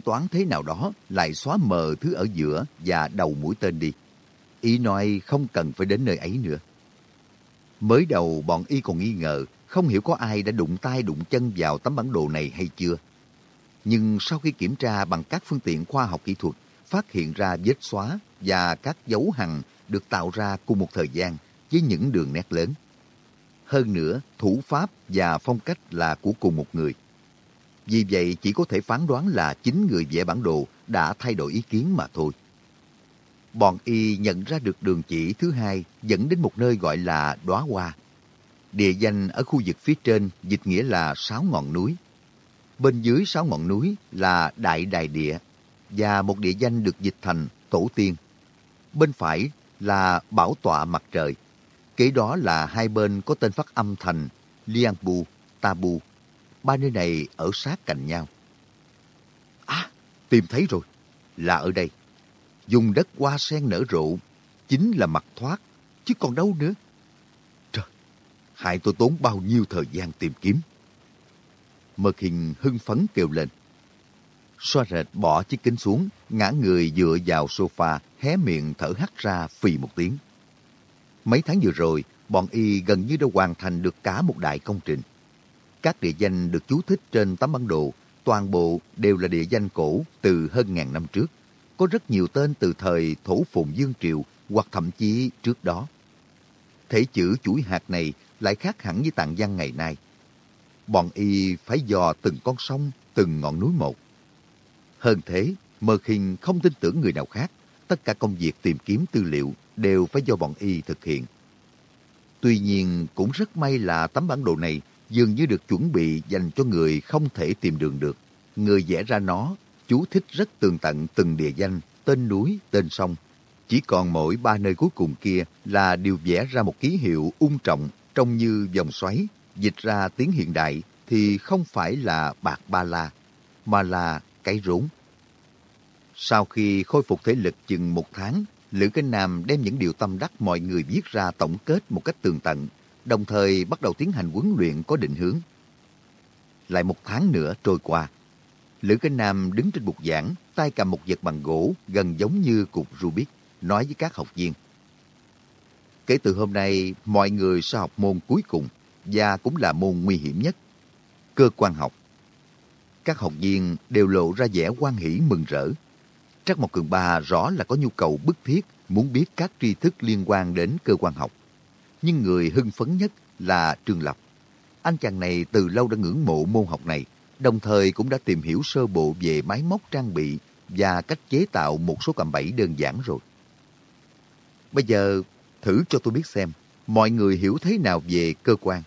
toán thế nào đó lại xóa mờ thứ ở giữa và đầu mũi tên đi. Y nói không cần phải đến nơi ấy nữa. Mới đầu bọn y còn nghi ngờ, không hiểu có ai đã đụng tay đụng chân vào tấm bản đồ này hay chưa. Nhưng sau khi kiểm tra bằng các phương tiện khoa học kỹ thuật, phát hiện ra vết xóa và các dấu hằn được tạo ra cùng một thời gian với những đường nét lớn. Hơn nữa, thủ pháp và phong cách là của cùng một người. Vì vậy chỉ có thể phán đoán là chính người vẽ bản đồ đã thay đổi ý kiến mà thôi. Bọn y nhận ra được đường chỉ thứ hai dẫn đến một nơi gọi là đóa hoa. Địa danh ở khu vực phía trên dịch nghĩa là sáu ngọn núi. Bên dưới sáu ngọn núi là Đại Đài Địa và một địa danh được dịch thành Tổ Tiên. Bên phải là Bảo Tọa Mặt Trời. Kế đó là hai bên có tên phát âm thành Liangbu, Tabu. Ba nơi này ở sát cạnh nhau. À, tìm thấy rồi. Là ở đây. Dùng đất hoa sen nở rộ, chính là mặt thoát, chứ còn đâu nữa. Trời, hại tôi tốn bao nhiêu thời gian tìm kiếm. Mật Hình hưng phấn kêu lên. Xoa rệt bỏ chiếc kính xuống, ngã người dựa vào sofa, hé miệng thở hắt ra phì một tiếng. Mấy tháng vừa rồi, bọn y gần như đã hoàn thành được cả một đại công trình. Các địa danh được chú thích trên tấm bản đồ, toàn bộ đều là địa danh cổ từ hơn ngàn năm trước. Có rất nhiều tên từ thời Thổ Phùng Dương Triều hoặc thậm chí trước đó. Thể chữ chuỗi hạt này lại khác hẳn với tạng văn ngày nay. Bọn y phải dò từng con sông, từng ngọn núi một. Hơn thế, Mơ Khinh không tin tưởng người nào khác. Tất cả công việc tìm kiếm tư liệu đều phải do bọn y thực hiện. Tuy nhiên, cũng rất may là tấm bản đồ này dường như được chuẩn bị dành cho người không thể tìm đường được. Người vẽ ra nó, chú thích rất tường tận từng địa danh, tên núi, tên sông. Chỉ còn mỗi ba nơi cuối cùng kia là đều vẽ ra một ký hiệu ung trọng trông như vòng xoáy, dịch ra tiếng hiện đại thì không phải là bạc ba la, mà là cái rốn. Sau khi khôi phục thể lực chừng một tháng, Lữ Kinh Nam đem những điều tâm đắc mọi người viết ra tổng kết một cách tường tận, đồng thời bắt đầu tiến hành huấn luyện có định hướng. Lại một tháng nữa trôi qua, Lữ Kinh Nam đứng trên bục giảng, tay cầm một vật bằng gỗ gần giống như cục Rubik, nói với các học viên. Kể từ hôm nay, mọi người sẽ học môn cuối cùng và cũng là môn nguy hiểm nhất, cơ quan học. Các học viên đều lộ ra vẻ quan hỷ mừng rỡ. Trắc Mộc Cường Ba rõ là có nhu cầu bức thiết muốn biết các tri thức liên quan đến cơ quan học. Nhưng người hưng phấn nhất là Trương Lập. Anh chàng này từ lâu đã ngưỡng mộ môn học này, đồng thời cũng đã tìm hiểu sơ bộ về máy móc trang bị và cách chế tạo một số cạm bẫy đơn giản rồi. Bây giờ, thử cho tôi biết xem, mọi người hiểu thế nào về cơ quan.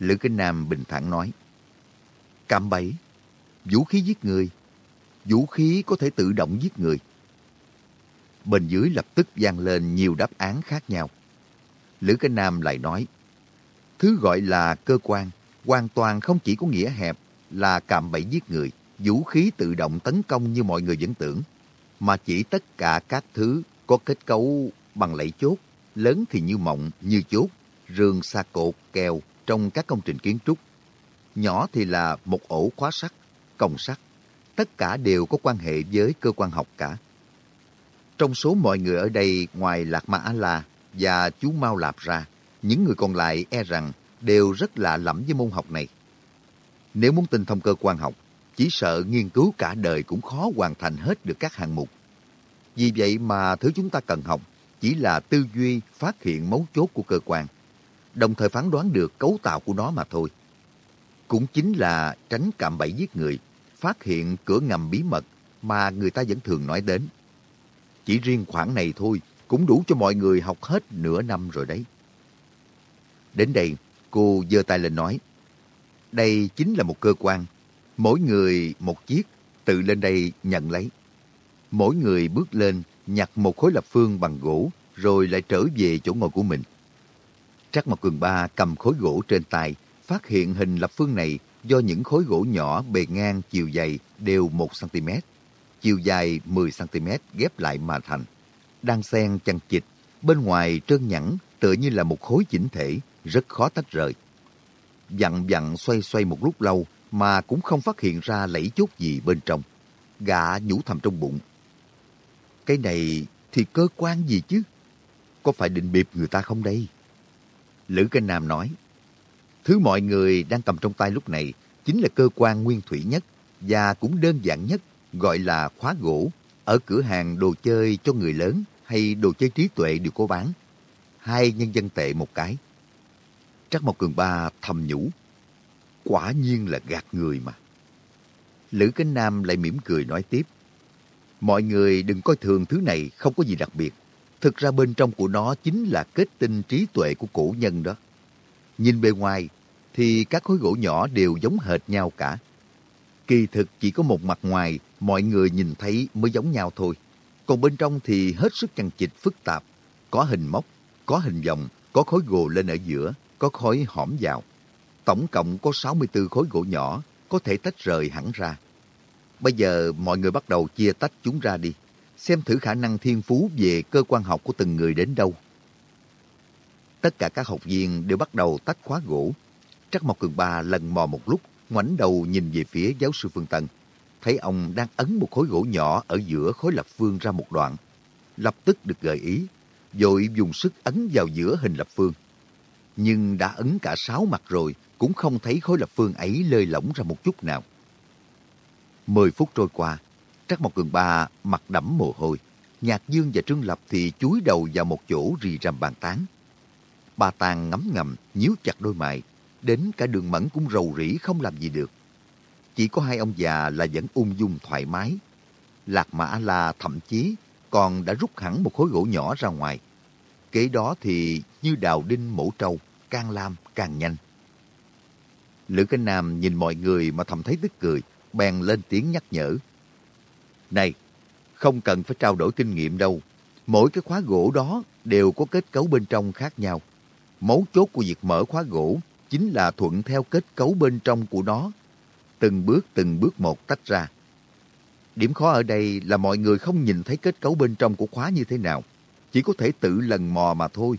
Lữ Kinh Nam bình thản nói, Cạm bẫy, vũ khí giết người, vũ khí có thể tự động giết người. Bên dưới lập tức vang lên nhiều đáp án khác nhau. Lữ cái Nam lại nói, Thứ gọi là cơ quan, hoàn toàn không chỉ có nghĩa hẹp là cạm bẫy giết người, vũ khí tự động tấn công như mọi người vẫn tưởng, mà chỉ tất cả các thứ có kết cấu bằng lẫy chốt, lớn thì như mộng, như chốt, rương sa cột, kèo trong các công trình kiến trúc. Nhỏ thì là một ổ khóa sắt, còng sắt. Tất cả đều có quan hệ với cơ quan học cả. Trong số mọi người ở đây ngoài Lạc Ma A-La và chú Mao Lạp ra, những người còn lại e rằng đều rất lạ lẫm với môn học này. Nếu muốn tinh thông cơ quan học, chỉ sợ nghiên cứu cả đời cũng khó hoàn thành hết được các hạng mục. Vì vậy mà thứ chúng ta cần học chỉ là tư duy phát hiện mấu chốt của cơ quan, đồng thời phán đoán được cấu tạo của nó mà thôi. Cũng chính là tránh cạm bẫy giết người, phát hiện cửa ngầm bí mật mà người ta vẫn thường nói đến. Chỉ riêng khoảng này thôi cũng đủ cho mọi người học hết nửa năm rồi đấy. Đến đây, cô giơ tay lên nói. Đây chính là một cơ quan. Mỗi người một chiếc, tự lên đây nhận lấy. Mỗi người bước lên, nhặt một khối lập phương bằng gỗ, rồi lại trở về chỗ ngồi của mình. Trắc Mộc Cường Ba cầm khối gỗ trên tay, phát hiện hình lập phương này do những khối gỗ nhỏ bề ngang chiều dày đều 1cm, chiều dài 10cm ghép lại mà thành. Đang xen chằng chịt, bên ngoài trơn nhẵn tựa như là một khối chỉnh thể, rất khó tách rời. Dặn dặn xoay xoay một lúc lâu mà cũng không phát hiện ra lẫy chốt gì bên trong. Gã nhủ thầm trong bụng. Cái này thì cơ quan gì chứ? Có phải định bịp người ta không đây? Lữ Canh Nam nói, Thứ mọi người đang cầm trong tay lúc này chính là cơ quan nguyên thủy nhất và cũng đơn giản nhất, gọi là khóa gỗ. Ở cửa hàng đồ chơi cho người lớn hay đồ chơi trí tuệ đều có bán. Hai nhân dân tệ một cái. Trắc Mộc Cường Ba thầm nhủ. Quả nhiên là gạt người mà. Lữ Cánh Nam lại mỉm cười nói tiếp. Mọi người đừng coi thường thứ này, không có gì đặc biệt. Thực ra bên trong của nó chính là kết tinh trí tuệ của cổ nhân đó. Nhìn bề ngoài thì các khối gỗ nhỏ đều giống hệt nhau cả. Kỳ thực chỉ có một mặt ngoài, mọi người nhìn thấy mới giống nhau thôi. Còn bên trong thì hết sức chằng chịt phức tạp. Có hình móc, có hình vòng, có khối gồ lên ở giữa, có khối hõm vào. Tổng cộng có 64 khối gỗ nhỏ, có thể tách rời hẳn ra. Bây giờ mọi người bắt đầu chia tách chúng ra đi, xem thử khả năng thiên phú về cơ quan học của từng người đến đâu. Tất cả các học viên đều bắt đầu tách khóa gỗ. Trắc Mộc Cường Ba lần mò một lúc, ngoảnh đầu nhìn về phía giáo sư Phương Tân. Thấy ông đang ấn một khối gỗ nhỏ ở giữa khối lập phương ra một đoạn. Lập tức được gợi ý, rồi dùng sức ấn vào giữa hình lập phương. Nhưng đã ấn cả sáu mặt rồi, cũng không thấy khối lập phương ấy lơi lỏng ra một chút nào. Mười phút trôi qua, Trắc Mộc Cường Ba mặt đẫm mồ hôi. Nhạc Dương và Trương Lập thì chúi đầu vào một chỗ rì rầm bàn tán. Ba Tàng ngấm ngầm, nhíu chặt đôi mày. Đến cả đường mẫn cũng rầu rĩ không làm gì được. Chỉ có hai ông già là vẫn ung dung thoải mái. Lạc Mã La thậm chí còn đã rút hẳn một khối gỗ nhỏ ra ngoài. Kế đó thì như đào đinh mổ trâu, càng làm càng nhanh. Lữ Cánh Nam nhìn mọi người mà thầm thấy tức cười, bèn lên tiếng nhắc nhở. Này, không cần phải trao đổi kinh nghiệm đâu. Mỗi cái khóa gỗ đó đều có kết cấu bên trong khác nhau. Mấu chốt của việc mở khóa gỗ chính là thuận theo kết cấu bên trong của nó. Từng bước từng bước một tách ra. Điểm khó ở đây là mọi người không nhìn thấy kết cấu bên trong của khóa như thế nào. Chỉ có thể tự lần mò mà thôi.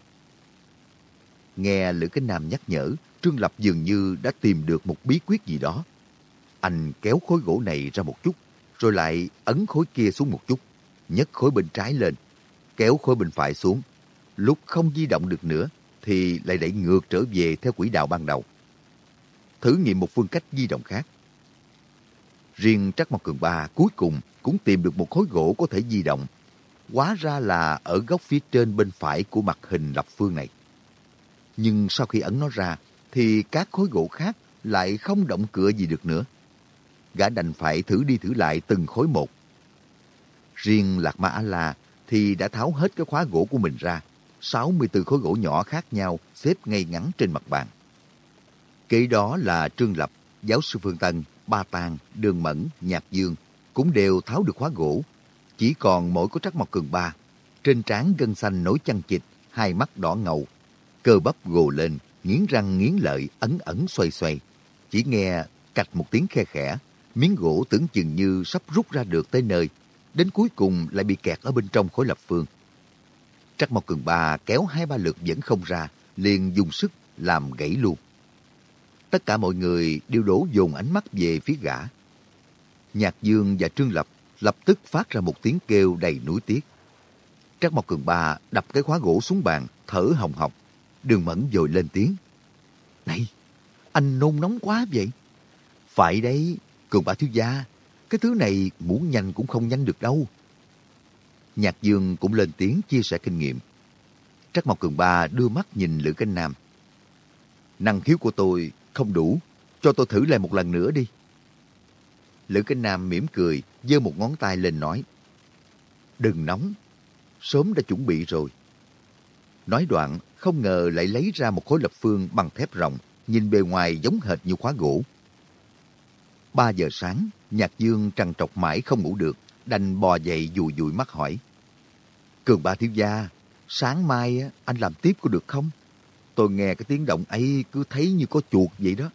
Nghe Lữ Kinh Nam nhắc nhở, Trương Lập dường như đã tìm được một bí quyết gì đó. Anh kéo khối gỗ này ra một chút, rồi lại ấn khối kia xuống một chút, nhấc khối bên trái lên, kéo khối bên phải xuống. Lúc không di động được nữa, thì lại đẩy ngược trở về theo quỹ đạo ban đầu. Thử nghiệm một phương cách di động khác. Riêng Trắc Mộc Cường Ba cuối cùng cũng tìm được một khối gỗ có thể di động. Hóa ra là ở góc phía trên bên phải của mặt hình lập phương này. Nhưng sau khi ấn nó ra, thì các khối gỗ khác lại không động cửa gì được nữa. Gã đành phải thử đi thử lại từng khối một. Riêng Lạc Ma A-La thì đã tháo hết cái khóa gỗ của mình ra, 64 khối gỗ nhỏ khác nhau xếp ngay ngắn trên mặt bàn. Kế đó là Trương Lập, giáo sư Phương Tân, Ba Tàng, Đường Mẫn, Nhạc Dương cũng đều tháo được khóa gỗ. Chỉ còn mỗi có trắc mọc cường ba. Trên trán gân xanh nổi chăn chịch, hai mắt đỏ ngầu. Cơ bắp gồ lên, nghiến răng nghiến lợi, ấn ẩn xoay xoay. Chỉ nghe cạch một tiếng khe khẽ, miếng gỗ tưởng chừng như sắp rút ra được tới nơi. Đến cuối cùng lại bị kẹt ở bên trong khối lập phương. Trắc Mộc Cường Ba kéo hai ba lượt vẫn không ra, liền dùng sức làm gãy luôn. Tất cả mọi người đều đổ dồn ánh mắt về phía gã. Nhạc Dương và Trương Lập lập tức phát ra một tiếng kêu đầy nuối tiếc. Trác Mộc Cường Ba đập cái khóa gỗ xuống bàn, thở hồng hộc. Đường Mẫn dội lên tiếng. Này, anh nôn nóng quá vậy. Phải đấy, Cường Ba thiếu gia, cái thứ này muốn nhanh cũng không nhanh được đâu. Nhạc Dương cũng lên tiếng chia sẻ kinh nghiệm. Trác Mộc Cường Ba đưa mắt nhìn Lữ Canh Nam. Năng khiếu của tôi không đủ, cho tôi thử lại một lần nữa đi. Lữ Kinh Nam mỉm cười, giơ một ngón tay lên nói. Đừng nóng, sớm đã chuẩn bị rồi. Nói đoạn, không ngờ lại lấy ra một khối lập phương bằng thép rộng, nhìn bề ngoài giống hệt như khóa gỗ. Ba giờ sáng, Nhạc Dương trằn trọc mãi không ngủ được, đành bò dậy dùi dùi mắt hỏi. Cường ba thiếu gia, sáng mai anh làm tiếp có được không? Tôi nghe cái tiếng động ấy cứ thấy như có chuột vậy đó.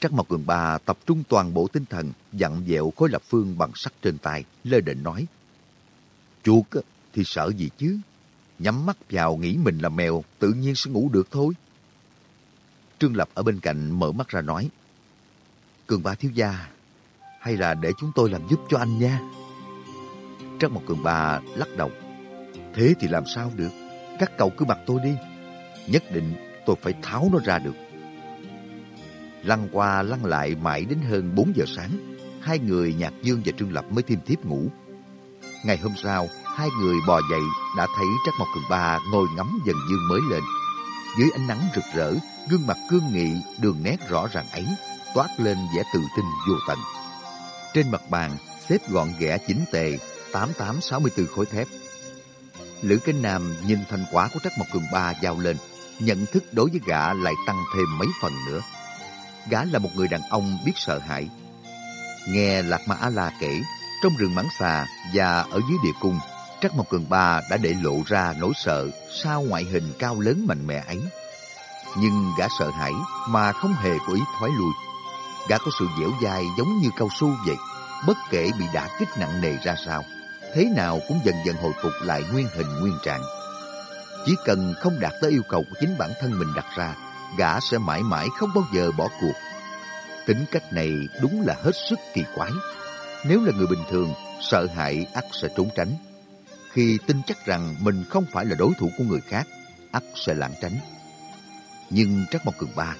Trắc Mộc Cường Ba tập trung toàn bộ tinh thần, dặn dẹo khối lập phương bằng sắt trên tay, lơ định nói. Chuột thì sợ gì chứ? Nhắm mắt vào nghĩ mình là mèo, tự nhiên sẽ ngủ được thôi. Trương Lập ở bên cạnh mở mắt ra nói. Cường ba thiếu gia, hay là để chúng tôi làm giúp cho anh nha. Trắc một cường ba lắc đầu. Thế thì làm sao được? Các cậu cứ mặc tôi đi. Nhất định tôi phải tháo nó ra được. Lăn qua lăn lại mãi đến hơn 4 giờ sáng, hai người Nhạc Dương và Trương Lập mới thêm tiếp ngủ. Ngày hôm sau, hai người bò dậy đã thấy Trắc Mộc Cường Ba ngồi ngắm dần dương mới lên. Dưới ánh nắng rực rỡ, gương mặt cương nghị, đường nét rõ ràng ấy toát lên vẻ tự tin vô tận. Trên mặt bàn xếp gọn ghẽ chỉnh tề 8864 khối thép. Lữ Kinh Nam nhìn thành quả của Trắc Mộc Cường Ba giao lên, nhận thức đối với gã lại tăng thêm mấy phần nữa. Gã là một người đàn ông biết sợ hãi. Nghe Lạc Ma A-La kể, trong rừng mãng xà và ở dưới địa cung, Trắc Mộc Cường Ba đã để lộ ra nỗi sợ sau ngoại hình cao lớn mạnh mẽ ấy. Nhưng gã sợ hãi mà không hề có ý thoái lui. Gã có sự dẻo dai giống như cao su vậy, bất kể bị đả kích nặng nề ra sao, thế nào cũng dần dần hồi phục lại nguyên hình nguyên trạng. Chỉ cần không đạt tới yêu cầu của chính bản thân mình đặt ra, gã sẽ mãi mãi không bao giờ bỏ cuộc. Tính cách này đúng là hết sức kỳ quái. Nếu là người bình thường, sợ hãi ắt sẽ trốn tránh. Khi tin chắc rằng mình không phải là đối thủ của người khác, ắt sẽ lảng tránh. Nhưng Trắc Mộc Cường Ba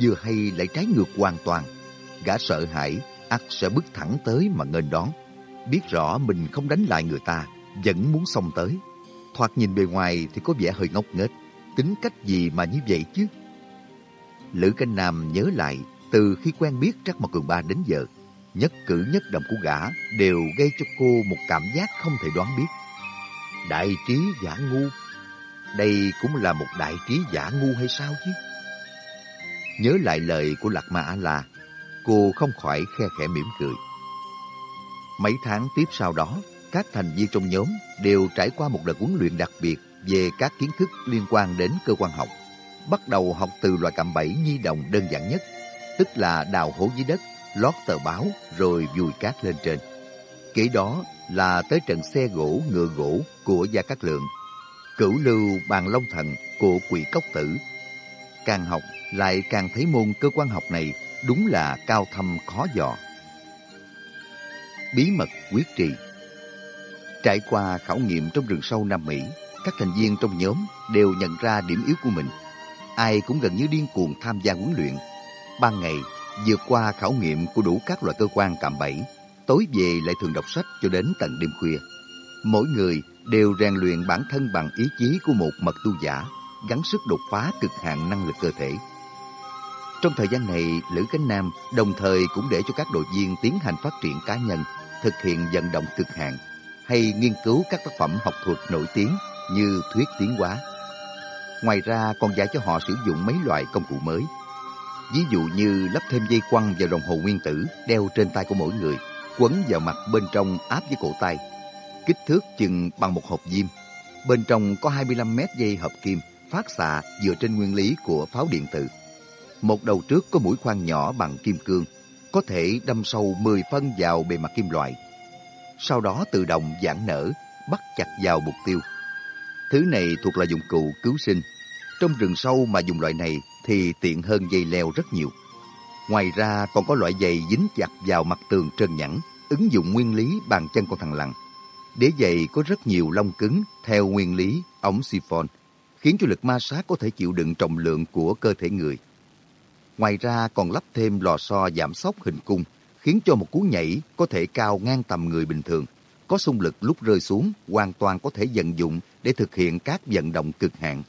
vừa hay lại trái ngược hoàn toàn. Gã sợ hãi, ắt sẽ bước thẳng tới mà nghênh đón. Biết rõ mình không đánh lại người ta, vẫn muốn xông tới. Thoạt nhìn bề ngoài thì có vẻ hơi ngốc nghếch, tính cách gì mà như vậy chứ? Lữ Canh Nam nhớ lại, từ khi quen biết Trắc Mộc Cường Ba đến giờ, nhất cử nhất động của gã đều gây cho cô một cảm giác không thể đoán biết. Đại trí giả ngu, đây cũng là một đại trí giả ngu hay sao chứ? Nhớ lại lời của Lạc Ma A-La, cô không khỏi khe khẽ mỉm cười. Mấy tháng tiếp sau đó, các thành viên trong nhóm đều trải qua một đợt huấn luyện đặc biệt về các kiến thức liên quan đến cơ quan học. Bắt đầu học từ loại cạm bẫy nhi đồng đơn giản nhất, tức là đào hố dưới đất, lót tờ báo rồi vùi cát lên trên. Kể đó là tới trận xe gỗ ngựa gỗ của Gia Cát Lượng, cửu lưu bàn long thần của quỷ cốc tử. Càng học lại càng thấy môn cơ quan học này đúng là cao thâm khó dò. Bí mật quyết trì Trải qua khảo nghiệm trong rừng sâu Nam Mỹ, các thành viên trong nhóm đều nhận ra điểm yếu của mình. Ai cũng gần như điên cuồng tham gia huấn luyện. Ban ngày, vượt qua khảo nghiệm của đủ các loại cơ quan cạm bẫy, tối về lại thường đọc sách cho đến tận đêm khuya. Mỗi người đều rèn luyện bản thân bằng ý chí của một mật tu giả, gắng sức đột phá cực hạn năng lực cơ thể. Trong thời gian này, Lữ Cánh Nam đồng thời cũng để cho các đội viên tiến hành phát triển cá nhân, thực hiện vận động cực hạn, hay nghiên cứu các tác phẩm học thuật nổi tiếng như thuyết tiến hóa. Ngoài ra còn dạy cho họ sử dụng mấy loại công cụ mới. Ví dụ như lắp thêm dây quăng vào đồng hồ nguyên tử đeo trên tay của mỗi người, quấn vào mặt bên trong áp với cổ tay. Kích thước chừng bằng một hộp diêm. Bên trong có 25 mét dây hợp kim phát xạ dựa trên nguyên lý của pháo điện tử. Một đầu trước có mũi khoan nhỏ bằng kim cương, có thể đâm sâu 10 phân vào bề mặt kim loại. Sau đó tự động giãn nở, bắt chặt vào mục tiêu. Thứ này thuộc là dụng cụ cứu sinh. Trong rừng sâu mà dùng loại này thì tiện hơn dây leo rất nhiều. Ngoài ra còn có loại giày dính chặt vào mặt tường trơn nhẵn, ứng dụng nguyên lý bàn chân con thằng lằn. Đế giày có rất nhiều lông cứng theo nguyên lý ống siphon, khiến cho lực ma sát có thể chịu đựng trọng lượng của cơ thể người. Ngoài ra còn lắp thêm lò xo giảm sóc hình cung, khiến cho một cú nhảy có thể cao ngang tầm người bình thường. Có xung lực lúc rơi xuống, hoàn toàn có thể vận dụng để thực hiện các vận động cực hạn.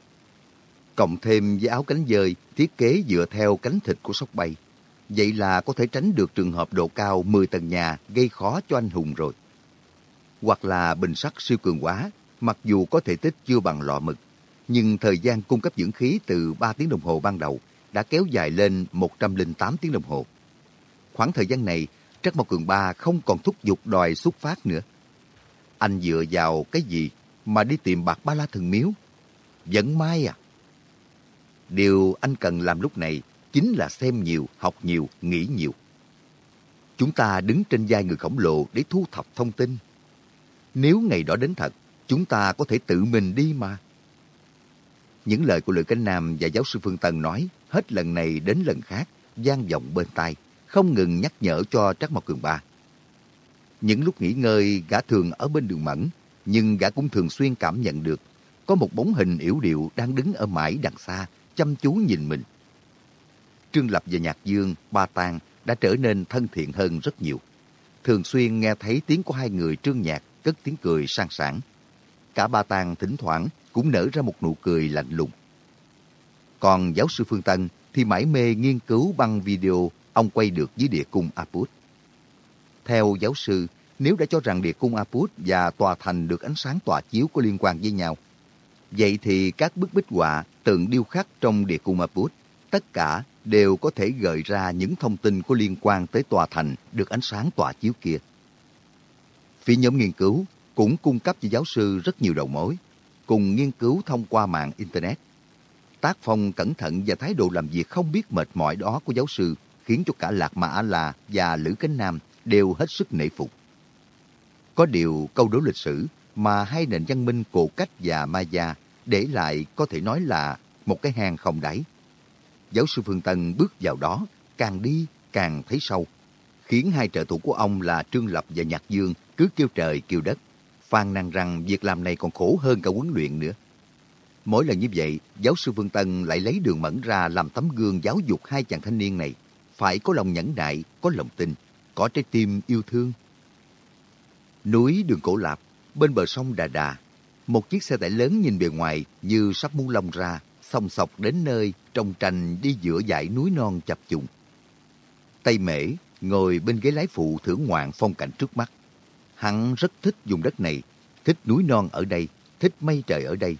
Cộng thêm với áo cánh dơi thiết kế dựa theo cánh thịt của sóc bay. Vậy là có thể tránh được trường hợp độ cao 10 tầng nhà gây khó cho anh hùng rồi. Hoặc là bình sắt siêu cường quá, mặc dù có thể tích chưa bằng lọ mực, nhưng thời gian cung cấp dưỡng khí từ 3 tiếng đồng hồ ban đầu đã kéo dài lên 108 tiếng đồng hồ. Khoảng thời gian này, Trắc Mộc Cường Ba không còn thúc giục đòi xuất phát nữa. Anh dựa vào cái gì mà đi tìm bạc ba la thần miếu? Vẫn mai à? Điều anh cần làm lúc này chính là xem nhiều, học nhiều, nghĩ nhiều. Chúng ta đứng trên vai người khổng lồ để thu thập thông tin. Nếu ngày đó đến thật, chúng ta có thể tự mình đi mà. Những lời của Lữ Cánh Nam và giáo sư Phương Tân nói hết lần này đến lần khác, gian vọng bên tai, không ngừng nhắc nhở cho Trác Mộc Cường Ba. Những lúc nghỉ ngơi, gã thường ở bên đường mẫn, nhưng gã cũng thường xuyên cảm nhận được có một bóng hình yếu điệu đang đứng ở mãi đằng xa, chăm chú nhìn mình. Trương Lập và Nhạc Dương, Ba Tàng đã trở nên thân thiện hơn rất nhiều. Thường xuyên nghe thấy tiếng của hai người Trương Nhạc cất tiếng cười sang sảng. Cả Ba Tàng thỉnh thoảng cũng nở ra một nụ cười lạnh lùng. Còn giáo sư Phương Tân thì mãi mê nghiên cứu băng video ông quay được với địa cung Aput. Theo giáo sư, nếu đã cho rằng địa cung Aput và tòa thành được ánh sáng tỏa chiếu có liên quan với nhau, vậy thì các bức bích họa tượng điêu khắc trong địa cung Aput tất cả đều có thể gợi ra những thông tin có liên quan tới tòa thành được ánh sáng tỏa chiếu kia. Phía nhóm nghiên cứu cũng cung cấp cho giáo sư rất nhiều đầu mối, cùng nghiên cứu thông qua mạng Internet. Tác phong cẩn thận và thái độ làm việc không biết mệt mỏi đó của giáo sư khiến cho cả Lạc Mã la và Lữ Cánh Nam đều hết sức nể phục. Có điều câu đố lịch sử mà hai nền văn minh cổ cách và Maya để lại có thể nói là một cái hang không đáy. Giáo sư Phương Tân bước vào đó, càng đi càng thấy sâu, khiến hai trợ thủ của ông là Trương Lập và Nhạc Dương cứ kêu trời kêu đất, phàn nàn rằng việc làm này còn khổ hơn cả huấn luyện nữa. Mỗi lần như vậy, giáo sư Phương Tân lại lấy đường mẫn ra làm tấm gương giáo dục hai chàng thanh niên này. Phải có lòng nhẫn nại, có lòng tin, có trái tim yêu thương. Núi đường cổ lạp, bên bờ sông Đà Đà, một chiếc xe tải lớn nhìn bề ngoài như sắp muốn lông ra, song sọc đến nơi trong tranh đi giữa dãy núi non chập trùng. Tây Mễ ngồi bên ghế lái phụ thưởng ngoạn phong cảnh trước mắt. Hắn rất thích vùng đất này, thích núi non ở đây, thích mây trời ở đây.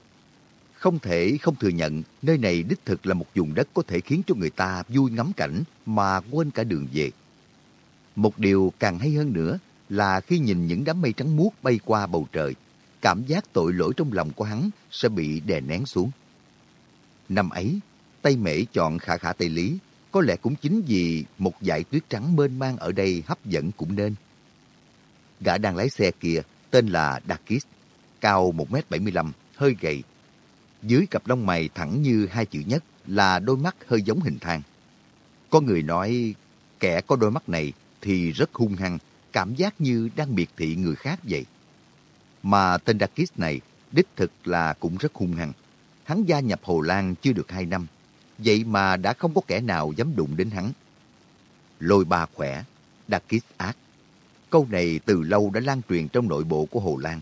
Không thể không thừa nhận nơi này đích thực là một vùng đất có thể khiến cho người ta vui ngắm cảnh mà quên cả đường về. Một điều càng hay hơn nữa là khi nhìn những đám mây trắng muốt bay qua bầu trời, cảm giác tội lỗi trong lòng của hắn sẽ bị đè nén xuống. Năm ấy, Tây Mễ chọn khả khả Tây Lý, có lẽ cũng chính vì một dải tuyết trắng mênh mang ở đây hấp dẫn cũng nên. Gã đang lái xe kia tên là Dakis, cao 1m75, hơi gầy. Dưới cặp lông mày thẳng như hai chữ nhất là đôi mắt hơi giống hình thang. Có người nói kẻ có đôi mắt này thì rất hung hăng, cảm giác như đang miệt thị người khác vậy. Mà tên Dakis này đích thực là cũng rất hung hăng. Hắn gia nhập Hồ Lan chưa được hai năm, vậy mà đã không có kẻ nào dám đụng đến hắn. Lôi ba khỏe, Dakis ác. Câu này từ lâu đã lan truyền trong nội bộ của Hồ Lan.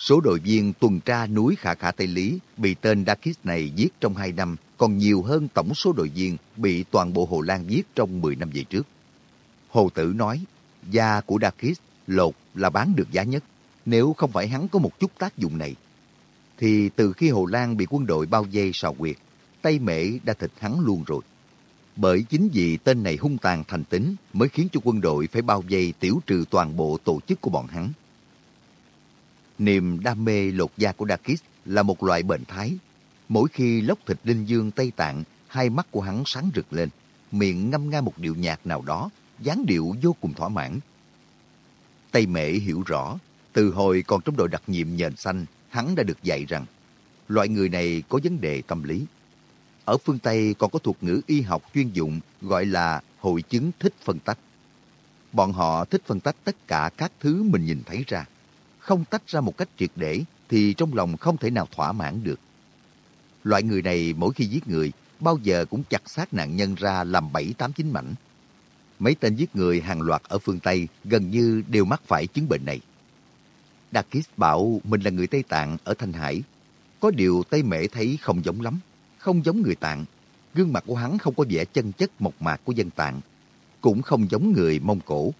Số đội viên tuần tra núi Khả Khả Tây Lý bị tên Dakis này giết trong hai năm còn nhiều hơn tổng số đội viên bị toàn bộ Hồ Lan giết trong 10 năm về trước. Hồ Tử nói, da của Dakis lột là bán được giá nhất. Nếu không phải hắn có một chút tác dụng này, thì từ khi Hồ Lan bị quân đội bao vây sào quyệt, Tây Mễ đã thịt hắn luôn rồi. Bởi chính vì tên này hung tàn thành tính mới khiến cho quân đội phải bao vây tiểu trừ toàn bộ tổ chức của bọn hắn. Niềm đam mê lột da của Dakis là một loại bệnh thái. Mỗi khi lóc thịt linh dương Tây Tạng, hai mắt của hắn sáng rực lên, miệng ngâm nga một điệu nhạc nào đó, dáng điệu vô cùng thỏa mãn. Tây Mễ hiểu rõ, từ hồi còn trong đội đặc nhiệm nhện xanh, hắn đã được dạy rằng loại người này có vấn đề tâm lý. Ở phương Tây còn có thuật ngữ y học chuyên dụng gọi là hội chứng thích phân tách. Bọn họ thích phân tách tất cả các thứ mình nhìn thấy ra. Không tách ra một cách triệt để thì trong lòng không thể nào thỏa mãn được. Loại người này mỗi khi giết người, bao giờ cũng chặt xác nạn nhân ra làm bảy tám chín mảnh. Mấy tên giết người hàng loạt ở phương Tây gần như đều mắc phải chứng bệnh này. Dakis bảo mình là người Tây Tạng ở Thanh Hải. Có điều Tây Mễ thấy không giống lắm, không giống người Tạng. Gương mặt của hắn không có vẻ chân chất mộc mạc của dân Tạng, cũng không giống người Mông Cổ.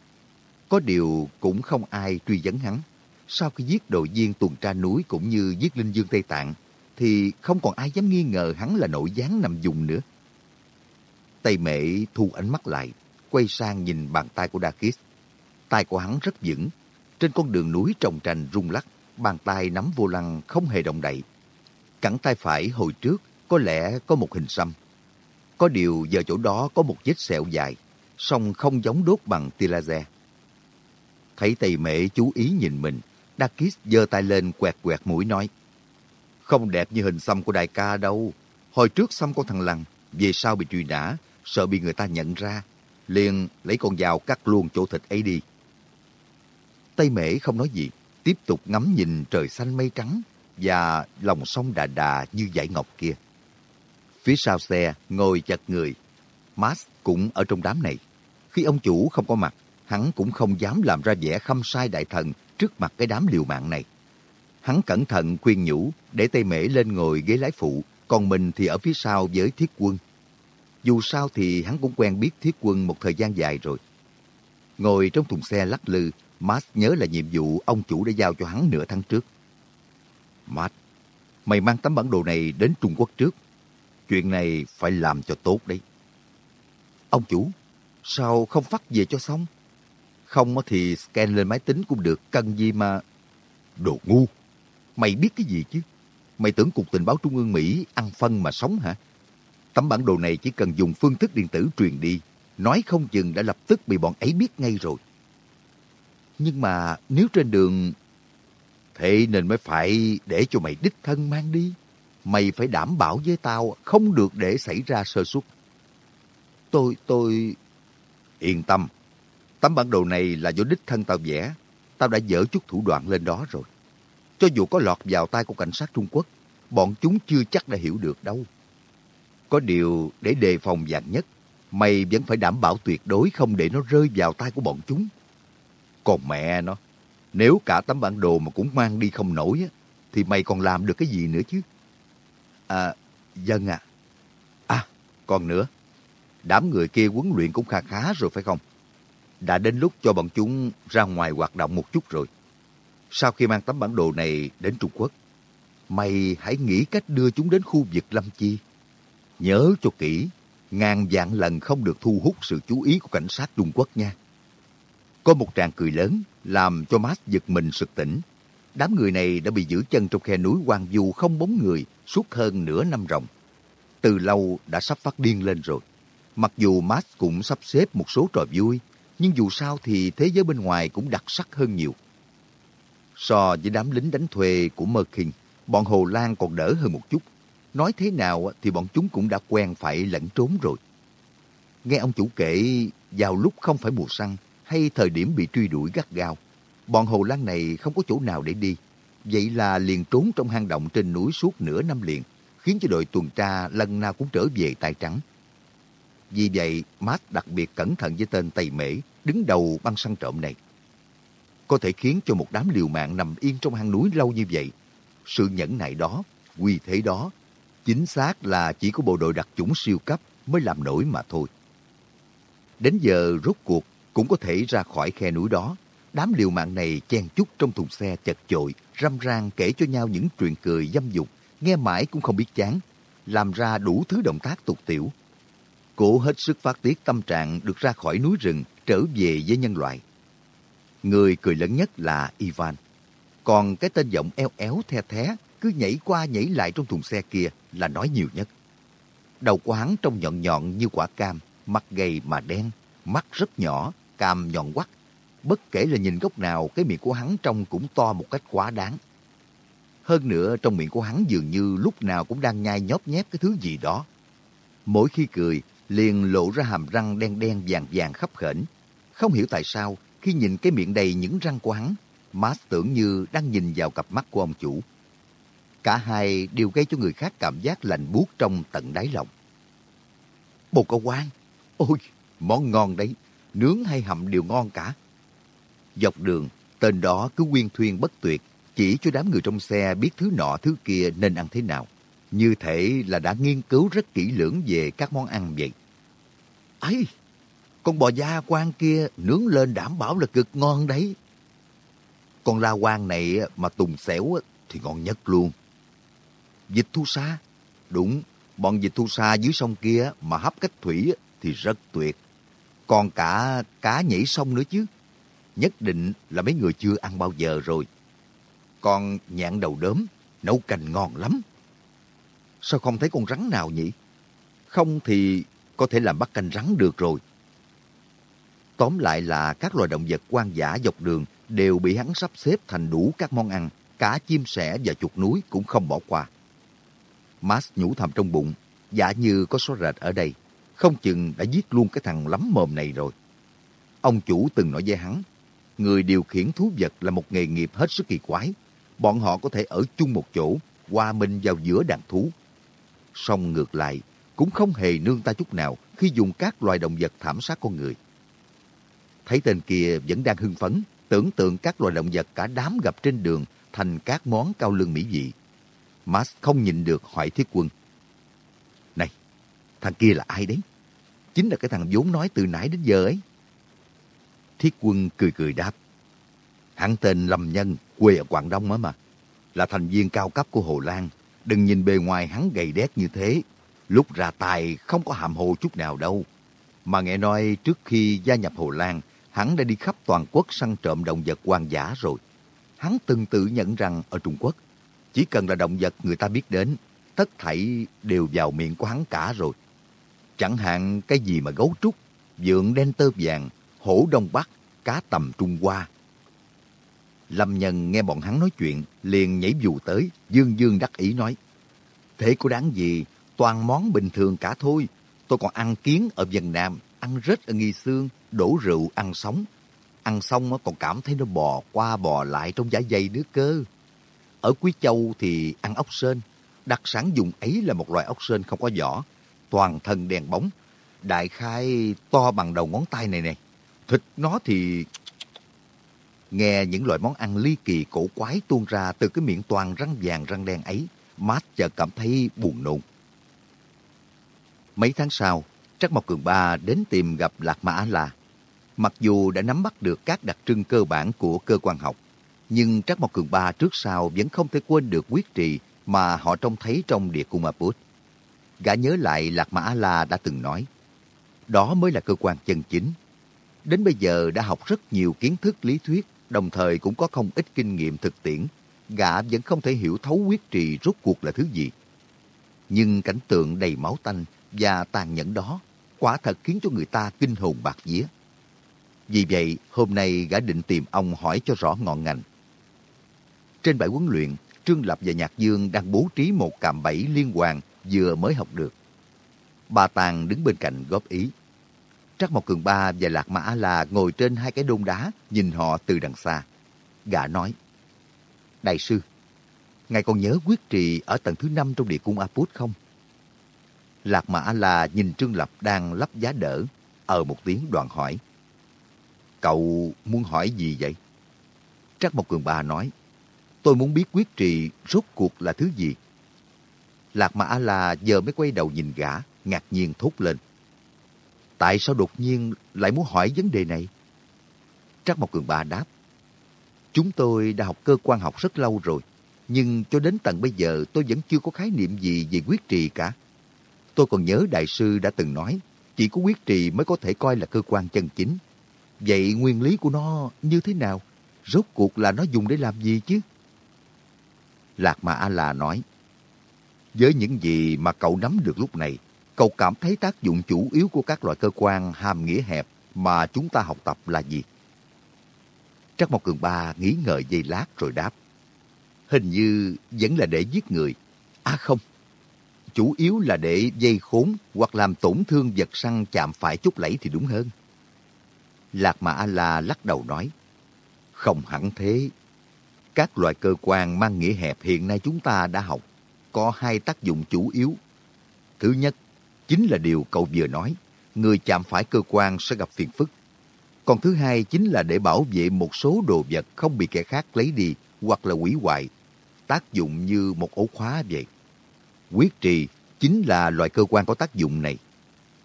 Có điều cũng không ai truy vấn hắn. Sau khi giết đội viên tuần tra núi cũng như giết linh dương Tây Tạng, thì không còn ai dám nghi ngờ hắn là nội gián nằm dùng nữa. Tây Mệ thu ánh mắt lại, quay sang nhìn bàn tay của Dakis. Tay của hắn rất vững, trên con đường núi trồng trành rung lắc, bàn tay nắm vô lăng không hề động đậy. Cẳng tay phải hồi trước có lẽ có một hình xăm. Có điều giờ chỗ đó có một vết sẹo dài, song không giống đốt bằng tia laser. Thấy tây mẹ chú ý nhìn mình, Dakis giơ tay lên quẹt quẹt mũi nói. Không đẹp như hình xăm của đại ca đâu. Hồi trước xăm con thằng Lăng, về sau bị truy nã, sợ bị người ta nhận ra. liền lấy con dao cắt luôn chỗ thịt ấy đi. Tây Mễ không nói gì, tiếp tục ngắm nhìn trời xanh mây trắng và lòng sông đà đà như dải ngọc kia. Phía sau xe ngồi chật người. Max cũng ở trong đám này. Khi ông chủ không có mặt, hắn cũng không dám làm ra vẻ khâm sai đại thần trước mặt cái đám liều mạng này. Hắn cẩn thận khuyên nhủ để Tây Mễ lên ngồi ghế lái phụ, còn mình thì ở phía sau với thiết quân. Dù sao thì hắn cũng quen biết thiết quân một thời gian dài rồi. Ngồi trong thùng xe lắc lư, Max nhớ là nhiệm vụ ông chủ đã giao cho hắn nửa tháng trước. Max, mày mang tấm bản đồ này đến Trung Quốc trước. Chuyện này phải làm cho tốt đấy. Ông chủ, sao không phát về cho xong? Không thì scan lên máy tính cũng được, cần gì mà... Đồ ngu! Mày biết cái gì chứ? Mày tưởng Cục Tình báo Trung ương Mỹ ăn phân mà sống hả? Tấm bản đồ này chỉ cần dùng phương thức điện tử truyền đi, nói không chừng đã lập tức bị bọn ấy biết ngay rồi. Nhưng mà nếu trên đường... Thế nên mới phải để cho mày đích thân mang đi. Mày phải đảm bảo với tao không được để xảy ra sơ suất. Tôi, tôi... Yên tâm, tấm bản đồ này là do đích thân tao vẽ. Tao đã dỡ chút thủ đoạn lên đó rồi. Cho dù có lọt vào tay của cảnh sát Trung Quốc, bọn chúng chưa chắc đã hiểu được đâu. Có điều để đề phòng vạn nhất, mày vẫn phải đảm bảo tuyệt đối không để nó rơi vào tay của bọn chúng. Còn mẹ nó, nếu cả tấm bản đồ mà cũng mang đi không nổi, á, thì mày còn làm được cái gì nữa chứ? À, vâng dân à. À, còn nữa, đám người kia huấn luyện cũng khá khá rồi phải không? Đã đến lúc cho bọn chúng ra ngoài hoạt động một chút rồi. Sau khi mang tấm bản đồ này đến Trung Quốc, mày hãy nghĩ cách đưa chúng đến khu vực Lâm Chi. Nhớ cho kỹ, ngàn vạn lần không được thu hút sự chú ý của cảnh sát Trung Quốc nha. Có một tràng cười lớn làm cho Max giật mình sực tỉnh. Đám người này đã bị giữ chân trong khe núi Hoàng Du không bóng người suốt hơn nửa năm ròng. Từ lâu đã sắp phát điên lên rồi. Mặc dù Max cũng sắp xếp một số trò vui, nhưng dù sao thì thế giới bên ngoài cũng đặc sắc hơn nhiều. So với đám lính đánh thuê của Mơ Kinh, bọn Hồ Lan còn đỡ hơn một chút. Nói thế nào thì bọn chúng cũng đã quen phải lẫn trốn rồi. Nghe ông chủ kể, vào lúc không phải mùa săn hay thời điểm bị truy đuổi gắt gao, bọn Hồ Lan này không có chỗ nào để đi. Vậy là liền trốn trong hang động trên núi suốt nửa năm liền, khiến cho đội tuần tra lần nào cũng trở về tay trắng. Vì vậy, Matt đặc biệt cẩn thận với tên Tây Mễ, đứng đầu băng săn trộm này. Có thể khiến cho một đám liều mạng nằm yên trong hang núi lâu như vậy. Sự nhẫn nại đó, quy thế đó, chính xác là chỉ có bộ đội đặc chủng siêu cấp mới làm nổi mà thôi. Đến giờ rốt cuộc cũng có thể ra khỏi khe núi đó. Đám liều mạng này chen chúc trong thùng xe chật chội, râm ran kể cho nhau những chuyện cười dâm dục, nghe mãi cũng không biết chán, làm ra đủ thứ động tác tục tiểu. Cố hết sức phát tiết tâm trạng được ra khỏi núi rừng, trở về với nhân loại. Người cười lớn nhất là Ivan. Còn cái tên giọng eo éo the thé, cứ nhảy qua nhảy lại trong thùng xe kia là nói nhiều nhất. Đầu của hắn trông nhọn nhọn như quả cam, mặt gầy mà đen, mắt rất nhỏ, cam nhọn quắt. Bất kể là nhìn góc nào, cái miệng của hắn trông cũng to một cách quá đáng. Hơn nữa, trong miệng của hắn dường như lúc nào cũng đang nhai nhóp nhép cái thứ gì đó. Mỗi khi cười, liền lộ ra hàm răng đen đen vàng vàng khắp khểnh. Không hiểu tại sao, khi nhìn cái miệng đầy những răng của hắn, Max tưởng như đang nhìn vào cặp mắt của ông chủ. Cả hai đều gây cho người khác cảm giác lạnh buốt trong tận đáy lòng. Bồ câu quan, ôi, món ngon đấy, nướng hay hầm đều ngon cả. Dọc đường, tên đó cứ quyên thuyên bất tuyệt, chỉ cho đám người trong xe biết thứ nọ thứ kia nên ăn thế nào. Như thể là đã nghiên cứu rất kỹ lưỡng về các món ăn vậy ấy con bò da quan kia nướng lên đảm bảo là cực ngon đấy. Con la quan này mà tùng xẻo thì ngon nhất luôn. Dịch thu sa, đúng, bọn dịch thu sa dưới sông kia mà hấp cách thủy thì rất tuyệt. Còn cả cá nhảy sông nữa chứ. Nhất định là mấy người chưa ăn bao giờ rồi. Còn nhạn đầu đớm nấu canh ngon lắm. Sao không thấy con rắn nào nhỉ? Không thì có thể làm bắt canh rắn được rồi. Tóm lại là các loài động vật quan dã dọc đường đều bị hắn sắp xếp thành đủ các món ăn, cả chim sẻ và chuột núi cũng không bỏ qua. Max nhủ thầm trong bụng, giả như có số rệt ở đây, không chừng đã giết luôn cái thằng lắm mồm này rồi. Ông chủ từng nói với hắn, người điều khiển thú vật là một nghề nghiệp hết sức kỳ quái. Bọn họ có thể ở chung một chỗ, hòa mình vào giữa đàn thú. Song ngược lại, cũng không hề nương ta chút nào khi dùng các loài động vật thảm sát con người. Thấy tên kia vẫn đang hưng phấn, tưởng tượng các loài động vật cả đám gặp trên đường thành các món cao lương mỹ vị. Max không nhìn được hỏi thiết quân. Này, thằng kia là ai đấy? Chính là cái thằng vốn nói từ nãy đến giờ ấy. Thiết quân cười cười đáp. Hắn tên Lâm Nhân, quê ở Quảng Đông mà. Là thành viên cao cấp của Hồ Lan. Đừng nhìn bề ngoài hắn gầy đét như thế. Lúc ra tài không có hàm hồ chút nào đâu. Mà nghe nói trước khi gia nhập Hồ Lan, hắn đã đi khắp toàn quốc săn trộm động vật hoang dã rồi. Hắn từng tự nhận rằng ở Trung Quốc, chỉ cần là động vật người ta biết đến, tất thảy đều vào miệng của hắn cả rồi. Chẳng hạn cái gì mà gấu trúc, dượng đen tơ vàng, hổ đông bắc, cá tầm Trung Hoa. Lâm Nhân nghe bọn hắn nói chuyện, liền nhảy dù tới, dương dương đắc ý nói. Thế có đáng gì, toàn món bình thường cả thôi. Tôi còn ăn kiến ở Vân Nam, ăn rết ở Nghi Sương, đổ rượu ăn sống. Ăn xong còn cảm thấy nó bò qua bò lại trong giả dày nữa cơ. Ở Quý Châu thì ăn ốc sên. Đặc sản dùng ấy là một loại ốc sên không có vỏ, toàn thân đèn bóng. Đại khai to bằng đầu ngón tay này nè. Thịt nó thì... Nghe những loại món ăn ly kỳ cổ quái tuôn ra từ cái miệng toàn răng vàng răng đen ấy, Mát chợt cảm thấy buồn nôn. Mấy tháng sau, Trắc Mộc Cường Ba đến tìm gặp Lạc Mã la. Mặc dù đã nắm bắt được các đặc trưng cơ bản của cơ quan học, nhưng Trắc Mộc Cường Ba trước sau vẫn không thể quên được quyết trì mà họ trông thấy trong địa cung Aput. Gã nhớ lại Lạc Mã la đã từng nói, đó mới là cơ quan chân chính. Đến bây giờ đã học rất nhiều kiến thức lý thuyết, đồng thời cũng có không ít kinh nghiệm thực tiễn. Gã vẫn không thể hiểu thấu quyết trì rốt cuộc là thứ gì. Nhưng cảnh tượng đầy máu tanh và tàn nhẫn đó quả thật khiến cho người ta kinh hồn bạc vía. Vì vậy, hôm nay gã định tìm ông hỏi cho rõ ngọn ngành. Trên bãi huấn luyện, Trương Lập và Nhạc Dương đang bố trí một cạm bẫy liên hoàn vừa mới học được. Bà Tàng đứng bên cạnh góp ý. Trắc Mộc Cường Ba và Lạc Mã là ngồi trên hai cái đôn đá, nhìn họ từ đằng xa. Gã nói, Đại sư, ngài còn nhớ quyết trì ở tầng thứ năm trong địa cung Aput không? Lạc Mã là nhìn Trương Lập đang lắp giá đỡ, ở một tiếng đoàn hỏi. Cậu muốn hỏi gì vậy? Trắc Mộc Cường Ba nói, tôi muốn biết quyết trì rốt cuộc là thứ gì. Lạc Mã là giờ mới quay đầu nhìn gã, ngạc nhiên thốt lên. Tại sao đột nhiên lại muốn hỏi vấn đề này? Trắc Mộc Cường Ba đáp. Chúng tôi đã học cơ quan học rất lâu rồi, nhưng cho đến tận bây giờ tôi vẫn chưa có khái niệm gì về quyết trì cả. Tôi còn nhớ đại sư đã từng nói, chỉ có quyết trì mới có thể coi là cơ quan chân chính. Vậy nguyên lý của nó như thế nào? Rốt cuộc là nó dùng để làm gì chứ? Lạc Mà A-La nói, với những gì mà cậu nắm được lúc này, cậu cảm thấy tác dụng chủ yếu của các loại cơ quan hàm nghĩa hẹp mà chúng ta học tập là gì? Trắc Mộc Cường Ba nghĩ ngợi giây lát rồi đáp. Hình như vẫn là để giết người. À không, chủ yếu là để dây khốn hoặc làm tổn thương vật săn chạm phải chút lẫy thì đúng hơn. Lạc mã A-La lắc đầu nói, không hẳn thế. Các loại cơ quan mang nghĩa hẹp hiện nay chúng ta đã học có hai tác dụng chủ yếu. Thứ nhất, chính là điều cậu vừa nói, người chạm phải cơ quan sẽ gặp phiền phức. Còn thứ hai chính là để bảo vệ một số đồ vật không bị kẻ khác lấy đi hoặc là hủy hoại, tác dụng như một ổ khóa vậy. Quyết trì chính là loại cơ quan có tác dụng này.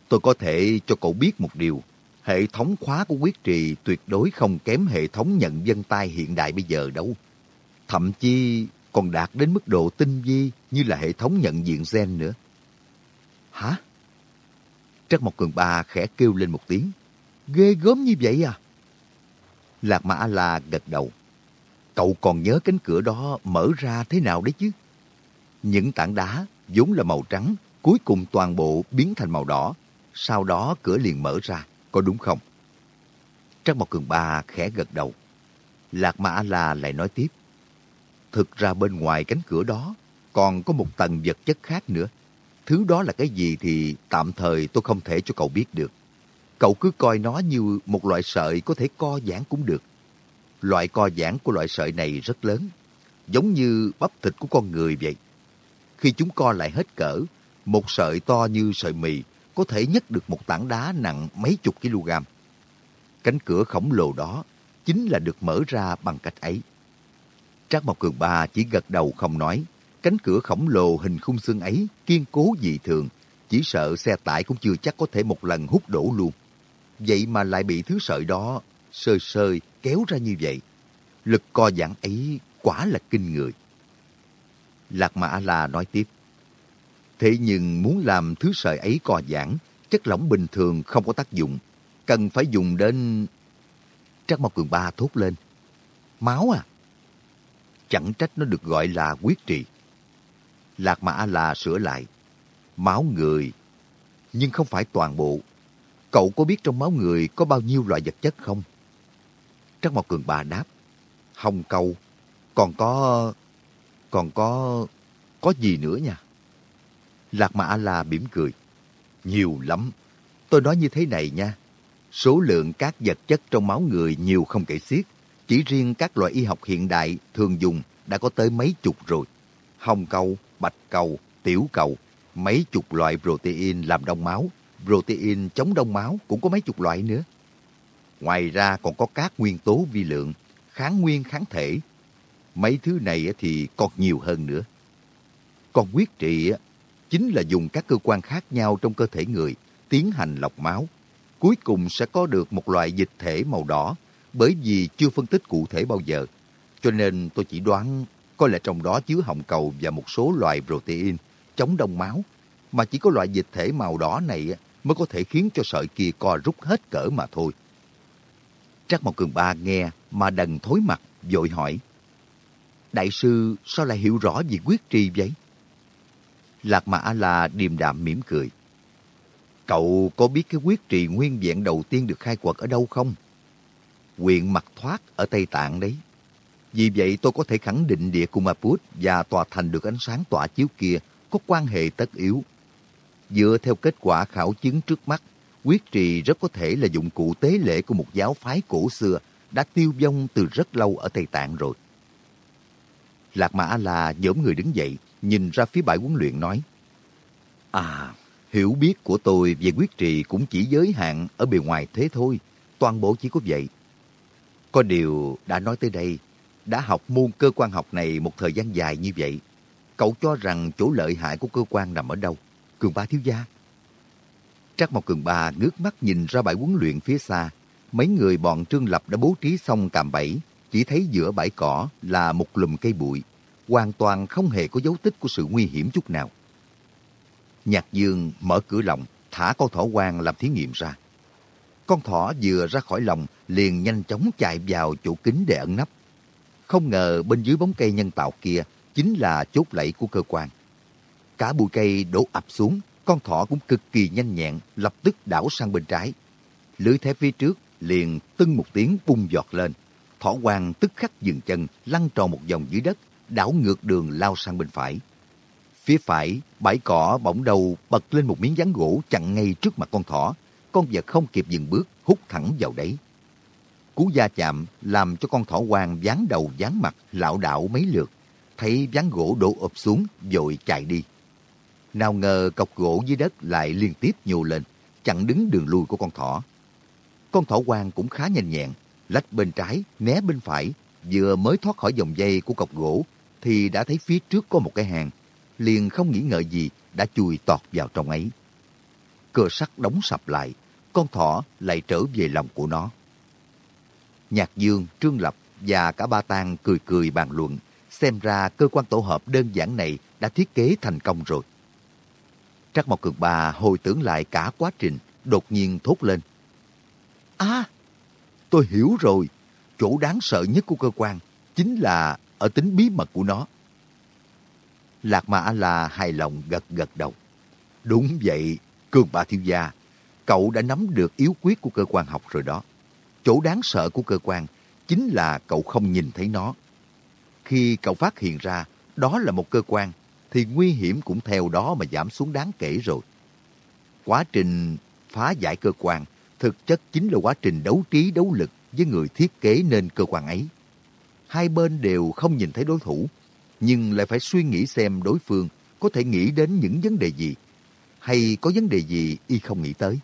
Tôi có thể cho cậu biết một điều. Hệ thống khóa của quyết trì tuyệt đối không kém hệ thống nhận dân tay hiện đại bây giờ đâu. Thậm chí còn đạt đến mức độ tinh vi như là hệ thống nhận diện gen nữa. Hả? Trắc Mộc Cường Ba khẽ kêu lên một tiếng. Ghê gớm như vậy à? Lạc Mã La gật đầu. Cậu còn nhớ cánh cửa đó mở ra thế nào đấy chứ? Những tảng đá vốn là màu trắng, cuối cùng toàn bộ biến thành màu đỏ. Sau đó cửa liền mở ra, có đúng không? Trắc Mộc Cường Ba khẽ gật đầu. Lạc Mã La lại nói tiếp. Thực ra bên ngoài cánh cửa đó còn có một tầng vật chất khác nữa. Thứ đó là cái gì thì tạm thời tôi không thể cho cậu biết được. Cậu cứ coi nó như một loại sợi có thể co giãn cũng được. Loại co giãn của loại sợi này rất lớn, giống như bắp thịt của con người vậy. Khi chúng co lại hết cỡ, một sợi to như sợi mì có thể nhấc được một tảng đá nặng mấy chục kg. Cánh cửa khổng lồ đó chính là được mở ra bằng cách ấy. Trác Mộc Cường Ba chỉ gật đầu không nói. Cánh cửa khổng lồ hình khung xương ấy kiên cố dị thường, chỉ sợ xe tải cũng chưa chắc có thể một lần hút đổ luôn. Vậy mà lại bị thứ sợi đó sơi sơi kéo ra như vậy. Lực co giãn ấy quả là kinh người. Lạc Mã La nói tiếp. Thế nhưng muốn làm thứ sợi ấy co giãn, chất lỏng bình thường không có tác dụng. Cần phải dùng đến... Trắc Mộc Cường Ba thốt lên. Máu à? Chẳng trách nó được gọi là quyết trị. Lạc Mã La sửa lại. Máu người. Nhưng không phải toàn bộ. Cậu có biết trong máu người có bao nhiêu loại vật chất không? Trắc Mộc Cường Ba đáp. Hồng cầu, Còn có... Còn có... Có gì nữa nha? Lạc Mã La mỉm cười. Nhiều lắm. Tôi nói như thế này nha. Số lượng các vật chất trong máu người nhiều không kể xiết. Chỉ riêng các loại y học hiện đại thường dùng đã có tới mấy chục rồi. Hồng cầu, bạch cầu, tiểu cầu, mấy chục loại protein làm đông máu, protein chống đông máu cũng có mấy chục loại nữa. Ngoài ra còn có các nguyên tố vi lượng, kháng nguyên kháng thể. Mấy thứ này thì còn nhiều hơn nữa. Còn quyết trị chính là dùng các cơ quan khác nhau trong cơ thể người tiến hành lọc máu. Cuối cùng sẽ có được một loại dịch thể màu đỏ bởi vì chưa phân tích cụ thể bao giờ. Cho nên tôi chỉ đoán có lẽ trong đó chứa hồng cầu và một số loại protein chống đông máu mà chỉ có loại dịch thể màu đỏ này mới có thể khiến cho sợi kia co rút hết cỡ mà thôi. Trác Mộc Cường Ba nghe mà đần thối mặt, vội hỏi. Đại sư sao lại hiểu rõ về quyết tri vậy? Lạc Mã A-La điềm đạm mỉm cười. Cậu có biết cái quyết trì nguyên vẹn đầu tiên được khai quật ở đâu không? Quyện mặt thoát ở Tây Tạng đấy. Vì vậy tôi có thể khẳng định địa Kumaput và tòa thành được ánh sáng tỏa chiếu kia có quan hệ tất yếu. Dựa theo kết quả khảo chứng trước mắt, quyết trì rất có thể là dụng cụ tế lễ của một giáo phái cổ xưa đã tiêu vong từ rất lâu ở Tây Tạng rồi. Lạc Mã là nhóm người đứng dậy, nhìn ra phía bãi huấn luyện nói. À, hiểu biết của tôi về quyết trì cũng chỉ giới hạn ở bề ngoài thế thôi. Toàn bộ chỉ có vậy. Có điều đã nói tới đây, đã học môn cơ quan học này một thời gian dài như vậy. Cậu cho rằng chỗ lợi hại của cơ quan nằm ở đâu? Cường ba thiếu gia. Trắc Mộc Cường Ba ngước mắt nhìn ra bãi huấn luyện phía xa. Mấy người bọn Trương Lập đã bố trí xong cạm bẫy, chỉ thấy giữa bãi cỏ là một lùm cây bụi, hoàn toàn không hề có dấu tích của sự nguy hiểm chút nào. Nhạc Dương mở cửa lòng, thả con thỏ quang làm thí nghiệm ra. Con thỏ vừa ra khỏi lòng, liền nhanh chóng chạy vào chỗ kính để ẩn nấp. Không ngờ bên dưới bóng cây nhân tạo kia chính là chốt lẫy của cơ quan. Cả bụi cây đổ ập xuống, con thỏ cũng cực kỳ nhanh nhẹn, lập tức đảo sang bên trái. Lưới thép phía trước liền tưng một tiếng bung giọt lên. Thỏ quang tức khắc dừng chân, lăn tròn một vòng dưới đất, đảo ngược đường lao sang bên phải. Phía phải, bãi cỏ bỗng đầu bật lên một miếng dán gỗ chặn ngay trước mặt con thỏ. Con vật không kịp dừng bước, hút thẳng vào đấy. Cú va chạm làm cho con thỏ quang dán đầu dán mặt lảo đảo mấy lượt. Thấy dán gỗ đổ ập xuống, vội chạy đi. Nào ngờ cọc gỗ dưới đất lại liên tiếp nhô lên, chặn đứng đường lui của con thỏ. Con thỏ quang cũng khá nhanh nhẹn, lách bên trái, né bên phải, vừa mới thoát khỏi dòng dây của cọc gỗ thì đã thấy phía trước có một cái hàng. Liền không nghĩ ngợi gì, đã chui tọt vào trong ấy. Cửa sắt đóng sập lại, con thỏ lại trở về lòng của nó. Nhạc Dương, Trương Lập và cả ba tang cười cười bàn luận, xem ra cơ quan tổ hợp đơn giản này đã thiết kế thành công rồi. Trắc Mộc Cường Ba hồi tưởng lại cả quá trình, đột nhiên thốt lên. À, tôi hiểu rồi, chỗ đáng sợ nhất của cơ quan chính là ở tính bí mật của nó. Lạc Mã là hài lòng gật gật đầu. Đúng vậy, Cường Bà Thiếu Gia, cậu đã nắm được yếu quyết của cơ quan học rồi đó. Chỗ đáng sợ của cơ quan chính là cậu không nhìn thấy nó. Khi cậu phát hiện ra đó là một cơ quan, thì nguy hiểm cũng theo đó mà giảm xuống đáng kể rồi. Quá trình phá giải cơ quan thực chất chính là quá trình đấu trí đấu lực với người thiết kế nên cơ quan ấy. Hai bên đều không nhìn thấy đối thủ, nhưng lại phải suy nghĩ xem đối phương có thể nghĩ đến những vấn đề gì, hay có vấn đề gì y không nghĩ tới.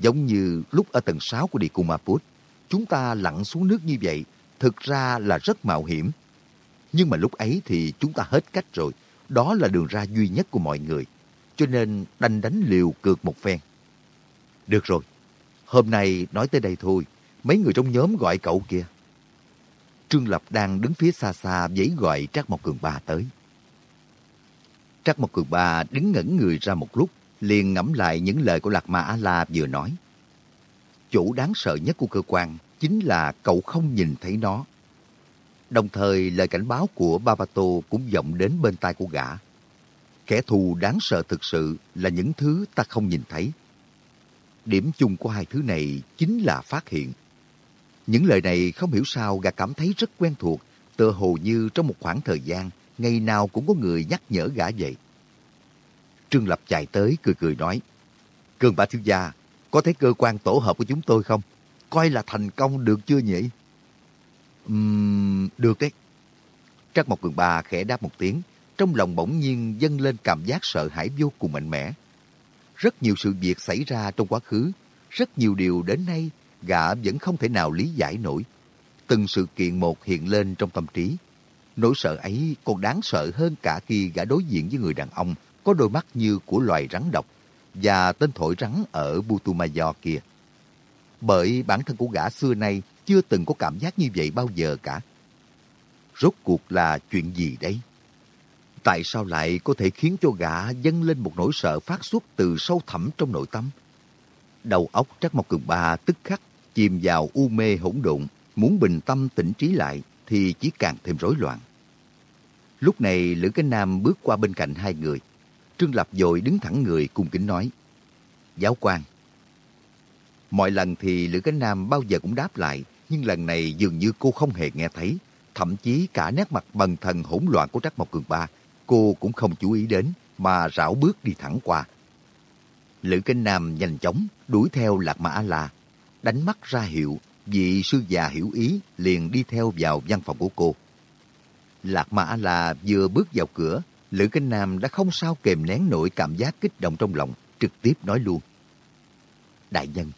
Giống như lúc ở tầng 6 của địa cung Maput, chúng ta lặn xuống nước như vậy, thực ra là rất mạo hiểm. Nhưng mà lúc ấy thì chúng ta hết cách rồi, đó là đường ra duy nhất của mọi người, cho nên đành đánh liều cược một phen. Được rồi, hôm nay nói tới đây thôi, mấy người trong nhóm gọi cậu kia. Trương Lập đang đứng phía xa xa giấy gọi Trác Mộc Cường Ba tới. Trác Mộc Cường Ba đứng ngẩn người ra một lúc, liền ngẫm lại những lời của Lạc Ma A-La vừa nói. Chủ đáng sợ nhất của cơ quan chính là cậu không nhìn thấy nó. Đồng thời lời cảnh báo của Babato cũng vọng đến bên tai của gã. Kẻ thù đáng sợ thực sự là những thứ ta không nhìn thấy. Điểm chung của hai thứ này chính là phát hiện. Những lời này không hiểu sao gã cảm thấy rất quen thuộc, tựa hồ như trong một khoảng thời gian, ngày nào cũng có người nhắc nhở gã vậy. Trương Lập chạy tới cười cười nói, Cường bà thiếu gia, có thấy cơ quan tổ hợp của chúng tôi không? Coi là thành công được chưa nhỉ? Uhm, được đấy. Trắc Mộc Cường Ba khẽ đáp một tiếng, trong lòng bỗng nhiên dâng lên cảm giác sợ hãi vô cùng mạnh mẽ. Rất nhiều sự việc xảy ra trong quá khứ, rất nhiều điều đến nay gã vẫn không thể nào lý giải nổi. Từng sự kiện một hiện lên trong tâm trí. Nỗi sợ ấy còn đáng sợ hơn cả khi gã đối diện với người đàn ông có đôi mắt như của loài rắn độc và tên thổi rắn ở Butumayo kia. Bởi bản thân của gã xưa nay chưa từng có cảm giác như vậy bao giờ cả. Rốt cuộc là chuyện gì đấy? Tại sao lại có thể khiến cho gã dâng lên một nỗi sợ phát xuất từ sâu thẳm trong nội tâm? Đầu óc Trác Mộc Cường Ba tức khắc chìm vào u mê hỗn độn, muốn bình tâm tỉnh trí lại thì chỉ càng thêm rối loạn. Lúc này Lữ Cái Nam bước qua bên cạnh hai người. Trương Lập dội đứng thẳng người cung kính nói. Giáo quan. Mọi lần thì Lữ Cái Nam bao giờ cũng đáp lại, nhưng lần này dường như cô không hề nghe thấy. Thậm chí cả nét mặt bần thần hỗn loạn của Trác Mộc Cường Ba, cô cũng không chú ý đến, mà rảo bước đi thẳng qua. Lữ Kinh Nam nhanh chóng đuổi theo Lạc Mã La, đánh mắt ra hiệu, vị sư già hiểu ý liền đi theo vào văn phòng của cô. Lạc Mã La vừa bước vào cửa, Lữ Kinh Nam đã không sao kềm nén nổi cảm giác kích động trong lòng, trực tiếp nói luôn. Đại nhân,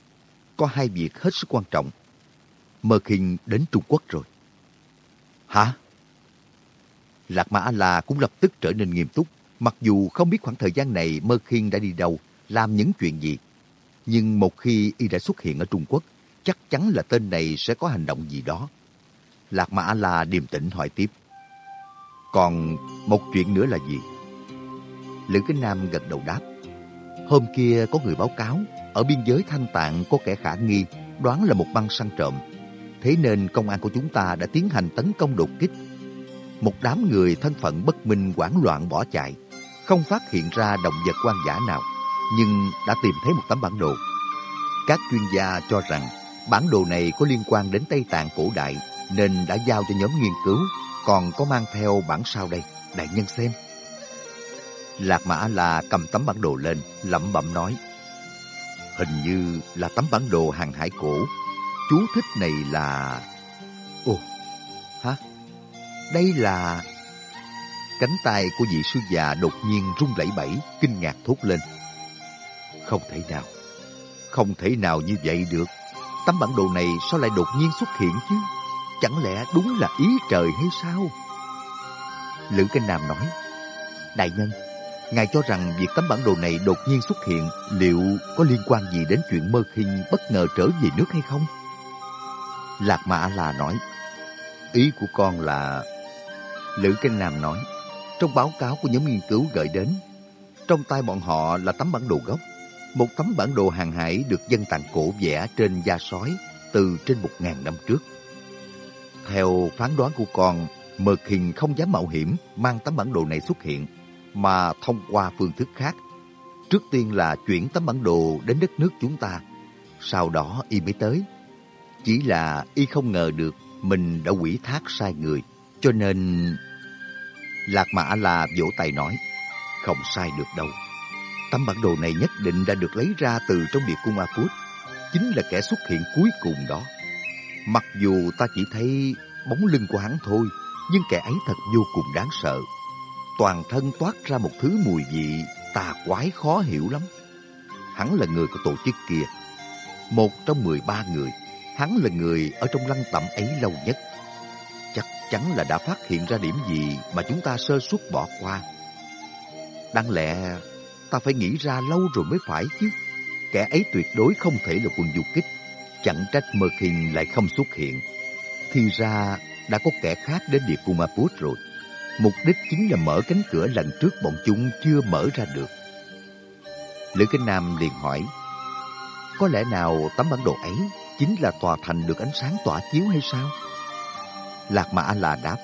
có hai việc hết sức quan trọng. Mơ Kinh đến Trung Quốc rồi. Hả? Lạc Mã La cũng lập tức trở nên nghiêm túc, mặc dù không biết khoảng thời gian này Mơ Khiên đã đi đâu, làm những chuyện gì. Nhưng một khi y đã xuất hiện ở Trung Quốc, chắc chắn là tên này sẽ có hành động gì đó. Lạc Mã La điềm tĩnh hỏi tiếp. Còn một chuyện nữa là gì? Lữ Kính Nam gật đầu đáp. Hôm kia có người báo cáo, ở biên giới Thanh Tạng có kẻ khả nghi, đoán là một băng săn trộm. Thế nên công an của chúng ta đã tiến hành tấn công đột kích. Một đám người thân phận bất minh hoảng loạn bỏ chạy, không phát hiện ra động vật quan giả nào nhưng đã tìm thấy một tấm bản đồ. Các chuyên gia cho rằng bản đồ này có liên quan đến Tây Tạng cổ đại nên đã giao cho nhóm nghiên cứu, còn có mang theo bản sao đây, đại nhân xem. Lạc Mã là cầm tấm bản đồ lên, lẩm bẩm nói. Hình như là tấm bản đồ hàng hải cổ. Chú thích này là... Ồ. Đây là... Cánh tay của vị sư già đột nhiên rung lẩy bẩy, kinh ngạc thốt lên. Không thể nào. Không thể nào như vậy được. Tấm bản đồ này sao lại đột nhiên xuất hiện chứ? Chẳng lẽ đúng là ý trời hay sao? Lữ Canh Nam nói, Đại nhân, Ngài cho rằng việc tấm bản đồ này đột nhiên xuất hiện liệu có liên quan gì đến chuyện mơ khinh bất ngờ trở về nước hay không? Lạc Mã là nói, Ý của con là... Lữ Kinh Nam nói, trong báo cáo của nhóm nghiên cứu gửi đến, trong tay bọn họ là tấm bản đồ gốc một tấm bản đồ hàng hải được dân tàng cổ vẽ trên da sói từ trên một ngàn năm trước. Theo phán đoán của con, mực Hình không dám mạo hiểm mang tấm bản đồ này xuất hiện, mà thông qua phương thức khác. Trước tiên là chuyển tấm bản đồ đến đất nước chúng ta, sau đó y mới tới. Chỉ là y không ngờ được mình đã quỷ thác sai người, cho nên... Lạc Mã là vỗ tay nói, không sai được đâu. Tấm bản đồ này nhất định đã được lấy ra từ trong địa cung A chính là kẻ xuất hiện cuối cùng đó. Mặc dù ta chỉ thấy bóng lưng của hắn thôi, nhưng kẻ ấy thật vô cùng đáng sợ. Toàn thân toát ra một thứ mùi vị tà quái khó hiểu lắm. Hắn là người của tổ chức kia. Một trong mười ba người, hắn là người ở trong lăng tẩm ấy lâu nhất chẳng chắn là đã phát hiện ra điểm gì mà chúng ta sơ suất bỏ qua. Đáng lẽ ta phải nghĩ ra lâu rồi mới phải chứ. Kẻ ấy tuyệt đối không thể là quân du kích. Chẳng trách Mơ Kinh lại không xuất hiện. Thì ra đã có kẻ khác đến địa Kumaput rồi. Mục đích chính là mở cánh cửa lần trước bọn chúng chưa mở ra được. Lữ Kinh Nam liền hỏi, có lẽ nào tấm bản đồ ấy chính là tòa thành được ánh sáng tỏa chiếu hay sao? Lạc Mã là đáp,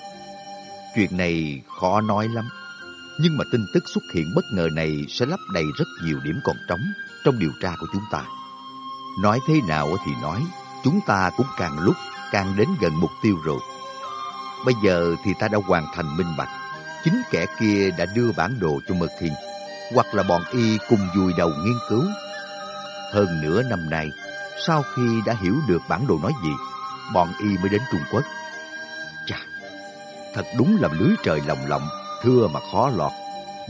chuyện này khó nói lắm. Nhưng mà tin tức xuất hiện bất ngờ này sẽ lấp đầy rất nhiều điểm còn trống trong điều tra của chúng ta. Nói thế nào thì nói, chúng ta cũng càng lúc càng đến gần mục tiêu rồi. Bây giờ thì ta đã hoàn thành minh bạch. Chính kẻ kia đã đưa bản đồ cho Mật Thiên, hoặc là bọn y cùng vùi đầu nghiên cứu. Hơn nửa năm nay, sau khi đã hiểu được bản đồ nói gì, bọn y mới đến Trung Quốc. Thật đúng là lưới trời lồng lộng, thưa mà khó lọt.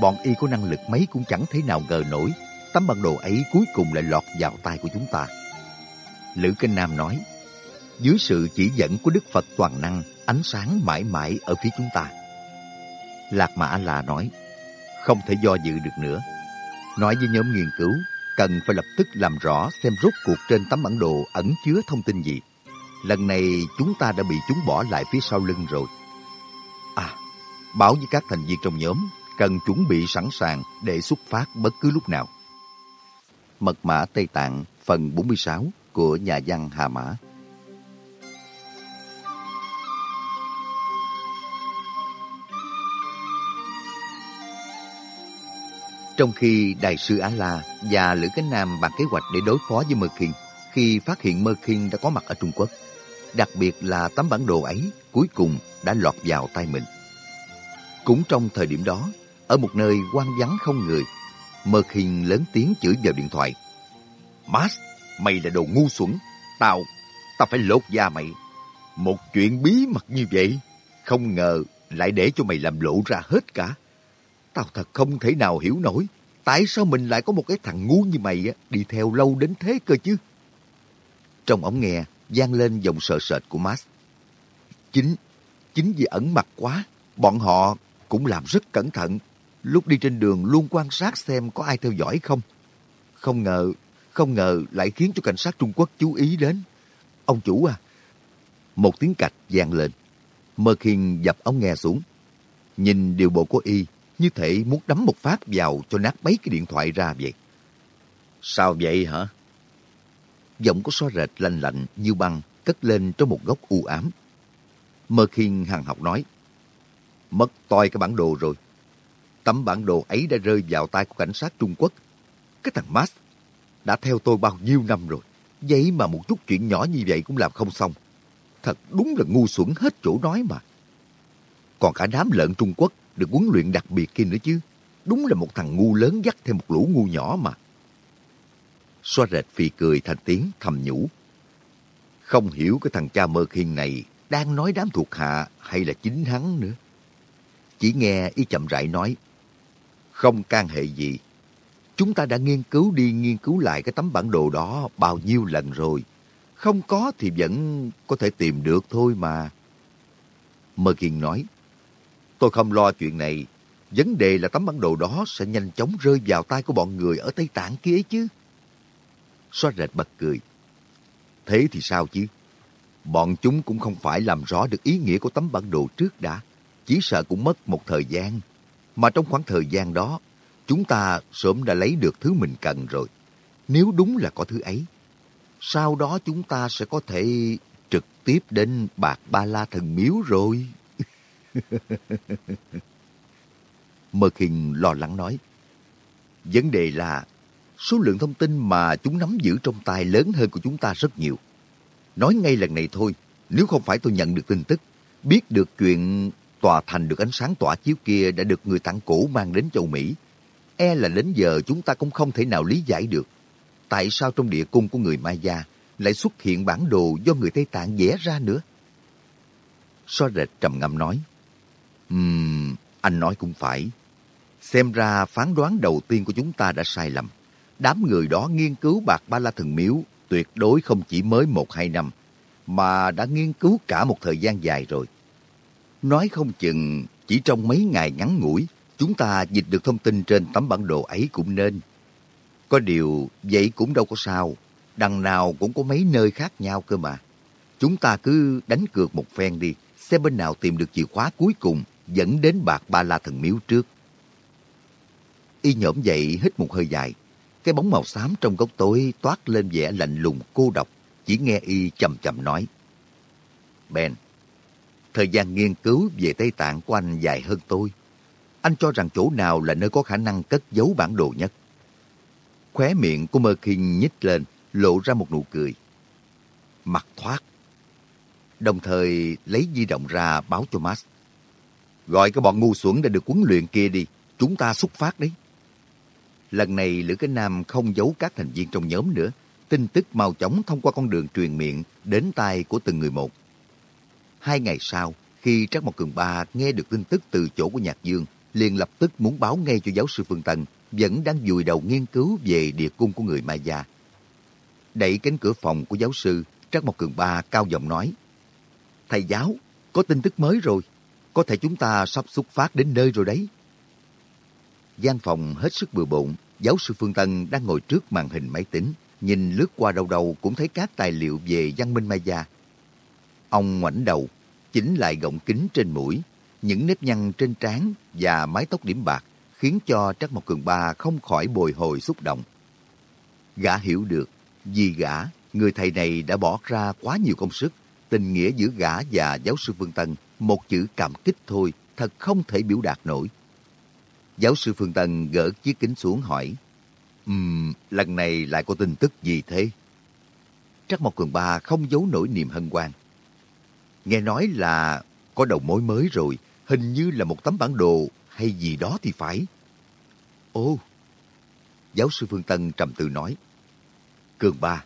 Bọn y có năng lực mấy cũng chẳng thể nào ngờ nổi, tấm bản đồ ấy cuối cùng lại lọt vào tay của chúng ta. Lữ Kinh Nam nói, dưới sự chỉ dẫn của Đức Phật toàn năng, ánh sáng mãi mãi ở phía chúng ta. Lạc Mã là nói, không thể do dự được nữa. Nói với nhóm nghiên cứu, cần phải lập tức làm rõ xem rốt cuộc trên tấm bản đồ ẩn chứa thông tin gì. Lần này chúng ta đã bị chúng bỏ lại phía sau lưng rồi. Báo với các thành viên trong nhóm cần chuẩn bị sẵn sàng để xuất phát bất cứ lúc nào. Mật mã Tây Tạng phần 46 của nhà văn Hà Mã Trong khi Đại sư Á La và Lữ Cánh Nam bàn kế hoạch để đối phó với Mơ Kinh, khi phát hiện Mơ Kinh đã có mặt ở Trung Quốc, đặc biệt là tấm bản đồ ấy cuối cùng đã lọt vào tay mình. Cũng trong thời điểm đó, ở một nơi quan vắng không người, Mơ Kinh lớn tiếng chửi vào điện thoại. Mas, mày là đồ ngu xuẩn, tao, tao phải lột da mày. Một chuyện bí mật như vậy, không ngờ lại để cho mày làm lộ ra hết cả. Tao thật không thể nào hiểu nổi. Tại sao mình lại có một cái thằng ngu như mày á, đi theo lâu đến thế cơ chứ? Trong ống nghe, vang lên giọng sợ sệt của Max. Chính, chính vì ẩn mặt quá, bọn họ cũng làm rất cẩn thận. Lúc đi trên đường luôn quan sát xem có ai theo dõi không. Không ngờ, không ngờ lại khiến cho cảnh sát Trung Quốc chú ý đến. Ông chủ à! Một tiếng cạch vang lên. Mơ Khiên dập ống nghe xuống. Nhìn điều bộ của y, như thể muốn đấm một phát vào cho nát bấy cái điện thoại ra vậy. Sao vậy hả? Giọng có xóa rệt lạnh lạnh như băng cất lên trong một góc u ám. Mơ khiên hằng học nói, mất toi cái bản đồ rồi. Tấm bản đồ ấy đã rơi vào tay của cảnh sát Trung Quốc. Cái thằng Max đã theo tôi bao nhiêu năm rồi. Vậy mà một chút chuyện nhỏ như vậy cũng làm không xong. Thật đúng là ngu xuẩn hết chỗ nói mà. Còn cả đám lợn Trung Quốc được huấn luyện đặc biệt kia nữa chứ. Đúng là một thằng ngu lớn dắt thêm một lũ ngu nhỏ mà. Xoa rệt phì cười thành tiếng thầm nhủ. Không hiểu cái thằng cha mơ khiên này đang nói đám thuộc hạ hay là chính hắn nữa. Chỉ nghe y chậm rãi nói. Không can hệ gì. Chúng ta đã nghiên cứu đi nghiên cứu lại cái tấm bản đồ đó bao nhiêu lần rồi. Không có thì vẫn có thể tìm được thôi mà. Mơ Kiên nói. Tôi không lo chuyện này. Vấn đề là tấm bản đồ đó sẽ nhanh chóng rơi vào tay của bọn người ở Tây Tạng kia ấy chứ. Xóa rệt bật cười. Thế thì sao chứ? Bọn chúng cũng không phải làm rõ được ý nghĩa của tấm bản đồ trước đã. Chỉ sợ cũng mất một thời gian. Mà trong khoảng thời gian đó, chúng ta sớm đã lấy được thứ mình cần rồi. Nếu đúng là có thứ ấy, sau đó chúng ta sẽ có thể trực tiếp đến Bạc Ba La Thần Miếu rồi. Mơ Kinh lo lắng nói. Vấn đề là số lượng thông tin mà chúng nắm giữ trong tay lớn hơn của chúng ta rất nhiều. Nói ngay lần này thôi, nếu không phải tôi nhận được tin tức, biết được chuyện tòa thành được ánh sáng tỏa chiếu kia đã được người tặng cổ mang đến châu Mỹ. E là đến giờ chúng ta cũng không thể nào lý giải được. Tại sao trong địa cung của người Maya lại xuất hiện bản đồ do người Tây Tạng vẽ ra nữa? So rệt trầm ngâm nói. Ừm, anh nói cũng phải. Xem ra phán đoán đầu tiên của chúng ta đã sai lầm. Đám người đó nghiên cứu bạc ba la thần miếu tuyệt đối không chỉ mới một hai năm, mà đã nghiên cứu cả một thời gian dài rồi. Nói không chừng chỉ trong mấy ngày ngắn ngủi, chúng ta dịch được thông tin trên tấm bản đồ ấy cũng nên. Có điều, vậy cũng đâu có sao. Đằng nào cũng có mấy nơi khác nhau cơ mà. Chúng ta cứ đánh cược một phen đi, xem bên nào tìm được chìa khóa cuối cùng dẫn đến bạc ba la thần miếu trước. Y nhổm dậy hít một hơi dài. Cái bóng màu xám trong góc tối toát lên vẻ lạnh lùng cô độc. Chỉ nghe Y chầm chậm nói. Ben, thời gian nghiên cứu về Tây Tạng của anh dài hơn tôi. Anh cho rằng chỗ nào là nơi có khả năng cất giấu bản đồ nhất. Khóe miệng của Mơ Kinh nhích lên, lộ ra một nụ cười. Mặt thoát. Đồng thời lấy di động ra báo cho Max. Gọi cái bọn ngu xuẩn đã được huấn luyện kia đi. Chúng ta xuất phát đấy. Lần này Lữ Cái Nam không giấu các thành viên trong nhóm nữa. Tin tức mau chóng thông qua con đường truyền miệng đến tai của từng người một. Hai ngày sau, khi Trác Mộc Cường Ba nghe được tin tức từ chỗ của Nhạc Dương, liền lập tức muốn báo ngay cho giáo sư Phương Tân, vẫn đang vùi đầu nghiên cứu về địa cung của người Maya. Đẩy cánh cửa phòng của giáo sư, Trác Mộc Cường Ba cao giọng nói, Thầy giáo, có tin tức mới rồi. Có thể chúng ta sắp xuất phát đến nơi rồi đấy. gian phòng hết sức bừa bộn, giáo sư Phương Tân đang ngồi trước màn hình máy tính, nhìn lướt qua đầu đầu cũng thấy các tài liệu về văn minh Maya. Ông ngoảnh đầu, chỉnh lại gọng kính trên mũi, những nếp nhăn trên trán và mái tóc điểm bạc khiến cho Trắc Mộc Cường Ba không khỏi bồi hồi xúc động. Gã hiểu được, vì gã, người thầy này đã bỏ ra quá nhiều công sức, tình nghĩa giữa gã và giáo sư Phương Tân, một chữ cảm kích thôi, thật không thể biểu đạt nổi. Giáo sư Phương Tân gỡ chiếc kính xuống hỏi, um, lần này lại có tin tức gì thế? Trắc Mộc Cường Ba không giấu nổi niềm hân hoan. Nghe nói là có đầu mối mới rồi, hình như là một tấm bản đồ hay gì đó thì phải. Ồ, giáo sư Phương Tân trầm tư nói. Cường Ba,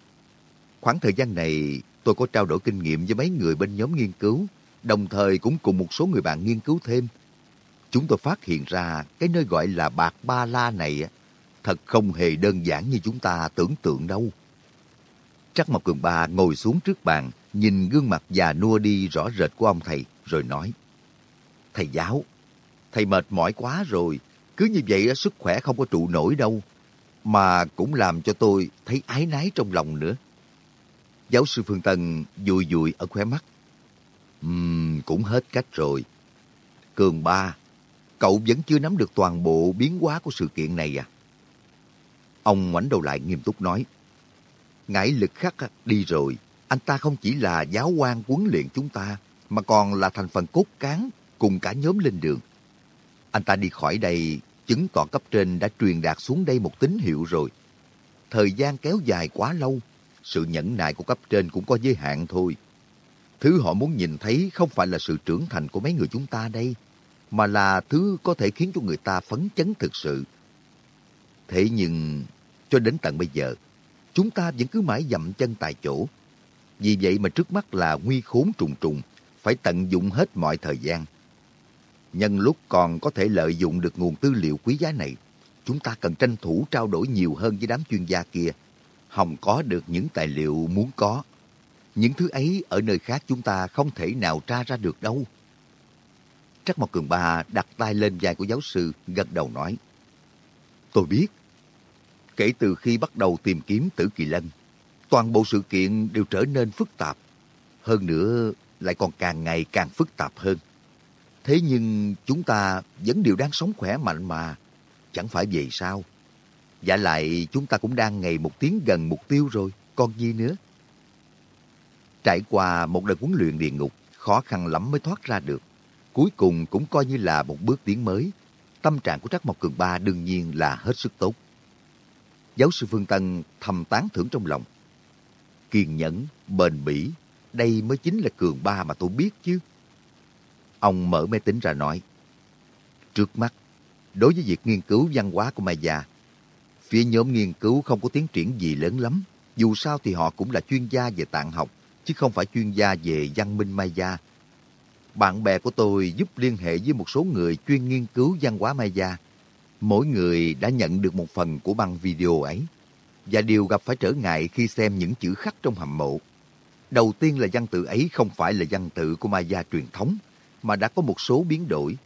khoảng thời gian này tôi có trao đổi kinh nghiệm với mấy người bên nhóm nghiên cứu, đồng thời cũng cùng một số người bạn nghiên cứu thêm. Chúng tôi phát hiện ra cái nơi gọi là Bạc Ba La này thật không hề đơn giản như chúng ta tưởng tượng đâu. Trắc Mộc Cường Ba ngồi xuống trước bàn, nhìn gương mặt già nua đi rõ rệt của ông thầy, rồi nói. Thầy giáo, thầy mệt mỏi quá rồi, cứ như vậy sức khỏe không có trụ nổi đâu, mà cũng làm cho tôi thấy ái nái trong lòng nữa. Giáo sư Phương Tân vui vui ở khóe mắt. Uhm, cũng hết cách rồi. Cường ba, cậu vẫn chưa nắm được toàn bộ biến hóa của sự kiện này à? Ông ngoảnh đầu lại nghiêm túc nói. Ngải lực khắc đi rồi, anh ta không chỉ là giáo quan huấn luyện chúng ta, mà còn là thành phần cốt cán cùng cả nhóm lên đường. Anh ta đi khỏi đây, chứng tỏ cấp trên đã truyền đạt xuống đây một tín hiệu rồi. Thời gian kéo dài quá lâu, sự nhẫn nại của cấp trên cũng có giới hạn thôi. Thứ họ muốn nhìn thấy không phải là sự trưởng thành của mấy người chúng ta đây, mà là thứ có thể khiến cho người ta phấn chấn thực sự. Thế nhưng, cho đến tận bây giờ, chúng ta vẫn cứ mãi dậm chân tại chỗ. Vì vậy mà trước mắt là nguy khốn trùng trùng, phải tận dụng hết mọi thời gian. Nhân lúc còn có thể lợi dụng được nguồn tư liệu quý giá này, chúng ta cần tranh thủ trao đổi nhiều hơn với đám chuyên gia kia. Hồng có được những tài liệu muốn có. Những thứ ấy ở nơi khác chúng ta không thể nào tra ra được đâu. Trắc Mộc Cường Ba đặt tay lên vai của giáo sư, gật đầu nói. Tôi biết. Kể từ khi bắt đầu tìm kiếm Tử Kỳ Lân, toàn bộ sự kiện đều trở nên phức tạp. Hơn nữa, lại còn càng ngày càng phức tạp hơn. Thế nhưng chúng ta vẫn đều đang sống khỏe mạnh mà. Chẳng phải vậy sao? Dạ lại chúng ta cũng đang ngày một tiến gần mục tiêu rồi, còn gì nữa? Trải qua một đợt huấn luyện địa ngục, khó khăn lắm mới thoát ra được. Cuối cùng cũng coi như là một bước tiến mới. Tâm trạng của Trác Mộc Cường Ba đương nhiên là hết sức tốt. Giáo sư Phương Tân thầm tán thưởng trong lòng. Kiên nhẫn, bền bỉ, đây mới chính là Cường Ba mà tôi biết chứ. Ông mở máy tính ra nói. Trước mắt, đối với việc nghiên cứu văn hóa của Maya, phía nhóm nghiên cứu không có tiến triển gì lớn lắm. Dù sao thì họ cũng là chuyên gia về tạng học, chứ không phải chuyên gia về văn minh Maya. Bạn bè của tôi giúp liên hệ với một số người chuyên nghiên cứu văn hóa Maya. Mỗi người đã nhận được một phần của băng video ấy và đều gặp phải trở ngại khi xem những chữ khắc trong hầm mộ. Đầu tiên là văn tự ấy không phải là văn tự của Maya truyền thống, mà đã có một số biến đổi.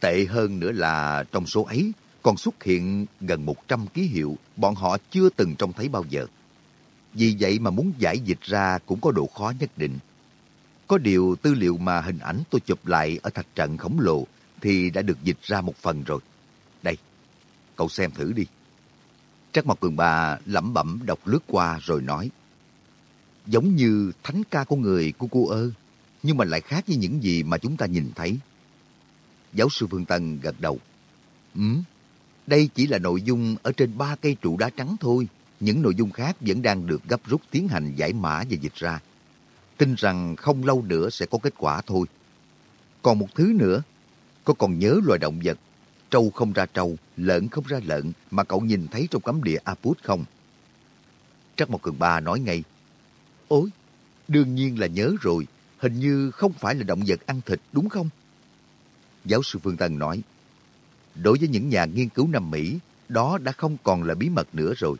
Tệ hơn nữa là trong số ấy còn xuất hiện gần 100 ký hiệu bọn họ chưa từng trông thấy bao giờ. Vì vậy mà muốn giải dịch ra cũng có độ khó nhất định. Có điều tư liệu mà hình ảnh tôi chụp lại ở thạch trận khổng lồ thì đã được dịch ra một phần rồi. Đây, cậu xem thử đi. Trắc Mộc Cường Ba lẩm bẩm đọc lướt qua rồi nói. Giống như thánh ca của người của cô ơ, nhưng mà lại khác với những gì mà chúng ta nhìn thấy. Giáo sư Phương Tân gật đầu. Ừ, đây chỉ là nội dung ở trên ba cây trụ đá trắng thôi. Những nội dung khác vẫn đang được gấp rút tiến hành giải mã và dịch ra. Tin rằng không lâu nữa sẽ có kết quả thôi. Còn một thứ nữa, có còn nhớ loài động vật trâu không ra trâu, lợn không ra lợn mà cậu nhìn thấy trong cấm địa Aput không? Trắc Mộc Cường Ba nói ngay, Ôi, đương nhiên là nhớ rồi, hình như không phải là động vật ăn thịt đúng không? Giáo sư Phương Tân nói, đối với những nhà nghiên cứu Nam Mỹ, đó đã không còn là bí mật nữa rồi.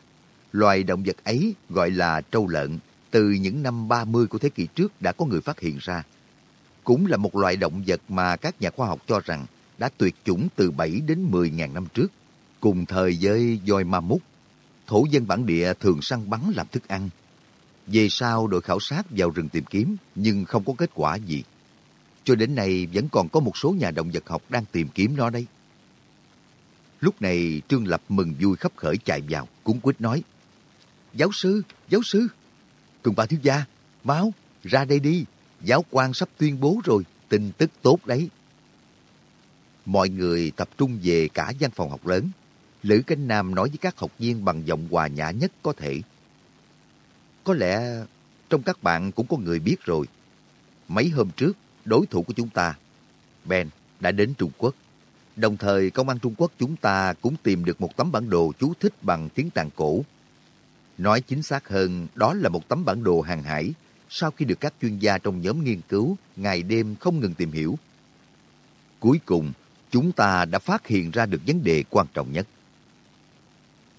Loài động vật ấy gọi là trâu lợn, từ những năm 30 của thế kỷ trước đã có người phát hiện ra. Cũng là một loài động vật mà các nhà khoa học cho rằng đã tuyệt chủng từ 7 đến 10 ngàn năm trước, cùng thời với voi ma mút. Thổ dân bản địa thường săn bắn làm thức ăn. Về sau đội khảo sát vào rừng tìm kiếm nhưng không có kết quả gì. Cho đến nay vẫn còn có một số nhà động vật học đang tìm kiếm nó đây. Lúc này Trương Lập mừng vui khắp khởi chạy vào, cuốn quýt nói. Giáo sư, giáo sư, cùng bà thiếu gia, máu, ra đây đi, giáo quan sắp tuyên bố rồi, tin tức tốt đấy. Mọi người tập trung về cả văn phòng học lớn. Lữ Cánh Nam nói với các học viên bằng giọng hòa nhã nhất có thể. Có lẽ trong các bạn cũng có người biết rồi. Mấy hôm trước, đối thủ của chúng ta, Ben, đã đến Trung Quốc. Đồng thời, công an Trung Quốc chúng ta cũng tìm được một tấm bản đồ chú thích bằng tiếng tàn cổ. Nói chính xác hơn, đó là một tấm bản đồ hàng hải sau khi được các chuyên gia trong nhóm nghiên cứu ngày đêm không ngừng tìm hiểu. Cuối cùng, chúng ta đã phát hiện ra được vấn đề quan trọng nhất.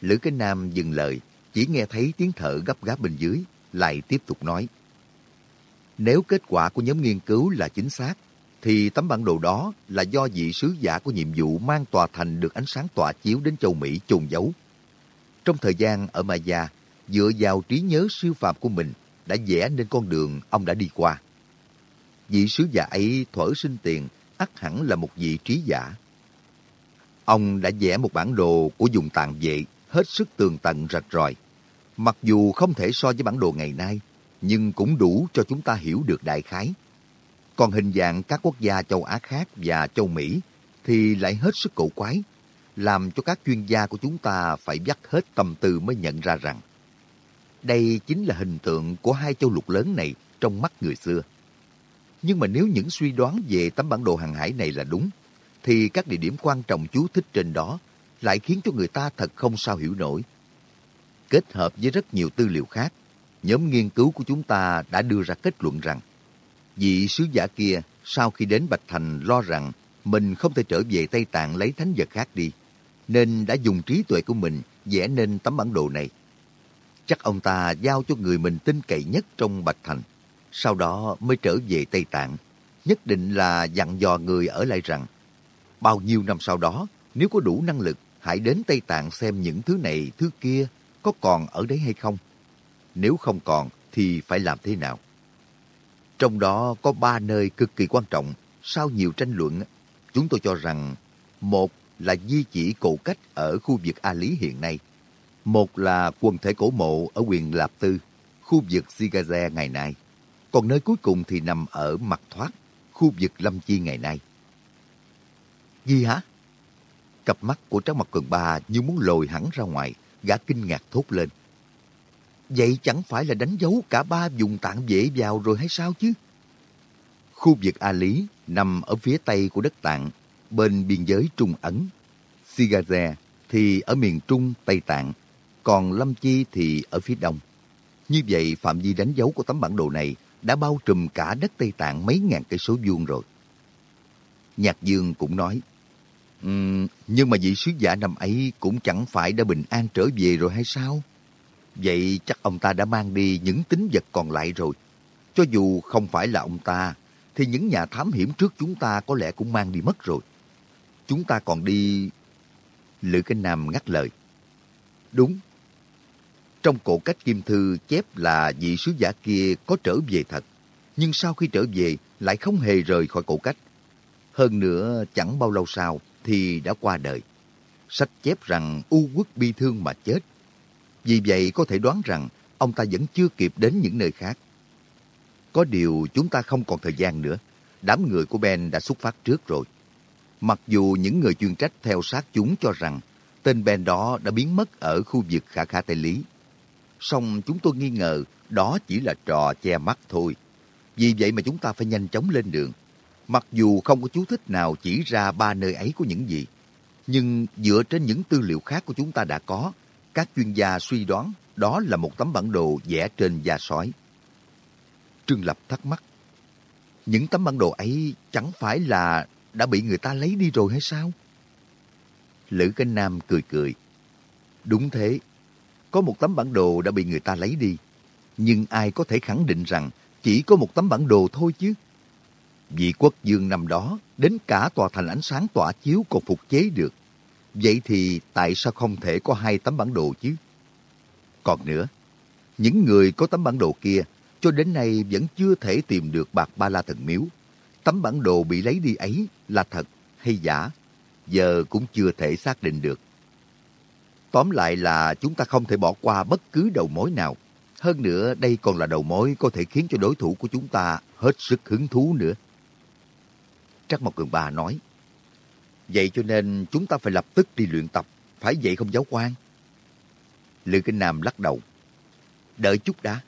Lữ Cái Nam dừng lời, chỉ nghe thấy tiếng thở gấp gáp bên dưới, lại tiếp tục nói. Nếu kết quả của nhóm nghiên cứu là chính xác, thì tấm bản đồ đó là do vị sứ giả của nhiệm vụ mang tòa thành được ánh sáng tỏa chiếu đến châu Mỹ chôn giấu. Trong thời gian ở Maya, dựa vào trí nhớ siêu phàm của mình, đã vẽ nên con đường ông đã đi qua. Vị sứ giả ấy thuở sinh tiền ắt hẳn là một vị trí giả. Ông đã vẽ một bản đồ của dùng tàn vệ hết sức tường tận rạch ròi. Mặc dù không thể so với bản đồ ngày nay, nhưng cũng đủ cho chúng ta hiểu được đại khái. Còn hình dạng các quốc gia châu Á khác và châu Mỹ thì lại hết sức cổ quái, làm cho các chuyên gia của chúng ta phải dắt hết tâm tư mới nhận ra rằng đây chính là hình tượng của hai châu lục lớn này trong mắt người xưa. Nhưng mà nếu những suy đoán về tấm bản đồ hàng hải này là đúng, thì các địa điểm quan trọng chú thích trên đó lại khiến cho người ta thật không sao hiểu nổi. Kết hợp với rất nhiều tư liệu khác, nhóm nghiên cứu của chúng ta đã đưa ra kết luận rằng vị sứ giả kia sau khi đến Bạch Thành lo rằng mình không thể trở về Tây Tạng lấy thánh vật khác đi, nên đã dùng trí tuệ của mình vẽ nên tấm bản đồ này. Chắc ông ta giao cho người mình tin cậy nhất trong Bạch Thành sau đó mới trở về Tây Tạng. Nhất định là dặn dò người ở lại rằng, bao nhiêu năm sau đó, nếu có đủ năng lực, hãy đến Tây Tạng xem những thứ này, thứ kia có còn ở đấy hay không. Nếu không còn, thì phải làm thế nào? Trong đó có ba nơi cực kỳ quan trọng, sau nhiều tranh luận, chúng tôi cho rằng một là di chỉ cổ cách ở khu vực A Lý hiện nay, một là quần thể cổ mộ ở quyền Lạp Tư, khu vực Sigaze ngày nay còn nơi cuối cùng thì nằm ở mặt thoát, khu vực Lâm Chi ngày nay. Gì hả? Cặp mắt của Trác Mặt Cường Ba như muốn lồi hẳn ra ngoài, gã kinh ngạc thốt lên. Vậy chẳng phải là đánh dấu cả ba vùng tạng dễ vào rồi hay sao chứ? Khu vực A Lý nằm ở phía tây của đất Tạng, bên biên giới Trung Ấn. Sigaze thì ở miền Trung Tây Tạng, còn Lâm Chi thì ở phía đông. Như vậy phạm vi đánh dấu của tấm bản đồ này đã bao trùm cả đất Tây Tạng mấy ngàn cây số vuông rồi. Nhạc Dương cũng nói, um, nhưng mà vị sứ giả năm ấy cũng chẳng phải đã bình an trở về rồi hay sao? Vậy chắc ông ta đã mang đi những tính vật còn lại rồi. Cho dù không phải là ông ta, thì những nhà thám hiểm trước chúng ta có lẽ cũng mang đi mất rồi. Chúng ta còn đi... Lữ Kinh Nam ngắt lời. Đúng. Trong cổ cách Kim Thư chép là vị sứ giả kia có trở về thật. Nhưng sau khi trở về lại không hề rời khỏi cổ cách. Hơn nữa, chẳng bao lâu sau thì đã qua đời. Sách chép rằng u quốc bi thương mà chết. Vì vậy có thể đoán rằng ông ta vẫn chưa kịp đến những nơi khác. Có điều chúng ta không còn thời gian nữa. Đám người của Ben đã xuất phát trước rồi. Mặc dù những người chuyên trách theo sát chúng cho rằng tên Ben đó đã biến mất ở khu vực khả khả Tây Lý. Song chúng tôi nghi ngờ đó chỉ là trò che mắt thôi. Vì vậy mà chúng ta phải nhanh chóng lên đường. Mặc dù không có chú thích nào chỉ ra ba nơi ấy có những gì, nhưng dựa trên những tư liệu khác của chúng ta đã có, các chuyên gia suy đoán đó là một tấm bản đồ vẽ trên da sói. Trương Lập thắc mắc. Những tấm bản đồ ấy chẳng phải là đã bị người ta lấy đi rồi hay sao? Lữ Canh Nam cười cười. Đúng thế, có một tấm bản đồ đã bị người ta lấy đi. Nhưng ai có thể khẳng định rằng chỉ có một tấm bản đồ thôi chứ? Vị quốc dương năm đó, đến cả tòa thành ánh sáng tỏa chiếu còn phục chế được. Vậy thì tại sao không thể có hai tấm bản đồ chứ? Còn nữa, những người có tấm bản đồ kia cho đến nay vẫn chưa thể tìm được bạc ba la thần miếu. Tấm bản đồ bị lấy đi ấy là thật hay giả, giờ cũng chưa thể xác định được. Tóm lại là chúng ta không thể bỏ qua bất cứ đầu mối nào. Hơn nữa, đây còn là đầu mối có thể khiến cho đối thủ của chúng ta hết sức hứng thú nữa. Trắc Mộc Cường Ba nói, Vậy cho nên chúng ta phải lập tức đi luyện tập, phải vậy không giáo quan? Lữ Kinh Nam lắc đầu. Đợi chút đã.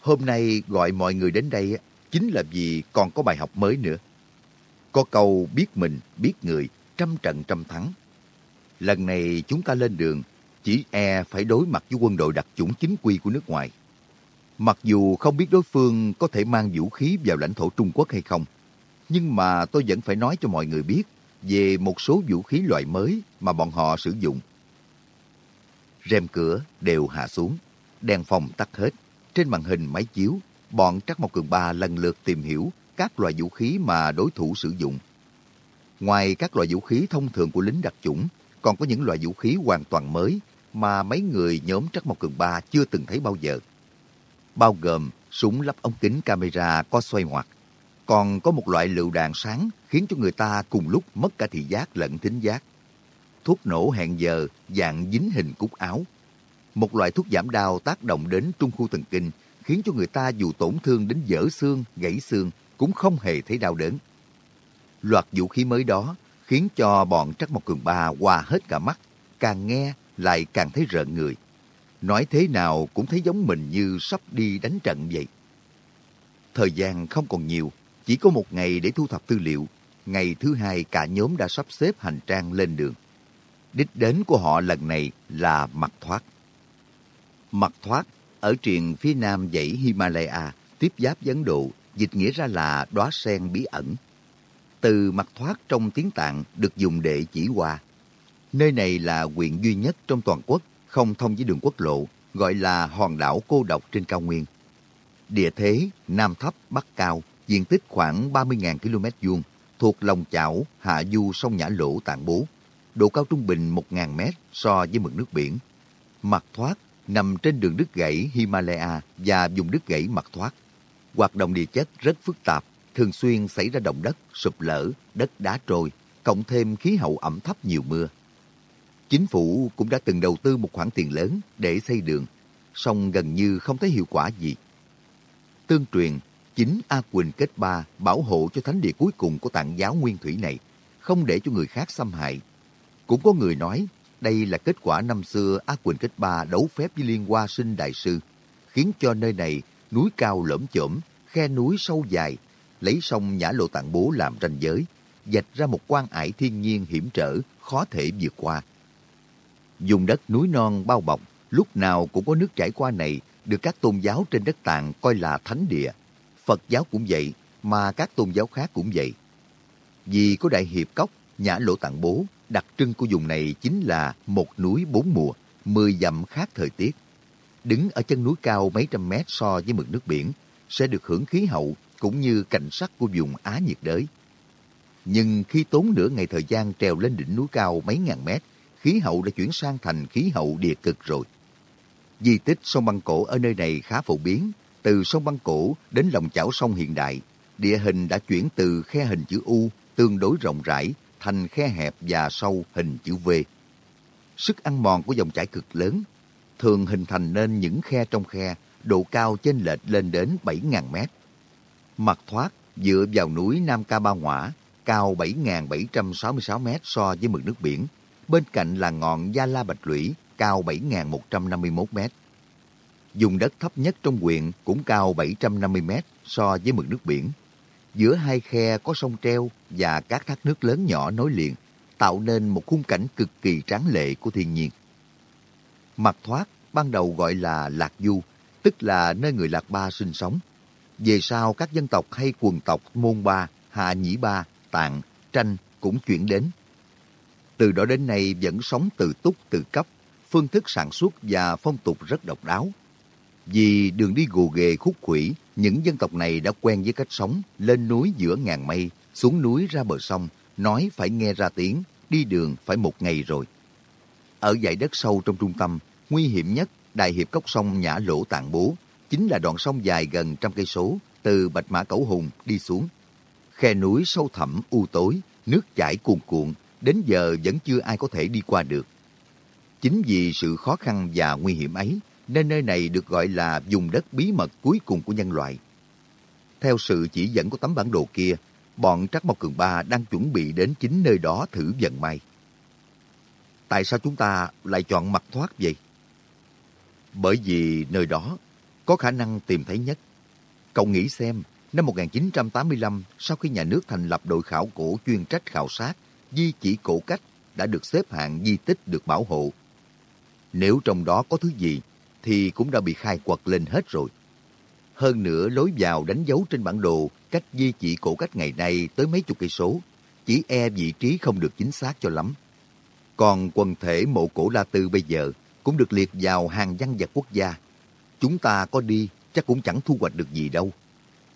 Hôm nay gọi mọi người đến đây chính là vì còn có bài học mới nữa. Có câu biết mình, biết người, trăm trận trăm thắng. Lần này chúng ta lên đường, chỉ e phải đối mặt với quân đội đặc chủng chính quy của nước ngoài. Mặc dù không biết đối phương có thể mang vũ khí vào lãnh thổ Trung Quốc hay không, nhưng mà tôi vẫn phải nói cho mọi người biết về một số vũ khí loại mới mà bọn họ sử dụng. Rèm cửa đều hạ xuống, đèn phòng tắt hết. Trên màn hình máy chiếu, bọn Trắc Mộc Cường Ba lần lượt tìm hiểu các loại vũ khí mà đối thủ sử dụng. Ngoài các loại vũ khí thông thường của lính đặc chủng, còn có những loại vũ khí hoàn toàn mới mà mấy người nhóm Trắc Mộc Cường Ba chưa từng thấy bao giờ. Bao gồm súng lắp ống kính camera có xoay ngoặt, còn có một loại lựu đạn sáng khiến cho người ta cùng lúc mất cả thị giác lẫn thính giác. Thuốc nổ hẹn giờ dạng dính hình cúc áo. Một loại thuốc giảm đau tác động đến trung khu thần kinh khiến cho người ta dù tổn thương đến dở xương, gãy xương cũng không hề thấy đau đớn. Loạt vũ khí mới đó khiến cho bọn Trắc Mộc Cường Ba qua hết cả mắt, càng nghe lại càng thấy rợn người. Nói thế nào cũng thấy giống mình như sắp đi đánh trận vậy. Thời gian không còn nhiều, chỉ có một ngày để thu thập tư liệu. Ngày thứ hai cả nhóm đã sắp xếp hành trang lên đường. Đích đến của họ lần này là Mặt Thoát. Mặt Thoát ở triền phía nam dãy Himalaya tiếp giáp Ấn Độ, dịch nghĩa ra là đóa sen bí ẩn. Từ Mặt Thoát trong tiếng Tạng được dùng để chỉ qua. Nơi này là huyện duy nhất trong toàn quốc không thông với đường quốc lộ, gọi là hòn đảo cô độc trên cao nguyên. Địa thế Nam thấp Bắc cao, diện tích khoảng 30.000 km vuông, thuộc lòng chảo hạ du sông Nhã Lỗ Tạng Bố, độ cao trung bình 1.000 m so với mực nước biển. Mặt thoát nằm trên đường đứt gãy Himalaya và vùng đứt gãy mặt thoát. Hoạt động địa chất rất phức tạp, thường xuyên xảy ra động đất, sụp lở, đất đá trôi, cộng thêm khí hậu ẩm thấp nhiều mưa. Chính phủ cũng đã từng đầu tư một khoản tiền lớn để xây đường, song gần như không thấy hiệu quả gì. Tương truyền, chính A Quỳnh kết ba bảo hộ cho thánh địa cuối cùng của tạng giáo nguyên thủy này, không để cho người khác xâm hại. Cũng có người nói đây là kết quả năm xưa A Quỳnh kết ba đấu phép với Liên Hoa Sinh Đại Sư, khiến cho nơi này núi cao lởm chởm, khe núi sâu dài, lấy sông Nhã Lộ Tạng Bố làm ranh giới, dạch ra một quan ải thiên nhiên hiểm trở, khó thể vượt qua. Dùng đất núi non bao bọc, lúc nào cũng có nước chảy qua này, được các tôn giáo trên đất tạng coi là thánh địa. Phật giáo cũng vậy, mà các tôn giáo khác cũng vậy. Vì có đại hiệp cốc, nhã lộ tạng bố, đặc trưng của vùng này chính là một núi bốn mùa, mười dặm khác thời tiết. Đứng ở chân núi cao mấy trăm mét so với mực nước biển, sẽ được hưởng khí hậu cũng như cảnh sắc của vùng Á nhiệt đới. Nhưng khi tốn nửa ngày thời gian trèo lên đỉnh núi cao mấy ngàn mét, khí hậu đã chuyển sang thành khí hậu địa cực rồi. Di tích sông băng cổ ở nơi này khá phổ biến, từ sông băng cổ đến lòng chảo sông hiện đại, địa hình đã chuyển từ khe hình chữ U tương đối rộng rãi thành khe hẹp và sâu hình chữ V. Sức ăn mòn của dòng chảy cực lớn, thường hình thành nên những khe trong khe, độ cao chênh lệch lên đến 7.000 mét. Mặt thoát dựa vào núi Nam Ca Ba Ngoã, cao 7.766 mét so với mực nước biển. Bên cạnh là ngọn Gia La Bạch Lũy, cao 7.151 mét. Dùng đất thấp nhất trong huyện cũng cao 750 mét so với mực nước biển. Giữa hai khe có sông treo và các thác nước lớn nhỏ nối liền, tạo nên một khung cảnh cực kỳ tráng lệ của thiên nhiên. Mặt thoát ban đầu gọi là Lạc Du, tức là nơi người Lạc Ba sinh sống. Về sau các dân tộc hay quần tộc Môn Ba, Hạ Nhĩ Ba, Tạng, Tranh cũng chuyển đến. Từ đó đến nay vẫn sống từ túc từ cấp, phương thức sản xuất và phong tục rất độc đáo. Vì đường đi gồ ghề khúc khủy, những dân tộc này đã quen với cách sống, lên núi giữa ngàn mây, xuống núi ra bờ sông, nói phải nghe ra tiếng, đi đường phải một ngày rồi. Ở dãy đất sâu trong trung tâm, nguy hiểm nhất, đại hiệp cốc sông Nhã Lỗ Tạng Bố, chính là đoạn sông dài gần trăm cây số từ Bạch Mã Cẩu Hùng đi xuống. Khe núi sâu thẳm u tối, nước chảy cuồn cuộn, đến giờ vẫn chưa ai có thể đi qua được. Chính vì sự khó khăn và nguy hiểm ấy, nên nơi này được gọi là vùng đất bí mật cuối cùng của nhân loại. Theo sự chỉ dẫn của tấm bản đồ kia, bọn Trắc Mộc Cường Ba đang chuẩn bị đến chính nơi đó thử vận may. Tại sao chúng ta lại chọn mặt thoát vậy? Bởi vì nơi đó có khả năng tìm thấy nhất. Cậu nghĩ xem, năm 1985, sau khi nhà nước thành lập đội khảo cổ chuyên trách khảo sát, di chỉ cổ cách đã được xếp hạng di tích được bảo hộ. Nếu trong đó có thứ gì, thì cũng đã bị khai quật lên hết rồi. Hơn nữa, lối vào đánh dấu trên bản đồ cách di chỉ cổ cách ngày nay tới mấy chục cây số, chỉ e vị trí không được chính xác cho lắm. Còn quần thể mộ cổ La Tư bây giờ cũng được liệt vào hàng văn vật quốc gia. Chúng ta có đi chắc cũng chẳng thu hoạch được gì đâu.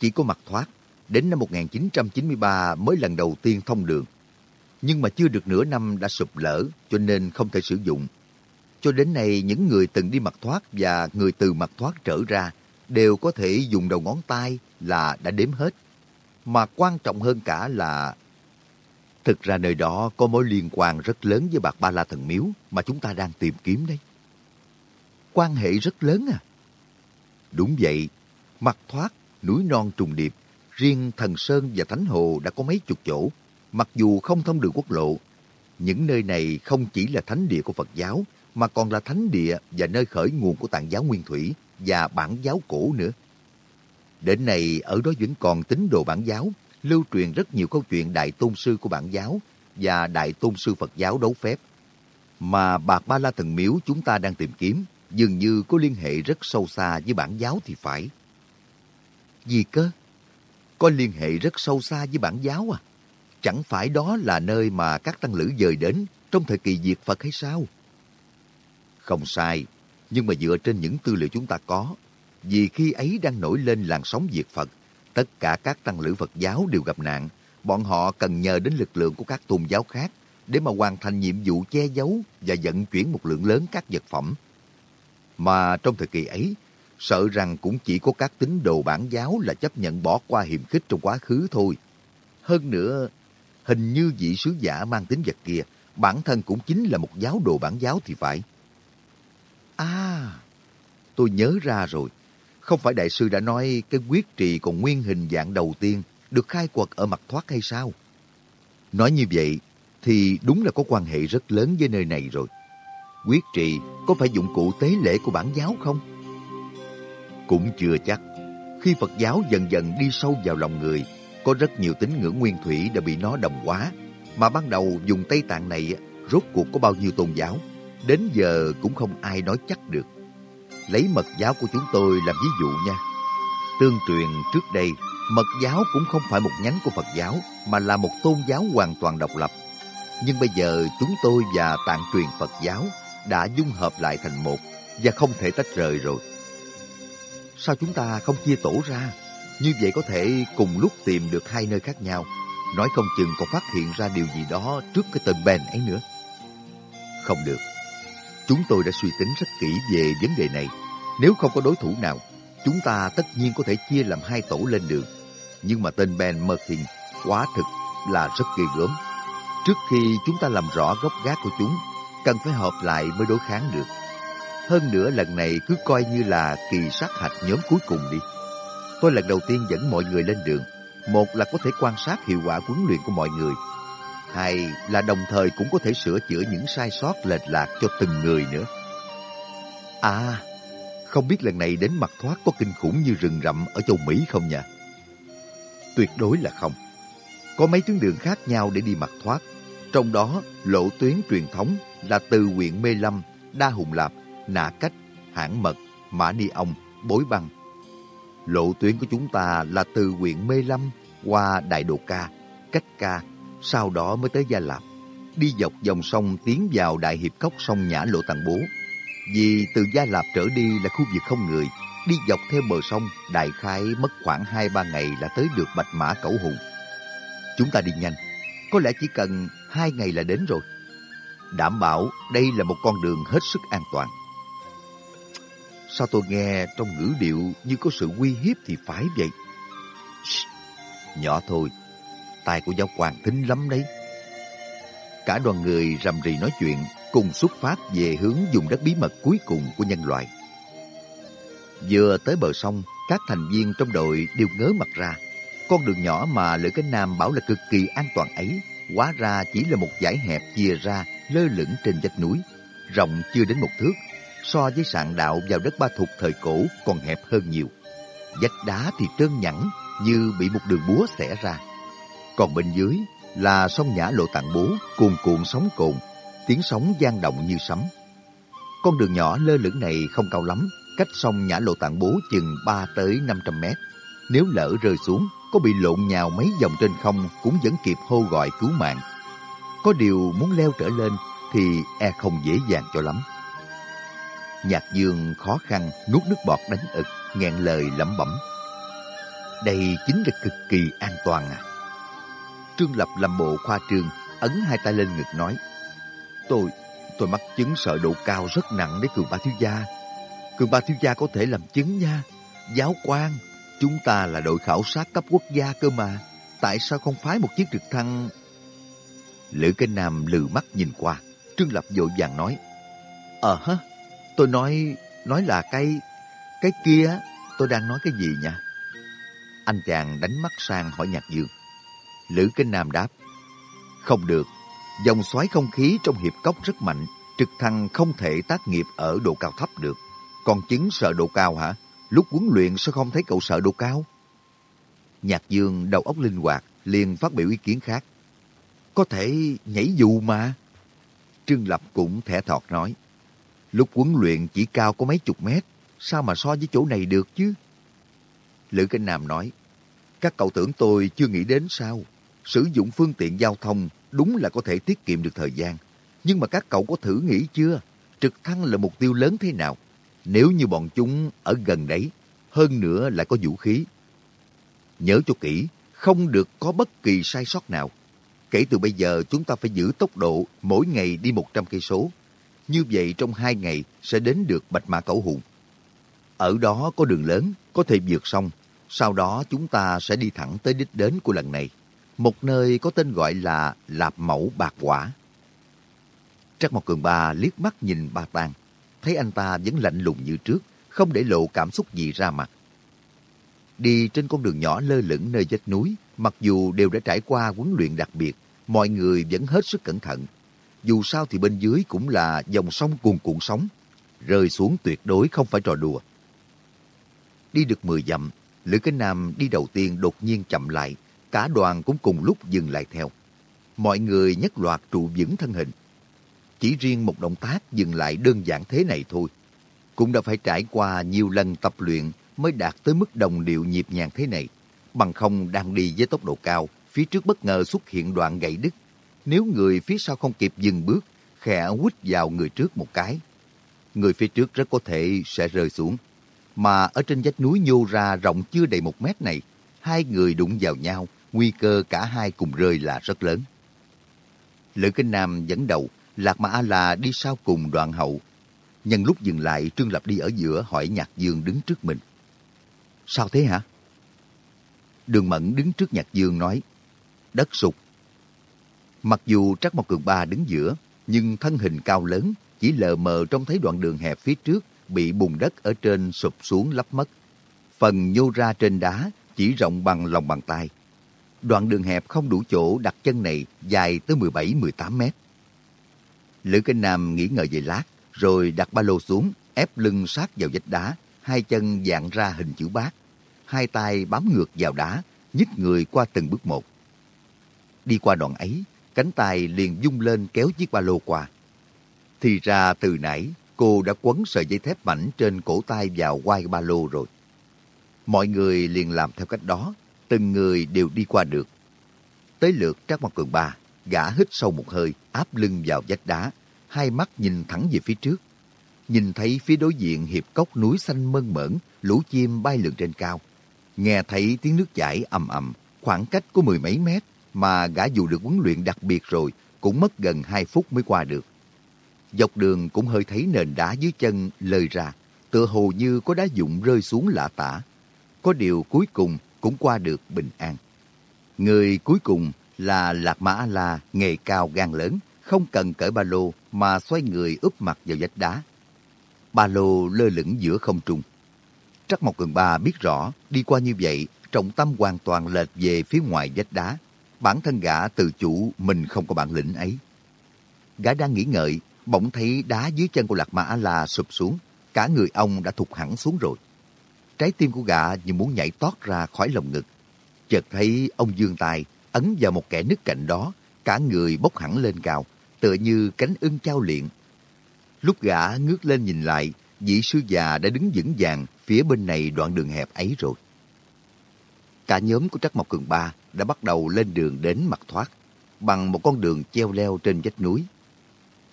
Chỉ có mặt thoát, đến năm 1993 mới lần đầu tiên thông đường. Nhưng mà chưa được nửa năm đã sụp lở cho nên không thể sử dụng. Cho đến nay, những người từng đi mặt thoát và người từ mặt thoát trở ra đều có thể dùng đầu ngón tay là đã đếm hết. Mà quan trọng hơn cả là Thực ra nơi đó có mối liên quan rất lớn với bạc Ba La Thần Miếu mà chúng ta đang tìm kiếm đấy Quan hệ rất lớn à? Đúng vậy, mặt thoát, núi non trùng điệp, riêng Thần Sơn và Thánh Hồ đã có mấy chục chỗ. Mặc dù không thông đường quốc lộ, những nơi này không chỉ là thánh địa của Phật giáo, mà còn là thánh địa và nơi khởi nguồn của tạng giáo nguyên thủy và bản giáo cổ nữa. Đến nay, ở đó vẫn còn tín đồ bản giáo, lưu truyền rất nhiều câu chuyện đại tôn sư của bản giáo và đại tôn sư Phật giáo đấu phép. Mà Bạc Ba La Thần Miếu chúng ta đang tìm kiếm dường như có liên hệ rất sâu xa với bản giáo thì phải. Gì cơ? Có liên hệ rất sâu xa với bản giáo à? Chẳng phải đó là nơi mà các tăng lữ dời đến trong thời kỳ diệt Phật hay sao? Không sai, nhưng mà dựa trên những tư liệu chúng ta có, vì khi ấy đang nổi lên làn sóng diệt Phật, tất cả các tăng lữ Phật giáo đều gặp nạn. Bọn họ cần nhờ đến lực lượng của các tôn giáo khác để mà hoàn thành nhiệm vụ che giấu và vận chuyển một lượng lớn các vật phẩm. Mà trong thời kỳ ấy, sợ rằng cũng chỉ có các tín đồ bản giáo là chấp nhận bỏ qua hiểm khích trong quá khứ thôi. Hơn nữa, hình như vị sứ giả mang tính vật kia, bản thân cũng chính là một giáo đồ bản giáo thì phải. À, tôi nhớ ra rồi. Không phải đại sư đã nói cái quyết trì còn nguyên hình dạng đầu tiên được khai quật ở mặt thoát hay sao? Nói như vậy thì đúng là có quan hệ rất lớn với nơi này rồi. Quyết trì có phải dụng cụ tế lễ của bản giáo không? Cũng chưa chắc. Khi Phật giáo dần dần đi sâu vào lòng người, có rất nhiều tín ngưỡng nguyên thủy đã bị nó đồng hóa, mà ban đầu dùng Tây Tạng này rốt cuộc có bao nhiêu tôn giáo, đến giờ cũng không ai nói chắc được. Lấy mật giáo của chúng tôi làm ví dụ nha. Tương truyền trước đây, mật giáo cũng không phải một nhánh của Phật giáo, mà là một tôn giáo hoàn toàn độc lập. Nhưng bây giờ chúng tôi và tạng truyền Phật giáo đã dung hợp lại thành một và không thể tách rời rồi. Sao chúng ta không chia tổ ra? Như vậy có thể cùng lúc tìm được hai nơi khác nhau. Nói không chừng còn phát hiện ra điều gì đó trước cái tên Ben ấy nữa. Không được. Chúng tôi đã suy tính rất kỹ về vấn đề này. Nếu không có đối thủ nào, chúng ta tất nhiên có thể chia làm hai tổ lên đường. Nhưng mà tên Ben Merkin quá thực là rất ghê gớm. Trước khi chúng ta làm rõ gốc gác của chúng, cần phải hợp lại mới đối kháng được. Hơn nữa lần này cứ coi như là kỳ sát hạch nhóm cuối cùng đi. Tôi lần đầu tiên dẫn mọi người lên đường. Một là có thể quan sát hiệu quả huấn luyện của mọi người. Hai là đồng thời cũng có thể sửa chữa những sai sót lệch lạc cho từng người nữa. À, không biết lần này đến mặt thoát có kinh khủng như rừng rậm ở châu Mỹ không nhỉ? Tuyệt đối là không. Có mấy tuyến đường khác nhau để đi mặt thoát. Trong đó, lộ tuyến truyền thống là từ huyện Mê Lâm, Đa Hùng Lạp, Nạ Cách, Hãng Mật, Mã Ni Ông, Bối Băng. Lộ tuyến của chúng ta là từ huyện Mê Lâm qua Đại Độ Ca, Cách Ca, sau đó mới tới Gia Lạp. Đi dọc dòng sông tiến vào Đại Hiệp Cốc sông Nhã Lộ Tàng Bố. Vì từ Gia Lạp trở đi là khu vực không người, đi dọc theo bờ sông, đại khái mất khoảng 2-3 ngày là tới được Bạch Mã Cẩu Hùng. Chúng ta đi nhanh, có lẽ chỉ cần 2 ngày là đến rồi. Đảm bảo đây là một con đường hết sức an toàn. Sao tôi nghe trong ngữ điệu như có sự uy hiếp thì phải vậy? Shh, nhỏ thôi, tai của giáo quan thính lắm đấy. Cả đoàn người rầm rì nói chuyện, cùng xuất phát về hướng dùng đất bí mật cuối cùng của nhân loại. Vừa tới bờ sông, các thành viên trong đội đều ngớ mặt ra. Con đường nhỏ mà Lữ Cánh Nam bảo là cực kỳ an toàn ấy, hóa ra chỉ là một dải hẹp chia ra lơ lửng trên vách núi, rộng chưa đến một thước, so với sạn đạo vào đất ba thục thời cổ còn hẹp hơn nhiều. Vách đá thì trơn nhẵn như bị một đường búa xẻ ra. Còn bên dưới là sông Nhã Lộ Tạng Bố cuồn cuộn sóng cồn, tiếng sóng gian động như sấm. Con đường nhỏ lơ lửng này không cao lắm, cách sông Nhã Lộ Tạng Bố chừng 3 tới 500 mét. Nếu lỡ rơi xuống, có bị lộn nhào mấy vòng trên không cũng vẫn kịp hô gọi cứu mạng. Có điều muốn leo trở lên thì e không dễ dàng cho lắm. Nhạc dương khó khăn nuốt nước bọt đánh ực, nghẹn lời lẩm bẩm. Đây chính là cực kỳ an toàn à. Trương Lập làm bộ khoa trương, ấn hai tay lên ngực nói. Tôi, tôi mắc chứng sợ độ cao rất nặng đấy cường ba thiếu gia. Cường ba thiếu gia có thể làm chứng nha. Giáo quan, chúng ta là đội khảo sát cấp quốc gia cơ mà. Tại sao không phái một chiếc trực thăng... Lữ Kinh Nam lừ mắt nhìn qua. Trương Lập vội vàng nói. Ờ hả, tôi nói, nói là cái, cái kia, tôi đang nói cái gì nha? Anh chàng đánh mắt sang hỏi Nhạc Dương. Lữ Kinh Nam đáp. Không được, dòng xoáy không khí trong hiệp cốc rất mạnh, trực thăng không thể tác nghiệp ở độ cao thấp được. Còn chứng sợ độ cao hả? Lúc huấn luyện sao không thấy cậu sợ độ cao? Nhạc Dương đầu óc linh hoạt, liền phát biểu ý kiến khác. Có thể nhảy dù mà. Trương Lập cũng thẻ thọt nói. Lúc huấn luyện chỉ cao có mấy chục mét, sao mà so với chỗ này được chứ? Lữ Kinh Nam nói, các cậu tưởng tôi chưa nghĩ đến sao? Sử dụng phương tiện giao thông đúng là có thể tiết kiệm được thời gian. Nhưng mà các cậu có thử nghĩ chưa? Trực thăng là mục tiêu lớn thế nào? Nếu như bọn chúng ở gần đấy, hơn nữa lại có vũ khí. Nhớ cho kỹ, không được có bất kỳ sai sót nào. Kể từ bây giờ chúng ta phải giữ tốc độ mỗi ngày đi 100 cây số. Như vậy trong hai ngày sẽ đến được Bạch Mã Cẩu Hùng. Ở đó có đường lớn, có thể vượt sông. Sau đó chúng ta sẽ đi thẳng tới đích đến của lần này. Một nơi có tên gọi là Lạp Mẫu Bạc Quả. Trắc Mộc Cường Ba liếc mắt nhìn Ba Tàng, thấy anh ta vẫn lạnh lùng như trước, không để lộ cảm xúc gì ra mặt. Đi trên con đường nhỏ lơ lửng nơi vách núi, mặc dù đều đã trải qua huấn luyện đặc biệt, mọi người vẫn hết sức cẩn thận. Dù sao thì bên dưới cũng là dòng sông cuồn cuộn sóng, rơi xuống tuyệt đối không phải trò đùa. Đi được 10 dặm, Lữ Kinh Nam đi đầu tiên đột nhiên chậm lại, cả đoàn cũng cùng lúc dừng lại theo. Mọi người nhất loạt trụ vững thân hình. Chỉ riêng một động tác dừng lại đơn giản thế này thôi, cũng đã phải trải qua nhiều lần tập luyện mới đạt tới mức đồng điệu nhịp nhàng thế này. Bằng không đang đi với tốc độ cao, phía trước bất ngờ xuất hiện đoạn gãy đứt. Nếu người phía sau không kịp dừng bước, khẽ quýt vào người trước một cái. Người phía trước rất có thể sẽ rơi xuống. Mà ở trên vách núi nhô ra rộng chưa đầy một mét này, hai người đụng vào nhau, nguy cơ cả hai cùng rơi là rất lớn. Lữ Kinh Nam dẫn đầu, Lạc Mã A-La đi sau cùng đoạn hậu. Nhân lúc dừng lại, Trương Lập đi ở giữa hỏi Nhạc Dương đứng trước mình. Sao thế hả? Đường Mẫn đứng trước Nhạc Dương nói, đất sụt. Mặc dù Trắc Mộc Cường Ba đứng giữa, nhưng thân hình cao lớn, chỉ lờ mờ trong thấy đoạn đường hẹp phía trước bị bùn đất ở trên sụp xuống lấp mất. Phần nhô ra trên đá chỉ rộng bằng lòng bàn tay. Đoạn đường hẹp không đủ chỗ đặt chân này dài tới 17-18 mét. Lữ Kinh Nam nghỉ ngợi về lát, rồi đặt ba lô xuống, ép lưng sát vào vách đá, hai chân dạng ra hình chữ bát, hai tay bám ngược vào đá, nhích người qua từng bước một. Đi qua đoạn ấy, cánh tay liền dung lên kéo chiếc ba lô qua. Thì ra từ nãy, cô đã quấn sợi dây thép mảnh trên cổ tay vào quai ba lô rồi. Mọi người liền làm theo cách đó, từng người đều đi qua được. Tới lượt Trác Mặt Cường Ba, gã hít sâu một hơi, áp lưng vào vách đá, hai mắt nhìn thẳng về phía trước. Nhìn thấy phía đối diện hiệp cốc núi xanh mơn mởn, lũ chim bay lượn trên cao. Nghe thấy tiếng nước chảy ầm ầm, khoảng cách có mười mấy mét mà gã dù được huấn luyện đặc biệt rồi cũng mất gần hai phút mới qua được. Dọc đường cũng hơi thấy nền đá dưới chân lơi ra, tựa hồ như có đá dụng rơi xuống lạ tả. Có điều cuối cùng cũng qua được bình an. Người cuối cùng là Lạc Mã La nghề cao gan lớn, không cần cởi ba lô mà xoay người úp mặt vào vách đá. Ba lô lơ lửng giữa không trung. Trắc Mộc Cường Ba biết rõ đi qua như vậy trọng tâm hoàn toàn lệch về phía ngoài vách đá. Bản thân gã tự chủ mình không có bản lĩnh ấy. Gã đang nghĩ ngợi, bỗng thấy đá dưới chân của Lạc Mã La sụp xuống. Cả người ông đã thụt hẳn xuống rồi. Trái tim của gã như muốn nhảy tót ra khỏi lồng ngực. Chợt thấy ông dương tài ấn vào một kẻ nứt cạnh đó, cả người bốc hẳn lên cao, tựa như cánh ưng trao luyện. Lúc gã ngước lên nhìn lại, vị sư già đã đứng vững vàng phía bên này đoạn đường hẹp ấy rồi. Cả nhóm của Trắc Mộc Cường Ba đã bắt đầu lên đường đến mặt thoát, bằng một con đường treo leo trên vách núi.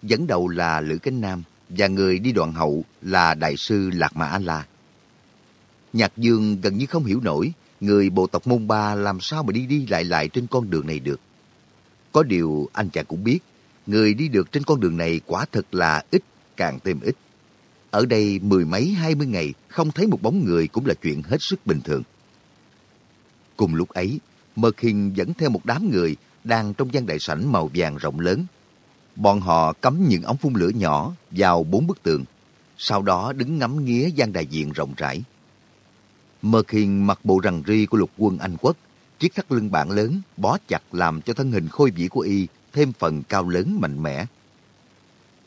Dẫn đầu là Lữ Cánh Nam và người đi đoạn hậu là Đại sư Lạc Mã A-La. Nhạc Dương gần như không hiểu nổi người bộ tộc Môn Ba làm sao mà đi đi lại lại trên con đường này được. Có điều anh chàng cũng biết, người đi được trên con đường này quả thật là ít, càng thêm ít. Ở đây mười mấy hai mươi ngày không thấy một bóng người cũng là chuyện hết sức bình thường. Cùng lúc ấy, Mật Hiền dẫn theo một đám người đang trong gian đại sảnh màu vàng rộng lớn. Bọn họ cắm những ống phun lửa nhỏ vào bốn bức tường, sau đó đứng ngắm nghía gian đại diện rộng rãi. Mật Hiền mặc bộ rằn ri của lục quân Anh quốc, chiếc thắt lưng bạn lớn bó chặt làm cho thân hình khôi vĩ của y thêm phần cao lớn mạnh mẽ.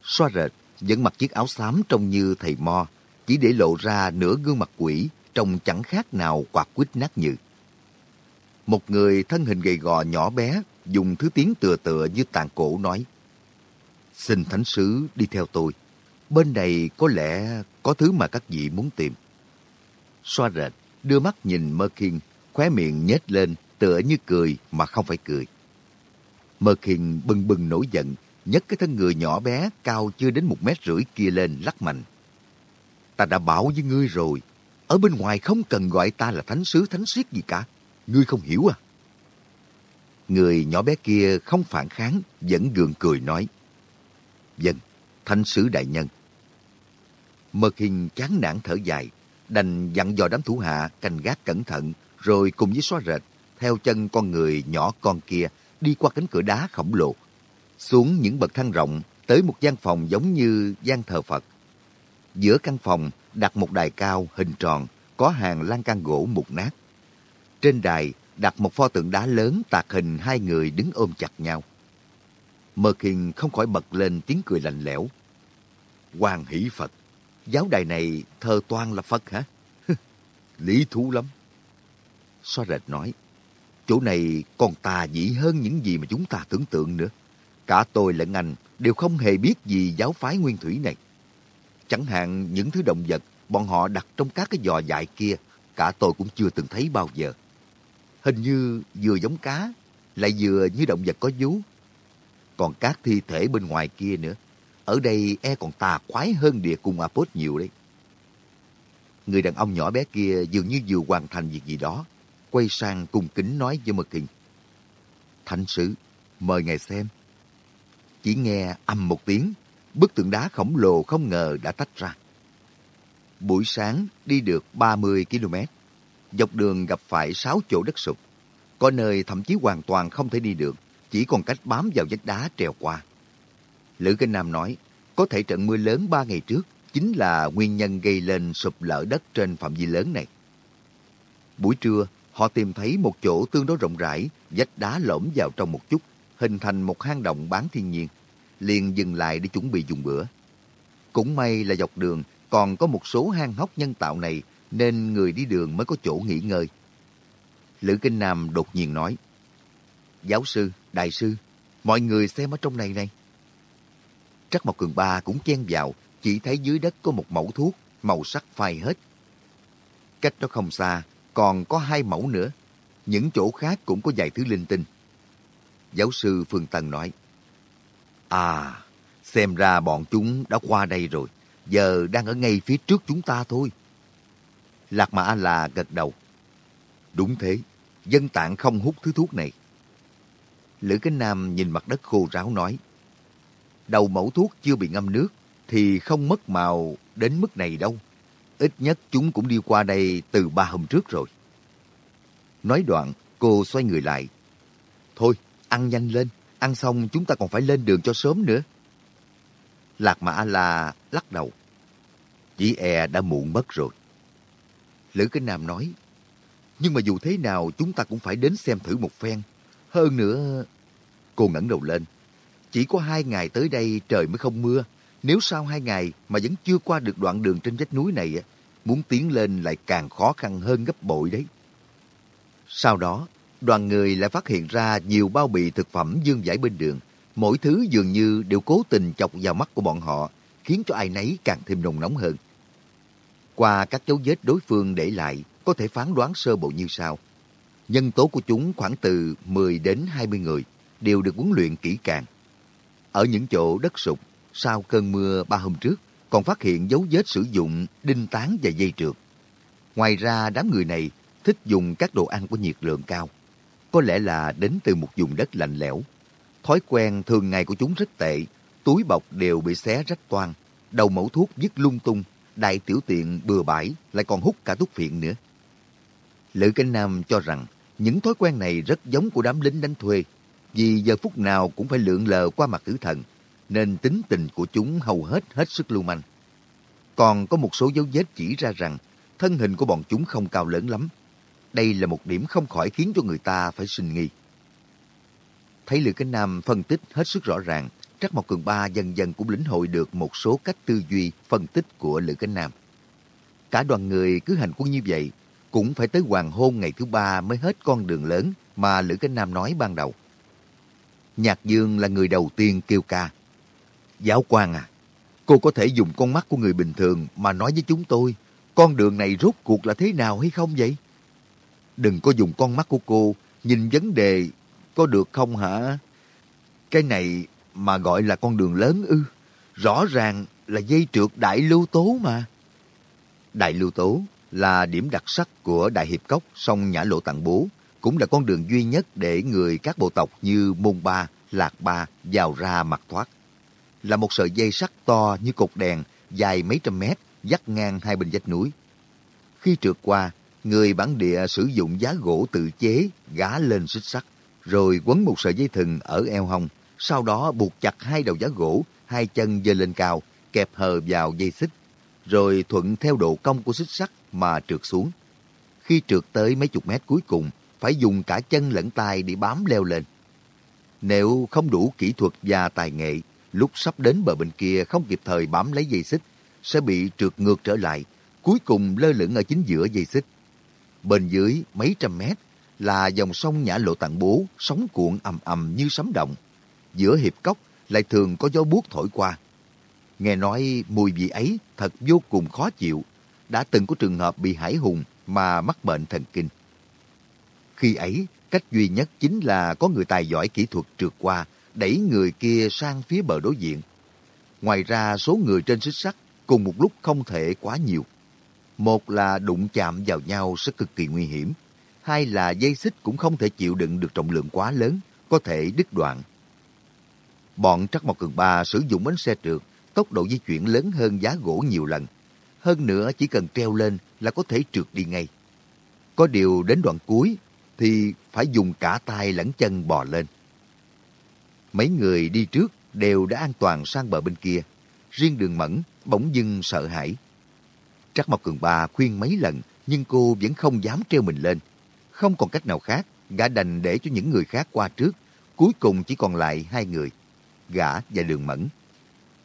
Xoa rệt, vẫn mặc chiếc áo xám trông như thầy mo, chỉ để lộ ra nửa gương mặt quỷ, trông chẳng khác nào quạt quýt nát nhừ. Một người thân hình gầy gò nhỏ bé, dùng thứ tiếng tựa tựa như tàn cổ nói. Xin thánh sứ đi theo tôi. Bên này có lẽ có thứ mà các vị muốn tìm. Xoa rệt, đưa mắt nhìn Mơ Khiên, khóe miệng nhếch lên tựa như cười mà không phải cười. Mơ Khiên bừng bừng nổi giận, nhấc cái thân người nhỏ bé cao chưa đến một mét rưỡi kia lên lắc mạnh. Ta đã bảo với ngươi rồi, ở bên ngoài không cần gọi ta là thánh sứ thánh siết gì cả. Ngươi không hiểu à? Người nhỏ bé kia không phản kháng, vẫn gượng cười nói. Vâng, Dân, thanh sứ đại nhân. Mật hình chán nản thở dài, đành dặn dò đám thủ hạ canh gác cẩn thận, rồi cùng với xóa rệt, theo chân con người nhỏ con kia đi qua cánh cửa đá khổng lồ, xuống những bậc thang rộng tới một gian phòng giống như gian thờ Phật. Giữa căn phòng đặt một đài cao hình tròn có hàng lan can gỗ mục nát. Trên đài đặt một pho tượng đá lớn tạc hình hai người đứng ôm chặt nhau. Mơ Kinh không khỏi bật lên tiếng cười lạnh lẽo. Hoàng hỷ Phật, giáo đài này thờ toan là Phật hả? Lý thú lắm. Xoa rệt nói, chỗ này còn tà dị hơn những gì mà chúng ta tưởng tượng nữa. Cả tôi lẫn anh đều không hề biết gì giáo phái nguyên thủy này. Chẳng hạn những thứ động vật bọn họ đặt trong các cái giò dại kia, cả tôi cũng chưa từng thấy bao giờ. Hình như vừa giống cá, lại vừa như động vật có vú. Còn các thi thể bên ngoài kia nữa, ở đây e còn tà quái hơn địa cung Apos nhiều đấy. Người đàn ông nhỏ bé kia dường như vừa hoàn thành việc gì đó, quay sang cung kính nói với Mật Kinh. Thánh sứ, mời ngài xem. Chỉ nghe âm một tiếng, bức tượng đá khổng lồ không ngờ đã tách ra. Buổi sáng đi được 30 km, dọc đường gặp phải sáu chỗ đất sụp. Có nơi thậm chí hoàn toàn không thể đi được, chỉ còn cách bám vào vách đá trèo qua. Lữ Kinh Nam nói, có thể trận mưa lớn ba ngày trước chính là nguyên nhân gây lên sụp lở đất trên phạm vi lớn này. Buổi trưa, họ tìm thấy một chỗ tương đối rộng rãi, vách đá lõm vào trong một chút, hình thành một hang động bán thiên nhiên. Liền dừng lại để chuẩn bị dùng bữa. Cũng may là dọc đường còn có một số hang hốc nhân tạo này nên người đi đường mới có chỗ nghỉ ngơi. Lữ Kinh Nam đột nhiên nói, Giáo sư, đại sư, mọi người xem ở trong này này. Trắc Mộc Cường Ba cũng chen vào, chỉ thấy dưới đất có một mẫu thuốc, màu sắc phai hết. Cách đó không xa, còn có hai mẫu nữa. Những chỗ khác cũng có vài thứ linh tinh. Giáo sư Phương Tân nói, À, xem ra bọn chúng đã qua đây rồi. Giờ đang ở ngay phía trước chúng ta thôi. Lạc Mã là gật đầu. Đúng thế, dân tạng không hút thứ thuốc này. Lữ Cánh Nam nhìn mặt đất khô ráo nói, đầu mẫu thuốc chưa bị ngâm nước thì không mất màu đến mức này đâu. Ít nhất chúng cũng đi qua đây từ ba hôm trước rồi. Nói đoạn, cô xoay người lại. Thôi, ăn nhanh lên. Ăn xong chúng ta còn phải lên đường cho sớm nữa. Lạc Mã La lắc đầu. Chỉ e đã muộn mất rồi. Lữ Kinh Nam nói, nhưng mà dù thế nào chúng ta cũng phải đến xem thử một phen. Hơn nữa... Cô ngẩng đầu lên. Chỉ có hai ngày tới đây trời mới không mưa. Nếu sau hai ngày mà vẫn chưa qua được đoạn đường trên vách núi này, muốn tiến lên lại càng khó khăn hơn gấp bội đấy. Sau đó, đoàn người lại phát hiện ra nhiều bao bì thực phẩm dương giải bên đường. Mỗi thứ dường như đều cố tình chọc vào mắt của bọn họ, khiến cho ai nấy càng thêm nồng nóng hơn. Qua các dấu vết đối phương để lại, có thể phán đoán sơ bộ như sau. Nhân tố của chúng khoảng từ 10 đến 20 người, đều được huấn luyện kỹ càng. Ở những chỗ đất sụp, sau cơn mưa ba hôm trước, còn phát hiện dấu vết sử dụng đinh tán và dây trượt. Ngoài ra, đám người này thích dùng các đồ ăn có nhiệt lượng cao. Có lẽ là đến từ một vùng đất lạnh lẽo. Thói quen thường ngày của chúng rất tệ, túi bọc đều bị xé rách toang, đầu mẫu thuốc dứt lung tung, đại tiểu tiện bừa bãi, lại còn hút cả thuốc phiện nữa. Lữ Cánh Nam cho rằng những thói quen này rất giống của đám lính đánh thuê, vì giờ phút nào cũng phải lượn lờ qua mặt tử thần, nên tính tình của chúng hầu hết hết sức lưu manh. Còn có một số dấu vết chỉ ra rằng thân hình của bọn chúng không cao lớn lắm. Đây là một điểm không khỏi khiến cho người ta phải sinh nghi. Thấy Lữ Cánh Nam phân tích hết sức rõ ràng, Trắc Mộc Cường Ba dần dần cũng lĩnh hội được một số cách tư duy phân tích của Lữ Cánh Nam. Cả đoàn người cứ hành quân như vậy, cũng phải tới hoàng hôn ngày thứ ba mới hết con đường lớn mà Lữ Cánh Nam nói ban đầu. Nhạc Dương là người đầu tiên kêu ca. Giáo quan à, cô có thể dùng con mắt của người bình thường mà nói với chúng tôi con đường này rốt cuộc là thế nào hay không vậy? Đừng có dùng con mắt của cô nhìn vấn đề có được không hả? Cái này mà gọi là con đường lớn ư? Rõ ràng là dây trượt đại lưu tố mà. Đại lưu tố là điểm đặc sắc của Đại Hiệp Cốc sông Nhã Lộ Tạng Bố, cũng là con đường duy nhất để người các bộ tộc như Môn Ba, Lạc Ba vào ra mặt thoát. Là một sợi dây sắt to như cột đèn, dài mấy trăm mét, dắt ngang hai bên vách núi. Khi trượt qua, người bản địa sử dụng giá gỗ tự chế gá lên xích sắt, rồi quấn một sợi dây thừng ở eo hông, sau đó buộc chặt hai đầu giá gỗ, hai chân giơ lên cao, kẹp hờ vào dây xích, rồi thuận theo độ cong của xích sắt mà trượt xuống. Khi trượt tới mấy chục mét cuối cùng, phải dùng cả chân lẫn tay để bám leo lên. Nếu không đủ kỹ thuật và tài nghệ, lúc sắp đến bờ bên kia không kịp thời bám lấy dây xích, sẽ bị trượt ngược trở lại, cuối cùng lơ lửng ở chính giữa dây xích. Bên dưới mấy trăm mét là dòng sông Nhã Lộ Tạng Bố, sóng cuộn ầm ầm như sấm động. Giữa hiệp cốc lại thường có gió buốt thổi qua. Nghe nói mùi vị ấy thật vô cùng khó chịu. Đã từng có trường hợp bị hải hùng mà mắc bệnh thần kinh. Khi ấy, cách duy nhất chính là có người tài giỏi kỹ thuật trượt qua, đẩy người kia sang phía bờ đối diện. Ngoài ra, số người trên xích sắt cùng một lúc không thể quá nhiều. Một là đụng chạm vào nhau sẽ cực kỳ nguy hiểm. Hai là dây xích cũng không thể chịu đựng được trọng lượng quá lớn, có thể đứt đoạn. Bọn Trắc Mộc Cường Ba sử dụng bánh xe trượt, tốc độ di chuyển lớn hơn giá gỗ nhiều lần. Hơn nữa chỉ cần treo lên là có thể trượt đi ngay. Có điều đến đoạn cuối thì phải dùng cả tay lẫn chân bò lên. Mấy người đi trước đều đã an toàn sang bờ bên kia. Riêng đường mẫn bỗng dưng sợ hãi. Trắc Mộc Cường Ba khuyên mấy lần nhưng cô vẫn không dám treo mình lên. Không còn cách nào khác, gã đành để cho những người khác qua trước. Cuối cùng chỉ còn lại hai người, gã và đường mẫn.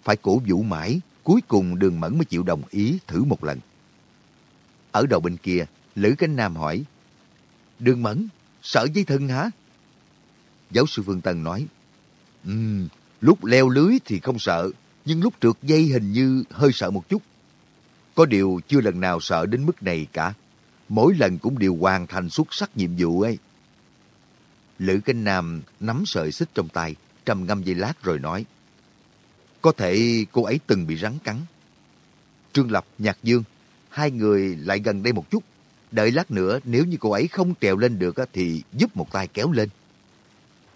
Phải cổ vũ mãi, cuối cùng đường mẫn mới chịu đồng ý thử một lần. Ở đầu bên kia, Lữ Cánh Nam hỏi, Đường mẫn, sợ dây thừng hả? Giáo sư Phương Tân nói, um, lúc leo lưới thì không sợ, nhưng lúc trượt dây hình như hơi sợ một chút. Có điều chưa lần nào sợ đến mức này cả. Mỗi lần cũng đều hoàn thành xuất sắc nhiệm vụ ấy. Lữ Kinh Nam nắm sợi xích trong tay, trầm ngâm giây lát rồi nói. Có thể cô ấy từng bị rắn cắn. Trương Lập, Nhạc Dương, hai người lại gần đây một chút. Đợi lát nữa nếu như cô ấy không trèo lên được thì giúp một tay kéo lên.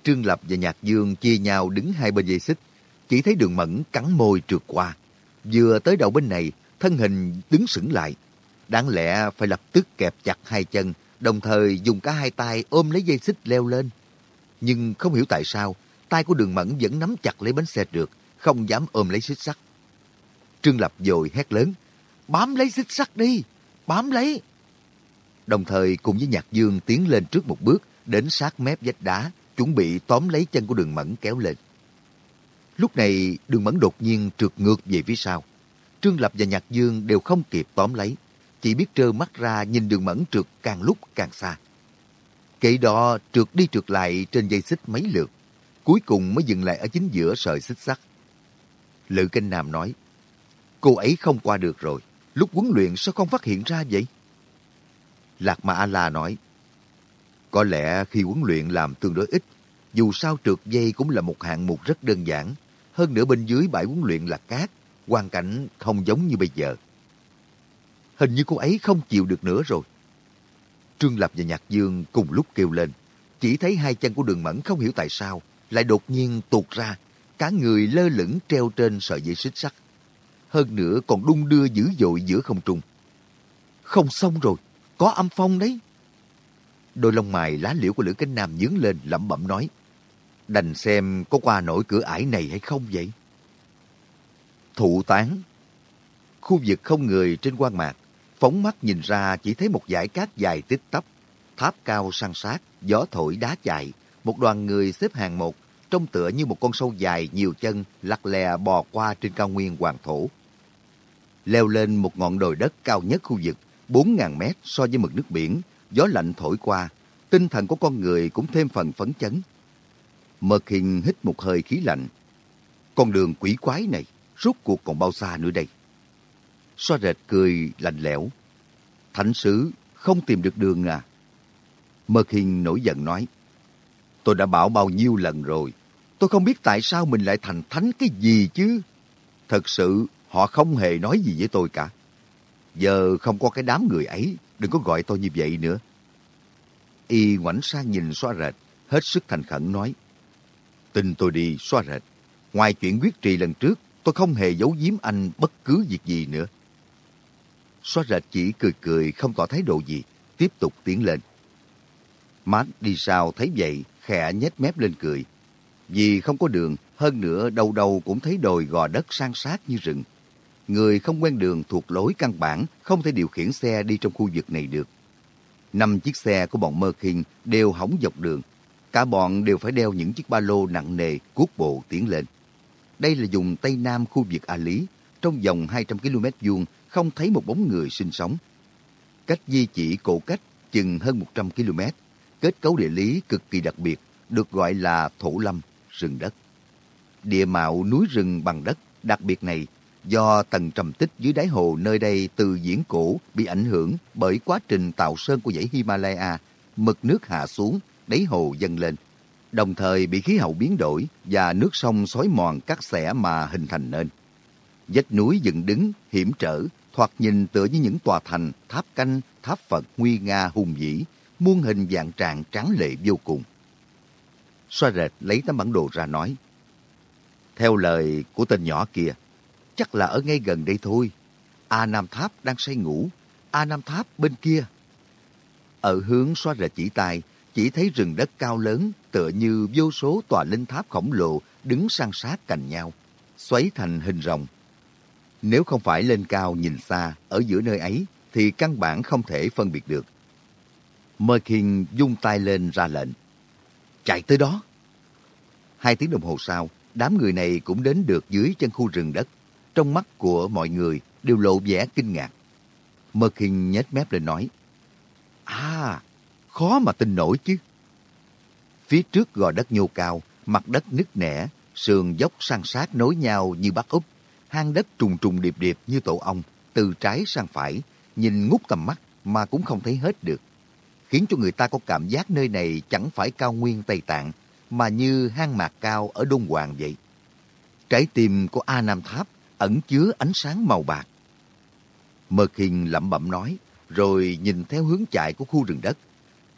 Trương Lập và Nhạc Dương chia nhau đứng hai bên dây xích. Chỉ thấy đường mẫn cắn môi trượt qua. Vừa tới đầu bên này, thân hình đứng sững lại. Đáng lẽ phải lập tức kẹp chặt hai chân, đồng thời dùng cả hai tay ôm lấy dây xích leo lên. Nhưng không hiểu tại sao, tay của đường mẫn vẫn nắm chặt lấy bánh xe trượt, không dám ôm lấy xích sắt. Trương Lập dội hét lớn, bám lấy xích sắt đi, bám lấy. Đồng thời cùng với Nhạc Dương tiến lên trước một bước, đến sát mép vách đá, chuẩn bị tóm lấy chân của đường mẫn kéo lên. Lúc này đường mẫn đột nhiên trượt ngược về phía sau. Trương Lập và Nhạc Dương đều không kịp tóm lấy, chỉ biết trơ mắt ra nhìn đường mẫn trượt càng lúc càng xa. Kể đó trượt đi trượt lại trên dây xích mấy lượt, cuối cùng mới dừng lại ở chính giữa sợi xích sắt. Lữ Kinh Nam nói, cô ấy không qua được rồi, lúc huấn luyện sao không phát hiện ra vậy? Lạc Ma A-la nói, có lẽ khi huấn luyện làm tương đối ít, dù sao trượt dây cũng là một hạng mục rất đơn giản. Hơn nữa bên dưới bãi huấn luyện là cát, hoàn cảnh không giống như bây giờ. Hình như cô ấy không chịu được nữa rồi. Trương Lập và Nhạc Dương cùng lúc kêu lên. Chỉ thấy hai chân của đường mẫn không hiểu tại sao, lại đột nhiên tuột ra, cả người lơ lửng treo trên sợi dây xích sắt. Hơn nữa còn đung đưa dữ dội giữa không trung. Không xong rồi, có âm phong đấy. Đôi lông mày lá liễu của Lữ Cánh Nam nhướng lên lẩm bẩm nói. Đành xem có qua nổi cửa ải này hay không vậy? Thụ tán Khu vực không người trên quan mạc, phóng mắt nhìn ra chỉ thấy một dải cát dài tích tắp, tháp cao san sát, gió thổi đá chạy, một đoàn người xếp hàng một, trông tựa như một con sâu dài nhiều chân lặt lè bò qua trên cao nguyên hoàng thổ. Leo lên một ngọn đồi đất cao nhất khu vực, 4.000 mét so với mực nước biển, gió lạnh thổi qua, tinh thần của con người cũng thêm phần phấn chấn. Mật hình hít một hơi khí lạnh. Con đường quỷ quái này, rốt cuộc còn bao xa nữa đây? Xoa rệt cười lạnh lẽo. Thánh sứ không tìm được đường à? Mật hình nổi giận nói. Tôi đã bảo bao nhiêu lần rồi. Tôi không biết tại sao mình lại thành thánh cái gì chứ. Thật sự họ không hề nói gì với tôi cả. Giờ không có cái đám người ấy, đừng có gọi tôi như vậy nữa. Y ngoảnh sang nhìn xoa rệt, hết sức thành khẩn nói. Tin tôi đi, xoa rệt. Ngoài chuyện quyết trì lần trước, tôi không hề giấu giếm anh bất cứ việc gì nữa. Xoa rệt chỉ cười cười không tỏ thái độ gì, tiếp tục tiến lên. Mát đi sau thấy vậy, khẽ nhếch mép lên cười. Vì không có đường, hơn nữa đâu đâu cũng thấy đồi gò đất san sát như rừng. Người không quen đường thuộc lối căn bản không thể điều khiển xe đi trong khu vực này được. Năm chiếc xe của bọn Mơ Kinh đều hỏng dọc đường. Cả bọn đều phải đeo những chiếc ba lô nặng nề cuốc bộ tiến lên. Đây là vùng Tây Nam khu vực A Lý. Trong vòng 200 km vuông không thấy một bóng người sinh sống. Cách di chỉ cổ cách chừng hơn 100 km kết cấu địa lý cực kỳ đặc biệt, được gọi là thổ lâm, rừng đất. Địa mạo núi rừng bằng đất đặc biệt này do tầng trầm tích dưới đáy hồ nơi đây từ diễn cổ bị ảnh hưởng bởi quá trình tạo sơn của dãy Himalaya, mực nước hạ xuống, đáy hồ dâng lên, đồng thời bị khí hậu biến đổi và nước sông xói mòn cắt xẻ mà hình thành nên. Vách núi dựng đứng, hiểm trở, thoạt nhìn tựa như những tòa thành, tháp canh, tháp Phật nguy nga hùng vĩ, muôn hình dạng trạng tráng lệ vô cùng. Xoa rệt lấy tấm bản đồ ra nói. Theo lời của tên nhỏ kia, chắc là ở ngay gần đây thôi. A Nam Tháp đang say ngủ, A Nam Tháp bên kia. Ở hướng xoa rệt chỉ tay, chỉ thấy rừng đất cao lớn tựa như vô số tòa linh tháp khổng lồ đứng san sát cạnh nhau, xoáy thành hình rồng. Nếu không phải lên cao nhìn xa ở giữa nơi ấy thì căn bản không thể phân biệt được. Merkin dung tay lên ra lệnh. Chạy tới đó. Hai tiếng đồng hồ sau, đám người này cũng đến được dưới chân khu rừng đất. Trong mắt của mọi người đều lộ vẻ kinh ngạc. Merkin nhếch mép lên nói. À, khó mà tin nổi chứ. Phía trước gò đất nhô cao, mặt đất nứt nẻ, sườn dốc san sát nối nhau như bắt úp, hang đất trùng trùng điệp điệp như tổ ong, từ trái sang phải, nhìn ngút tầm mắt mà cũng không thấy hết được. Khiến cho người ta có cảm giác nơi này chẳng phải cao nguyên Tây Tạng, mà như hang mạc cao ở Đông Hoàng vậy. Trái tim của A Nam Tháp ẩn chứa ánh sáng màu bạc. Mơ Kinh lẩm bẩm nói, rồi nhìn theo hướng chạy của khu rừng đất.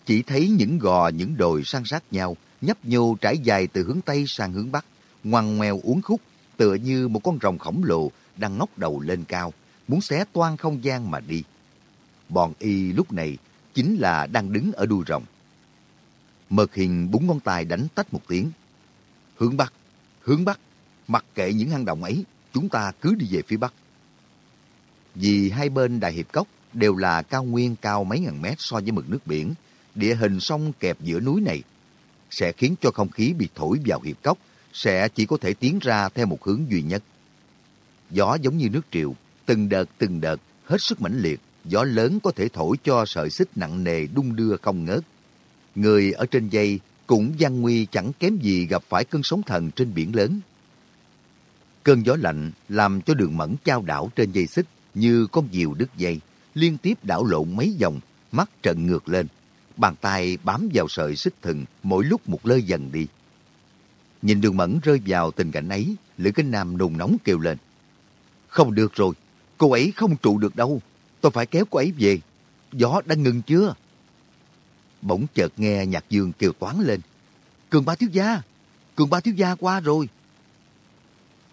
Chỉ thấy những gò, những đồi san sát nhau, nhấp nhô trải dài từ hướng Tây sang hướng Bắc, ngoằn ngoèo uốn khúc, tựa như một con rồng khổng lồ đang ngóc đầu lên cao, muốn xé toan không gian mà đi. Bọn y lúc này chính là đang đứng ở đuôi rồng. Mật hình búng ngón tay đánh tách một tiếng. Hướng Bắc, hướng Bắc, mặc kệ những hang động ấy, chúng ta cứ đi về phía Bắc. Vì hai bên Đại Hiệp Cốc đều là cao nguyên cao mấy ngàn mét so với mực nước biển, địa hình sông kẹp giữa núi này sẽ khiến cho không khí bị thổi vào hiệp cốc, sẽ chỉ có thể tiến ra theo một hướng duy nhất. Gió giống như nước triều, từng đợt từng đợt, hết sức mãnh liệt, gió lớn có thể thổi cho sợi xích nặng nề đung đưa không ngớt. Người ở trên dây cũng gian nguy chẳng kém gì gặp phải cơn sóng thần trên biển lớn. Cơn gió lạnh làm cho đường mẫn trao đảo trên dây xích như con diều đứt dây, liên tiếp đảo lộn mấy vòng, mắt trận ngược lên. Bàn tay bám vào sợi xích thừng mỗi lúc một lơi dần đi. Nhìn đường mẫn rơi vào tình cảnh ấy, Lữ Kinh Nam nôn nóng kêu lên. Không được rồi, cô ấy không trụ được đâu. Tôi phải kéo cô ấy về. Gió đã ngừng chưa? Bỗng chợt nghe Nhạc Dương kêu toán lên. Cường ba thiếu gia! Cường ba thiếu gia qua rồi!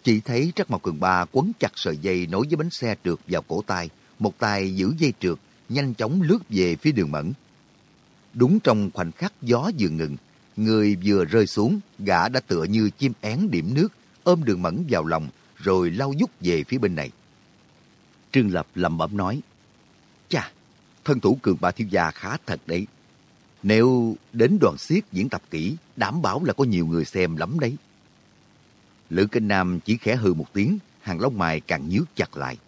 Chỉ thấy Trắc Mộc Cường Ba quấn chặt sợi dây nối với bánh xe trượt vào cổ tay, một tay giữ dây trượt, nhanh chóng lướt về phía đường mẫn. Đúng trong khoảnh khắc gió vừa ngừng, người vừa rơi xuống, gã đã tựa như chim én điểm nước, ôm đường mẫn vào lòng, rồi lao dút về phía bên này. Trương Lập lẩm bẩm nói, thân thủ cường ba thiếu gia khá thật đấy. Nếu đến đoàn xiết diễn tập kỹ, đảm bảo là có nhiều người xem lắm đấy. Lữ Kinh Nam chỉ khẽ hừ một tiếng, hàng lông mày càng nhíu chặt lại.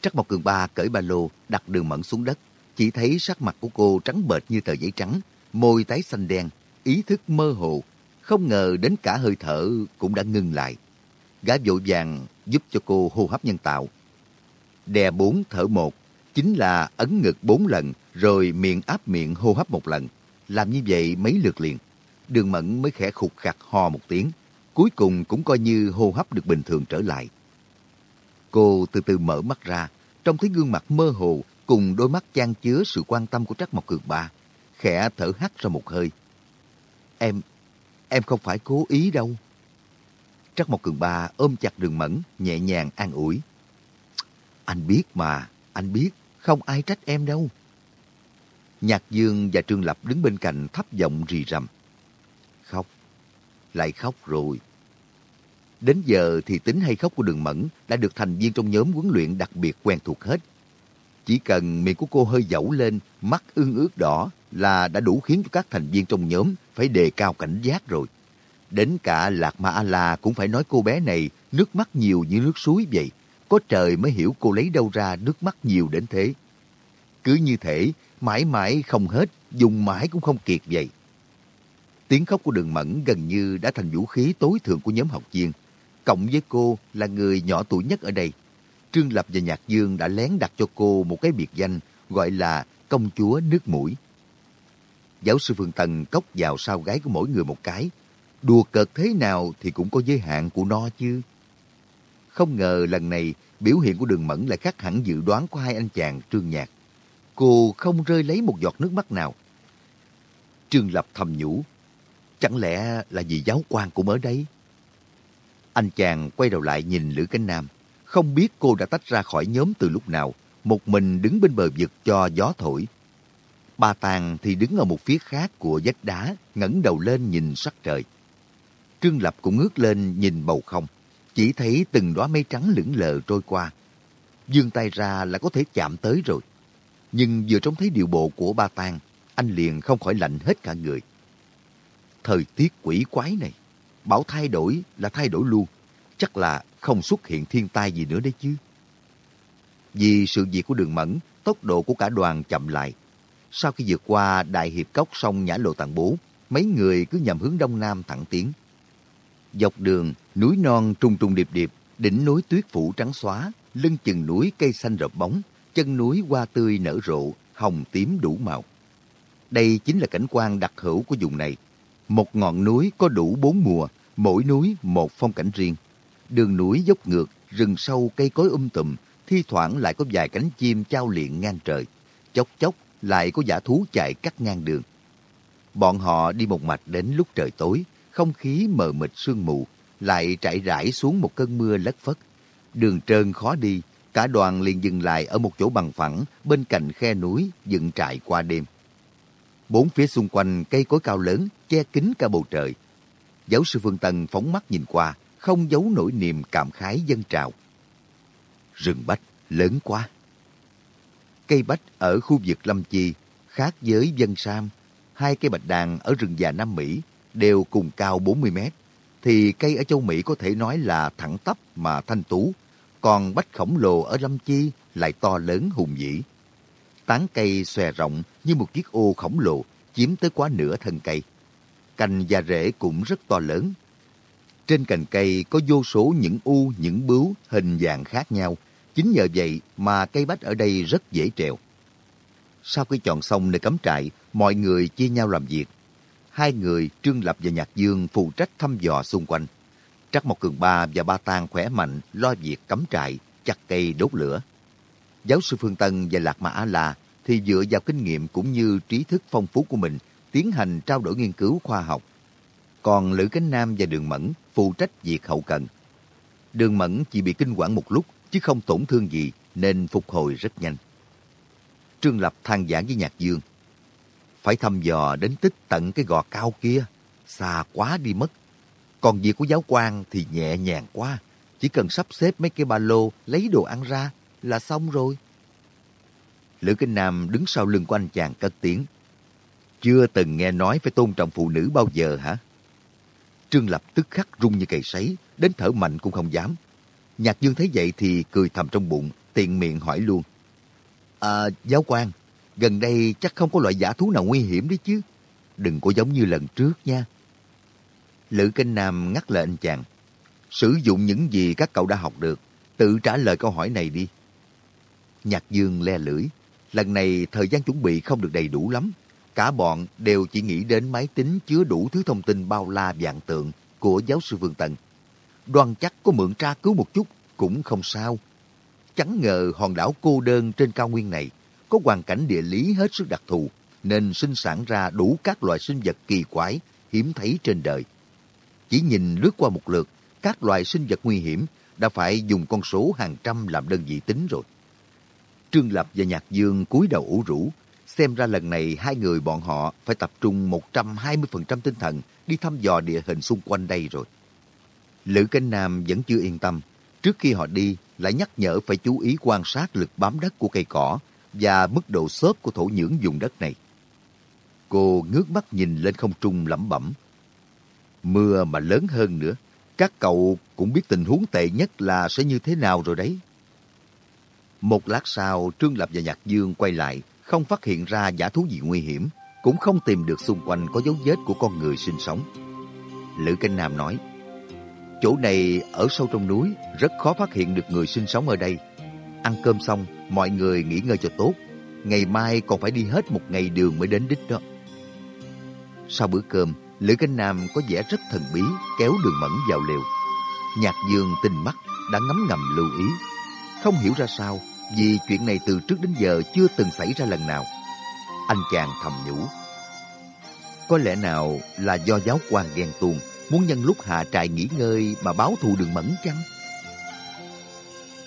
Trắc Mộc Cường Ba cởi ba lô, đặt đường mẫn xuống đất. Chỉ thấy sắc mặt của cô trắng bệch như tờ giấy trắng, môi tái xanh đen, ý thức mơ hồ. Không ngờ đến cả hơi thở cũng đã ngưng lại. Gã vội vàng giúp cho cô hô hấp nhân tạo. Đè bốn thở một, chính là ấn ngực bốn lần, rồi miệng áp miệng hô hấp một lần. Làm như vậy mấy lượt liền. Đường mẫn mới khẽ khục khặt ho một tiếng cuối cùng cũng coi như hô hấp được bình thường trở lại. Cô từ từ mở mắt ra, trông thấy gương mặt mơ hồ cùng đôi mắt chan chứa sự quan tâm của Trắc Mộc Cường Ba, khẽ thở hắt ra một hơi. Em, em không phải cố ý đâu. Trắc Mộc Cường Ba ôm chặt đường mẫn, nhẹ nhàng an ủi. Anh biết mà, anh biết, không ai trách em đâu. Nhạc Dương và Trương Lập đứng bên cạnh thấp giọng rì rầm. Khóc, lại khóc rồi. Đến giờ thì tính hay khóc của đường mẫn đã được thành viên trong nhóm huấn luyện đặc biệt quen thuộc hết. Chỉ cần miệng của cô hơi dẫu lên, mắt ương ướt đỏ là đã đủ khiến cho các thành viên trong nhóm phải đề cao cảnh giác rồi. Đến cả Lạc Ma A-La cũng phải nói cô bé này nước mắt nhiều như nước suối vậy. Có trời mới hiểu cô lấy đâu ra nước mắt nhiều đến thế. Cứ như thể mãi mãi không hết, dùng mãi cũng không kiệt vậy. Tiếng khóc của đường mẫn gần như đã thành vũ khí tối thượng của nhóm học viên. Cộng với cô là người nhỏ tuổi nhất ở đây. Trương Lập và Nhạc Dương đã lén đặt cho cô một cái biệt danh gọi là công chúa nước mũi. Giáo sư Phương Tần cốc vào sau gái của mỗi người một cái. Đùa cợt thế nào thì cũng có giới hạn của nó chứ. Không ngờ lần này biểu hiện của đường mẫn lại khác hẳn dự đoán của hai anh chàng Trương Nhạc. Cô không rơi lấy một giọt nước mắt nào. Trương Lập thầm nhủ, chẳng lẽ là vì giáo quan cũng ở đấy Anh chàng quay đầu lại nhìn Lữ Cánh Nam, không biết cô đã tách ra khỏi nhóm từ lúc nào, một mình đứng bên bờ vực cho gió thổi. bà Tàng thì đứng ở một phía khác của vách đá, ngẩng đầu lên nhìn sắc trời. Trương Lập cũng ngước lên nhìn bầu không, chỉ thấy từng đóa mây trắng lững lờ trôi qua. Dương tay ra là có thể chạm tới rồi. Nhưng vừa trông thấy điều bộ của ba tang, anh liền không khỏi lạnh hết cả người. Thời tiết quỷ quái này, bảo thay đổi là thay đổi luôn. Chắc là không xuất hiện thiên tai gì nữa đấy chứ. Vì sự việc của đường mẫn, tốc độ của cả đoàn chậm lại. Sau khi vượt qua đại hiệp cốc sông Nhã Lộ Tạng Bố, mấy người cứ nhằm hướng đông nam thẳng tiến. Dọc đường, núi non trung trung điệp điệp, đỉnh núi tuyết phủ trắng xóa, lưng chừng núi cây xanh rợp bóng, chân núi hoa tươi nở rộ, hồng tím đủ màu. Đây chính là cảnh quan đặc hữu của vùng này. Một ngọn núi có đủ bốn mùa, mỗi núi một phong cảnh riêng. Đường núi dốc ngược, rừng sâu cây cối um tùm, thi thoảng lại có vài cánh chim trao liện ngang trời. Chốc chốc lại có giả thú chạy cắt ngang đường. Bọn họ đi một mạch đến lúc trời tối, không khí mờ mịt sương mù, lại trải rải xuống một cơn mưa lất phất. Đường trơn khó đi, cả đoàn liền dừng lại ở một chỗ bằng phẳng bên cạnh khe núi dựng trại qua đêm. Bốn phía xung quanh cây cối cao lớn che kín cả bầu trời. Giáo sư Phương Tân phóng mắt nhìn qua, không giấu nỗi niềm cảm khái dân trào. Rừng bách lớn quá. Cây bách ở khu vực Lâm Chi khác với dân sam. Hai cây bạch đàn ở rừng già Nam Mỹ đều cùng cao 40 mét, thì cây ở châu Mỹ có thể nói là thẳng tắp mà thanh tú, còn bách khổng lồ ở Lâm Chi lại to lớn hùng vĩ. Tán cây xòe rộng như một chiếc ô khổng lồ, chiếm tới quá nửa thân cây. Cành và rễ cũng rất to lớn. Trên cành cây có vô số những u, những bướu, hình dạng khác nhau. Chính nhờ vậy mà cây bách ở đây rất dễ trèo. Sau khi chọn xong nơi cắm trại, mọi người chia nhau làm việc hai người Trương Lập và Nhạc Dương phụ trách thăm dò xung quanh. Trắc Mộc Cường Ba và Ba Tang khỏe mạnh lo việc cắm trại, chặt cây đốt lửa. Giáo sư Phương Tân và Lạc Mã A-La thì dựa vào kinh nghiệm cũng như trí thức phong phú của mình tiến hành trao đổi nghiên cứu khoa học. Còn Lữ Cánh Nam và Đường Mẫn phụ trách việc hậu cần. Đường Mẫn chỉ bị kinh quản một lúc chứ không tổn thương gì nên phục hồi rất nhanh. Trương Lập than giảng với Nhạc Dương phải thăm dò đến tích tận cái gò cao kia, xa quá đi mất. Còn việc của giáo quan thì nhẹ nhàng quá, chỉ cần sắp xếp mấy cái ba lô lấy đồ ăn ra là xong rồi. Lữ Kinh Nam đứng sau lưng của anh chàng cất tiếng. Chưa từng nghe nói phải tôn trọng phụ nữ bao giờ hả? Trương Lập tức khắc rung như cầy sấy, đến thở mạnh cũng không dám. Nhạc Dương thấy vậy thì cười thầm trong bụng, tiện miệng hỏi luôn. À, giáo quan, Gần đây chắc không có loại giả thú nào nguy hiểm đấy chứ. Đừng có giống như lần trước nha. Lữ Kinh Nam ngắt lời anh chàng. Sử dụng những gì các cậu đã học được. Tự trả lời câu hỏi này đi. Nhạc Dương le lưỡi. Lần này thời gian chuẩn bị không được đầy đủ lắm. Cả bọn đều chỉ nghĩ đến máy tính chứa đủ thứ thông tin bao la vạn tượng của giáo sư Vương Tần. Đoan chắc có mượn tra cứu một chút cũng không sao. Chẳng ngờ hòn đảo cô đơn trên cao nguyên này có hoàn cảnh địa lý hết sức đặc thù, nên sinh sản ra đủ các loài sinh vật kỳ quái, hiếm thấy trên đời. Chỉ nhìn lướt qua một lượt, các loài sinh vật nguy hiểm đã phải dùng con số hàng trăm làm đơn vị tính rồi. Trương Lập và Nhạc Dương cúi đầu ủ rũ, xem ra lần này hai người bọn họ phải tập trung 120% tinh thần đi thăm dò địa hình xung quanh đây rồi. Lữ canh Nam vẫn chưa yên tâm. Trước khi họ đi, lại nhắc nhở phải chú ý quan sát lực bám đất của cây cỏ và mức độ xốp của thổ nhưỡng vùng đất này. Cô ngước mắt nhìn lên không trung lẩm bẩm. Mưa mà lớn hơn nữa, các cậu cũng biết tình huống tệ nhất là sẽ như thế nào rồi đấy. Một lát sau, Trương Lập và Nhạc Dương quay lại, không phát hiện ra giả thú gì nguy hiểm. cũng không tìm được xung quanh có dấu vết của con người sinh sống. Lữ Canh Nam nói, chỗ này ở sâu trong núi, rất khó phát hiện được người sinh sống ở đây. Ăn cơm xong, mọi người nghỉ ngơi cho tốt. Ngày mai còn phải đi hết một ngày đường mới đến đích đó. Sau bữa cơm, Lữ Canh Nam có vẻ rất thần bí, kéo đường mẫn vào lều. Nhạc dương tinh mắt, đã ngấm ngầm lưu ý. Không hiểu ra sao, vì chuyện này từ trước đến giờ chưa từng xảy ra lần nào. Anh chàng thầm nhủ. Có lẽ nào là do giáo quan ghen tuông, muốn nhân lúc hạ trại nghỉ ngơi mà báo thù đường mẫn chăng?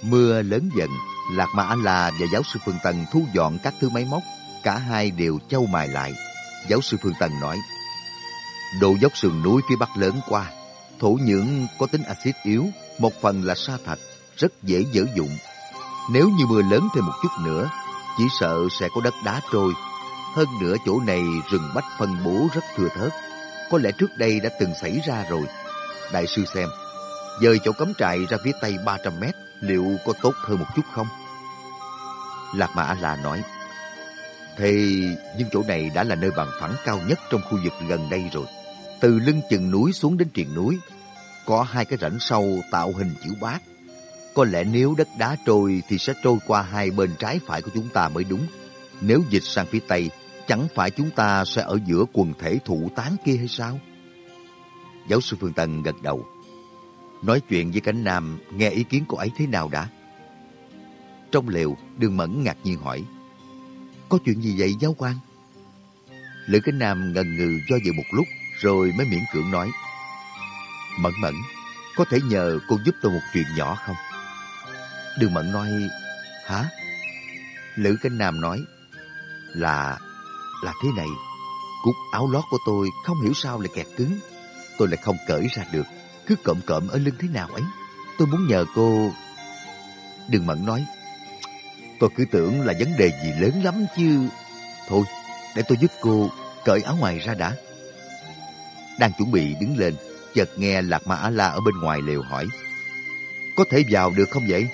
Mưa lớn dần, Lạc Ma A-La và giáo sư Phương Tần thu dọn các thứ máy móc, cả hai đều châu mài lại. Giáo sư Phương Tần nói, Độ dốc sườn núi phía bắc lớn qua, thổ nhưỡng có tính axit yếu, một phần là sa thạch, rất dễ dở dụng. Nếu như mưa lớn thêm một chút nữa, chỉ sợ sẽ có đất đá trôi. Hơn nữa chỗ này rừng bách phân bố rất thừa thớt, có lẽ trước đây đã từng xảy ra rồi. Đại sư xem, dời chỗ cấm trại ra phía tây 300 mét, liệu có tốt hơn một chút không? Lạc Mã là nói, Thì nhưng chỗ này đã là nơi bằng phẳng cao nhất trong khu vực gần đây rồi. Từ lưng chừng núi xuống đến triền núi, có hai cái rãnh sâu tạo hình chữ bát. Có lẽ nếu đất đá trôi thì sẽ trôi qua hai bên trái phải của chúng ta mới đúng. Nếu dịch sang phía tây, chẳng phải chúng ta sẽ ở giữa quần thể thụ tán kia hay sao? Giáo sư Phương Tân gật đầu. Nói chuyện với cánh Nam, nghe ý kiến cô ấy thế nào đã? Trong lều, Đường Mẫn ngạc nhiên hỏi. Có chuyện gì vậy giáo quan? Lữ cánh Nam ngần ngừ do dự một lúc, rồi mới miễn cưỡng nói. Mẫn Mẫn, có thể nhờ cô giúp tôi một chuyện nhỏ không? Đường Mẫn nói, hả? Lữ Cánh Nam nói, là, là thế này. Cúc áo lót của tôi không hiểu sao lại kẹt cứng. Tôi lại không cởi ra được, cứ cộm cộm ở lưng thế nào ấy. Tôi muốn nhờ cô... Đường Mẫn nói, tôi cứ tưởng là vấn đề gì lớn lắm chứ. Thôi, để tôi giúp cô cởi áo ngoài ra đã. Đang chuẩn bị đứng lên, chợt nghe Lạc Ma A-La ở bên ngoài lều hỏi. Có thể vào được không vậy?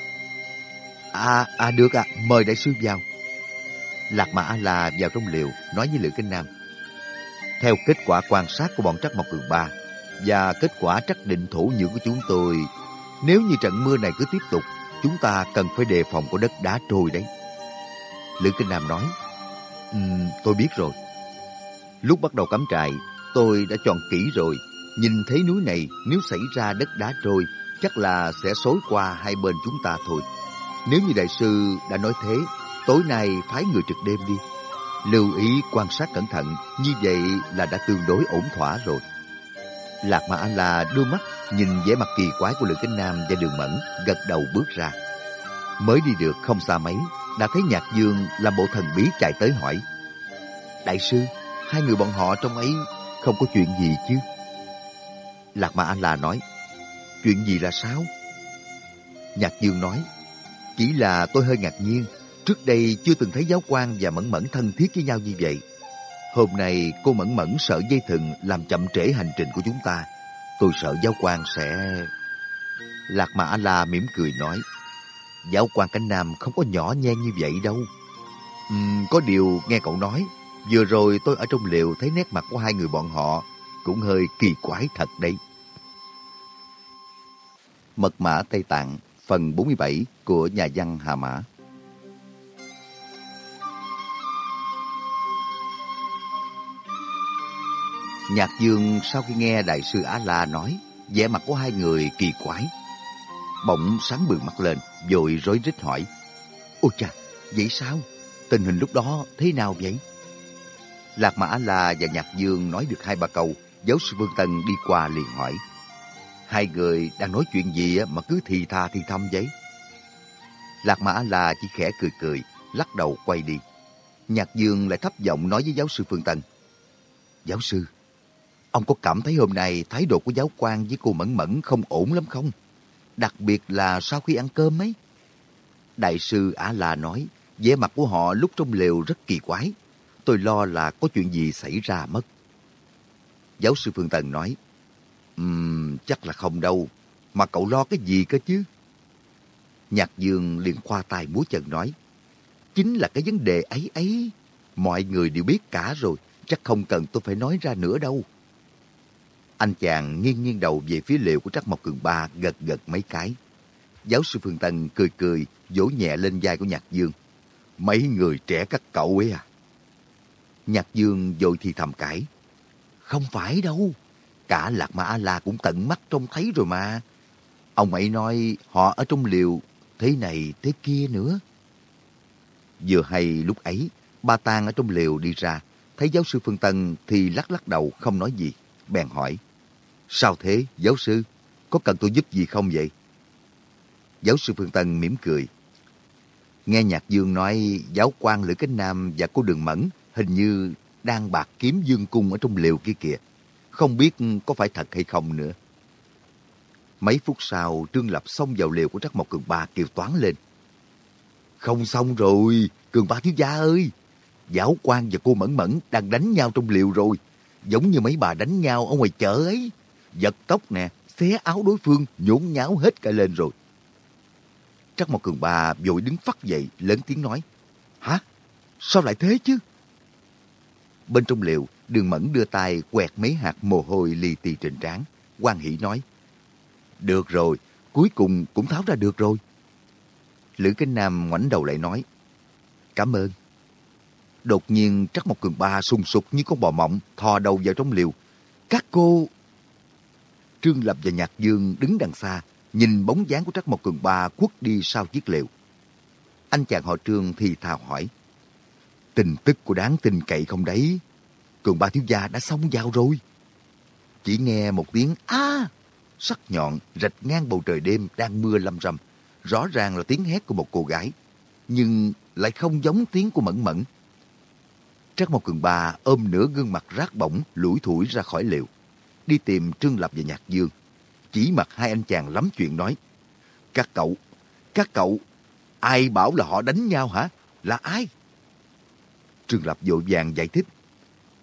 À, à được à, mời đại sư vào. Lạc Ma A-La vào trong liều nói với Lữ Kinh Nam. Theo kết quả quan sát của bọn Trắc Mộc Cường Ba và kết quả trắc định thổ nhưỡng của chúng tôi, nếu như trận mưa này cứ tiếp tục, chúng ta cần phải đề phòng có đất đá trôi đấy. Lữ Kinh Nam nói, um, tôi biết rồi. Lúc bắt đầu cắm trại, tôi đã chọn kỹ rồi. Nhìn thấy núi này, nếu xảy ra đất đá trôi, chắc là sẽ xối qua hai bên chúng ta thôi. Nếu như đại sư đã nói thế, tối nay phái người trực đêm đi. Lưu ý quan sát cẩn thận, như vậy là đã tương đối ổn thỏa rồi. Lạc Mà An là đưa mắt nhìn vẻ mặt kỳ quái của Lữ Kính Nam và Đường Mẫn, gật đầu bước ra. Mới đi được không xa mấy, đã thấy Nhạc Dương làm bộ thần bí chạy tới hỏi. Đại sư, hai người bọn họ trong ấy không có chuyện gì chứ? Lạc Mà An là nói, chuyện gì là sao? Nhạc Dương nói, chỉ là tôi hơi ngạc nhiên, trước đây chưa từng thấy giáo quan và Mẫn Mẫn thân thiết với nhau như vậy. Hôm nay cô Mẫn Mẫn sợ dây thừng làm chậm trễ hành trình của chúng ta. Tôi sợ giáo quan sẽ... Lạc Mà La mỉm cười nói, giáo quan cánh Nam không có nhỏ nhen như vậy đâu. Uhm, có điều nghe cậu nói, vừa rồi tôi ở trong liều thấy nét mặt của hai người bọn họ cũng hơi kỳ quái thật đấy. Mật mã Tây Tạng phần 47 của nhà văn Hà Mã. Nhạc Dương sau khi nghe Đại sư Á-La nói, vẻ mặt của hai người kỳ quái. Bỗng sáng bừng mắt lên, vội rối rít hỏi. Ôi chà, vậy sao? Tình hình lúc đó thế nào vậy? Lạc Mã La và Nhạc Dương nói được hai ba câu, giáo sư Vương Tân đi qua liền hỏi. Hai người đang nói chuyện gì mà cứ thì tha thì thầm vậy? Lạc Mã La chỉ khẽ cười cười, lắc đầu quay đi. Nhạc Dương lại thấp giọng nói với giáo sư Phương Tân. Giáo sư, ông có cảm thấy hôm nay thái độ của giáo quan với cô Mẫn Mẫn không ổn lắm không? Đặc biệt là sau khi ăn cơm ấy. Đại sư Á La nói, vẻ mặt của họ lúc trong lều rất kỳ quái. Tôi lo là có chuyện gì xảy ra mất. Giáo sư Phương tần nói, um, chắc là không đâu, mà cậu lo cái gì cơ chứ? Nhạc Dương liền khoa tay múa chân nói, chính là cái vấn đề ấy ấy. Mọi người đều biết cả rồi, chắc không cần tôi phải nói ra nữa đâu. Anh chàng nghiêng nghiêng đầu về phía liệu của Trắc Mộc Cường Ba gật gật mấy cái. Giáo sư Phương Tân cười cười, vỗ nhẹ lên vai của Nhạc Dương. Mấy người trẻ các cậu ấy à? Nhạc Dương vội thì thầm cãi. Không phải đâu. Cả Lạc Ma A-La cũng tận mắt trông thấy rồi mà. Ông ấy nói họ ở trong liều thế này thế kia nữa. Vừa hay lúc ấy, ba tang ở trong liều đi ra, thấy giáo sư Phương Tân thì lắc lắc đầu không nói gì. Bèn hỏi, sao thế giáo sư, có cần tôi giúp gì không vậy? Giáo sư Phương Tân mỉm cười. Nghe Nhạc Dương nói giáo quan Lữ Cánh Nam và cô Đường Mẫn hình như đang bạc kiếm dương cung ở trong liều kia kìa. Không biết có phải thật hay không nữa. Mấy phút sau, Trương Lập xông vào liều của Trắc Mộc Cường Ba kêu toán lên. Không xong rồi, Cường Ba thiếu gia ơi! Giáo quan và cô Mẫn Mẫn đang đánh nhau trong liều rồi. Giống như mấy bà đánh nhau ở ngoài chợ ấy. Giật tóc nè, xé áo đối phương, nhốn nháo hết cả lên rồi. Trắc Mộc Cường Ba vội đứng phát dậy, lớn tiếng nói. Hả? Sao lại thế chứ? Bên trong liều, đường mẫn đưa tay quẹt mấy hạt mồ hôi li ti trên trán. quan hỷ nói. Được rồi, cuối cùng cũng tháo ra được rồi. Lữ Kinh Nam ngoảnh đầu lại nói. Cảm ơn. Đột nhiên Trắc Mộc Cường Ba sung sục như con bò mộng thò đầu vào trong liều. Các cô... Trương Lập và Nhạc Dương đứng đằng xa, nhìn bóng dáng của Trắc Mộc Cường Ba quất đi sau chiếc liều. Anh chàng họ Trương thì thào hỏi. Tin tức của đáng tin cậy không đấy? Cường Ba thiếu gia đã xong giao rồi. Chỉ nghe một tiếng a sắc nhọn rạch ngang bầu trời đêm đang mưa lâm râm. Rõ ràng là tiếng hét của một cô gái, nhưng lại không giống tiếng của Mẫn Mẫn. Trác Mộc Cường Ba ôm nửa gương mặt rát bỏng lủi thủi ra khỏi liều, đi tìm Trương Lập và Nhạc Dương. Chỉ mặt hai anh chàng lắm chuyện nói. Các cậu, các cậu, ai bảo là họ đánh nhau hả? Là ai? Trương Lập vội vàng giải thích.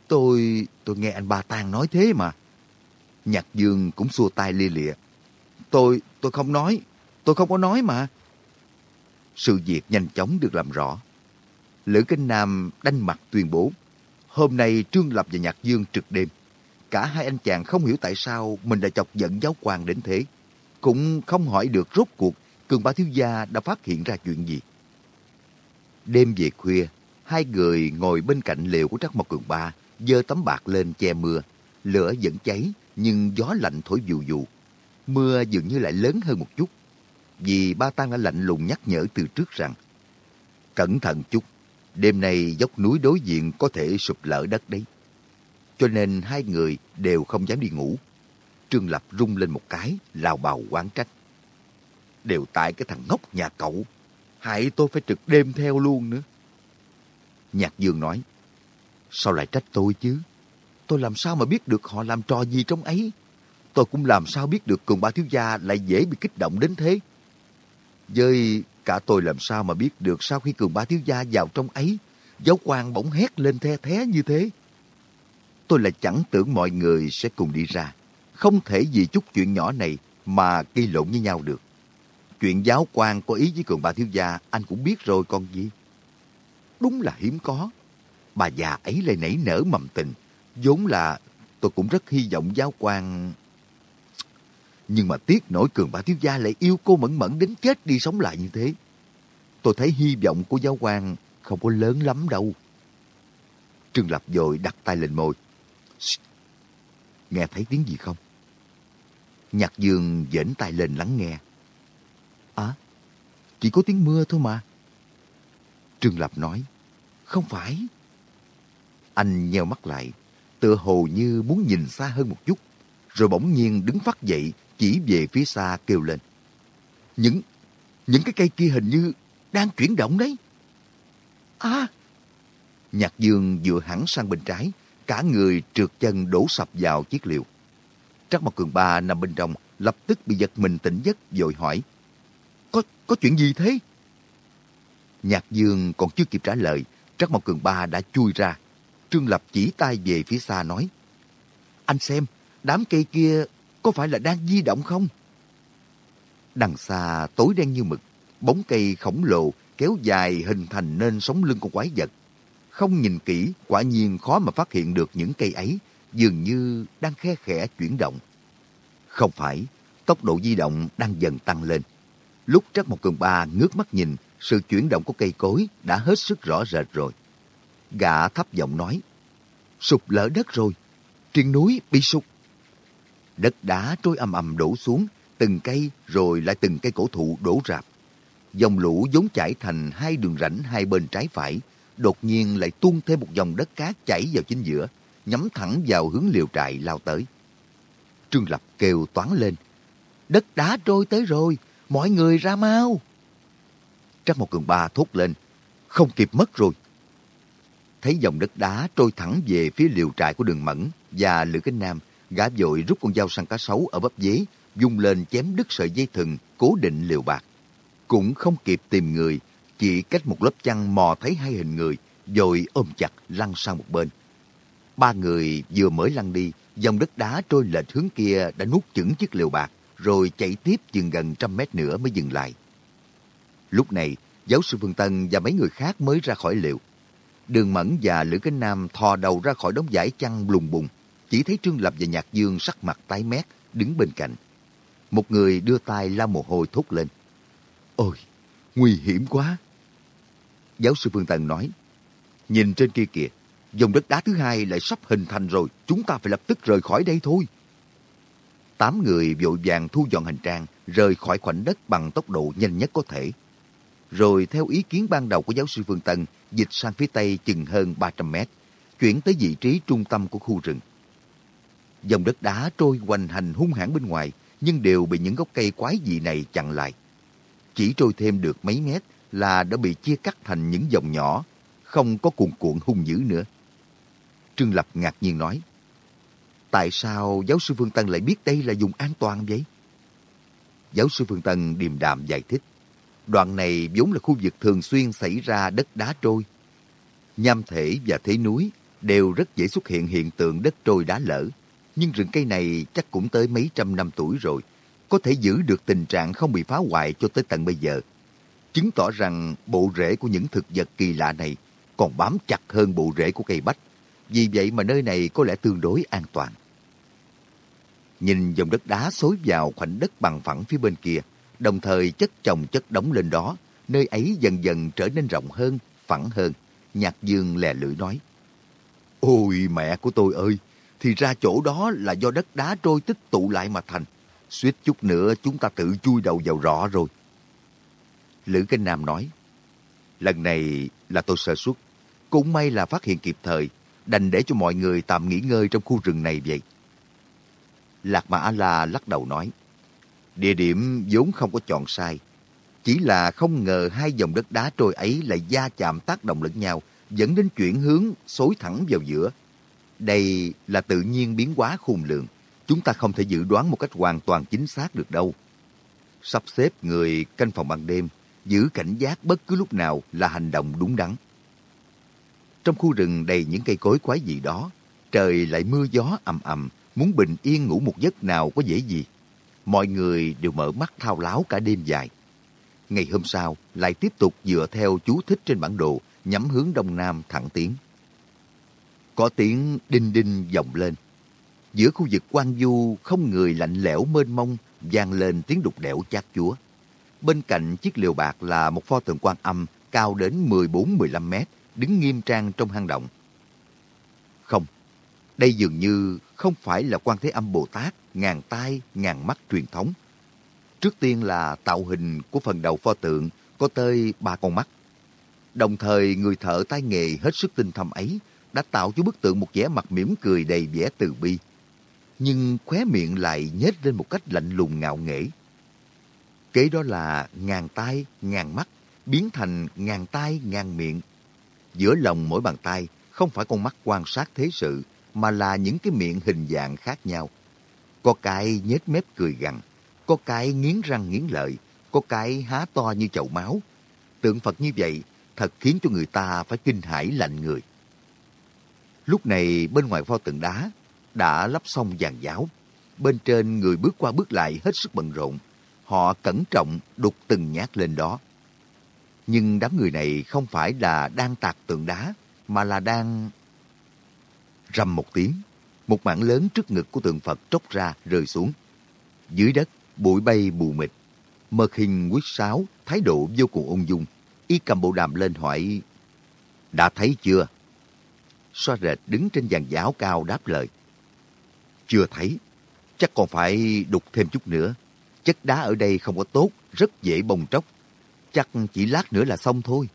Tôi, tôi nghe anh Ba Tang nói thế mà. Nhạc Dương cũng xua tay lia lịa. Tôi, tôi không nói. Tôi không có nói mà. Sự việc nhanh chóng được làm rõ. Lữ Kinh Nam đanh mặt tuyên bố. Hôm nay Trương Lập và Nhạc Dương trực đêm. Cả hai anh chàng không hiểu tại sao mình đã chọc giận giáo quan đến thế. Cũng không hỏi được rốt cuộc Cường Ba Thiếu Gia đã phát hiện ra chuyện gì. Đêm về khuya, hai người ngồi bên cạnh lều của Trắc Mộc Cường Ba, giơ tấm bạc lên che mưa. Lửa vẫn cháy, nhưng gió lạnh thổi dù dù. Mưa dường như lại lớn hơn một chút, vì ba Tăng đã lạnh lùng nhắc nhở từ trước rằng cẩn thận chút, đêm nay dốc núi đối diện có thể sụp lở đất đấy. Cho nên hai người đều không dám đi ngủ. Trương Lập rung lên một cái, lào bào quán trách. Đều tại cái thằng ngốc nhà cậu, hại tôi phải trực đêm theo luôn nữa. Nhạc Dương nói, sao lại trách tôi chứ? Tôi làm sao mà biết được họ làm trò gì trong ấy? Tôi cũng làm sao biết được cường ba thiếu gia lại dễ bị kích động đến thế? Với cả tôi làm sao mà biết được sau khi cường ba thiếu gia vào trong ấy, giáo quan bỗng hét lên the thé như thế? Tôi là chẳng tưởng mọi người sẽ cùng đi ra. Không thể vì chút chuyện nhỏ này mà gây lộn với nhau được. Chuyện giáo quan có ý với cường bà thiếu gia, anh cũng biết rồi con gì. Đúng là hiếm có. Bà già ấy lại nảy nở mầm tình vốn là tôi cũng rất hy vọng giáo quan... Nhưng mà tiếc nổi cường bà thiếu gia lại yêu cô mẫn mẫn đến chết đi sống lại như thế. Tôi thấy hy vọng của giáo quan không có lớn lắm đâu. Trương Lập dội đặt tay lên môi. Nghe thấy tiếng gì không? Nhạc dương dễn tay lên lắng nghe. À, chỉ có tiếng mưa thôi mà. Trương Lập nói, không phải. Anh nheo mắt lại, tựa hồ như muốn nhìn xa hơn một chút, rồi bỗng nhiên đứng phát dậy, chỉ về phía xa kêu lên. Những, những cái cây kia hình như đang chuyển động đấy. À! Nhạc dương dựa hẳn sang bên trái, cả người trượt chân đổ sập vào chiếc liều. Trắc Mộc Cường Ba nằm bên trong, lập tức bị giật mình tỉnh giấc, vội hỏi. Có, có chuyện gì thế? Nhạc dương còn chưa kịp trả lời, Trắc Mộc Cường Ba đã chui ra, Trương Lập chỉ tay về phía xa nói. Anh xem, đám cây kia có phải là đang di động không? Đằng xa tối đen như mực, bóng cây khổng lồ kéo dài hình thành nên sống lưng con quái vật không nhìn kỹ, quả nhiên khó mà phát hiện được những cây ấy dường như đang khe khẽ chuyển động. Không phải, tốc độ di động đang dần tăng lên. Lúc Trắc một cường ba ngước mắt nhìn, sự chuyển động của cây cối đã hết sức rõ rệt rồi. Gã thấp giọng nói, sụp lở đất rồi, trên núi bị sụp. Đất đá trôi ầm ầm đổ xuống, từng cây rồi lại từng cây cổ thụ đổ rạp. Dòng lũ vốn chảy thành hai đường rãnh hai bên trái phải, đột nhiên lại tuôn thêm một dòng đất cát chảy vào chính giữa, nhắm thẳng vào hướng liều trại lao tới. Trương Lập kêu toán lên, đất đá trôi tới rồi, mọi người ra mau. Trắc một cường ba thốt lên, không kịp mất rồi. Thấy dòng đất đá trôi thẳng về phía liều trại của đường Mẫn và Lữ Kinh Nam, gã vội rút con dao săn cá sấu ở bắp dế, dung lên chém đứt sợi dây thừng cố định liều bạc. Cũng không kịp tìm người, chỉ cách một lớp chăn mò thấy hai hình người, rồi ôm chặt lăn sang một bên. Ba người vừa mới lăn đi, dòng đất đá trôi lệch hướng kia đã nuốt chửng chiếc liều bạc, rồi chạy tiếp chừng gần trăm mét nữa mới dừng lại. Lúc này, giáo sư Phương Tân và mấy người khác mới ra khỏi liều. Đường Mẫn và Lữ Kinh Nam thò đầu ra khỏi đống giải chăn lùng bùng. Chỉ thấy Trương Lập và Nhạc Dương sắc mặt tái mét, đứng bên cạnh. Một người đưa tay la mồ hôi thốt lên. Ôi, nguy hiểm quá. Giáo sư Phương tần nói, nhìn trên kia kìa, dòng đất đá thứ hai lại sắp hình thành rồi, chúng ta phải lập tức rời khỏi đây thôi. Tám người vội vàng thu dọn hành trang, rời khỏi khoảnh đất bằng tốc độ nhanh nhất có thể. Rồi theo ý kiến ban đầu của giáo sư Phương Tân, dịch sang phía tây chừng hơn 300 mét, chuyển tới vị trí trung tâm của khu rừng. Dòng đất đá trôi hoành hành hung hãn bên ngoài, nhưng đều bị những gốc cây quái dị này chặn lại. Chỉ trôi thêm được mấy mét là đã bị chia cắt thành những dòng nhỏ, không có cuồn cuộn hung dữ nữa. Trương Lập ngạc nhiên nói, Tại sao giáo sư Phương Tân lại biết đây là vùng an toàn vậy? Giáo sư Phương Tân điềm đạm giải thích. Đoạn này vốn là khu vực thường xuyên xảy ra đất đá trôi. Nham thể và thế núi đều rất dễ xuất hiện hiện tượng đất trôi đá lở. Nhưng rừng cây này chắc cũng tới mấy trăm năm tuổi rồi, có thể giữ được tình trạng không bị phá hoại cho tới tận bây giờ. Chứng tỏ rằng bộ rễ của những thực vật kỳ lạ này còn bám chặt hơn bộ rễ của cây bách. Vì vậy mà nơi này có lẽ tương đối an toàn. Nhìn dòng đất đá xối vào khoảnh đất bằng phẳng phía bên kia, đồng thời chất chồng chất đóng lên đó, nơi ấy dần dần trở nên rộng hơn, phẳng hơn. Nhạc dương lè lưỡi nói, Ôi mẹ của tôi ơi, thì ra chỗ đó là do đất đá trôi tích tụ lại mà thành. Suýt chút nữa chúng ta tự chui đầu vào rõ rồi. Lữ Kinh Nam nói, lần này là tôi sơ suất. Cũng may là phát hiện kịp thời, đành để cho mọi người tạm nghỉ ngơi trong khu rừng này vậy. Lạc mã A-La lắc đầu nói, địa điểm vốn không có chọn sai. Chỉ là không ngờ hai dòng đất đá trôi ấy lại gia chạm tác động lẫn nhau, dẫn đến chuyển hướng xối thẳng vào giữa. Đây là tự nhiên biến hóa khôn lường. Chúng ta không thể dự đoán một cách hoàn toàn chính xác được đâu. Sắp xếp người canh phòng ban đêm, giữ cảnh giác bất cứ lúc nào là hành động đúng đắn. Trong khu rừng đầy những cây cối quái dị đó, trời lại mưa gió ầm ầm, muốn bình yên ngủ một giấc nào có dễ gì. Mọi người đều mở mắt thao láo cả đêm dài. Ngày hôm sau, lại tiếp tục dựa theo chú thích trên bản đồ, nhắm hướng đông nam thẳng tiến. Có tiếng đinh đinh vọng lên. Giữa khu vực quan du không người lạnh lẽo mênh mông vang lên tiếng đục đẽo chát chúa. Bên cạnh chiếc liều bạc là một pho tượng quan âm cao đến 14-15 mét, đứng nghiêm trang trong hang động. Không, đây dường như không phải là quan thế âm Bồ Tát ngàn tai, ngàn mắt truyền thống. Trước tiên là tạo hình của phần đầu pho tượng có tới ba con mắt. Đồng thời người thợ tay nghề hết sức tinh thâm ấy đã tạo cho bức tượng một vẻ mặt mỉm cười đầy vẻ từ bi. Nhưng khóe miệng lại nhếch lên một cách lạnh lùng ngạo nghễ. Kế đó là ngàn tay, ngàn mắt, biến thành ngàn tay, ngàn miệng. Giữa lòng mỗi bàn tay không phải con mắt quan sát thế sự, mà là những cái miệng hình dạng khác nhau. Có cái nhếch mép cười gằn, có cái nghiến răng nghiến lợi, có cái há to như chậu máu. Tượng Phật như vậy thật khiến cho người ta phải kinh hãi lạnh người. Lúc này bên ngoài pho tượng đá đã lắp xong giàn giáo. Bên trên người bước qua bước lại hết sức bận rộn. Họ cẩn trọng đục từng nhát lên đó. Nhưng đám người này không phải là đang tạc tượng đá, mà là đang... Rầm một tiếng, một mảng lớn trước ngực của tượng Phật tróc ra rơi xuống. Dưới đất, bụi bay bù mịt. Mật hình quyết sáo, thái độ vô cùng ung dung. Y cầm bộ đàm lên hỏi, Đã thấy chưa? Xoa rệt đứng trên giàn giáo cao đáp lời. Chưa thấy, chắc còn phải đục thêm chút nữa. Chất đá ở đây không có tốt, rất dễ bong tróc. Chắc chỉ lát nữa là xong thôi.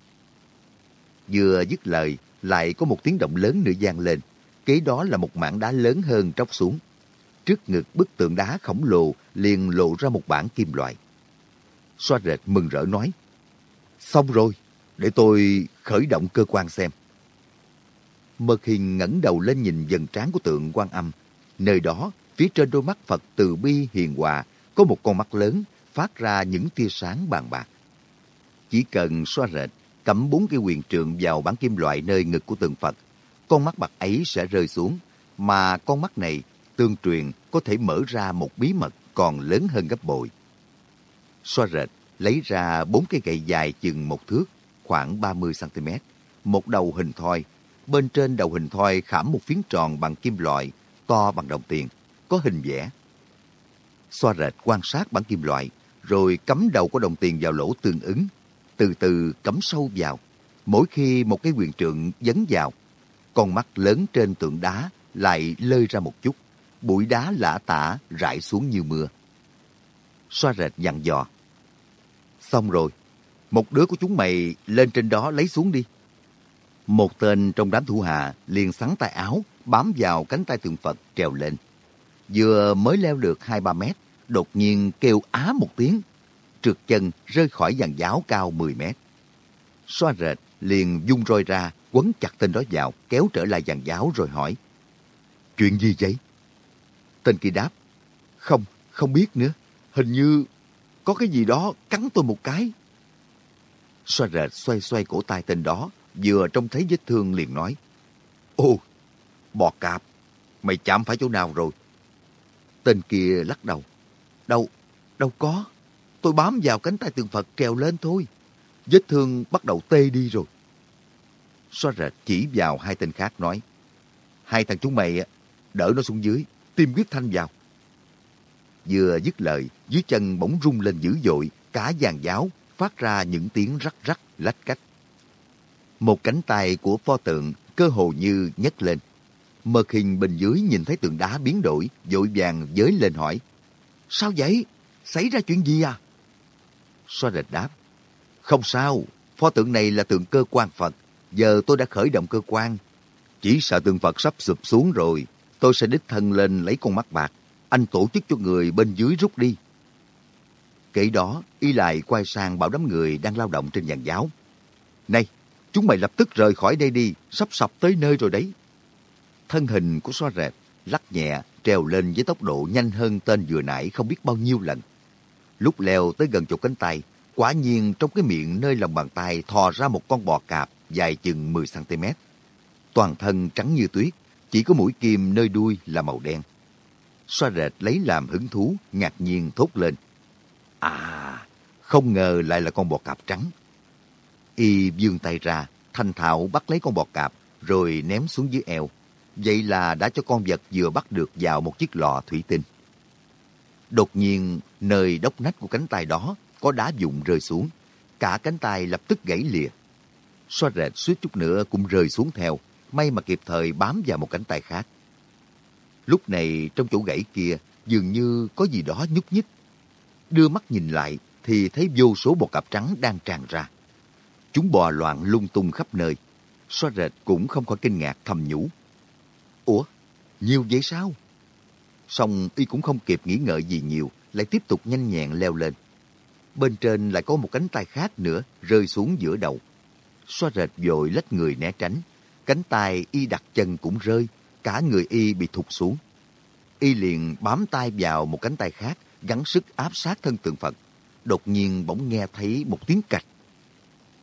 Vừa dứt lời, lại có một tiếng động lớn nữa vang lên. Kế đó là một mảng đá lớn hơn tróc xuống. Trước ngực bức tượng đá khổng lồ liền lộ ra một bản kim loại. Xoa rệt mừng rỡ nói, Xong rồi, để tôi khởi động cơ quan xem. Mật hình ngẩng đầu lên nhìn dần trán của tượng quan âm. Nơi đó, phía trên đôi mắt Phật từ bi hiền hòa, có một con mắt lớn phát ra những tia sáng bàn bạc. Chỉ cần xoa rệt, cắm bốn cây quyền trượng vào bản kim loại nơi ngực của tượng Phật, con mắt bạc ấy sẽ rơi xuống, mà con mắt này tương truyền có thể mở ra một bí mật còn lớn hơn gấp bội. Xoa rệt, lấy ra bốn cây gậy dài chừng một thước, khoảng 30cm, một đầu hình thoi. Bên trên đầu hình thoi khảm một phiến tròn bằng kim loại, to bằng đồng tiền, có hình vẽ. Xoa rệt quan sát bản kim loại, rồi cắm đầu của đồng tiền vào lỗ tương ứng, từ từ cắm sâu vào. Mỗi khi một cái quyền trượng dấn vào, con mắt lớn trên tượng đá lại lơi ra một chút, bụi đá lả tả rải xuống như mưa. Xoa rệt dặn dò. Xong rồi, một đứa của chúng mày lên trên đó lấy xuống đi. Một tên trong đám thủ hạ liền sắn tay áo, bám vào cánh tay tượng Phật trèo lên. Vừa mới leo được hai ba mét, đột nhiên kêu á một tiếng, trượt chân rơi khỏi dàn giáo cao 10 mét. Xoa rệt liền dung roi ra, quấn chặt tên đó vào, kéo trở lại dàn giáo rồi hỏi. Chuyện gì vậy? Tên kia đáp. Không, không biết nữa. Hình như có cái gì đó cắn tôi một cái. Xoa rệt xoay xoay cổ tay tên đó, vừa trông thấy vết thương liền nói. Ô, bò cạp, mày chạm phải chỗ nào rồi? Tên kia lắc đầu. Đâu, đâu có. Tôi bám vào cánh tay tượng Phật trèo lên thôi. Vết thương bắt đầu tê đi rồi. Xoa rệt chỉ vào hai tên khác nói. Hai thằng chúng mày đỡ nó xuống dưới, tìm quyết thanh vào. Vừa dứt lời, dưới chân bỗng rung lên dữ dội, cả giàn giáo phát ra những tiếng rắc rắc lách cách. Một cánh tay của pho tượng cơ hồ như nhấc lên. Mật hình bên dưới nhìn thấy tượng đá biến đổi, vội vàng giới lên hỏi. Sao vậy? Xảy ra chuyện gì à? Xoa rệt đáp. Không sao, pho tượng này là tượng cơ quan Phật. Giờ tôi đã khởi động cơ quan. Chỉ sợ tượng Phật sắp sụp xuống rồi. Tôi sẽ đích thân lên lấy con mắt bạc. Anh tổ chức cho người bên dưới rút đi. Kể đó, y lại quay sang bảo đám người đang lao động trên giàn giáo. Này, chúng mày lập tức rời khỏi đây đi, sắp sập tới nơi rồi đấy. Thân hình của so rệt, lắc nhẹ, trèo lên với tốc độ nhanh hơn tên vừa nãy không biết bao nhiêu lần. Lúc leo tới gần chục cánh tay, quả nhiên trong cái miệng nơi lòng bàn tay thò ra một con bò cạp dài chừng 10cm. Toàn thân trắng như tuyết, chỉ có mũi kim nơi đuôi là màu đen. Xoa rệt lấy làm hứng thú, ngạc nhiên thốt lên. À, không ngờ lại là con bò cạp trắng. Y vươn tay ra, thanh thạo bắt lấy con bò cạp, rồi ném xuống dưới eo. Vậy là đã cho con vật vừa bắt được vào một chiếc lò thủy tinh. Đột nhiên, nơi đốc nách của cánh tay đó có đá dụng rơi xuống. Cả cánh tay lập tức gãy lìa. Xoa rệt suýt chút nữa cũng rơi xuống theo, may mà kịp thời bám vào một cánh tay khác. Lúc này trong chỗ gãy kia dường như có gì đó nhúc nhích. Đưa mắt nhìn lại thì thấy vô số bọ cạp trắng đang tràn ra. Chúng bò loạn lung tung khắp nơi. Xoa rệt cũng không khỏi kinh ngạc thầm nhủ. Ủa, nhiều vậy sao? Xong y cũng không kịp nghĩ ngợi gì nhiều, lại tiếp tục nhanh nhẹn leo lên. Bên trên lại có một cánh tay khác nữa rơi xuống giữa đầu. Xoa rệt vội lách người né tránh. Cánh tay y đặt chân cũng rơi, cả người y bị thụt xuống. Y liền bám tay vào một cánh tay khác, gắng sức áp sát thân tượng Phật. Đột nhiên bỗng nghe thấy một tiếng cạch.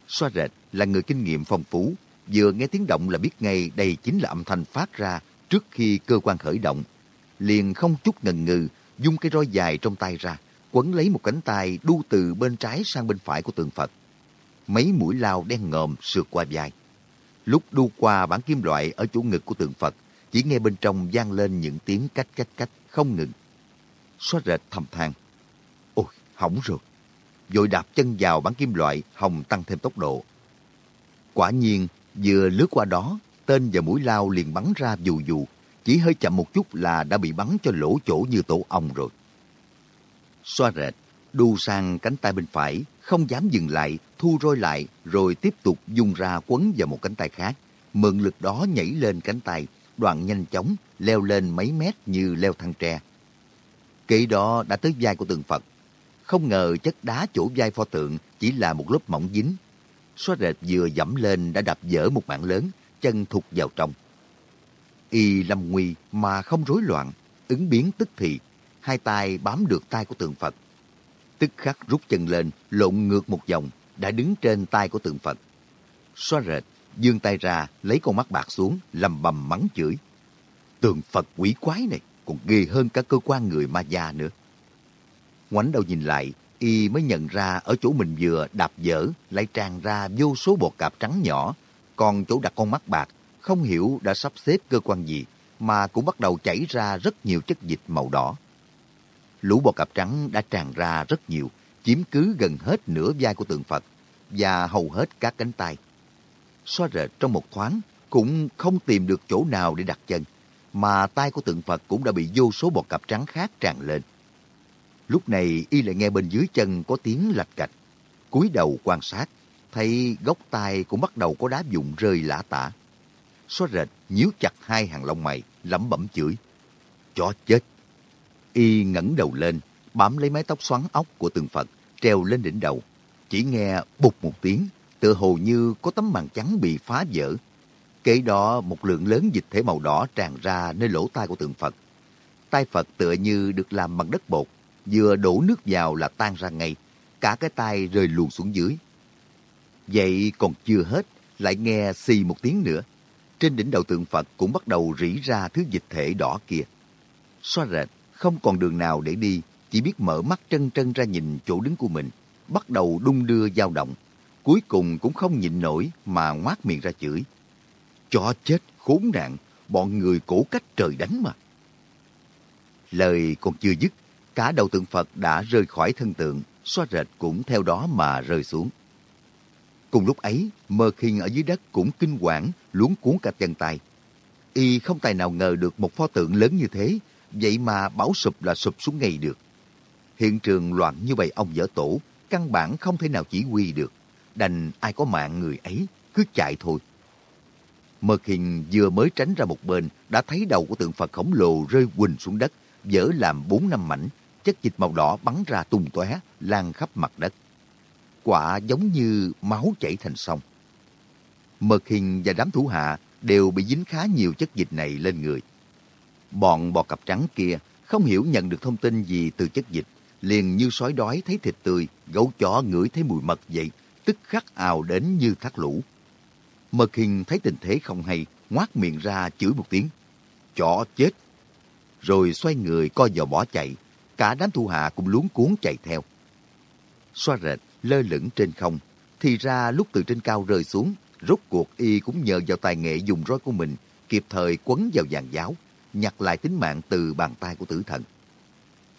Xoa rệt là người kinh nghiệm phong phú, vừa nghe tiếng động là biết ngay đây chính là âm thanh phát ra trước khi cơ quan khởi động. Liền không chút ngần ngừ, dung cái roi dài trong tay ra, quấn lấy một cánh tay đu từ bên trái sang bên phải của tượng Phật. Mấy mũi lao đen ngòm sượt qua vai. Lúc đu qua bản kim loại ở chỗ ngực của tượng Phật, chỉ nghe bên trong vang lên những tiếng cách cách cách không ngừng. Xóa rệt thầm than. Ôi, hỏng rồi. Rồi đạp chân vào bản kim loại, hồng tăng thêm tốc độ. Quả nhiên, vừa lướt qua đó, tên và mũi lao liền bắn ra dù dù. Chỉ hơi chậm một chút là đã bị bắn cho lỗ chỗ như tổ ong rồi. Xoa rệt, đu sang cánh tay bên phải, không dám dừng lại, thu roi lại, rồi tiếp tục dùng ra quấn vào một cánh tay khác. Mượn lực đó nhảy lên cánh tay, đoạn nhanh chóng, leo lên mấy mét như leo thang tre. Kỹ đó đã tới vai của tượng Phật. Không ngờ chất đá chỗ vai pho tượng chỉ là một lớp mỏng dính. Xóa rệt vừa dẫm lên đã đập dở một mạng lớn, chân thụt vào trong. Y lâm nguy mà không rối loạn, ứng biến tức thì, hai tay bám được tay của tượng Phật. Tức khắc rút chân lên, lộn ngược một vòng, đã đứng trên tay của tượng Phật. Xóa rệt, dương tay ra, lấy con mắt bạc xuống, lầm bầm mắng chửi. Tượng Phật quỷ quái này còn ghê hơn cả cơ quan người ma già nữa. Ngoảnh đầu nhìn lại, y mới nhận ra ở chỗ mình vừa đạp dở lại tràn ra vô số bọt cạp trắng nhỏ, còn chỗ đặt con mắt bạc không hiểu đã sắp xếp cơ quan gì mà cũng bắt đầu chảy ra rất nhiều chất dịch màu đỏ. Lũ bọ cạp trắng đã tràn ra rất nhiều, chiếm cứ gần hết nửa vai của tượng Phật và hầu hết các cánh tay. Xoa rệt trong một thoáng cũng không tìm được chỗ nào để đặt chân, mà tay của tượng Phật cũng đã bị vô số bọ cạp trắng khác tràn lên. Lúc này y lại nghe bên dưới chân có tiếng lạch cạch. cúi đầu quan sát, thấy gốc tai cũng bắt đầu có đá dụng rơi lã tả. Xóa rệt nhíu chặt hai hàng lông mày, lẩm bẩm chửi. Chó chết! Y ngẩng đầu lên, bám lấy mái tóc xoắn ốc của tượng Phật, treo lên đỉnh đầu. Chỉ nghe bụt một tiếng, tựa hồ như có tấm màn trắng bị phá vỡ. Kế đó một lượng lớn dịch thể màu đỏ tràn ra nơi lỗ tai của tượng Phật. Tai Phật tựa như được làm bằng đất bột, vừa đổ nước vào là tan ra ngay, cả cái tai rơi luồn xuống dưới. Vậy còn chưa hết, lại nghe xì một tiếng nữa. Trên đỉnh đầu tượng Phật cũng bắt đầu rỉ ra thứ dịch thể đỏ kia. Xoa rệt, không còn đường nào để đi, chỉ biết mở mắt trân trân ra nhìn chỗ đứng của mình, bắt đầu đung đưa dao động. Cuối cùng cũng không nhịn nổi mà ngoác miệng ra chửi. Cho chết, khốn nạn, bọn người cổ cách trời đánh mà. Lời còn chưa dứt, cả đầu tượng Phật đã rơi khỏi thân tượng, xoa rệt cũng theo đó mà rơi xuống. Cùng lúc ấy, Mơ Khiên ở dưới đất cũng kinh quản, luống cuốn cả chân tay. Y không tài nào ngờ được một pho tượng lớn như thế, vậy mà bão sụp là sụp xuống ngay được. Hiện trường loạn như vậy ông dở tổ, căn bản không thể nào chỉ huy được. Đành ai có mạng người ấy, cứ chạy thôi. Mơ Khiên vừa mới tránh ra một bên, đã thấy đầu của tượng Phật khổng lồ rơi quỳnh xuống đất, vỡ làm bốn năm mảnh, chất dịch màu đỏ bắn ra tung tóe, lan khắp mặt đất. Quả giống như máu chảy thành sông. Mật hình và đám thủ hạ đều bị dính khá nhiều chất dịch này lên người. Bọn bò cặp trắng kia không hiểu nhận được thông tin gì từ chất dịch, liền như sói đói thấy thịt tươi, gấu chó ngửi thấy mùi mật vậy, tức khắc ào đến như thác lũ. Mật hình thấy tình thế không hay, ngoác miệng ra chửi một tiếng. Chó chết! Rồi xoay người co giò bỏ chạy, cả đám thu hạ cũng luống cuốn chạy theo. Xoa rệt, lơ lửng trên không, thì ra lúc từ trên cao rơi xuống, rốt cuộc y cũng nhờ vào tài nghệ dùng roi của mình, kịp thời quấn vào vàng giáo, nhặt lại tính mạng từ bàn tay của tử thần.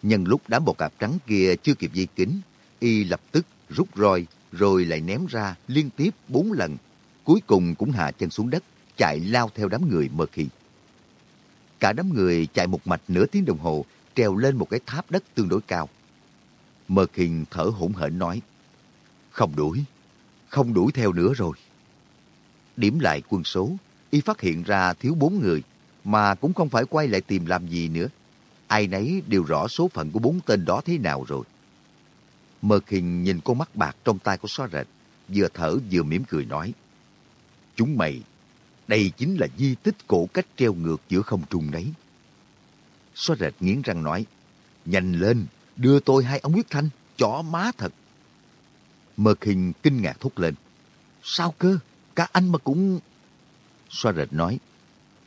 Nhân lúc đám bột cạp trắng kia chưa kịp di kính, y lập tức rút roi, rồi lại ném ra liên tiếp bốn lần. Cuối cùng cũng hạ chân xuống đất, chạy lao theo đám người mơ khi. Cả đám người chạy một mạch nửa tiếng đồng hồ, trèo lên một cái tháp đất tương đối cao. Mơ Kinh thở hổn hển nói, không đuổi, không đuổi theo nữa rồi. Điểm lại quân số, y phát hiện ra thiếu bốn người, mà cũng không phải quay lại tìm làm gì nữa. Ai nấy đều rõ số phận của bốn tên đó thế nào rồi. Mơ Kinh nhìn con mắt bạc trong tay của xóa rệt, vừa thở vừa mỉm cười nói, Chúng mày, đây chính là di tích cổ cách treo ngược giữa không trung đấy. Xóa rệt nghiến răng nói, nhanh lên, đưa tôi hai ống huyết thanh, chó má thật. Mơ Kinh kinh ngạc thốt lên, sao cơ, cả anh mà cũng... Xoa rệt nói,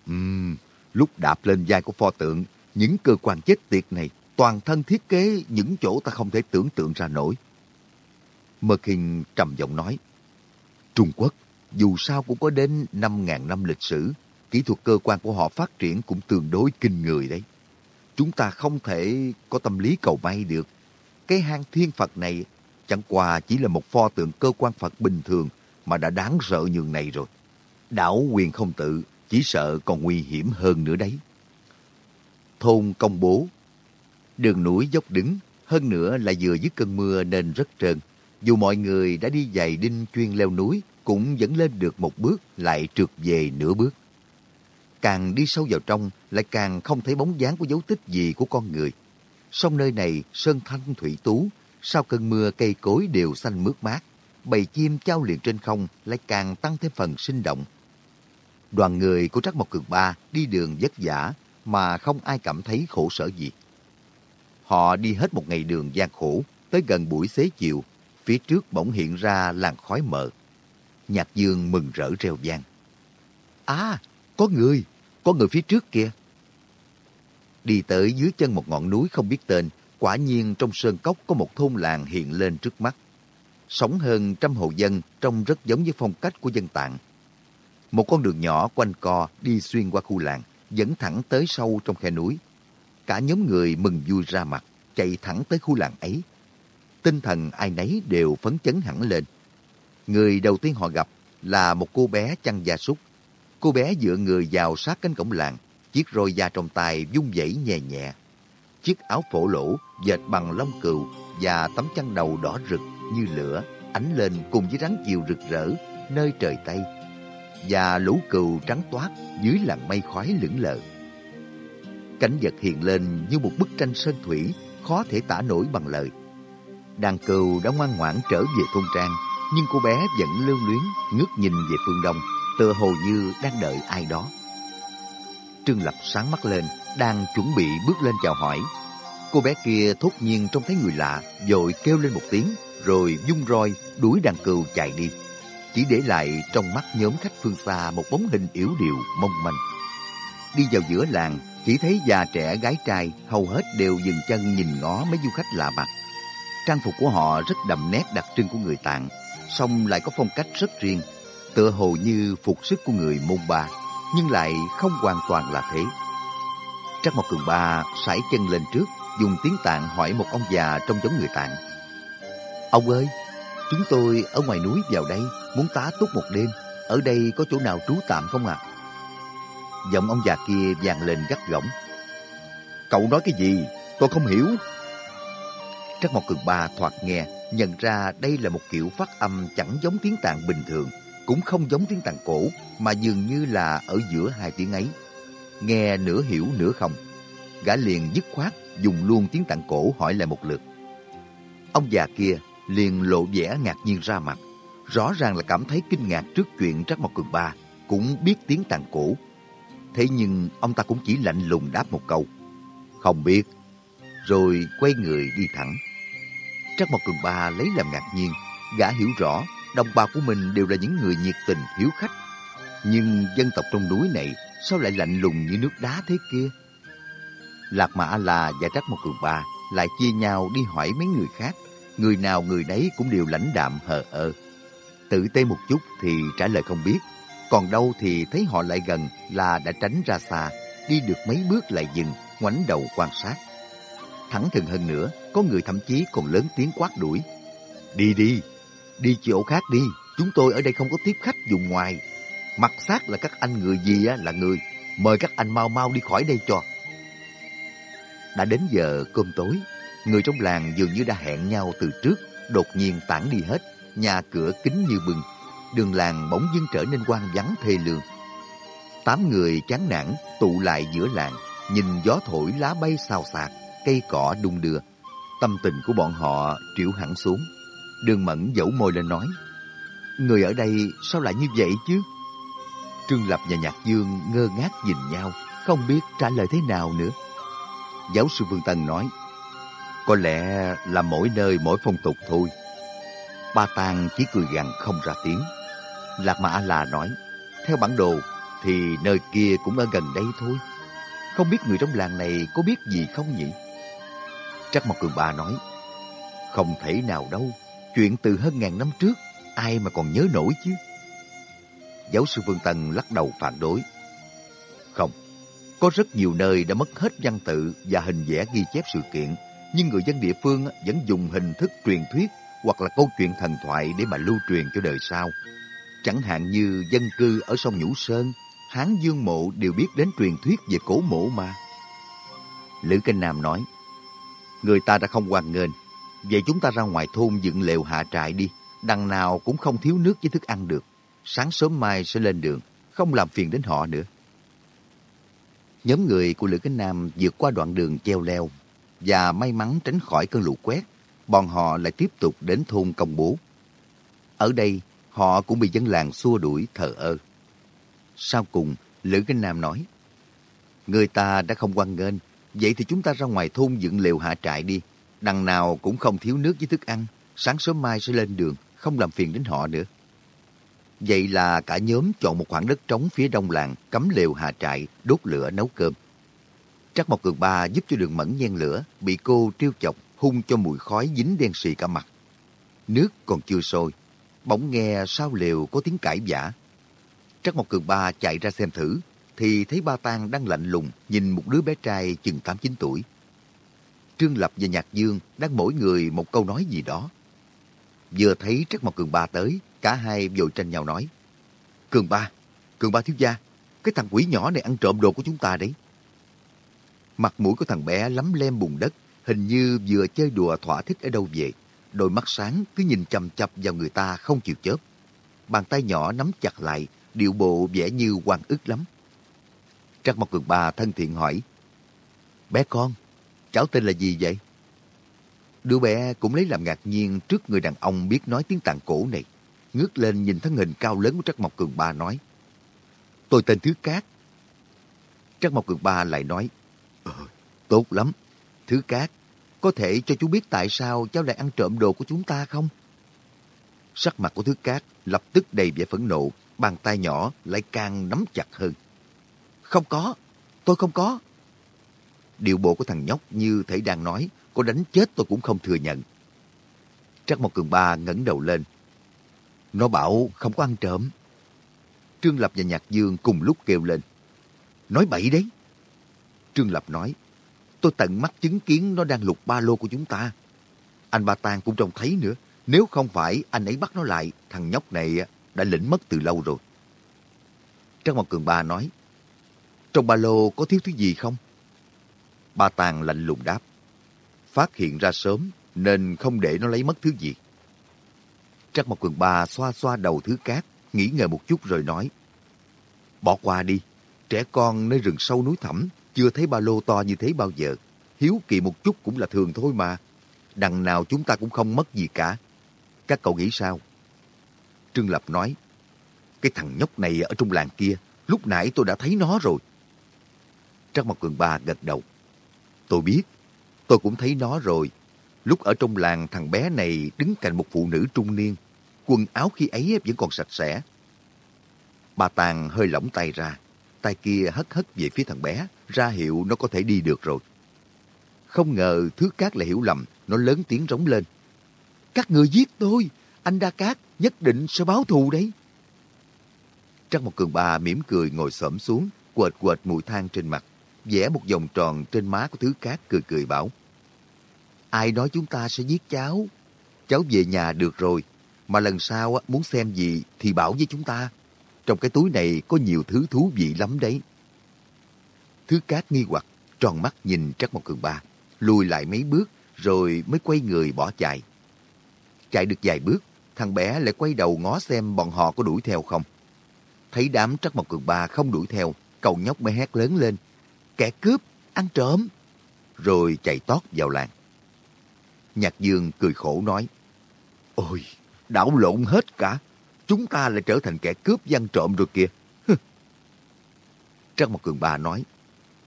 um, lúc đạp lên vai của pho tượng, những cơ quan chết tiệt này toàn thân thiết kế những chỗ ta không thể tưởng tượng ra nổi. Mơ Hình trầm giọng nói, Trung Quốc, dù sao cũng có đến 5.000 năm lịch sử. Kỹ thuật cơ quan của họ phát triển cũng tương đối kinh người đấy. Chúng ta không thể có tâm lý cầu may được. Cái hang thiên Phật này chẳng qua chỉ là một pho tượng cơ quan Phật bình thường mà đã đáng sợ nhường này rồi. Đảo quyền không tự, chỉ sợ còn nguy hiểm hơn nữa đấy. Thôn công bố Đường núi dốc đứng, hơn nữa là vừa dưới cơn mưa nên rất trơn. Dù mọi người đã đi giày đinh chuyên leo núi, cũng vẫn lên được một bước lại trượt về nửa bước. Càng đi sâu vào trong, lại càng không thấy bóng dáng của dấu tích gì của con người. Sông nơi này, sơn thanh thủy tú, sau cơn mưa cây cối đều xanh mướt mát. Bầy chim trao liền trên không lại càng tăng thêm phần sinh động. Đoàn người của Trắc Mộc Cường Ba đi đường vất vả mà không ai cảm thấy khổ sở gì. Họ đi hết một ngày đường gian khổ, tới gần buổi xế chiều, phía trước bỗng hiện ra làn khói mờ. Nhạc Dương mừng rỡ reo vang. À, có người, có người phía trước kia Đi tới dưới chân một ngọn núi không biết tên, quả nhiên trong sơn cốc có một thôn làng hiện lên trước mắt. Sống hơn trăm hộ dân trông rất giống với phong cách của dân tạng. Một con đường nhỏ quanh co đi xuyên qua khu làng, dẫn thẳng tới sâu trong khe núi. Cả nhóm người mừng vui ra mặt, chạy thẳng tới khu làng ấy. Tinh thần ai nấy đều phấn chấn hẳn lên. Người đầu tiên họ gặp là một cô bé chăn gia súc. Cô bé dựa người vào sát cánh cổng làng, chiếc roi da trong tay vung vẩy nhẹ nhẹ. Chiếc áo phổ lỗ dệt bằng lông cừu và tấm chăn đầu đỏ rực như lửa ánh lên cùng với rắn chiều rực rỡ nơi trời Tây và lũ cừu trắng toát dưới làn mây khói lững lờ. Cảnh vật hiện lên như một bức tranh sơn thủy khó thể tả nổi bằng lời. Đàn cừu đã ngoan ngoãn trở về thôn trang, nhưng cô bé vẫn lưu luyến ngước nhìn về phương đông, tựa hồ như đang đợi ai đó. Trương Lập sáng mắt lên, đang chuẩn bị bước lên chào hỏi. Cô bé kia thốt nhiên trông thấy người lạ, vội kêu lên một tiếng, rồi dung roi đuổi đàn cừu chạy đi. Chỉ để lại trong mắt nhóm khách phương xa một bóng hình yếu điệu, mong manh. Đi vào giữa làng, chỉ thấy già trẻ gái trai hầu hết đều dừng chân nhìn ngó mấy du khách lạ mặt. Trang phục của họ rất đậm nét đặc trưng của người Tạng, song lại có phong cách rất riêng, tựa hồ như phục sức của người môn ba, nhưng lại không hoàn toàn là thế. Trắc Mộc Cường Ba sải chân lên trước, dùng tiếng Tạng hỏi một ông già trông giống người Tạng. Ông ơi, chúng tôi ở ngoài núi vào đây, muốn tá túc một đêm. Ở đây có chỗ nào trú tạm không ạ? À? Giọng ông già kia vang lên gắt gỏng. Cậu nói cái gì? Tôi không hiểu. Trắc Mộc Cường Ba thoạt nghe, nhận ra đây là một kiểu phát âm chẳng giống tiếng Tạng bình thường, cũng không giống tiếng tàn cổ, mà dường như là ở giữa hai tiếng ấy. Nghe nửa hiểu nửa không. Gã liền dứt khoát, dùng luôn tiếng tàn cổ hỏi lại một lượt. Ông già kia liền lộ vẻ ngạc nhiên ra mặt. Rõ ràng là cảm thấy kinh ngạc trước chuyện Trắc Mộc Cường Ba, cũng biết tiếng tàn cổ. Thế nhưng ông ta cũng chỉ lạnh lùng đáp một câu. Không biết. Rồi quay người đi thẳng. Trắc Mộc Cường Ba lấy làm ngạc nhiên. Gã hiểu rõ đồng bào của mình đều là những người nhiệt tình, hiếu khách. Nhưng dân tộc trong núi này sao lại lạnh lùng như nước đá thế kia? Lạc Mã là giải trách một Cường Ba lại chia nhau đi hỏi mấy người khác. Người nào người đấy cũng đều lãnh đạm hờ ơ. Tự tê một chút thì trả lời không biết. Còn đâu thì thấy họ lại gần là đã tránh ra xa, đi được mấy bước lại dừng, ngoảnh đầu quan sát. Thẳng thừng hơn nữa, có người thậm chí còn lớn tiếng quát đuổi. Đi đi, đi chỗ khác đi, chúng tôi ở đây không có tiếp khách dùng ngoài. Mặt xác là các anh người gì á là người, mời các anh mau mau đi khỏi đây cho. Đã đến giờ cơm tối, người trong làng dường như đã hẹn nhau từ trước, đột nhiên tản đi hết, nhà cửa kính như bừng, đường làng bỗng dưng trở nên quang vắng thê lương. Tám người chán nản tụ lại giữa làng, nhìn gió thổi lá bay xào xạc, cây cỏ đung đưa. Tâm tình của bọn họ triệu hẳn xuống. Đường Mẫn dẫu môi lên nói, Người ở đây sao lại như vậy chứ? Trương Lập và Nhạc Dương ngơ ngác nhìn nhau, không biết trả lời thế nào nữa. Giáo sư Vương Tân nói, Có lẽ là mỗi nơi mỗi phong tục thôi. Ba Tàng chỉ cười gằn không ra tiếng. Lạc Mã là nói, theo bản đồ thì nơi kia cũng ở gần đây thôi. Không biết người trong làng này có biết gì không nhỉ? Trắc Mộc Cường Ba nói, không thể nào đâu, chuyện từ hơn ngàn năm trước, ai mà còn nhớ nổi chứ? giáo sư vương Tân lắc đầu phản đối. Không, có rất nhiều nơi đã mất hết văn tự và hình vẽ ghi chép sự kiện, nhưng người dân địa phương vẫn dùng hình thức truyền thuyết hoặc là câu chuyện thần thoại để mà lưu truyền cho đời sau. Chẳng hạn như dân cư ở sông Nhũ Sơn, Hán Dương Mộ đều biết đến truyền thuyết về cổ mộ mà. Lữ Kinh Nam nói, người ta đã không hoan nghênh, vậy chúng ta ra ngoài thôn dựng lều hạ trại đi, đằng nào cũng không thiếu nước với thức ăn được. Sáng sớm mai sẽ lên đường, không làm phiền đến họ nữa. Nhóm người của Lữ Cánh Nam vượt qua đoạn đường treo leo và may mắn tránh khỏi cơn lũ quét, bọn họ lại tiếp tục đến thôn Công Bố. Ở đây, họ cũng bị dân làng xua đuổi thờ ơ. Sau cùng, Lữ Kinh Nam nói, Người ta đã không quan nghênh, vậy thì chúng ta ra ngoài thôn dựng lều hạ trại đi. Đằng nào cũng không thiếu nước với thức ăn, sáng sớm mai sẽ lên đường, không làm phiền đến họ nữa. Vậy là cả nhóm chọn một khoảng đất trống phía đông làng, cắm lều hạ trại, đốt lửa nấu cơm. Trắc Mộc Cường Ba giúp cho đường mẫn nhen lửa, bị cô trêu chọc, hung cho mùi khói dính đen xì cả mặt. Nước còn chưa sôi, bỗng nghe sau lều có tiếng cãi vã. Trắc Mộc Cường Ba chạy ra xem thử, thì thấy ba tang đang lạnh lùng nhìn một đứa bé trai chừng 8-9 tuổi. Trương Lập và Nhạc Dương đang mỗi người một câu nói gì đó. Vừa thấy Trắc Mộc Cường Ba tới, cả hai vội tranh nhau nói. Cường Ba, Cường Ba thiếu gia, cái thằng quỷ nhỏ này ăn trộm đồ của chúng ta đấy. Mặt mũi của thằng bé lấm lem bùn đất, hình như vừa chơi đùa thỏa thích ở đâu về. Đôi mắt sáng cứ nhìn chầm chập vào người ta không chịu chớp. Bàn tay nhỏ nắm chặt lại, điệu bộ vẻ như quan ức lắm. Trắc Mộc Cường Ba thân thiện hỏi. Bé con, cháu tên là gì vậy? Đứa bé cũng lấy làm ngạc nhiên trước người đàn ông biết nói tiếng tàn cổ này. Ngước lên nhìn thân hình cao lớn của Trắc Mộc Cường Ba nói. Tôi tên Thứ Cát. Trắc Mộc Cường Ba lại nói. Ờ, tốt lắm. Thứ Cát, có thể cho chú biết tại sao cháu lại ăn trộm đồ của chúng ta không? Sắc mặt của Thứ Cát lập tức đầy vẻ phẫn nộ, bàn tay nhỏ lại càng nắm chặt hơn. Không có, tôi không có điều bộ của thằng nhóc như thể đang nói, có đánh chết tôi cũng không thừa nhận. Trắc Mộc Cường Ba ngẩng đầu lên. Nó bảo không có ăn trộm. Trương Lập và Nhạc Dương cùng lúc kêu lên. Nói bậy đấy. Trương Lập nói, tôi tận mắt chứng kiến nó đang lục ba lô của chúng ta. Anh Ba Tàng cũng trông thấy nữa. Nếu không phải anh ấy bắt nó lại, thằng nhóc này đã lĩnh mất từ lâu rồi. Trắc Mộc Cường Ba nói, trong ba lô có thiếu thứ gì không? Ba Tàng lạnh lùng đáp. Phát hiện ra sớm nên không để nó lấy mất thứ gì. Trắc Mộc Cường Ba xoa xoa đầu thứ cát, nghĩ ngợi một chút rồi nói. Bỏ qua đi, trẻ con nơi rừng sâu núi thẳm, chưa thấy ba lô to như thế bao giờ. Hiếu kỳ một chút cũng là thường thôi mà. Đằng nào chúng ta cũng không mất gì cả. Các cậu nghĩ sao? Trương Lập nói, cái thằng nhóc này ở trong làng kia, lúc nãy tôi đã thấy nó rồi. Trắc Mộc Cường Ba gật đầu. Tôi biết, tôi cũng thấy nó rồi. Lúc ở trong làng thằng bé này đứng cạnh một phụ nữ trung niên. Quần áo khi ấy vẫn còn sạch sẽ. Bà Tàng hơi lỏng tay ra. Tay kia hất hất về phía thằng bé, ra hiệu nó có thể đi được rồi. Không ngờ Thứ Cát lại hiểu lầm, nó lớn tiếng rống lên. Các người giết tôi, anh Đa Cát nhất định sẽ báo thù đấy. Trăng một cường bà mỉm cười ngồi xổm xuống, quệt quệt mùi than trên mặt vẽ một vòng tròn trên má của Thứ Cát cười cười bảo. Ai nói chúng ta sẽ giết cháu? Cháu về nhà được rồi. Mà lần sau muốn xem gì thì bảo với chúng ta. Trong cái túi này có nhiều thứ thú vị lắm đấy. Thứ Cát nghi hoặc, tròn mắt nhìn Trắc Mộc Cường Ba, lùi lại mấy bước rồi mới quay người bỏ chạy. Chạy được vài bước, thằng bé lại quay đầu ngó xem bọn họ có đuổi theo không. Thấy đám Trắc Mộc Cường Ba không đuổi theo, cậu nhóc mới hét lớn lên kẻ cướp, ăn trộm. Rồi chạy tót vào làng. Nhạc Dương cười khổ nói, Ôi, đảo lộn hết cả. Chúng ta lại trở thành kẻ cướp gian trộm rồi kìa. Trăng một Cường Ba nói,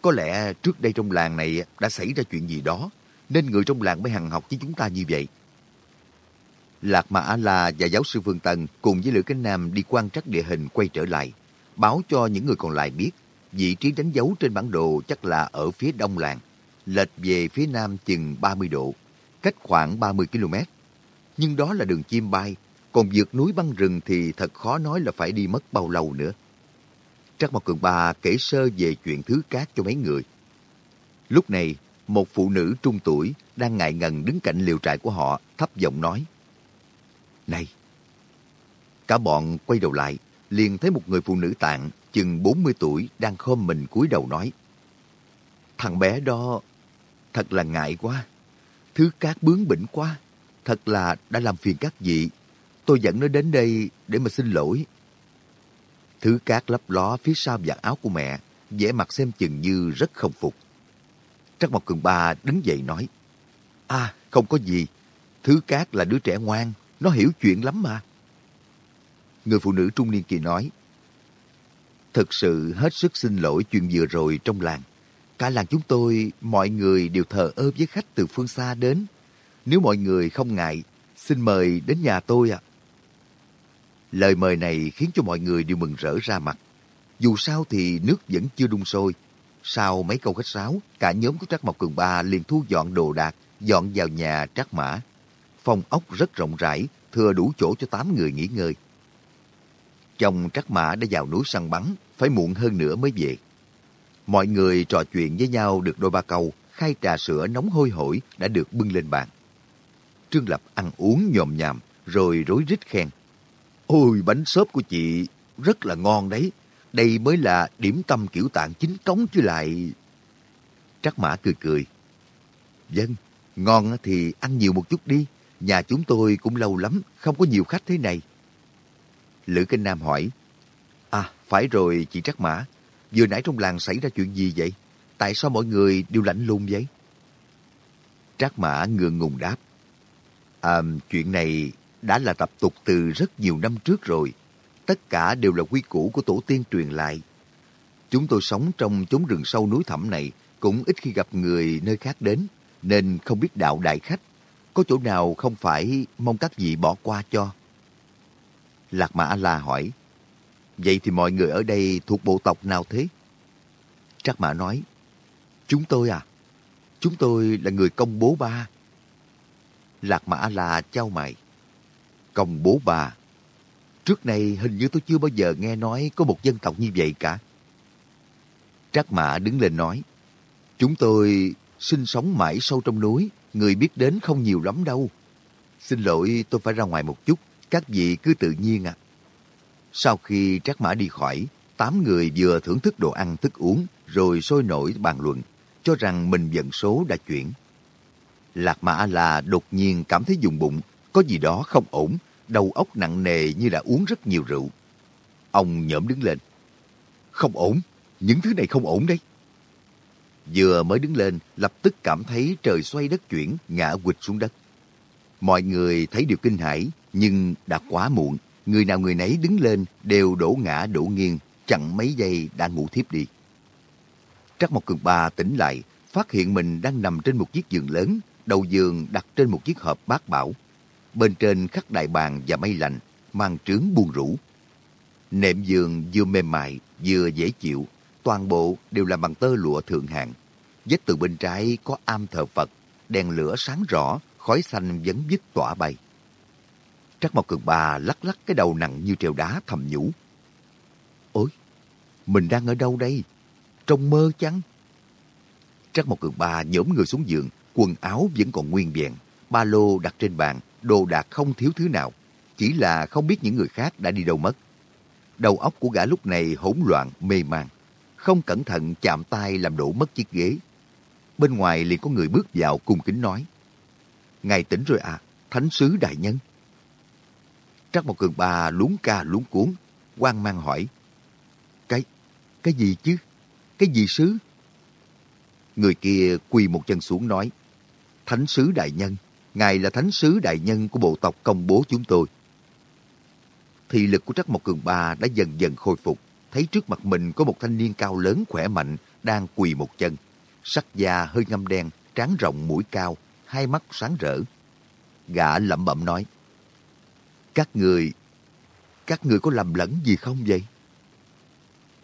có lẽ trước đây trong làng này đã xảy ra chuyện gì đó, nên người trong làng mới hằng học với chúng ta như vậy. Lạc Mã La và giáo sư Phương Tân cùng với Lữ Cánh Nam đi quan trắc địa hình quay trở lại, báo cho những người còn lại biết Vị trí đánh dấu trên bản đồ chắc là ở phía đông làng, lệch về phía nam chừng 30 độ, cách khoảng 30 km. Nhưng đó là đường chim bay, Còn vượt núi băng rừng thì thật khó nói là phải đi mất bao lâu nữa. Trắc Mộc Cường Ba kể sơ về chuyện thứ cát cho mấy người. Lúc này, một phụ nữ trung tuổi đang ngại ngần đứng cạnh liều trại của họ, thấp giọng nói. Này! Cả bọn quay đầu lại, liền thấy một người phụ nữ tạng chừng 40 tuổi đang khom mình cúi đầu nói. Thằng bé đó thật là ngại quá. Thứ cát bướng bỉnh quá. Thật là đã làm phiền các vị. Tôi dẫn nó đến đây để mà xin lỗi. Thứ cát lấp ló phía sau vạt áo của mẹ, vẻ mặt xem chừng như rất không phục. Trắc Mộc Cường Ba đứng dậy nói, À, không có gì. Thứ cát là đứa trẻ ngoan, nó hiểu chuyện lắm mà. Người phụ nữ trung niên kia nói, Thực sự hết sức xin lỗi chuyện vừa rồi trong làng. Cả làng chúng tôi, mọi người đều thờ ơ với khách từ phương xa đến. Nếu mọi người không ngại, xin mời đến nhà tôi ạ. Lời mời này khiến cho mọi người đều mừng rỡ ra mặt. Dù sao thì nước vẫn chưa đun sôi. Sau mấy câu khách sáo, cả nhóm của Trắc Mộc Cường Ba liền thu dọn đồ đạc, dọn vào nhà Trắc Mã. Phòng ốc rất rộng rãi, thừa đủ chỗ cho 8 người nghỉ ngơi. Chồng Trắc Mã đã vào núi săn bắn, phải muộn hơn nữa mới về. Mọi người trò chuyện với nhau được đôi ba câu, khai trà sữa nóng hôi hổi đã được bưng lên bàn. Trương Lập ăn uống nhòm nhàm, rồi rối rít khen. Ôi, bánh xốp của chị rất là ngon đấy. Đây mới là điểm tâm kiểu tạng chính cống chứ lại... Trắc Mã cười cười. Dân, ngon thì ăn nhiều một chút đi. Nhà chúng tôi cũng lâu lắm, không có nhiều khách thế này. Lữ Kinh Nam hỏi. Phải rồi chị Trắc Mã. Vừa nãy trong làng xảy ra chuyện gì vậy? Tại sao mọi người đều lạnh lùng vậy? Trác Mã ngượng ngùng đáp. À, chuyện này đã là tập tục từ rất nhiều năm trước rồi. Tất cả đều là quy củ của tổ tiên truyền lại. Chúng tôi sống trong chốn rừng sâu núi thẳm này cũng ít khi gặp người nơi khác đến, nên không biết đạo đại khách. Có chỗ nào không phải mong các vị bỏ qua cho? Lạc Mã La hỏi. Vậy thì mọi người ở đây thuộc bộ tộc nào thế? Trác Mã nói, Chúng tôi à? Chúng tôi là người công bố ba. Lạc Mã là trao mày. Công bố ba. Trước nay hình như tôi chưa bao giờ nghe nói có một dân tộc như vậy cả. Trác Mã đứng lên nói, Chúng tôi sinh sống mãi sâu trong núi, người biết đến không nhiều lắm đâu. Xin lỗi tôi phải ra ngoài một chút, các vị cứ tự nhiên à. Sau khi Trác Mã đi khỏi, tám người vừa thưởng thức đồ ăn thức uống, rồi sôi nổi bàn luận, cho rằng mình vận số đã chuyển. Lạc Mã là đột nhiên cảm thấy dùng bụng, có gì đó không ổn, đầu óc nặng nề như đã uống rất nhiều rượu. Ông nhỡm đứng lên. Không ổn, những thứ này không ổn đấy. Vừa mới đứng lên, lập tức cảm thấy trời xoay đất chuyển, ngã quịch xuống đất. Mọi người thấy điều kinh hãi, nhưng đã quá muộn. Người nào người nấy đứng lên đều đổ ngã đổ nghiêng, chẳng mấy giây đã ngủ thiếp đi. Trắc Mộc Cường Ba tỉnh lại, phát hiện mình đang nằm trên một chiếc giường lớn, đầu giường đặt trên một chiếc hộp bát bảo. Bên trên khắc đại bàng và mây lạnh, mang trướng buông rũ. Nệm giường vừa mềm mại, vừa dễ chịu, toàn bộ đều làm bằng tơ lụa thượng hạng. Vết từ bên trái có am thờ Phật, đèn lửa sáng rõ, khói xanh vấn vít tỏa bay. Trắc Mộc Cường Ba lắc lắc cái đầu nặng như trèo đá thầm nhủ. Ôi, mình đang ở đâu đây? Trong mơ chăng? Trắc Mộc Cường Ba nhổm người xuống giường, quần áo vẫn còn nguyên vẹn, ba lô đặt trên bàn, đồ đạc không thiếu thứ nào. Chỉ là không biết những người khác đã đi đâu mất. Đầu óc của gã lúc này hỗn loạn, mê man. Không cẩn thận chạm tay làm đổ mất chiếc ghế. Bên ngoài liền có người bước vào cung kính nói. Ngài tỉnh rồi à, thánh sứ đại nhân. Trắc Mộc Cường Ba luống ca luống cuốn, quan mang hỏi. Cái, cái gì chứ? Cái gì sứ? Người kia quỳ một chân xuống nói. Thánh sứ đại nhân, ngài là thánh sứ đại nhân của bộ tộc công bố chúng tôi. Thị lực của Trắc Mộc Cường Ba đã dần dần khôi phục, thấy trước mặt mình có một thanh niên cao lớn khỏe mạnh đang quỳ một chân. Sắc da hơi ngâm đen, trán rộng mũi cao, hai mắt sáng rỡ. Gã lẩm bẩm nói. Các người, các người có lầm lẫn gì không vậy?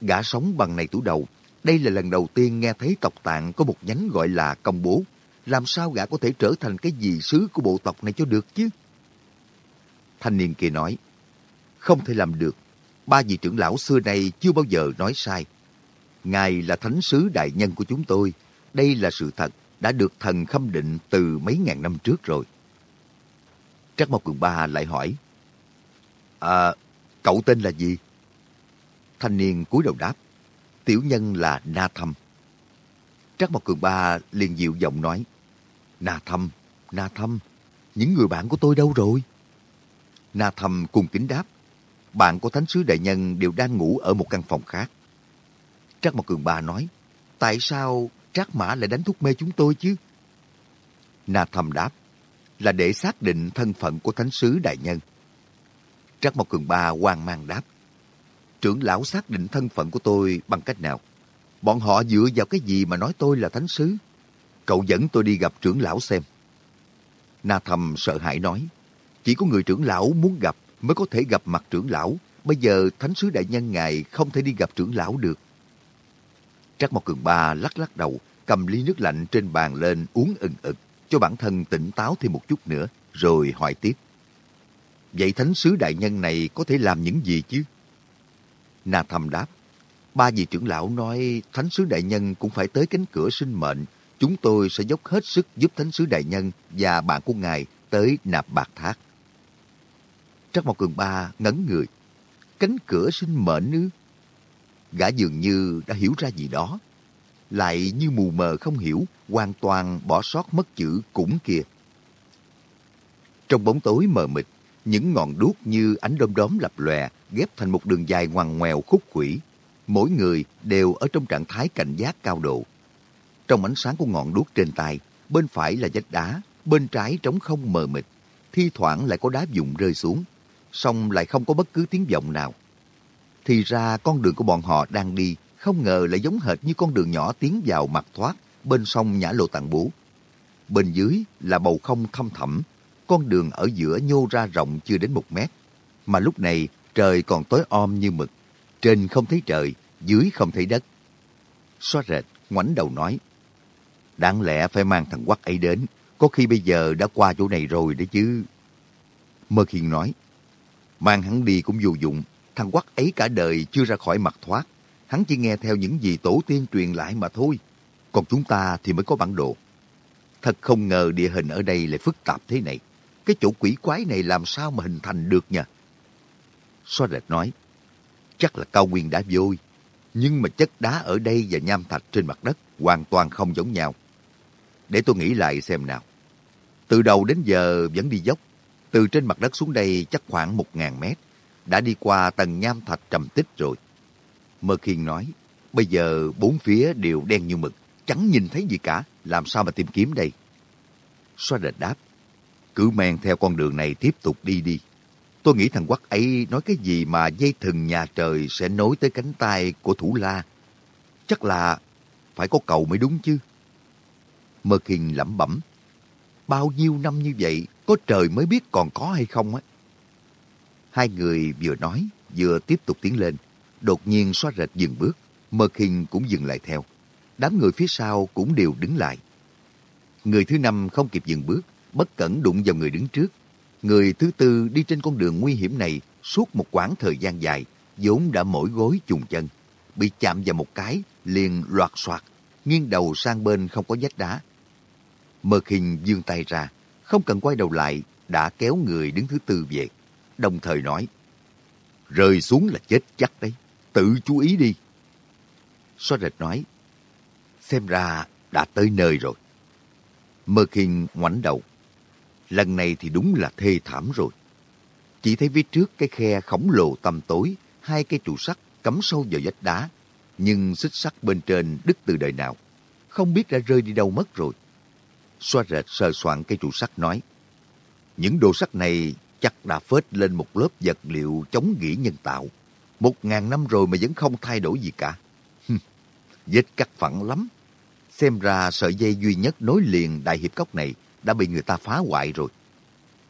Gã sống bằng này tủ đầu, đây là lần đầu tiên nghe thấy tộc tạng có một nhánh gọi là công bố. Làm sao gã có thể trở thành cái gì sứ của bộ tộc này cho được chứ? Thanh niên kia nói, không thể làm được. Ba vị trưởng lão xưa nay chưa bao giờ nói sai. Ngài là thánh sứ đại nhân của chúng tôi. Đây là sự thật, đã được thần khâm định từ mấy ngàn năm trước rồi. Trắc Mộc Cường Ba lại hỏi, À, cậu tên là gì? Thanh niên cúi đầu đáp, tiểu nhân là Na Thâm. Trắc Mộc Cường Ba liền dịu giọng nói, Na Thâm, Na Thâm, những người bạn của tôi đâu rồi? Na Thâm cùng kính đáp, bạn của Thánh sứ Đại Nhân đều đang ngủ ở một căn phòng khác. Trác Mộc Cường Ba nói, tại sao Trác Mã lại đánh thuốc mê chúng tôi chứ? Na Thâm đáp, là để xác định thân phận của Thánh sứ Đại Nhân. Trác Mộc Cường Ba hoang mang đáp, trưởng lão xác định thân phận của tôi bằng cách nào? Bọn họ dựa vào cái gì mà nói tôi là thánh sứ? Cậu dẫn tôi đi gặp trưởng lão xem. Na Thầm sợ hãi nói, chỉ có người trưởng lão muốn gặp mới có thể gặp mặt trưởng lão. Bây giờ thánh sứ đại nhân ngài không thể đi gặp trưởng lão được. Trắc Mộc Cường Ba lắc lắc đầu, cầm ly nước lạnh trên bàn lên uống ừng ực, cho bản thân tỉnh táo thêm một chút nữa, rồi hỏi tiếp. Vậy thánh sứ đại nhân này có thể làm những gì chứ? Na Thầm đáp, ba vị trưởng lão nói thánh sứ đại nhân cũng phải tới cánh cửa sinh mệnh. Chúng tôi sẽ dốc hết sức giúp thánh sứ đại nhân và bạn của ngài tới nạp bạc thác. Trắc Mộc Cường Ba ngấn người. Cánh cửa sinh mệnh ư? Gã dường như đã hiểu ra gì đó. Lại như mù mờ không hiểu, hoàn toàn bỏ sót mất chữ cũng kia. Trong bóng tối mờ mịt, những ngọn đuốc như ánh đom đóm lập lòe ghép thành một đường dài ngoằn ngoèo khúc quỷ. Mỗi người đều ở trong trạng thái cảnh giác cao độ. Trong ánh sáng của ngọn đuốc trên tay, bên phải là vách đá, bên trái trống không mờ mịt, thi thoảng lại có đá vụn rơi xuống, song lại không có bất cứ tiếng vọng nào. Thì ra con đường của bọn họ đang đi không ngờ lại giống hệt như con đường nhỏ tiến vào mặt thoát bên sông Nhã Lộ Tạng Bú. Bên dưới là bầu không thâm thẳm, con đường ở giữa nhô ra rộng chưa đến một mét. Mà lúc này trời còn tối om như mực, trên không thấy trời, dưới không thấy đất. Xóa rệt, ngoảnh đầu nói, đáng lẽ phải mang thằng quắc ấy đến, có khi bây giờ đã qua chỗ này rồi đấy chứ. Mơ Khiên nói, mang hắn đi cũng vô dụng, thằng quắc ấy cả đời chưa ra khỏi mặt thoát. Hắn chỉ nghe theo những gì tổ tiên truyền lại mà thôi. Còn chúng ta thì mới có bản đồ. Thật không ngờ địa hình ở đây lại phức tạp thế này. Cái chỗ quỷ quái này làm sao mà hình thành được nhỉ? Xoa rệt nói, chắc là cao nguyên đá vôi. Nhưng mà chất đá ở đây và nham thạch trên mặt đất hoàn toàn không giống nhau. Để tôi nghĩ lại xem nào. Từ đầu đến giờ vẫn đi dốc. Từ trên mặt đất xuống đây chắc khoảng một ngàn mét. Đã đi qua tầng nham thạch trầm tích rồi. Mơ Khiên nói, bây giờ bốn phía đều đen như mực. Chẳng nhìn thấy gì cả. Làm sao mà tìm kiếm đây? Xoa đệt đáp, cứ men theo con đường này tiếp tục đi đi. Tôi nghĩ thằng quắc ấy nói cái gì mà dây thừng nhà trời sẽ nối tới cánh tay của thủ la. Chắc là phải có cầu mới đúng chứ. Mơ Kinh lẩm bẩm. Bao nhiêu năm như vậy, có trời mới biết còn có hay không á. Hai người vừa nói, vừa tiếp tục tiến lên. Đột nhiên xóa rệt dừng bước. Mơ Kinh cũng dừng lại theo. Đám người phía sau cũng đều đứng lại. Người thứ năm không kịp dừng bước, bất cẩn đụng vào người đứng trước. Người thứ tư đi trên con đường nguy hiểm này suốt một quãng thời gian dài, vốn đã mỏi gối trùng chân. Bị chạm vào một cái, liền loạt soạt, nghiêng đầu sang bên không có vách đá. Mơ khinh dương tay ra, không cần quay đầu lại, đã kéo người đứng thứ tư về. Đồng thời nói, rơi xuống là chết chắc đấy, tự chú ý đi. Xoa rệt nói, xem ra đã tới nơi rồi. Mơ khinh ngoảnh đầu, Lần này thì đúng là thê thảm rồi. Chỉ thấy phía trước cái khe khổng lồ tăm tối, hai cây trụ sắt cắm sâu vào vách đá, nhưng xích sắt bên trên đứt từ đời nào, không biết đã rơi đi đâu mất rồi. Xoa rệt sờ soạn cây trụ sắt nói, những đồ sắt này chắc đã phết lên một lớp vật liệu chống gỉ nhân tạo. Một ngàn năm rồi mà vẫn không thay đổi gì cả. Vết cắt phẳng lắm. Xem ra sợi dây duy nhất nối liền đại hiệp cốc này đã bị người ta phá hoại rồi.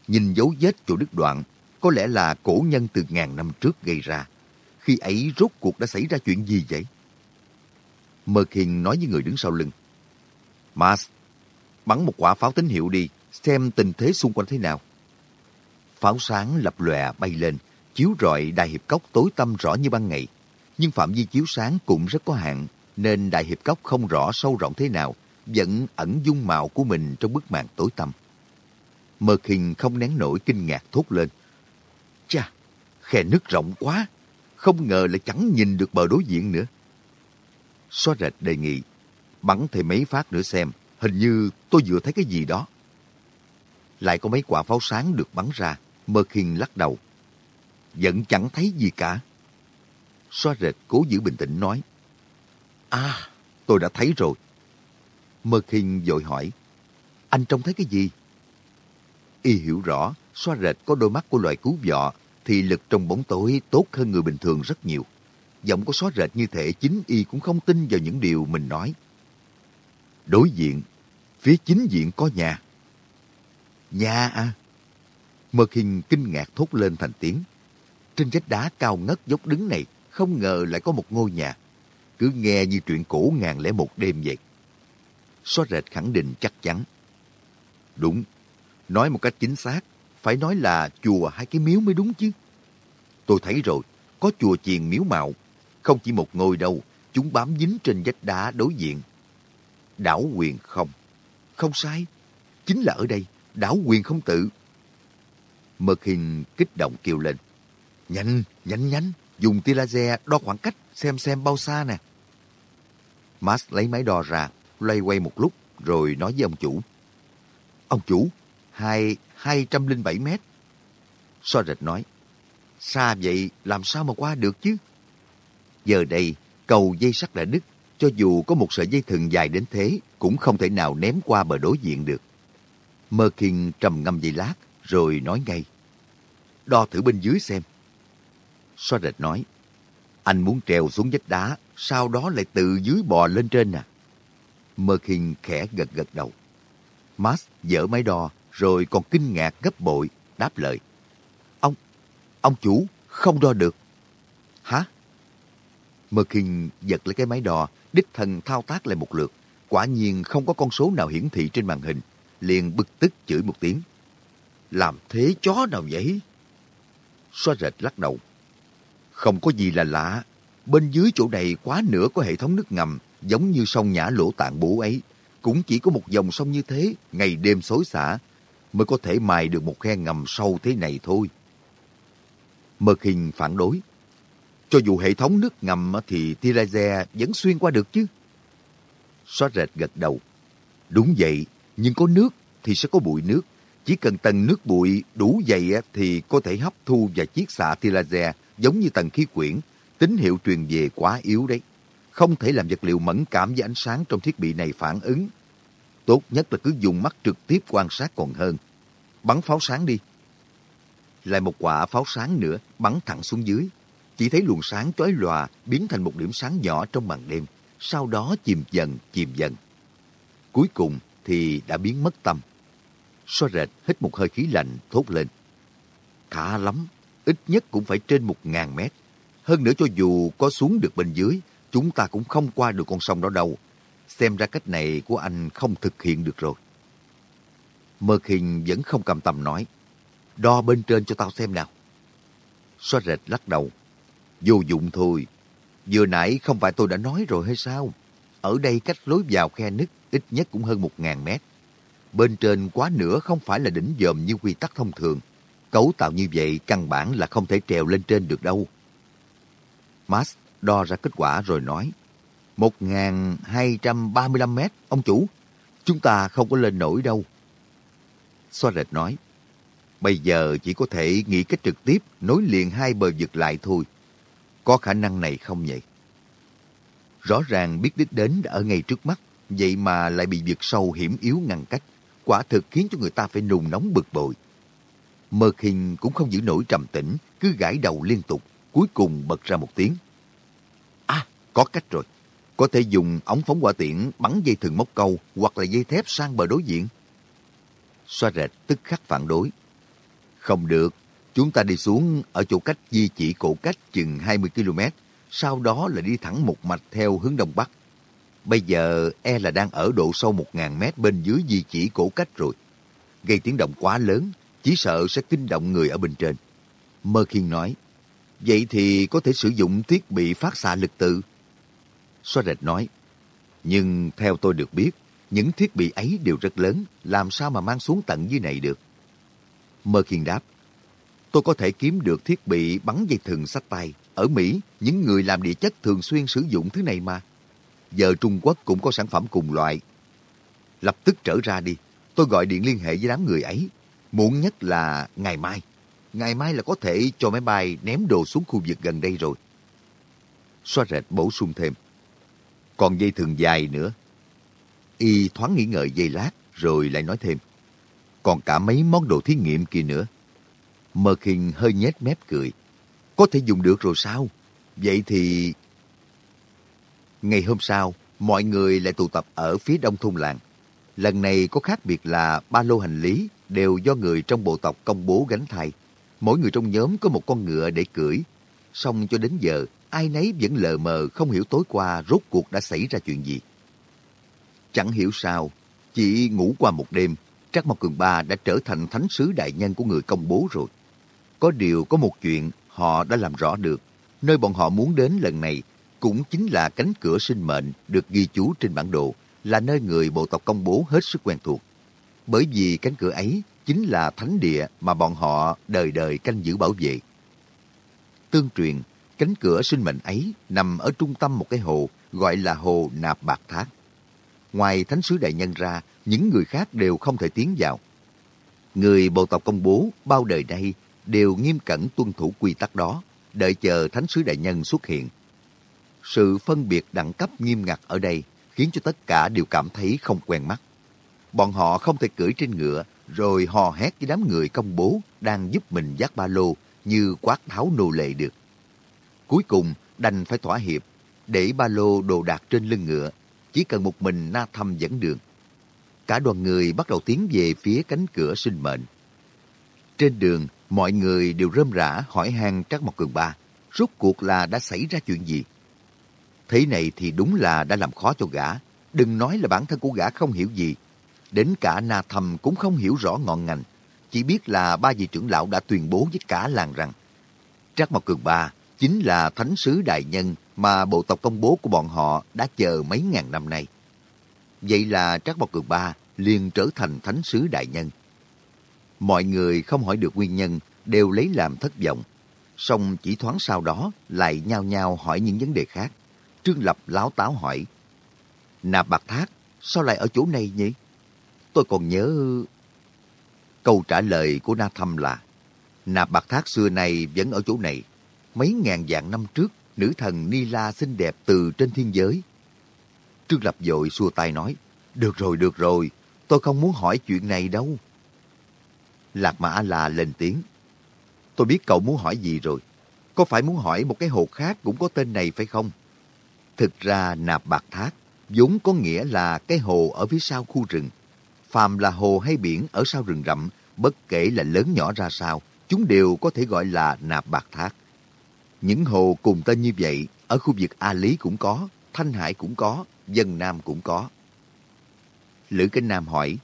Nhìn dấu vết chỗ đứt đoạn, có lẽ là cổ nhân từ ngàn năm trước gây ra. Khi ấy rốt cuộc đã xảy ra chuyện gì vậy? Mơ Khiên nói với người đứng sau lưng. Mas, bắn một quả pháo tín hiệu đi, xem tình thế xung quanh thế nào. Pháo sáng lập lòe bay lên, chiếu rọi Đại Hiệp Cốc tối tăm rõ như ban ngày. Nhưng phạm vi chiếu sáng cũng rất có hạn, nên Đại Hiệp Cốc không rõ sâu rộng thế nào, vẫn ẩn dung mạo của mình trong bức màn tối tăm. Mơ khinh không nén nổi kinh ngạc thốt lên. Chà, khe nước rộng quá, không ngờ lại chẳng nhìn được bờ đối diện nữa. Xóa rệt đề nghị, bắn thêm mấy phát nữa xem, hình như tôi vừa thấy cái gì đó. Lại có mấy quả pháo sáng được bắn ra, Mơ khinh lắc đầu. Vẫn chẳng thấy gì cả. Xóa rệt cố giữ bình tĩnh nói. À, tôi đã thấy rồi. Mơ Khiên vội hỏi. Anh trông thấy cái gì? Y hiểu rõ, xoa rệt có đôi mắt của loài cứu vọ, thì lực trong bóng tối tốt hơn người bình thường rất nhiều. Giọng có xóa rệt như thể chính Y cũng không tin vào những điều mình nói. Đối diện, phía chính diện có nhà. Nhà à? Mơ Kinh kinh ngạc thốt lên thành tiếng. Trên vách đá cao ngất dốc đứng này, không ngờ lại có một ngôi nhà. Cứ nghe như chuyện cổ ngàn lẻ một đêm vậy. Xóa rệt khẳng định chắc chắn. Đúng, nói một cách chính xác, phải nói là chùa hai cái miếu mới đúng chứ. Tôi thấy rồi, có chùa chiền miếu mạo. Không chỉ một ngôi đâu, chúng bám dính trên vách đá đối diện. Đảo quyền không. Không sai. Chính là ở đây, đảo quyền không tự. Mật hình kích động kêu lên. Nhanh, nhanh nhanh, dùng tia laser đo khoảng cách, xem xem bao xa nè. Max lấy máy đo ra, loay quay một lúc, rồi nói với ông chủ. Ông chủ, hai, hai trăm linh bảy mét. So rệt nói, xa vậy làm sao mà qua được chứ? Giờ đây, cầu dây sắt đã đứt, cho dù có một sợi dây thừng dài đến thế, cũng không thể nào ném qua bờ đối diện được. Mơ Kinh trầm ngâm giây lát, rồi nói ngay. Đo thử bên dưới xem. So rệt nói, anh muốn trèo xuống vách đá, sau đó lại từ dưới bò lên trên à? Mơ khinh khẽ gật gật đầu. Max dở máy đo, rồi còn kinh ngạc gấp bội, đáp lời. Ông, ông chủ, không đo được. Hả? Mơ khinh giật lấy cái máy đo, đích thần thao tác lại một lượt. Quả nhiên không có con số nào hiển thị trên màn hình. Liền bực tức chửi một tiếng. Làm thế chó nào vậy? Xoa rệt lắc đầu. Không có gì là lạ. Bên dưới chỗ này quá nửa có hệ thống nước ngầm, giống như sông Nhã Lỗ Tạng Bố ấy. Cũng chỉ có một dòng sông như thế, ngày đêm xối xả, mới có thể mài được một khe ngầm sâu thế này thôi. Mơ Kinh phản đối. Cho dù hệ thống nước ngầm thì tia laser vẫn xuyên qua được chứ. Xóa rệt gật đầu. Đúng vậy, nhưng có nước thì sẽ có bụi nước. Chỉ cần tầng nước bụi đủ dày thì có thể hấp thu và chiết xạ tia laser giống như tầng khí quyển. Tín hiệu truyền về quá yếu đấy. Không thể làm vật liệu mẫn cảm với ánh sáng trong thiết bị này phản ứng. Tốt nhất là cứ dùng mắt trực tiếp quan sát còn hơn. Bắn pháo sáng đi. Lại một quả pháo sáng nữa bắn thẳng xuống dưới. Chỉ thấy luồng sáng chói lòa biến thành một điểm sáng nhỏ trong màn đêm. Sau đó chìm dần, chìm dần. Cuối cùng thì đã biến mất tâm. So rệt hít một hơi khí lạnh thốt lên. Khá lắm, ít nhất cũng phải trên một ngàn mét. Hơn nữa cho dù có xuống được bên dưới, chúng ta cũng không qua được con sông đó đâu. Xem ra cách này của anh không thực hiện được rồi. Mơ khinh vẫn không cầm tầm nói. Đo bên trên cho tao xem nào. Xoa rệt lắc đầu. Vô dụng thôi. Vừa nãy không phải tôi đã nói rồi hay sao? Ở đây cách lối vào khe nứt ít nhất cũng hơn một ngàn mét. Bên trên quá nửa không phải là đỉnh dòm như quy tắc thông thường. Cấu tạo như vậy căn bản là không thể trèo lên trên được đâu. Max đo ra kết quả rồi nói. 1.235 mét, ông chủ. Chúng ta không có lên nổi đâu. Xoa rệt nói. Bây giờ chỉ có thể nghĩ cách trực tiếp nối liền hai bờ vực lại thôi. Có khả năng này không vậy? Rõ ràng biết đích đến đã ở ngay trước mắt, vậy mà lại bị vực sâu hiểm yếu ngăn cách. Quả thực khiến cho người ta phải nùng nóng bực bội. Mơ khinh cũng không giữ nổi trầm tĩnh, cứ gãi đầu liên tục, cuối cùng bật ra một tiếng. Có cách rồi. Có thể dùng ống phóng hỏa tiễn bắn dây thừng móc câu hoặc là dây thép sang bờ đối diện. Xoa rệt tức khắc phản đối. Không được, chúng ta đi xuống ở chỗ cách di chỉ cổ cách chừng 20 km, sau đó là đi thẳng một mạch theo hướng đông bắc. Bây giờ e là đang ở độ sâu 1.000 mét bên dưới di chỉ cổ cách rồi. Gây tiếng động quá lớn, chỉ sợ sẽ kinh động người ở bên trên. Mơ Khiên nói, vậy thì có thể sử dụng thiết bị phát xạ lực tự. Xoa rệt nói, nhưng theo tôi được biết, những thiết bị ấy đều rất lớn, làm sao mà mang xuống tận dưới này được? Mơ Khiên đáp, tôi có thể kiếm được thiết bị bắn dây thừng sách tay. Ở Mỹ, những người làm địa chất thường xuyên sử dụng thứ này mà. Giờ Trung Quốc cũng có sản phẩm cùng loại. Lập tức trở ra đi, tôi gọi điện liên hệ với đám người ấy. Muộn nhất là ngày mai. Ngày mai là có thể cho máy bay ném đồ xuống khu vực gần đây rồi. Xoa rệt bổ sung thêm. Còn dây thường dài nữa. Y thoáng nghĩ ngợi giây lát, rồi lại nói thêm. Còn cả mấy món đồ thí nghiệm kia nữa. Mơ khinh hơi nhếch mép cười. Có thể dùng được rồi sao? Vậy thì... Ngày hôm sau, mọi người lại tụ tập ở phía đông thôn làng. Lần này có khác biệt là ba lô hành lý đều do người trong bộ tộc công bố gánh thay. Mỗi người trong nhóm có một con ngựa để cưỡi. Xong cho đến giờ, ai nấy vẫn lờ mờ không hiểu tối qua rốt cuộc đã xảy ra chuyện gì. Chẳng hiểu sao, chỉ ngủ qua một đêm, Trác Mộc Cường Ba đã trở thành thánh sứ đại nhân của người công bố rồi. Có điều có một chuyện họ đã làm rõ được. Nơi bọn họ muốn đến lần này cũng chính là cánh cửa sinh mệnh được ghi chú trên bản đồ, là nơi người bộ tộc công bố hết sức quen thuộc. Bởi vì cánh cửa ấy chính là thánh địa mà bọn họ đời đời canh giữ bảo vệ. Tương truyền, cánh cửa sinh mệnh ấy nằm ở trung tâm một cái hồ gọi là hồ Nạp Bạc Thác. Ngoài thánh sứ đại nhân ra, những người khác đều không thể tiến vào. Người bộ tộc công bố bao đời nay đều nghiêm cẩn tuân thủ quy tắc đó, đợi chờ thánh sứ đại nhân xuất hiện. Sự phân biệt đẳng cấp nghiêm ngặt ở đây khiến cho tất cả đều cảm thấy không quen mắt. Bọn họ không thể cưỡi trên ngựa rồi hò hét với đám người công bố đang giúp mình dắt ba lô như quát tháo nô lệ được. Cuối cùng đành phải thỏa hiệp, để ba lô đồ đạc trên lưng ngựa, chỉ cần một mình na thăm dẫn đường. Cả đoàn người bắt đầu tiến về phía cánh cửa sinh mệnh. Trên đường, mọi người đều rơm rã hỏi han Trác Mộc Cường Ba, rốt cuộc là đã xảy ra chuyện gì? Thế này thì đúng là đã làm khó cho gã. Đừng nói là bản thân của gã không hiểu gì. Đến cả Na Thầm cũng không hiểu rõ ngọn ngành. Chỉ biết là ba vị trưởng lão đã tuyên bố với cả làng rằng Trác Mộc Cường Ba chính là thánh sứ đại nhân mà bộ tộc công bố của bọn họ đã chờ mấy ngàn năm nay. Vậy là Trác Bọc Cường Ba liền trở thành thánh sứ đại nhân. Mọi người không hỏi được nguyên nhân, đều lấy làm thất vọng. Xong chỉ thoáng sau đó lại nhao nhao hỏi những vấn đề khác. Trương Lập láo táo hỏi. Nạp Bạc Thác, sao lại ở chỗ này nhỉ? Tôi còn nhớ... Câu trả lời của Na Thâm là Nạp Bạc Thác xưa nay vẫn ở chỗ này. Mấy ngàn vạn năm trước, nữ thần nila xinh đẹp từ trên thiên giới. Trương Lập dội xua tay nói Được rồi, được rồi, tôi không muốn hỏi chuyện này đâu. Lạc Mã là lên tiếng. Tôi biết cậu muốn hỏi gì rồi. Có phải muốn hỏi một cái hồ khác cũng có tên này phải không? Thực ra nạp bạc thác vốn có nghĩa là cái hồ ở phía sau khu rừng. Phàm là hồ hay biển ở sau rừng rậm, bất kể là lớn nhỏ ra sao, chúng đều có thể gọi là nạp bạc thác. Những hồ cùng tên như vậy, ở khu vực A Lý cũng có, Thanh Hải cũng có, Dân Nam cũng có. Lữ Kinh Nam hỏi,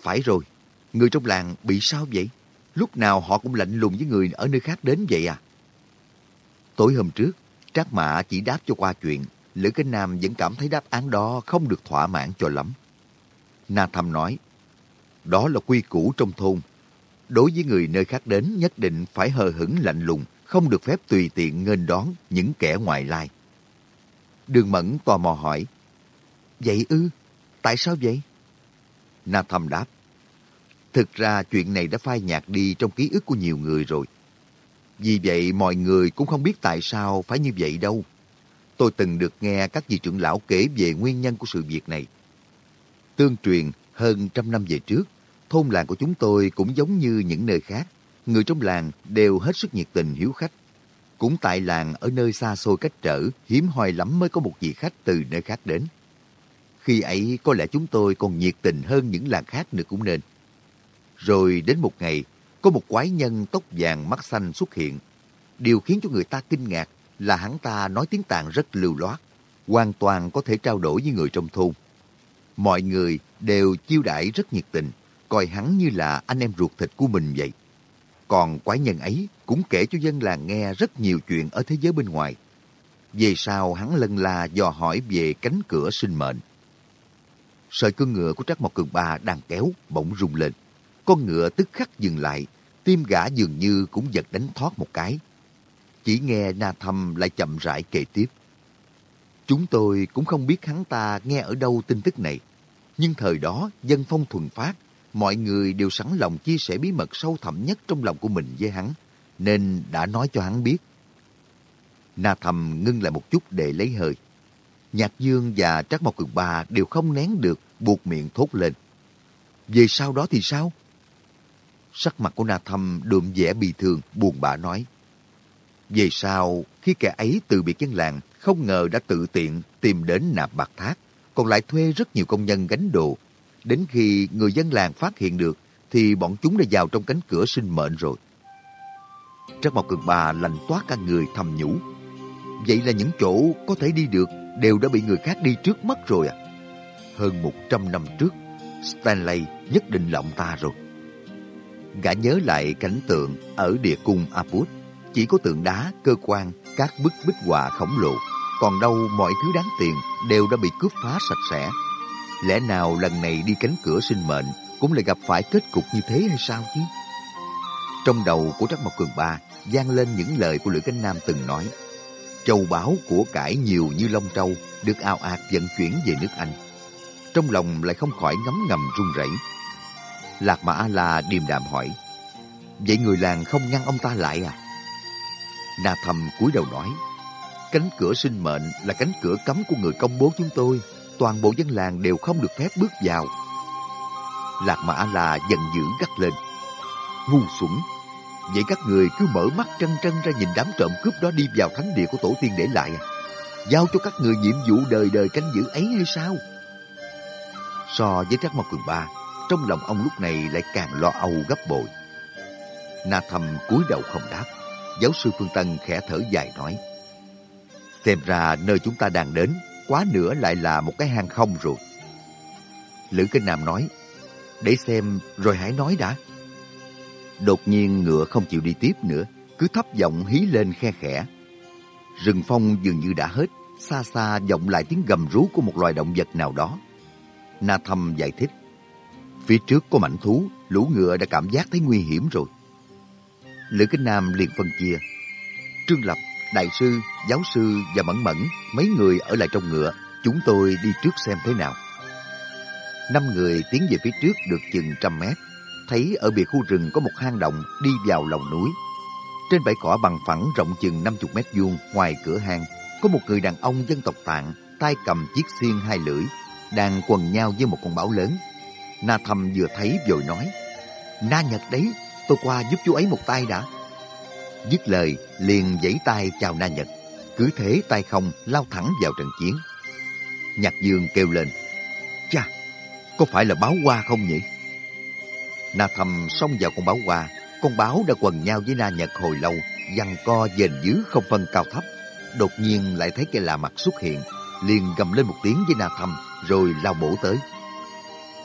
Phải rồi, người trong làng bị sao vậy? Lúc nào họ cũng lạnh lùng với người ở nơi khác đến vậy à? Tối hôm trước, Trác Mã chỉ đáp cho qua chuyện, Lữ Kinh Nam vẫn cảm thấy đáp án đó không được thỏa mãn cho lắm. Na Thâm nói, đó là quy củ trong thôn. Đối với người nơi khác đến nhất định phải hờ hững lạnh lùng, không được phép tùy tiện nghênh đón những kẻ ngoại lai. Đường Mẫn tò mò hỏi, Vậy ư? Tại sao vậy? Na thầm đáp, Thực ra chuyện này đã phai nhạt đi trong ký ức của nhiều người rồi. Vì vậy mọi người cũng không biết tại sao phải như vậy đâu. Tôi từng được nghe các vị trưởng lão kể về nguyên nhân của sự việc này. Tương truyền hơn trăm năm về trước, thôn làng của chúng tôi cũng giống như những nơi khác. Người trong làng đều hết sức nhiệt tình hiếu khách. Cũng tại làng ở nơi xa xôi cách trở, hiếm hoi lắm mới có một vị khách từ nơi khác đến. Khi ấy có lẽ chúng tôi còn nhiệt tình hơn những làng khác nữa cũng nên. Rồi đến một ngày, có một quái nhân tóc vàng mắt xanh xuất hiện. Điều khiến cho người ta kinh ngạc là hắn ta nói tiếng Tàn rất lưu loát, hoàn toàn có thể trao đổi với người trong thôn. Mọi người đều chiêu đãi rất nhiệt tình, coi hắn như là anh em ruột thịt của mình vậy. Còn quái nhân ấy cũng kể cho dân làng nghe rất nhiều chuyện ở thế giới bên ngoài. Về sau hắn lân la dò hỏi về cánh cửa sinh mệnh. Sợi cương ngựa của trác Mộc Cường Ba đang kéo, bỗng rung lên. Con ngựa tức khắc dừng lại, tim gã dường như cũng giật đánh thoát một cái. Chỉ nghe Na Thâm lại chậm rãi kể tiếp. Chúng tôi cũng không biết hắn ta nghe ở đâu tin tức này. Nhưng thời đó, dân phong thuần phát, mọi người đều sẵn lòng chia sẻ bí mật sâu thẳm nhất trong lòng của mình với hắn, nên đã nói cho hắn biết. Na Thầm ngưng lại một chút để lấy hơi. Nhạc Dương và Trác Mộc Cường Ba đều không nén được, buộc miệng thốt lên. Về sau đó thì sao? Sắc mặt của Na Thầm đượm vẻ bị thương, buồn bã nói. Về sau, khi kẻ ấy từ biệt dân làng, không ngờ đã tự tiện tìm đến nạp bạc thác, còn lại thuê rất nhiều công nhân gánh đồ. Đến khi người dân làng phát hiện được, thì bọn chúng đã vào trong cánh cửa sinh mệnh rồi. Trắc Mộc Cường bà lành toát cả người thầm nhủ. Vậy là những chỗ có thể đi được đều đã bị người khác đi trước mất rồi à? Hơn một trăm năm trước, Stanley nhất định lộng ta rồi. Gã nhớ lại cảnh tượng ở địa cung Aput. Chỉ có tượng đá, cơ quan, các bức bích họa khổng lồ. Còn đâu mọi thứ đáng tiền đều đã bị cướp phá sạch sẽ. Lẽ nào lần này đi cánh cửa sinh mệnh cũng lại gặp phải kết cục như thế hay sao chứ? Trong đầu của Trắc Mộc Cường Ba vang lên những lời của Lữ Cánh Nam từng nói. Châu báu của cải nhiều như lông trâu được ao ạt vận chuyển về nước Anh. Trong lòng lại không khỏi ngấm ngầm run rẩy. Lạc Mã La điềm đạm hỏi. Vậy người làng không ngăn ông ta lại à? Na thầm cúi đầu nói. Cánh cửa sinh mệnh là cánh cửa cấm của người công bố chúng tôi. Toàn bộ dân làng đều không được phép bước vào. Lạc Mã là giận dữ gắt lên. Ngu xuẩn! Vậy các người cứ mở mắt trân trân ra nhìn đám trộm cướp đó đi vào thánh địa của tổ tiên để lại à? Giao cho các người nhiệm vụ đời đời canh giữ ấy hay sao? So với Trác Mộc Cường Ba, trong lòng ông lúc này lại càng lo âu gấp bội. Na thầm cúi đầu không đáp. Giáo sư Phương Tân khẽ thở dài nói. Xem ra nơi chúng ta đang đến, quá nữa lại là một cái hang không rồi. Lữ Kinh Nam nói, để xem rồi hãy nói đã. Đột nhiên ngựa không chịu đi tiếp nữa, cứ thấp giọng hí lên khe khẽ. Rừng phong dường như đã hết, xa xa vọng lại tiếng gầm rú của một loài động vật nào đó. Na Thâm giải thích, phía trước có mảnh thú, lũ ngựa đã cảm giác thấy nguy hiểm rồi. Lữ Kinh Nam liền phân chia. Trương Lập, Đại sư, Giáo sư và Mẫn Mẫn, mấy người ở lại trong ngựa, chúng tôi đi trước xem thế nào. Năm người tiến về phía trước được chừng trăm mét, thấy ở bìa khu rừng có một hang động đi vào lòng núi. Trên bãi cỏ bằng phẳng rộng chừng 50 mét vuông ngoài cửa hang, có một người đàn ông dân tộc Tạng, tay cầm chiếc xiên hai lưỡi, đang quần nhau với một con báo lớn. Na thầm vừa thấy rồi nói, Na Nhật đấy, tôi qua giúp chú ấy một tay đã. Dứt lời, liền giãy tay chào Na Nhật, cứ thế tay không lao thẳng vào trận chiến. Nhạc Dương kêu lên, Cha, có phải là báo hoa không nhỉ? Na Thầm xông vào con báo hoa, con báo đã quần nhau với Na Nhật hồi lâu, giằng co dền dứ không phân cao thấp. Đột nhiên lại thấy cây lạ mặt xuất hiện, liền gầm lên một tiếng với Na Thầm, rồi lao bổ tới.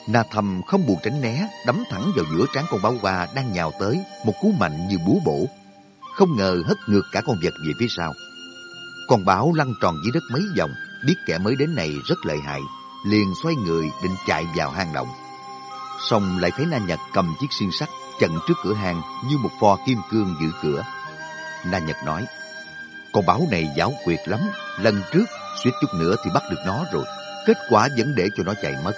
Na Thầm không buồn tránh né, đấm thẳng vào giữa trán con báo hoa đang nhào tới, một cú mạnh như búa bổ. Không ngờ hất ngược cả con vật về phía sau. Con báo lăn tròn dưới đất mấy vòng, biết kẻ mới đến này rất lợi hại, liền xoay người định chạy vào hang động. Xong lại thấy Na Nhật cầm chiếc xiên sắt chặn trước cửa hang như một pho kim cương giữ cửa. Na Nhật nói, con báo này giáo quyệt lắm, lần trước suýt chút nữa thì bắt được nó rồi, kết quả vẫn để cho nó chạy mất.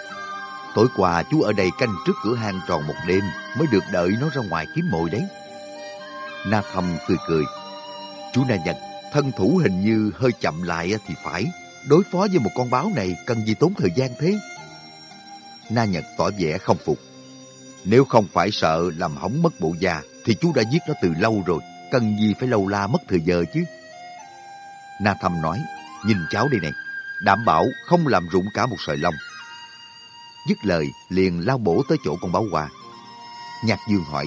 Tối qua chú ở đây canh trước cửa hang tròn một đêm mới được đợi nó ra ngoài kiếm mồi đấy. Na Thâm cười cười. Chú Na Nhật, thân thủ hình như hơi chậm lại thì phải. Đối phó với một con báo này cần gì tốn thời gian thế? Na Nhật tỏ vẻ không phục. Nếu không phải sợ làm hỏng mất bộ da thì chú đã giết nó từ lâu rồi. Cần gì phải lâu la mất thời giờ chứ? Na Thâm nói, nhìn cháu đây này, đảm bảo không làm rụng cả một sợi lông. Dứt lời, liền lao bổ tới chỗ con báo hoa. Nhạc Dương hỏi,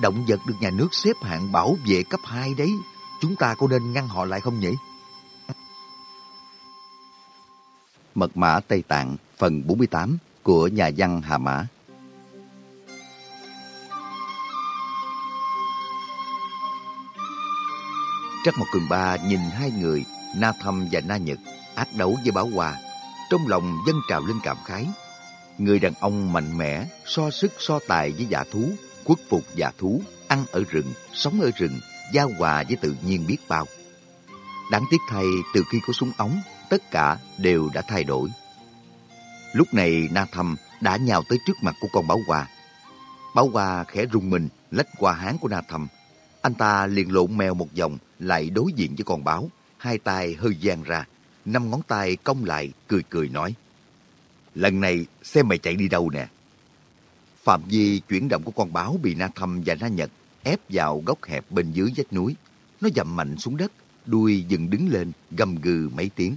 Động vật được nhà nước xếp hạng bảo vệ cấp 2 đấy. Chúng ta có nên ngăn họ lại không nhỉ? Mật mã Tây Tạng phần 48 của nhà văn Hà Mã Trắc Mộc Cường Ba nhìn hai người Na Thâm và Na Nhật ác đấu với Bảo Hòa trong lòng dân trào lên cảm khái. Người đàn ông mạnh mẽ, so sức so tài với giả thú, khuất phục giả thú, ăn ở rừng, sống ở rừng, giao hòa với tự nhiên biết bao. Đáng tiếc thay, từ khi có súng ống, tất cả đều đã thay đổi. Lúc này Na Thâm đã nhào tới trước mặt của con Bảo Hòa. Bảo Hòa khẽ rung mình, lách qua háng của Na Thâm. Anh ta liền lộn mèo một vòng, lại đối diện với con báo, hai tay hơi giang ra, năm ngón tay cong lại, cười cười nói. Lần này xem mày chạy đi đâu nè. Phạm vi chuyển động của con báo bị Na Thâm và Na Nhật ép vào góc hẹp bên dưới vách núi. Nó dậm mạnh xuống đất, đuôi dừng đứng lên, gầm gừ mấy tiếng.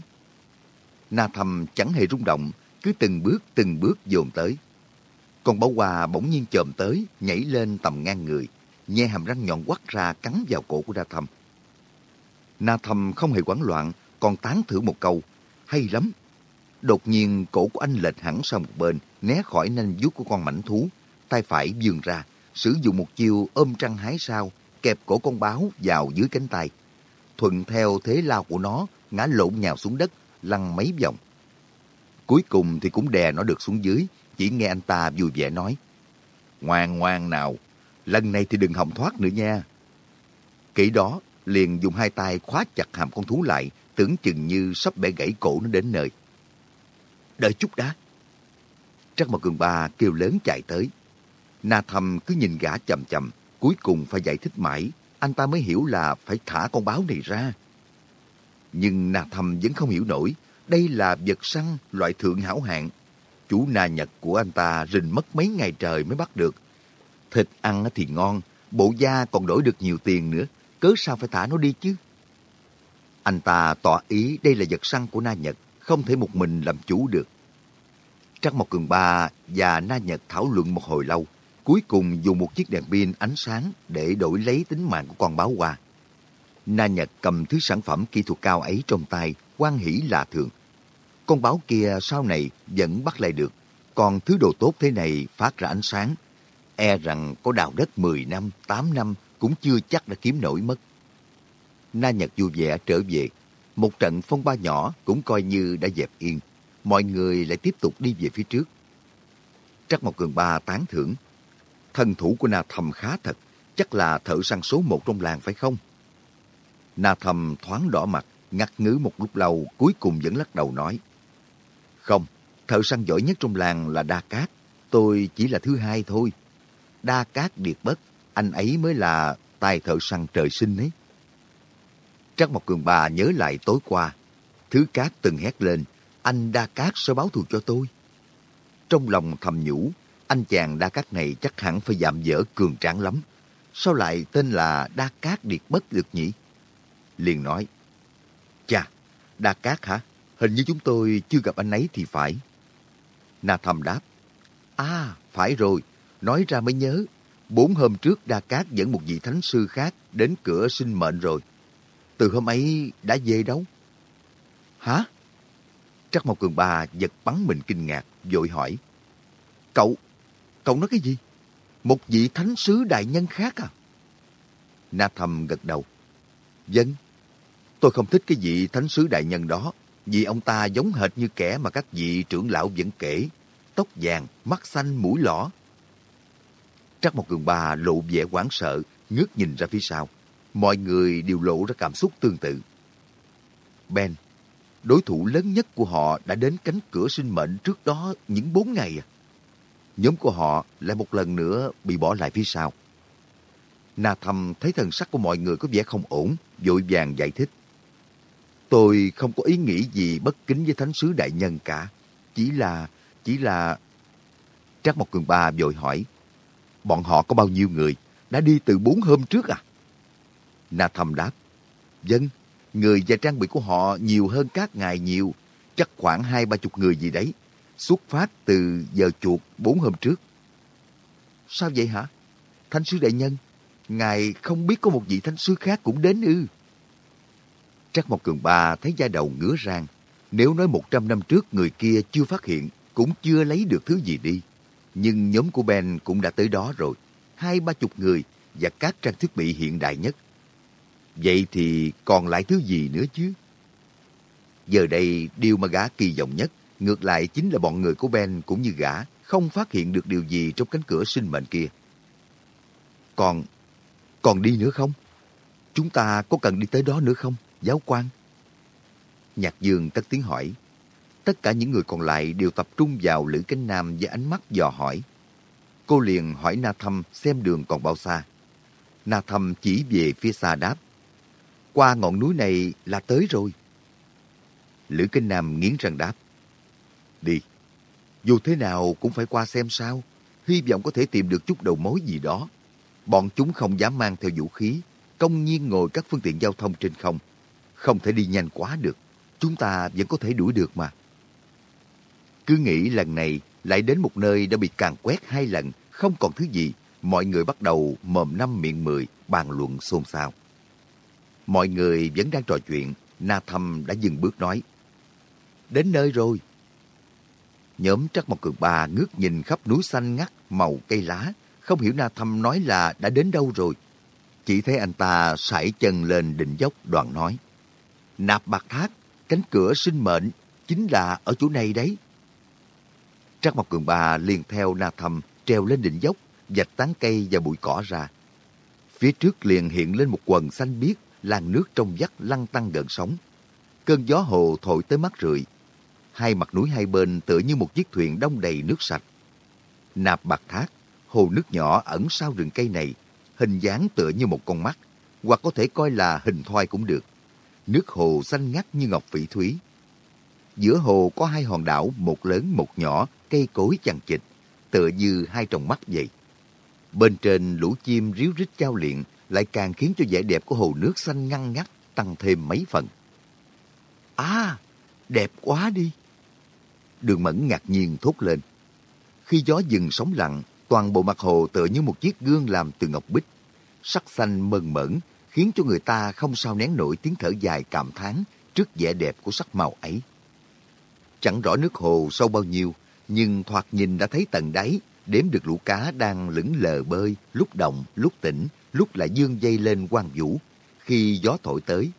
Na Thâm chẳng hề rung động, cứ từng bước từng bước dồn tới. Con báo hoa bỗng nhiên chồm tới, nhảy lên tầm ngang người, nhe hàm răng nhọn quắt ra cắn vào cổ của Na Thâm. Na Thâm không hề hoảng loạn, còn tán thử một câu, hay lắm. Đột nhiên cổ của anh lệch hẳn sang một bên, né khỏi nanh vuốt của con mảnh thú, tay phải vươn ra, sử dụng một chiêu ôm trăng hái sao, kẹp cổ con báo vào dưới cánh tay. Thuận theo thế lao của nó, ngã lộn nhào xuống đất, lăn mấy vòng. Cuối cùng thì cũng đè nó được xuống dưới, chỉ nghe anh ta vui vẻ nói. Ngoan ngoan nào, lần này thì đừng hòng thoát nữa nha. Kỹ đó, liền dùng hai tay khóa chặt hàm con thú lại, tưởng chừng như sắp bẻ gãy cổ nó đến nơi. Đợi chút đã. Trắc Mộc Cường Ba kêu lớn chạy tới. Na Thầm cứ nhìn gã chầm chầm, cuối cùng phải giải thích mãi, anh ta mới hiểu là phải thả con báo này ra. Nhưng Na Thầm vẫn không hiểu nổi, đây là vật săn loại thượng hảo hạng. Chủ Na Nhật của anh ta rình mất mấy ngày trời mới bắt được. Thịt ăn thì ngon, bộ da còn đổi được nhiều tiền nữa, cớ sao phải thả nó đi chứ? Anh ta tỏ ý đây là vật săn của Na Nhật, không thể một mình làm chủ được. Trắc Mộc Cường Ba và Na Nhật thảo luận một hồi lâu, cuối cùng dùng một chiếc đèn pin ánh sáng để đổi lấy tính mạng của con báo hoa. Na Nhật cầm thứ sản phẩm kỹ thuật cao ấy trong tay, quan hỷ lạ thường. Con báo kia sau này vẫn bắt lại được, còn thứ đồ tốt thế này phát ra ánh sáng. E rằng có đào đất 10 năm, 8 năm cũng chưa chắc đã kiếm nổi mất. Na Nhật vui vẻ trở về. Một trận phong ba nhỏ cũng coi như đã dẹp yên. Mọi người lại tiếp tục đi về phía trước. Trắc Mộc Cường Ba tán thưởng. Thân thủ của Na Thầm khá thật. Chắc là thợ săn số một trong làng phải không? Na Thầm thoáng đỏ mặt, ngắt ngứ một lúc lâu, cuối cùng vẫn lắc đầu nói. Không, thợ săn giỏi nhất trong làng là Đa Cát. Tôi chỉ là thứ hai thôi. Đa Cát Điệt Bất, anh ấy mới là tài thợ săn trời sinh ấy. Trắc Mộc Cường Bà nhớ lại tối qua. Thứ Cát từng hét lên, anh Đa Cát sẽ báo thù cho tôi. Trong lòng thầm nhủ, anh chàng Đa Cát này chắc hẳn phải giảm dở cường tráng lắm. Sao lại tên là Đa Cát Điệt Bất được nhỉ? Liền nói, Chà, Đa Cát hả? Hình như chúng tôi chưa gặp anh ấy thì phải. Na Thầm đáp, À, phải rồi, nói ra mới nhớ. Bốn hôm trước Đa Cát dẫn một vị thánh sư khác đến cửa sinh mệnh rồi. Từ hôm ấy đã về đâu? Hả? Trắc Mộc Cường Ba giật bắn mình kinh ngạc, vội hỏi. Cậu, cậu nói cái gì? Một vị thánh sứ đại nhân khác à? Na Thầm gật đầu. Dân, tôi không thích cái vị thánh sứ đại nhân đó, vì ông ta giống hệt như kẻ mà các vị trưởng lão vẫn kể. Tóc vàng, mắt xanh, mũi lõ. Trắc một Cường bà lộ vẻ hoảng sợ, ngước nhìn ra phía sau. Mọi người đều lộ ra cảm xúc tương tự. Ben, đối thủ lớn nhất của họ đã đến cánh cửa sinh mệnh trước đó những bốn ngày à. Nhóm của họ lại một lần nữa bị bỏ lại phía sau. Na Thầm thấy thần sắc của mọi người có vẻ không ổn, vội vàng giải thích. Tôi không có ý nghĩ gì bất kính với thánh sứ đại nhân cả. Chỉ là, chỉ là... Trác Mộc Cường Ba vội hỏi. Bọn họ có bao nhiêu người? Đã đi từ bốn hôm trước à? Na Thầm đáp. Dân, người và trang bị của họ nhiều hơn các ngài nhiều. Chắc khoảng hai ba chục người gì đấy. Xuất phát từ giờ chuột bốn hôm trước. Sao vậy hả? Thánh sứ đại nhân, ngài không biết có một vị thánh sứ khác cũng đến ư. Trắc Mộc Cường Ba thấy da đầu ngứa rang. Nếu nói một trăm năm trước người kia chưa phát hiện, cũng chưa lấy được thứ gì đi. Nhưng nhóm của Ben cũng đã tới đó rồi. Hai ba chục người và các trang thiết bị hiện đại nhất. Vậy thì còn lại thứ gì nữa chứ? Giờ đây, điều mà gã kỳ vọng nhất, ngược lại chính là bọn người của Ben cũng như gã, không phát hiện được điều gì trong cánh cửa sinh mệnh kia. Còn, còn đi nữa không? Chúng ta có cần đi tới đó nữa không, giáo quan? Nhạc Dương cất tiếng hỏi. Tất cả những người còn lại đều tập trung vào Lữ Cánh Nam với ánh mắt dò hỏi. Cô liền hỏi Na Thâm xem đường còn bao xa. Na Thâm chỉ về phía xa đáp. Qua ngọn núi này là tới rồi. Lữ Kinh Nam nghiến răng đáp. Đi, dù thế nào cũng phải qua xem sao. Hy vọng có thể tìm được chút đầu mối gì đó. Bọn chúng không dám mang theo vũ khí, công nhiên ngồi các phương tiện giao thông trên không. Không thể đi nhanh quá được. Chúng ta vẫn có thể đuổi được mà. Cứ nghĩ lần này lại đến một nơi đã bị càng quét hai lần, không còn thứ gì. Mọi người bắt đầu mồm năm miệng mười, bàn luận xôn xao. Mọi người vẫn đang trò chuyện, Na Thâm đã dừng bước nói. Đến nơi rồi. Nhóm Trắc Mộc Cường bà ngước nhìn khắp núi xanh ngắt, màu cây lá, không hiểu Na Thâm nói là đã đến đâu rồi. Chỉ thấy anh ta sải chân lên đỉnh dốc đoạn nói. Nạp bạc thác, cánh cửa sinh mệnh, chính là ở chỗ này đấy. Trắc Mộc Cường bà liền theo Na Thâm treo lên đỉnh dốc, dạch tán cây và bụi cỏ ra. Phía trước liền hiện lên một quần xanh biếc, làn nước trong vắt lăn tăng gần sóng. Cơn gió hồ thổi tới mắt rượi. Hai mặt núi hai bên tựa như một chiếc thuyền đông đầy nước sạch. Nạp bạc thác, hồ nước nhỏ ẩn sau rừng cây này, hình dáng tựa như một con mắt, hoặc có thể coi là hình thoi cũng được. Nước hồ xanh ngắt như ngọc phỉ thúy. Giữa hồ có hai hòn đảo, một lớn một nhỏ, cây cối chằng chịt, tựa như hai tròng mắt vậy. Bên trên lũ chim ríu rít trao liện lại càng khiến cho vẻ đẹp của hồ nước xanh ngăn ngắt tăng thêm mấy phần. À, đẹp quá đi! Đường Mẫn ngạc nhiên thốt lên. Khi gió dừng sóng lặng, toàn bộ mặt hồ tựa như một chiếc gương làm từ ngọc bích. Sắc xanh mơn mởn, khiến cho người ta không sao nén nổi tiếng thở dài cảm thán trước vẻ đẹp của sắc màu ấy. Chẳng rõ nước hồ sâu bao nhiêu, nhưng thoạt nhìn đã thấy tận đáy, đếm được lũ cá đang lững lờ bơi, lúc động, lúc tỉnh, lúc lại dương dây lên quang vũ. Khi gió thổi tới,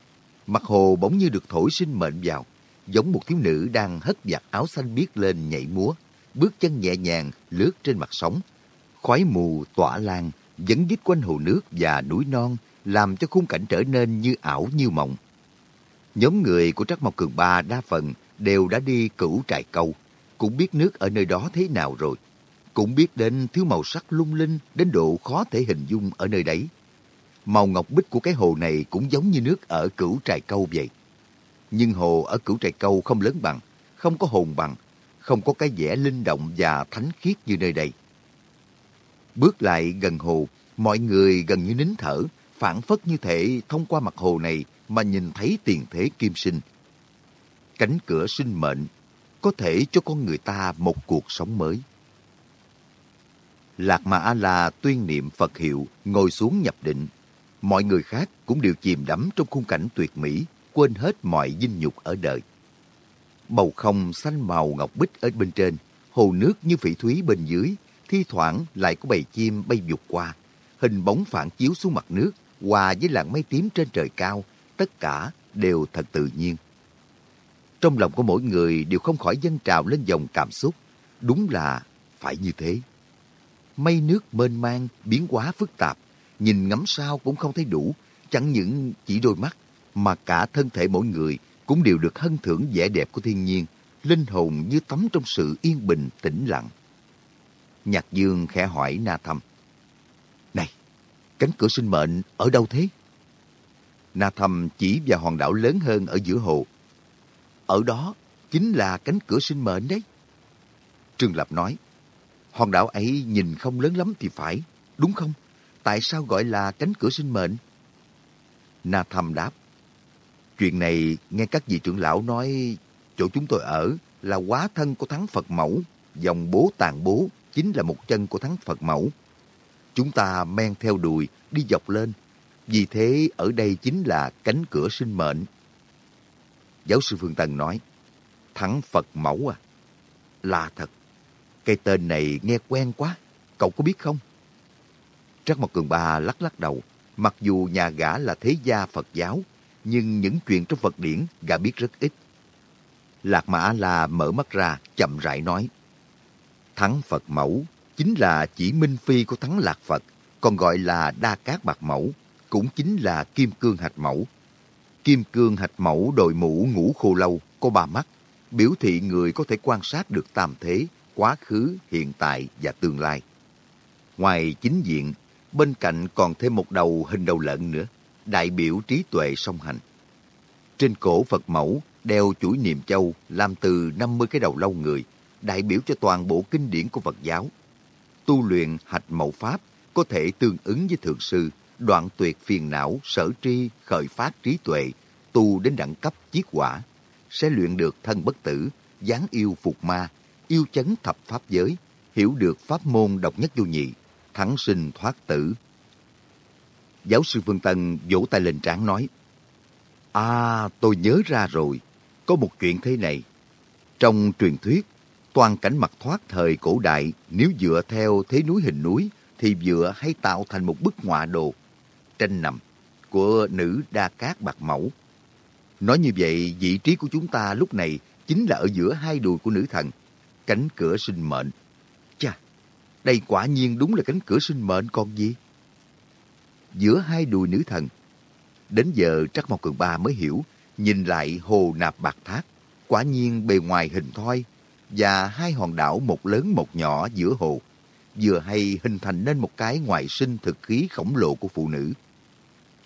mặt hồ bỗng như được thổi sinh mệnh vào, giống một thiếu nữ đang hất vạt áo xanh biếc lên nhảy múa, bước chân nhẹ nhàng lướt trên mặt sóng. Khói mù tỏa lan, vẫn dít quanh hồ nước và núi non, làm cho khung cảnh trở nên như ảo như mộng. Nhóm người của Trắc Mộc Cường Ba đa phần đều đã đi cửu trại câu, cũng biết nước ở nơi đó thế nào rồi. Cũng biết đến thứ màu sắc lung linh đến độ khó thể hình dung ở nơi đấy. Màu ngọc bích của cái hồ này cũng giống như nước ở cửu trại câu vậy. Nhưng hồ ở cửu trại câu không lớn bằng, không có hồn bằng, không có cái vẻ linh động và thánh khiết như nơi đây. Bước lại gần hồ, mọi người gần như nín thở, phản phất như thể thông qua mặt hồ này mà nhìn thấy tiền thế kim sinh. Cánh cửa sinh mệnh có thể cho con người ta một cuộc sống mới. Lạc Mà A-La tuyên niệm Phật hiệu, ngồi xuống nhập định. Mọi người khác cũng đều chìm đắm trong khung cảnh tuyệt mỹ, quên hết mọi dinh nhục ở đời. Bầu không xanh màu ngọc bích ở bên trên, hồ nước như phỉ thúy bên dưới, thi thoảng lại có bầy chim bay vụt qua. Hình bóng phản chiếu xuống mặt nước, hòa với làn mây tím trên trời cao, tất cả đều thật tự nhiên. Trong lòng của mỗi người đều không khỏi dâng trào lên dòng cảm xúc. Đúng là phải như thế. Mây nước mênh mang, biến hóa phức tạp. Nhìn ngắm sao cũng không thấy đủ. Chẳng những chỉ đôi mắt, mà cả thân thể mỗi người cũng đều được hân thưởng vẻ đẹp của thiên nhiên. Linh hồn như tắm trong sự yên bình, tĩnh lặng. Nhạc Dương khẽ hỏi Na Thâm. Này, cánh cửa sinh mệnh ở đâu thế? Na Thâm chỉ vào hòn đảo lớn hơn ở giữa hồ, ở đó chính là cánh cửa sinh mệnh đấy. Trương Lập nói, hòn đảo ấy nhìn không lớn lắm thì phải, đúng không? Tại sao gọi là cánh cửa sinh mệnh? Na Thầm đáp, chuyện này nghe các vị trưởng lão nói chỗ chúng tôi ở là quá thân của thắng Phật mẫu, dòng bố tàn bố chính là một chân của thắng Phật mẫu. Chúng ta men theo đùi, đi dọc lên. Vì thế ở đây chính là cánh cửa sinh mệnh. Giáo sư Phương Tân nói, Thắng Phật mẫu à? Là thật. Cái tên này nghe quen quá. Cậu có biết không? Trắc Mộc Cường Ba lắc lắc đầu, Mặc dù nhà gã là thế gia Phật giáo, nhưng những chuyện trong Phật điển gã biết rất ít. Lạc Mã La mở mắt ra, chậm rãi nói. Thắng Phật mẫu chính là chỉ minh phi của thắng Lạc Phật, còn gọi là Đa Cát Bạc Mẫu, cũng chính là Kim Cương Hạch Mẫu. Kim Cương Hạch Mẫu đội mũ ngũ khô lâu, có ba mắt, biểu thị người có thể quan sát được tam thế, quá khứ, hiện tại và tương lai. Ngoài chính diện, bên cạnh còn thêm một đầu hình đầu lợn nữa, đại biểu trí tuệ song hành. Trên cổ Phật mẫu đeo chuỗi niệm châu làm từ 50 cái đầu lâu người, đại biểu cho toàn bộ kinh điển của Phật giáo. Tu luyện hạch mẫu pháp có thể tương ứng với thượng sư, đoạn tuyệt phiền não, sở tri, khởi phát trí tuệ, tu đến đẳng cấp chiết quả, sẽ luyện được thân bất tử, dáng yêu phục ma, yêu chấn thập pháp giới, hiểu được pháp môn độc nhất vô nhị, thắng sinh thoát tử. Giáo sư Phương Tân vỗ tay lên trán nói, À, tôi nhớ ra rồi, có một chuyện thế này. Trong truyền thuyết, toàn cảnh mặt thoát thời cổ đại nếu dựa theo thế núi hình núi thì dựa hay tạo thành một bức họa đồ tranh nằm của nữ đa cát bạc mẫu. Nói như vậy, vị trí của chúng ta lúc này chính là ở giữa hai đùi của nữ thần, cánh cửa sinh mệnh. Chà, đây quả nhiên đúng là cánh cửa sinh mệnh còn gì? Giữa hai đùi nữ thần. Đến giờ Trắc Mộc Cường Ba mới hiểu, nhìn lại hồ nạp bạc thác, quả nhiên bề ngoài hình thoi và hai hòn đảo một lớn một nhỏ giữa hồ, vừa hay hình thành nên một cái ngoại sinh thực khí khổng lồ của phụ nữ.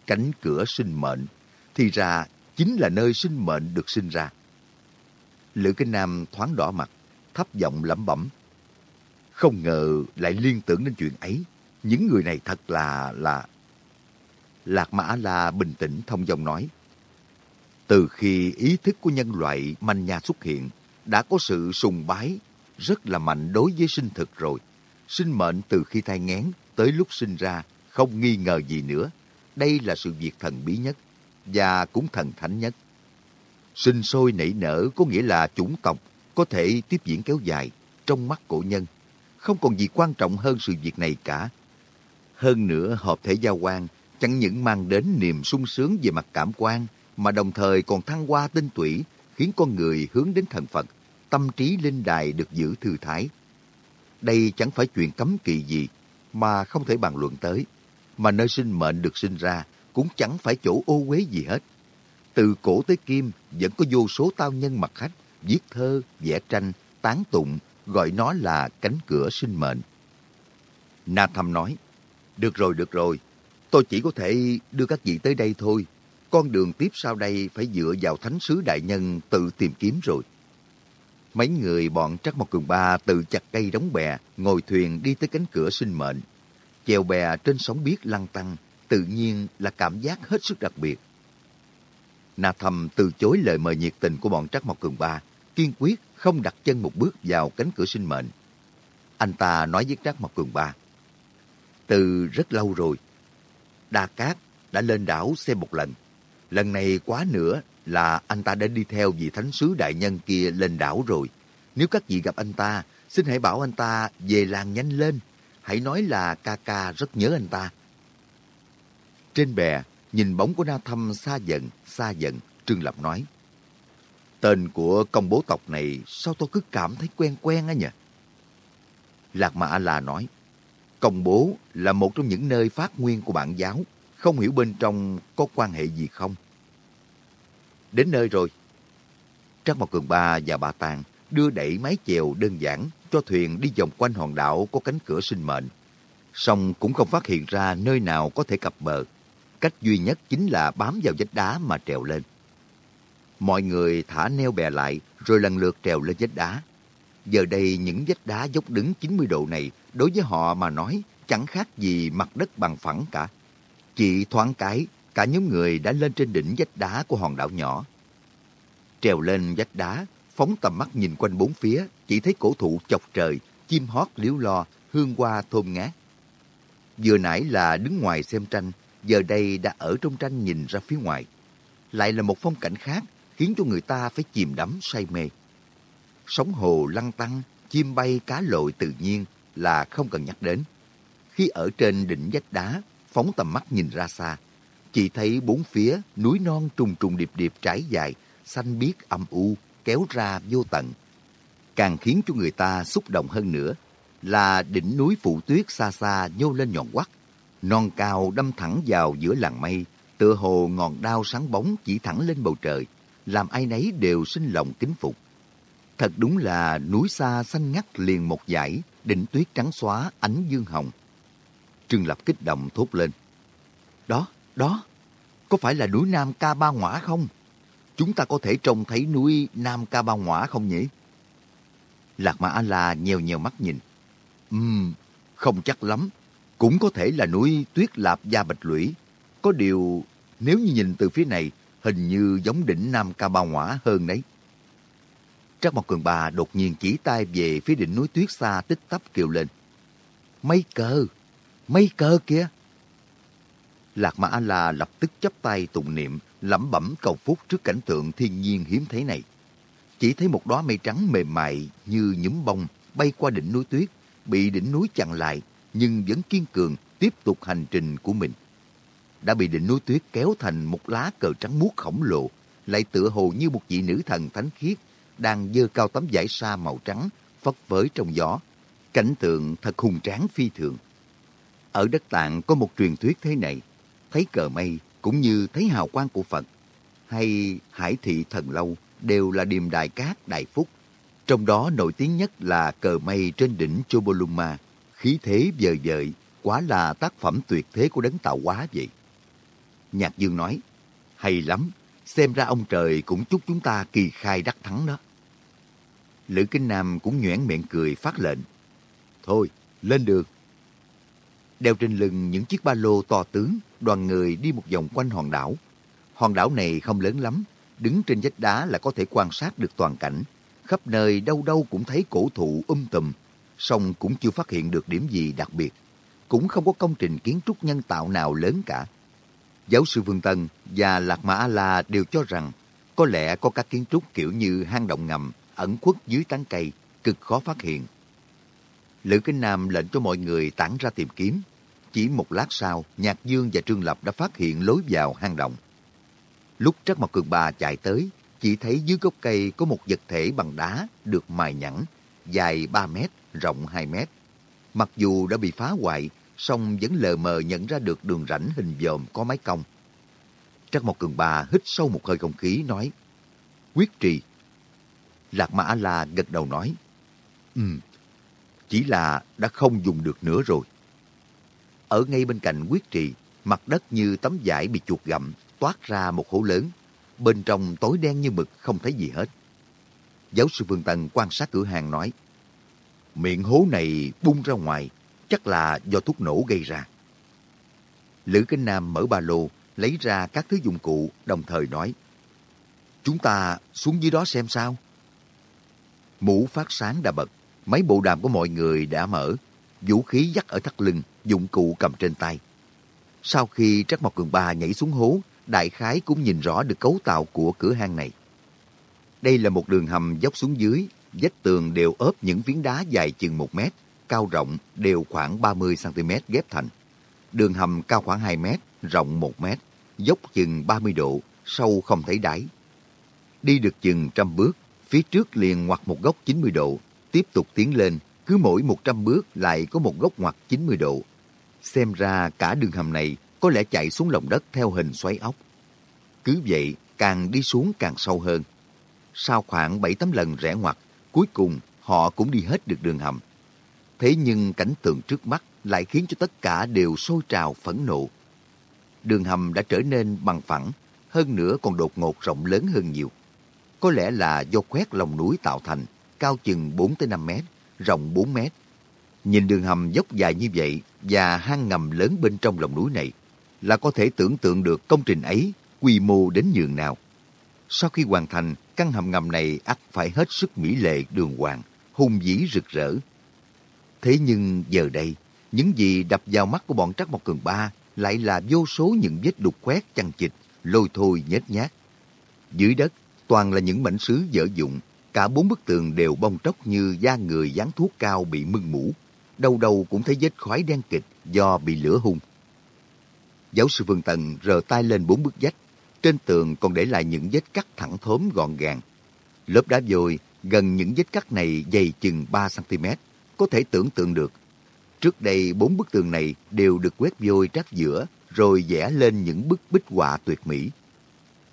Cánh cửa sinh mệnh, thì ra chính là nơi sinh mệnh được sinh ra. Lữ Kinh Nam thoáng đỏ mặt, thấp giọng lẩm bẩm. Không ngờ lại liên tưởng đến chuyện ấy. Những người này thật là... là... Lạc Mã La bình tĩnh thông dòng nói. Từ khi ý thức của nhân loại manh nha xuất hiện, đã có sự sùng bái rất là mạnh đối với sinh thực rồi. Sinh mệnh từ khi thai ngén tới lúc sinh ra không nghi ngờ gì nữa. Đây là sự việc thần bí nhất và cũng thần thánh nhất. Sinh sôi nảy nở có nghĩa là chủng tộc có thể tiếp diễn kéo dài trong mắt cổ nhân. Không còn gì quan trọng hơn sự việc này cả. Hơn nữa, hợp thể giao quan chẳng những mang đến niềm sung sướng về mặt cảm quan, mà đồng thời còn thăng hoa tinh tủy, khiến con người hướng đến thần Phật, tâm trí linh đài được giữ thư thái. Đây chẳng phải chuyện cấm kỵ gì, mà không thể bàn luận tới. Mà nơi sinh mệnh được sinh ra cũng chẳng phải chỗ ô uế gì hết. Từ cổ tới kim vẫn có vô số tao nhân mặt khách, viết thơ, vẽ tranh, tán tụng, gọi nó là cánh cửa sinh mệnh. Na Thăm nói, được rồi, được rồi, tôi chỉ có thể đưa các vị tới đây thôi. Con đường tiếp sau đây phải dựa vào thánh sứ đại nhân tự tìm kiếm rồi. Mấy người bọn Trắc Mộc Cường Ba tự chặt cây đóng bè, ngồi thuyền đi tới cánh cửa sinh mệnh. Chèo bè trên sóng biếc lăn tăng, tự nhiên là cảm giác hết sức đặc biệt. Na Thầm từ chối lời mời nhiệt tình của bọn Trắc Mộc Cường Ba, kiên quyết không đặt chân một bước vào cánh cửa sinh mệnh. Anh ta nói với Trắc Mộc Cường Ba, từ rất lâu rồi, Đa Cát đã lên đảo xem một lần. Lần này quá nữa là anh ta đã đi theo vị thánh sứ đại nhân kia lên đảo rồi. Nếu các vị gặp anh ta, xin hãy bảo anh ta về làng nhanh lên. Hãy nói là ca ca rất nhớ anh ta. Trên bè, nhìn bóng của Na Thâm xa dần, xa dần, Trương Lập nói. Tên của công bố tộc này sao tôi cứ cảm thấy quen quen á nhỉ? Lạc Mã La nói. Công bố là một trong những nơi phát nguyên của bản giáo, không hiểu bên trong có quan hệ gì không. Đến nơi rồi. Trác Mộc Cường Ba và bà Tàng đưa đẩy mái chèo đơn giản cho thuyền đi vòng quanh hòn đảo có cánh cửa sinh mệnh. Song cũng không phát hiện ra nơi nào có thể cập bờ. Cách duy nhất chính là bám vào vách đá mà trèo lên. Mọi người thả neo bè lại rồi lần lượt trèo lên vách đá. Giờ đây những vách đá dốc đứng 90 độ này đối với họ mà nói chẳng khác gì mặt đất bằng phẳng cả. Chỉ thoáng cái, cả nhóm người đã lên trên đỉnh vách đá của hòn đảo nhỏ. Trèo lên vách đá, phóng tầm mắt nhìn quanh bốn phía, chỉ thấy cổ thụ chọc trời, chim hót liếu lo, hương hoa thơm ngát. Vừa nãy là đứng ngoài xem tranh, giờ đây đã ở trong tranh nhìn ra phía ngoài. Lại là một phong cảnh khác, khiến cho người ta phải chìm đắm say mê. Sóng hồ lăn tăng, chim bay cá lội tự nhiên là không cần nhắc đến. Khi ở trên đỉnh vách đá, phóng tầm mắt nhìn ra xa. Chỉ thấy bốn phía núi non trùng trùng điệp điệp trải dài, xanh biếc âm u, kéo ra vô tận. Càng khiến cho người ta xúc động hơn nữa là đỉnh núi phụ tuyết xa xa nhô lên nhọn quắt. Non cao đâm thẳng vào giữa làng mây, tựa hồ ngọn đao sáng bóng chỉ thẳng lên bầu trời, làm ai nấy đều sinh lòng kính phục. Thật đúng là núi xa xanh ngắt liền một dải, đỉnh tuyết trắng xóa ánh dương hồng. Trương Lập kích động thốt lên. Đó, đó, có phải là núi Nam Ca Ba Ngõa không? Chúng ta có thể trông thấy núi Nam Ca Ba Ngõa không nhỉ? Lạc Mã A-La nhèo nhèo mắt nhìn. Ừm, không chắc lắm. Cũng có thể là núi Tuyết Lạp Gia Bạch Lũy. Có điều, nếu như nhìn từ phía này, hình như giống đỉnh Nam Ca Ba Ngõa hơn đấy. Trác Mộc Cường Bà đột nhiên chỉ tay về phía đỉnh núi tuyết xa tích tắp kêu lên. Mây cờ! Mây cờ kia! Lạc Mã A-La lập tức chấp tay tụng niệm, lẩm bẩm cầu phúc trước cảnh tượng thiên nhiên hiếm thấy này. Chỉ thấy một đóa mây trắng mềm mại như nhúm bông bay qua đỉnh núi tuyết, bị đỉnh núi chặn lại, nhưng vẫn kiên cường tiếp tục hành trình của mình. Đã bị đỉnh núi tuyết kéo thành một lá cờ trắng muốt khổng lồ, lại tựa hồ như một vị nữ thần thánh khiết đang dơ cao tấm vải sa màu trắng phất phới trong gió. Cảnh tượng thật hùng tráng phi thường. Ở đất tạng có một truyền thuyết thế này, thấy cờ mây cũng như thấy hào quang của Phật, hay hải thị thần lâu đều là điềm đại cát đại phúc. Trong đó nổi tiếng nhất là cờ mây trên đỉnh Choboluma, khí thế vời vợi, quá là tác phẩm tuyệt thế của đấng tạo hóa vậy. Nhạc Dương nói, hay lắm, xem ra ông trời cũng chúc chúng ta kỳ khai đắc thắng đó. Lữ Kinh Nam cũng nhoẻn miệng cười phát lệnh. Thôi, lên đường. Đeo trên lưng những chiếc ba lô to tướng, đoàn người đi một vòng quanh hòn đảo. Hòn đảo này không lớn lắm, đứng trên vách đá là có thể quan sát được toàn cảnh. Khắp nơi đâu đâu cũng thấy cổ thụ um tùm, song cũng chưa phát hiện được điểm gì đặc biệt. Cũng không có công trình kiến trúc nhân tạo nào lớn cả. Giáo sư Vương Tân và Lạc Mã A-La đều cho rằng có lẽ có các kiến trúc kiểu như hang động ngầm, ẩn khuất dưới tán cây, cực khó phát hiện. Lữ Kinh Nam lệnh cho mọi người tản ra tìm kiếm. Chỉ một lát sau, Nhạc Dương và Trương Lập đã phát hiện lối vào hang động. Lúc Trắc mặt Cường Bà chạy tới, chỉ thấy dưới gốc cây có một vật thể bằng đá được mài nhẵn, dài 3 mét, rộng 2 mét. Mặc dù đã bị phá hoại, song vẫn lờ mờ nhận ra được đường rãnh hình dòm có mái cong. Trắc Mộc Cường Bà hít sâu một hơi không khí nói, quyết trì. Lạc Mã La gật đầu nói, Ừ, chỉ là đã không dùng được nữa rồi. Ở ngay bên cạnh quyết trì, mặt đất như tấm vải bị chuột gặm, toát ra một hố lớn. Bên trong tối đen như mực, không thấy gì hết. Giáo sư Vương Tân quan sát cửa hàng nói, miệng hố này bung ra ngoài, chắc là do thuốc nổ gây ra. Lữ Kinh Nam mở ba lô, lấy ra các thứ dụng cụ, đồng thời nói, Chúng ta xuống dưới đó xem sao. Mũ phát sáng đã bật, mấy bộ đàm của mọi người đã mở, vũ khí dắt ở thắt lưng, dụng cụ cầm trên tay. Sau khi Trắc Mộc Cường Ba nhảy xuống hố, đại khái cũng nhìn rõ được cấu tạo của cửa hang này. Đây là một đường hầm dốc xuống dưới, vách tường đều ốp những phiến đá dài chừng một mét, cao rộng đều khoảng 30cm ghép thành. Đường hầm cao khoảng 2m, rộng 1m, dốc chừng 30 độ, sâu không thấy đáy. Đi được chừng trăm bước, phía trước liền ngoặt một góc 90 độ, tiếp tục tiến lên, cứ mỗi 100 bước lại có một góc ngoặt 90 độ. Xem ra cả đường hầm này có lẽ chạy xuống lòng đất theo hình xoáy ốc. Cứ vậy, càng đi xuống càng sâu hơn. Sau khoảng 7-8 lần rẽ ngoặt, cuối cùng họ cũng đi hết được đường hầm. Thế nhưng cảnh tượng trước mắt lại khiến cho tất cả đều sôi trào phẫn nộ. Đường hầm đã trở nên bằng phẳng, hơn nữa còn đột ngột rộng lớn hơn nhiều. Có lẽ là do khoét lòng núi tạo thành, cao chừng 4 tới 5 mét, rộng 4 mét. Nhìn đường hầm dốc dài như vậy và hang ngầm lớn bên trong lòng núi này là có thể tưởng tượng được công trình ấy quy mô đến nhường nào. Sau khi hoàn thành, căn hầm ngầm này ắt phải hết sức mỹ lệ đường hoàng, hung dĩ rực rỡ. Thế nhưng giờ đây, những gì đập vào mắt của bọn Trắc Mộc Cường Ba lại là vô số những vết đục khoét chằng chịt, lôi thôi nhếch nhác Dưới đất, toàn là những mảnh sứ dở dụng, cả bốn bức tường đều bong tróc như da người dán thuốc cao bị mưng mũ. Đầu đầu cũng thấy vết khói đen kịch do bị lửa hung. Giáo sư Vương Tần rờ tay lên bốn bức vách. Trên tường còn để lại những vết cắt thẳng thớm gọn gàng. Lớp đá vôi gần những vết cắt này dày chừng 3cm. Có thể tưởng tượng được. Trước đây bốn bức tường này đều được quét vôi trát giữa rồi vẽ lên những bức bích họa tuyệt mỹ.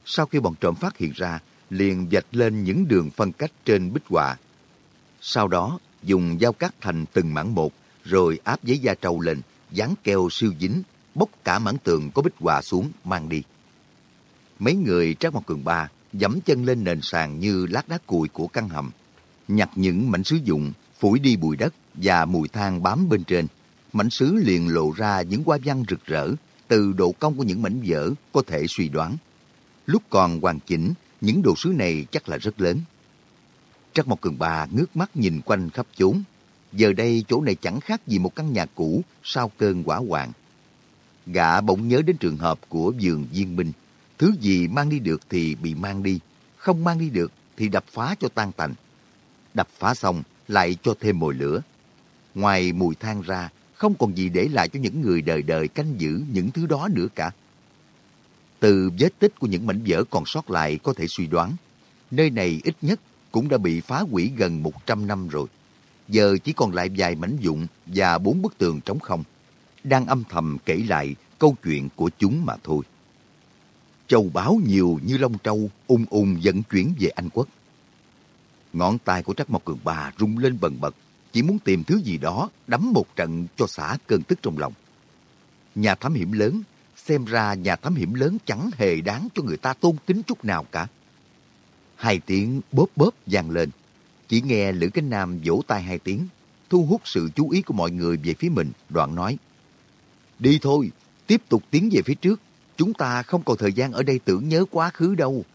Sau khi bọn trộm phát hiện ra, liền vạch lên những đường phân cách trên bích họa. Sau đó, dùng dao cắt thành từng mảng một, rồi áp giấy da trâu lên, dán keo siêu dính, bóc cả mảng tường có bích họa xuống, mang đi. Mấy người Trác Mộc Cường Ba dẫm chân lên nền sàn như lát đá cùi của căn hầm, nhặt những mảnh sứ dụng, phủi đi bụi đất và mùi than bám bên trên. Mảnh sứ liền lộ ra những hoa văn rực rỡ, từ độ cong của những mảnh vỡ có thể suy đoán. Lúc còn hoàn chỉnh, những đồ sứ này chắc là rất lớn. Trắc Mộc Cường bà ngước mắt nhìn quanh khắp chốn. Giờ đây chỗ này chẳng khác gì một căn nhà cũ sau cơn quả hoạn. Gã bỗng nhớ đến trường hợp của vườn viên minh. Thứ gì mang đi được thì bị mang đi, không mang đi được thì đập phá cho tan tành. Đập phá xong lại cho thêm mồi lửa. Ngoài mùi than ra, không còn gì để lại cho những người đời đời canh giữ những thứ đó nữa cả. Từ vết tích của những mảnh vỡ còn sót lại có thể suy đoán, nơi này ít nhất cũng đã bị phá hủy gần 100 năm rồi. Giờ chỉ còn lại vài mảnh dụng và bốn bức tường trống không, đang âm thầm kể lại câu chuyện của chúng mà thôi. Châu báo nhiều như lông trâu, ung ung dẫn chuyển về Anh Quốc. Ngón tay của Trắc Mộc Cường Bà rung lên bần bật, chỉ muốn tìm thứ gì đó đấm một trận cho xả cơn tức trong lòng. Nhà thám hiểm lớn, xem ra nhà thám hiểm lớn chẳng hề đáng cho người ta tôn kính chút nào cả. Hai tiếng bóp bóp vang lên. Chỉ nghe Lữ Cánh Nam vỗ tay hai tiếng, thu hút sự chú ý của mọi người về phía mình, đoạn nói. Đi thôi, tiếp tục tiến về phía trước. Chúng ta không còn thời gian ở đây tưởng nhớ quá khứ đâu.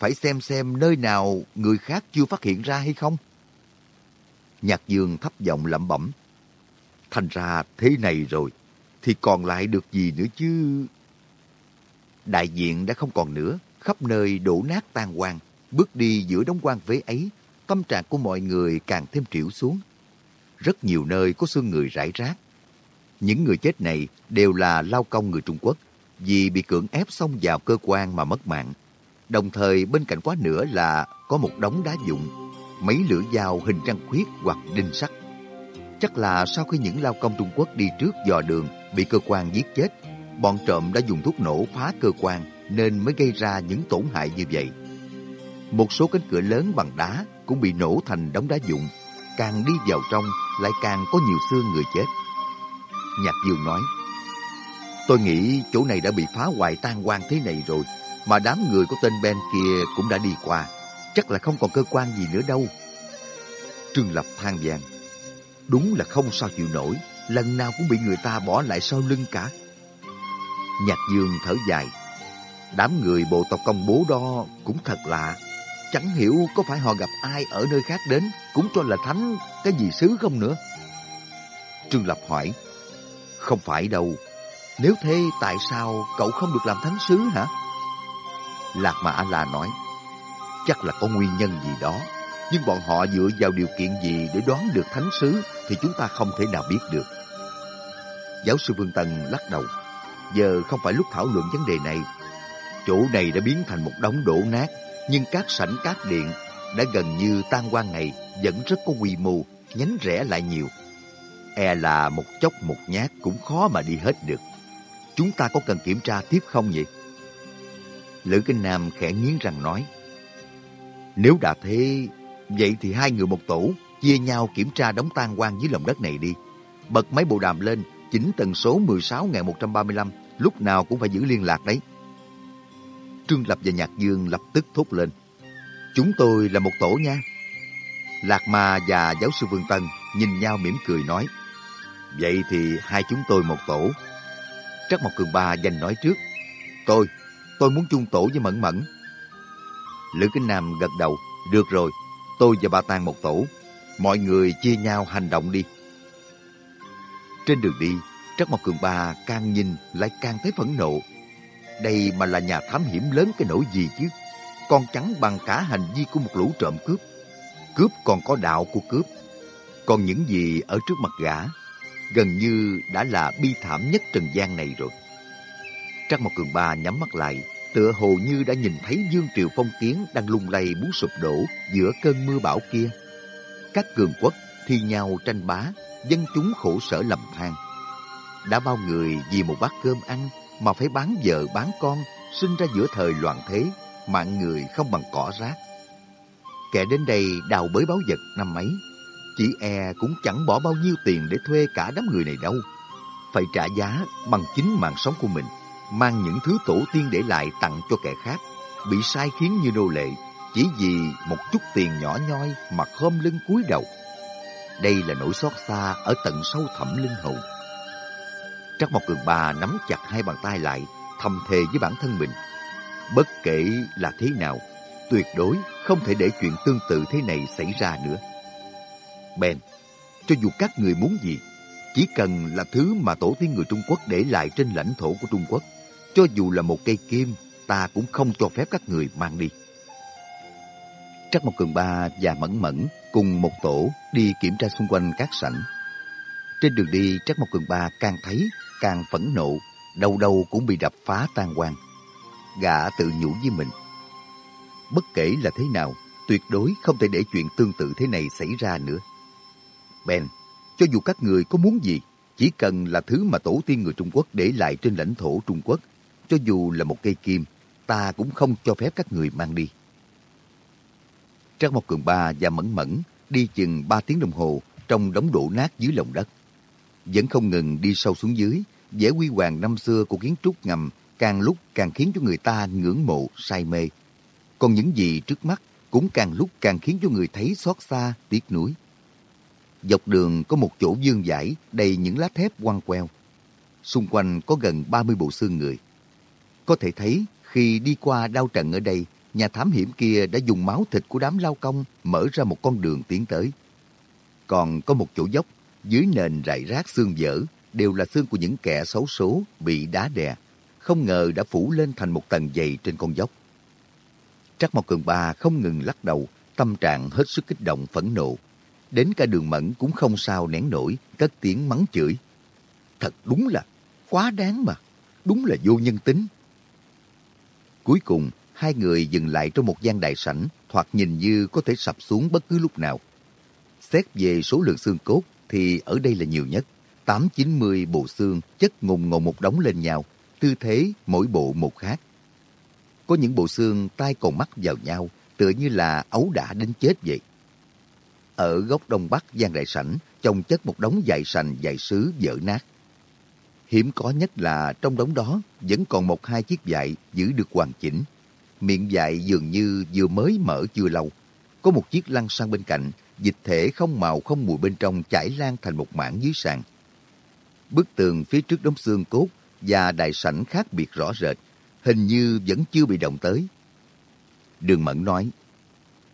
Phải xem xem nơi nào người khác chưa phát hiện ra hay không. Nhạc dương thấp giọng lẩm bẩm. Thành ra thế này rồi, thì còn lại được gì nữa chứ? Đại diện đã không còn nữa, khắp nơi đổ nát tan hoang. Bước đi giữa đống quan vế ấy, tâm trạng của mọi người càng thêm triểu xuống. Rất nhiều nơi có xương người rải rác. Những người chết này đều là lao công người Trung Quốc, vì bị cưỡng ép xông vào cơ quan mà mất mạng. Đồng thời bên cạnh quá nữa là có một đống đá dụng mấy lưỡi dao hình trăng khuyết hoặc đinh sắt. Chắc là sau khi những lao công Trung Quốc đi trước dò đường bị cơ quan giết chết, bọn trộm đã dùng thuốc nổ phá cơ quan nên mới gây ra những tổn hại như vậy. Một số cánh cửa lớn bằng đá cũng bị nổ thành đống đá dụng, càng đi vào trong lại càng có nhiều xương người chết. Nhạc Dương nói, Tôi nghĩ chỗ này đã bị phá hoại tan hoang thế này rồi, mà đám người của tên Ben kia cũng đã đi qua chắc là không còn cơ quan gì nữa đâu. Trương Lập than vàng. Đúng là không sao chịu nổi, lần nào cũng bị người ta bỏ lại sau lưng cả. Nhạc Dương thở dài. Đám người bộ tộc công bố đo cũng thật lạ. Chẳng hiểu có phải họ gặp ai ở nơi khác đến cũng cho là thánh cái gì xứ không nữa. Trương Lập hỏi. Không phải đâu. Nếu thế tại sao cậu không được làm thánh sứ hả? Lạc Mà A-La nói chắc là có nguyên nhân gì đó. Nhưng bọn họ dựa vào điều kiện gì để đoán được thánh sứ thì chúng ta không thể nào biết được. Giáo sư Vương Tân lắc đầu. Giờ không phải lúc thảo luận vấn đề này. Chỗ này đã biến thành một đống đổ nát, nhưng các sảnh các điện đã gần như tan quan này vẫn rất có quy mô, nhánh rẽ lại nhiều. E là một chốc một nhát cũng khó mà đi hết được. Chúng ta có cần kiểm tra tiếp không vậy? Lữ Kinh Nam khẽ nghiến răng nói. Nếu đã thế, vậy thì hai người một tổ, chia nhau kiểm tra đống tan quan dưới lòng đất này đi. Bật máy bộ đàm lên, chỉnh tần số 16.135, lúc nào cũng phải giữ liên lạc đấy. Trương Lập và Nhạc Dương lập tức thốt lên. Chúng tôi là một tổ nha. Lạc Ma và giáo sư Vương Tân nhìn nhau mỉm cười nói. Vậy thì hai chúng tôi một tổ. Trắc Mộc Cường Ba dành nói trước. Tôi, tôi muốn chung tổ với Mẫn Mẫn. Lữ Kinh Nam gật đầu. Được rồi, tôi và bà Tàng một tổ. Mọi người chia nhau hành động đi. Trên đường đi, Trắc Mộc Cường Ba càng nhìn lại càng thấy phẫn nộ. Đây mà là nhà thám hiểm lớn cái nỗi gì chứ? Còn trắng bằng cả hành vi của một lũ trộm cướp. Cướp còn có đạo của cướp. Còn những gì ở trước mặt gã, gần như đã là bi thảm nhất trần gian này rồi. Trắc Mộc Cường Ba nhắm mắt lại, tựa hồ như đã nhìn thấy Dương Triều Phong Kiến đang lung lay muốn sụp đổ giữa cơn mưa bão kia. Các cường quốc thi nhau tranh bá, dân chúng khổ sở lầm than. Đã bao người vì một bát cơm ăn mà phải bán vợ bán con, sinh ra giữa thời loạn thế, mạng người không bằng cỏ rác. Kẻ đến đây đào bới báo vật năm ấy, chỉ e cũng chẳng bỏ bao nhiêu tiền để thuê cả đám người này đâu. Phải trả giá bằng chính mạng sống của mình, mang những thứ tổ tiên để lại tặng cho kẻ khác, bị sai khiến như nô lệ, chỉ vì một chút tiền nhỏ nhoi mà khom lưng cúi đầu. Đây là nỗi xót xa ở tận sâu thẳm linh hồn. Trắc Mộc Cường Ba nắm chặt hai bàn tay lại, thầm thề với bản thân mình. Bất kể là thế nào, tuyệt đối không thể để chuyện tương tự thế này xảy ra nữa. Ben, cho dù các người muốn gì, chỉ cần là thứ mà tổ tiên người Trung Quốc để lại trên lãnh thổ của Trung Quốc, cho dù là một cây kim, ta cũng không cho phép các người mang đi. Trắc Mộc Cường Ba và Mẫn Mẫn cùng một tổ đi kiểm tra xung quanh các sảnh. Trên đường đi, Trắc Mộc Cường Ba càng thấy, càng phẫn nộ, đầu đầu cũng bị đập phá tan quang, Gã tự nhủ với mình. Bất kể là thế nào, tuyệt đối không thể để chuyện tương tự thế này xảy ra nữa. Ben, cho dù các người có muốn gì, chỉ cần là thứ mà tổ tiên người Trung Quốc để lại trên lãnh thổ Trung Quốc, cho dù là một cây kim, ta cũng không cho phép các người mang đi. Trác Mộc Cường Ba và Mẫn Mẫn đi chừng ba tiếng đồng hồ trong đống đổ nát dưới lòng đất. Vẫn không ngừng đi sâu xuống dưới, vẻ quy hoàng năm xưa của kiến trúc ngầm càng lúc càng khiến cho người ta ngưỡng mộ, say mê. Còn những gì trước mắt cũng càng lúc càng khiến cho người thấy xót xa, tiếc nuối. Dọc đường có một chỗ dương giải đầy những lá thép quăng queo. Xung quanh có gần 30 bộ xương người. Có thể thấy khi đi qua đau trận ở đây, nhà thám hiểm kia đã dùng máu thịt của đám lao công mở ra một con đường tiến tới. Còn có một chỗ dốc, dưới nền rải rác xương dở, đều là xương của những kẻ xấu số bị đá đè. Không ngờ đã phủ lên thành một tầng dày trên con dốc. Trắc Mộc Cường Ba không ngừng lắc đầu, tâm trạng hết sức kích động phẫn nộ. Đến cả đường mẫn cũng không sao nén nổi, cất tiếng mắng chửi. Thật đúng là, quá đáng mà, đúng là vô nhân tính. Cuối cùng, hai người dừng lại trong một gian đại sảnh, thoạt nhìn như có thể sập xuống bất cứ lúc nào. Xét về số lượng xương cốt thì ở đây là nhiều nhất. tám chín mươi bộ xương chất ngùng ngồn một đống lên nhau, tư thế mỗi bộ một khác. Có những bộ xương tay còn mắt vào nhau, tựa như là ấu đả đến chết vậy. Ở góc đông bắc gian đại sảnh, chồng chất một đống dài sành dài sứ dở nát hiểm có nhất là trong đống đó vẫn còn một hai chiếc dại giữ được hoàn chỉnh. Miệng dại dường như vừa mới mở chưa lâu. Có một chiếc lăn sang bên cạnh, dịch thể không màu không mùi bên trong chảy lan thành một mảng dưới sàn. Bức tường phía trước đống xương cốt và đại sảnh khác biệt rõ rệt, hình như vẫn chưa bị động tới. Đường Mẫn nói,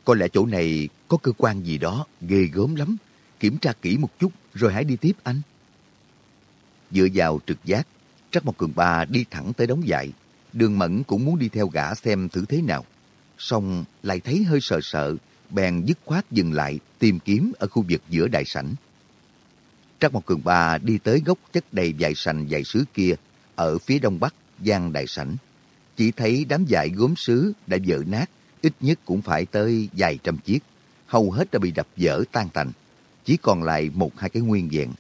có lẽ chỗ này có cơ quan gì đó ghê gớm lắm. Kiểm tra kỹ một chút rồi hãy đi tiếp anh. Dựa vào trực giác, Trắc Mộc Cường Ba đi thẳng tới đống dại. Đường Mẫn cũng muốn đi theo gã xem thử thế nào. Xong lại thấy hơi sợ sợ, bèn dứt khoát dừng lại tìm kiếm ở khu vực giữa đại sảnh. Trắc Mộc Cường Ba đi tới gốc chất đầy dại sành dại sứ kia ở phía đông bắc gian đại sảnh. Chỉ thấy đám dại gốm sứ đã vỡ nát, ít nhất cũng phải tới vài trăm chiếc. Hầu hết đã bị đập vỡ tan tành, chỉ còn lại một hai cái nguyên vẹn.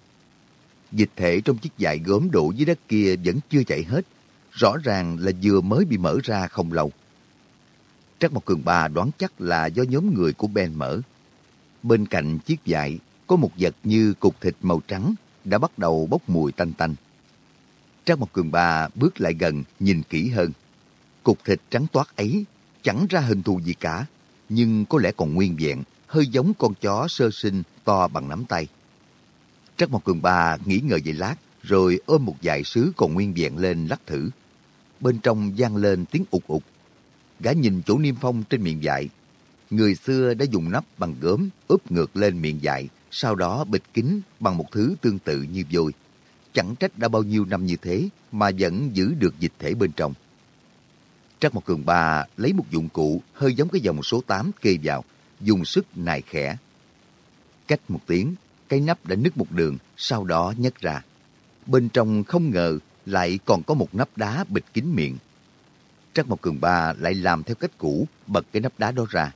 Dịch thể trong chiếc dại gốm đổ dưới đất kia vẫn chưa chảy hết, rõ ràng là vừa mới bị mở ra không lâu. Trắc Mộc Cường Ba đoán chắc là do nhóm người của Ben mở. Bên cạnh chiếc dại có một vật như cục thịt màu trắng đã bắt đầu bốc mùi tanh tanh. Trác Mộc Cường Ba bước lại gần nhìn kỹ hơn. Cục thịt trắng toát ấy chẳng ra hình thù gì cả, nhưng có lẽ còn nguyên vẹn, hơi giống con chó sơ sinh to bằng nắm tay trắc Mộc Cường Ba nghĩ ngợi vài lát, rồi ôm một dải sứ còn nguyên vẹn lên lắc thử. Bên trong vang lên tiếng ụt ụt. Gã nhìn chỗ niêm phong trên miệng dại. Người xưa đã dùng nắp bằng gốm úp ngược lên miệng dại, sau đó bịt kín bằng một thứ tương tự như vôi. Chẳng trách đã bao nhiêu năm như thế mà vẫn giữ được dịch thể bên trong. Trắc một cường ba lấy một dụng cụ hơi giống cái dòng số 8 kê vào, dùng sức nài khẽ. Cách một tiếng, cái nắp đã nứt một đường, sau đó nhấc ra. Bên trong không ngờ lại còn có một nắp đá bịt kín miệng. Trắc Mộc Cường Ba lại làm theo cách cũ, bật cái nắp đá đó ra.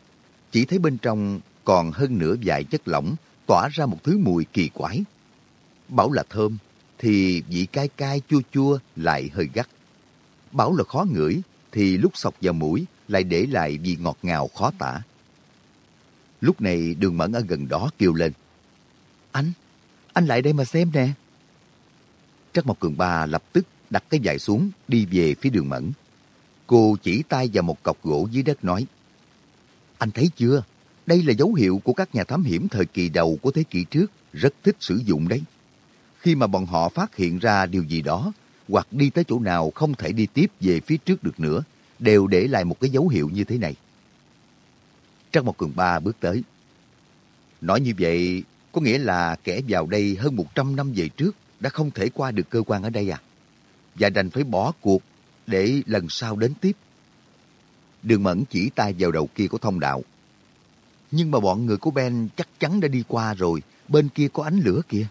Chỉ thấy bên trong còn hơn nửa vài chất lỏng tỏa ra một thứ mùi kỳ quái. Bảo là thơm, thì vị cay cay chua chua lại hơi gắt. Bảo là khó ngửi, thì lúc sọc vào mũi lại để lại vị ngọt ngào khó tả. Lúc này đường mẫn ở gần đó kêu lên. Anh, anh lại đây mà xem nè. Trắc Mộc Cường Ba lập tức đặt cái dài xuống đi về phía đường mẫn. Cô chỉ tay vào một cọc gỗ dưới đất nói. Anh thấy chưa? Đây là dấu hiệu của các nhà thám hiểm thời kỳ đầu của thế kỷ trước, rất thích sử dụng đấy. Khi mà bọn họ phát hiện ra điều gì đó, hoặc đi tới chỗ nào không thể đi tiếp về phía trước được nữa, đều để lại một cái dấu hiệu như thế này. Trắc Mộc Cường Ba bước tới. Nói như vậy, có nghĩa là kẻ vào đây hơn 100 năm về trước đã không thể qua được cơ quan ở đây à? Và đành phải bỏ cuộc để lần sau đến tiếp. Đường Mẫn chỉ tay vào đầu kia của thông đạo. Nhưng mà bọn người của Ben chắc chắn đã đi qua rồi, bên kia có ánh lửa kìa.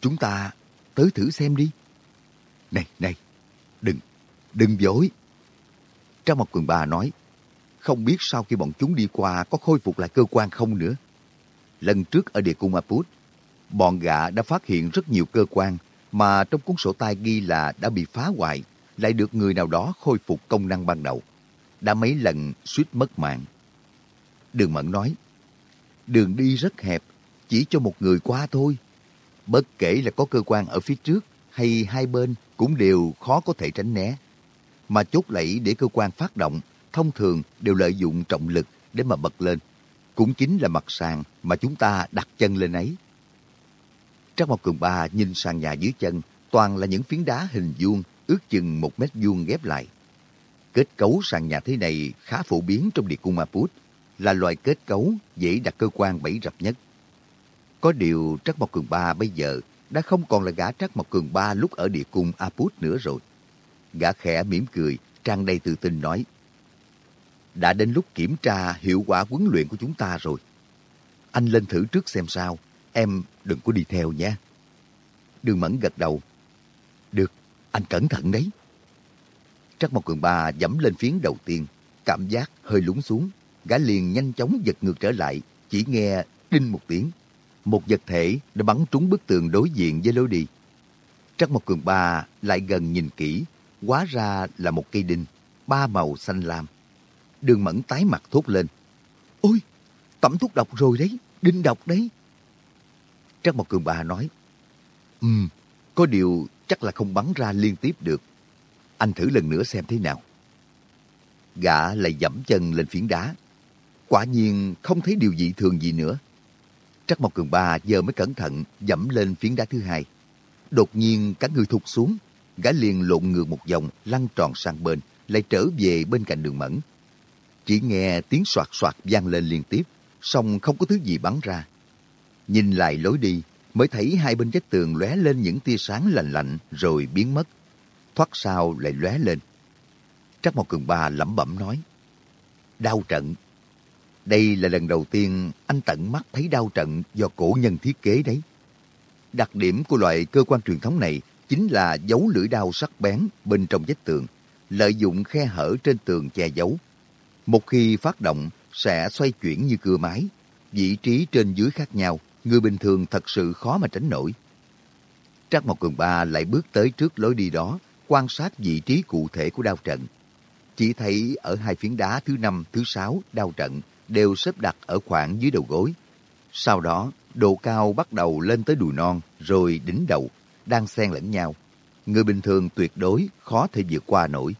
Chúng ta tới thử xem đi. Này, này, đừng, đừng dối. Trong một quần bà nói, không biết sau khi bọn chúng đi qua có khôi phục lại cơ quan không nữa. Lần trước ở địa cung Aput, bọn gã đã phát hiện rất nhiều cơ quan mà trong cuốn sổ tay ghi là đã bị phá hoại, lại được người nào đó khôi phục công năng ban đầu. Đã mấy lần suýt mất mạng. Đường Mẫn nói, đường đi rất hẹp, chỉ cho một người qua thôi. Bất kể là có cơ quan ở phía trước hay hai bên cũng đều khó có thể tránh né. Mà chốt lẫy để cơ quan phát động, thông thường đều lợi dụng trọng lực để mà bật lên. Cũng chính là mặt sàn mà chúng ta đặt chân lên ấy. Trác Mộc Cường Ba nhìn sàn nhà dưới chân, toàn là những phiến đá hình vuông, ước chừng một mét vuông ghép lại. Kết cấu sàn nhà thế này khá phổ biến trong địa cung Maput, là loại kết cấu dễ đặt cơ quan bẫy rập nhất. Có điều Trắc Mộc Cường Ba bây giờ đã không còn là gã Trắc Mộc Cường Ba lúc ở địa cung Aput nữa rồi. Gã khẽ mỉm cười, trang đầy tự tin nói. Đã đến lúc kiểm tra hiệu quả huấn luyện của chúng ta rồi. Anh lên thử trước xem sao, em đừng có đi theo nha. Đường Mẫn gật đầu. Được, anh cẩn thận đấy. Trắc Mộc Cường Ba dẫm lên phiến đầu tiên, cảm giác hơi lún xuống. Gã liền nhanh chóng giật ngược trở lại, chỉ nghe đinh một tiếng một vật thể đã bắn trúng bức tường đối diện với lối đi. Trắc Mộc Cường Ba lại gần nhìn kỹ, hóa ra là một cây đinh, ba màu xanh lam. Đường Mẫn tái mặt thốt lên. Ôi, tẩm thuốc độc rồi đấy, đinh độc đấy. Trác Mộc Cường bà nói, um, có điều chắc là không bắn ra liên tiếp được. Anh thử lần nữa xem thế nào. Gã lại dẫm chân lên phiến đá. Quả nhiên không thấy điều dị thường gì nữa. Trắc Mộc Cường Ba giờ mới cẩn thận dẫm lên phiến đá thứ hai. Đột nhiên cả người thụt xuống, gã liền lộn ngược một vòng, lăn tròn sang bên, lại trở về bên cạnh đường mẫn. Chỉ nghe tiếng soạt soạt vang lên liên tiếp, song không có thứ gì bắn ra. Nhìn lại lối đi, mới thấy hai bên vách tường lóe lên những tia sáng lạnh lạnh rồi biến mất. Thoát sau lại lóe lên. Trắc Mộc Cường Ba lẩm bẩm nói. Đau trận, đây là lần đầu tiên anh tận mắt thấy đau trận do cổ nhân thiết kế đấy. Đặc điểm của loại cơ quan truyền thống này chính là giấu lưỡi đao sắc bén bên trong vách tường, lợi dụng khe hở trên tường che giấu. Một khi phát động, sẽ xoay chuyển như cưa máy, vị trí trên dưới khác nhau, người bình thường thật sự khó mà tránh nổi. Trác Mộc Cường Ba lại bước tới trước lối đi đó, quan sát vị trí cụ thể của đao trận. Chỉ thấy ở hai phiến đá thứ năm, thứ sáu đao trận đều xếp đặt ở khoảng dưới đầu gối. Sau đó, độ cao bắt đầu lên tới đùi non, rồi đỉnh đầu, đang xen lẫn nhau. Người bình thường tuyệt đối khó thể vượt qua nổi.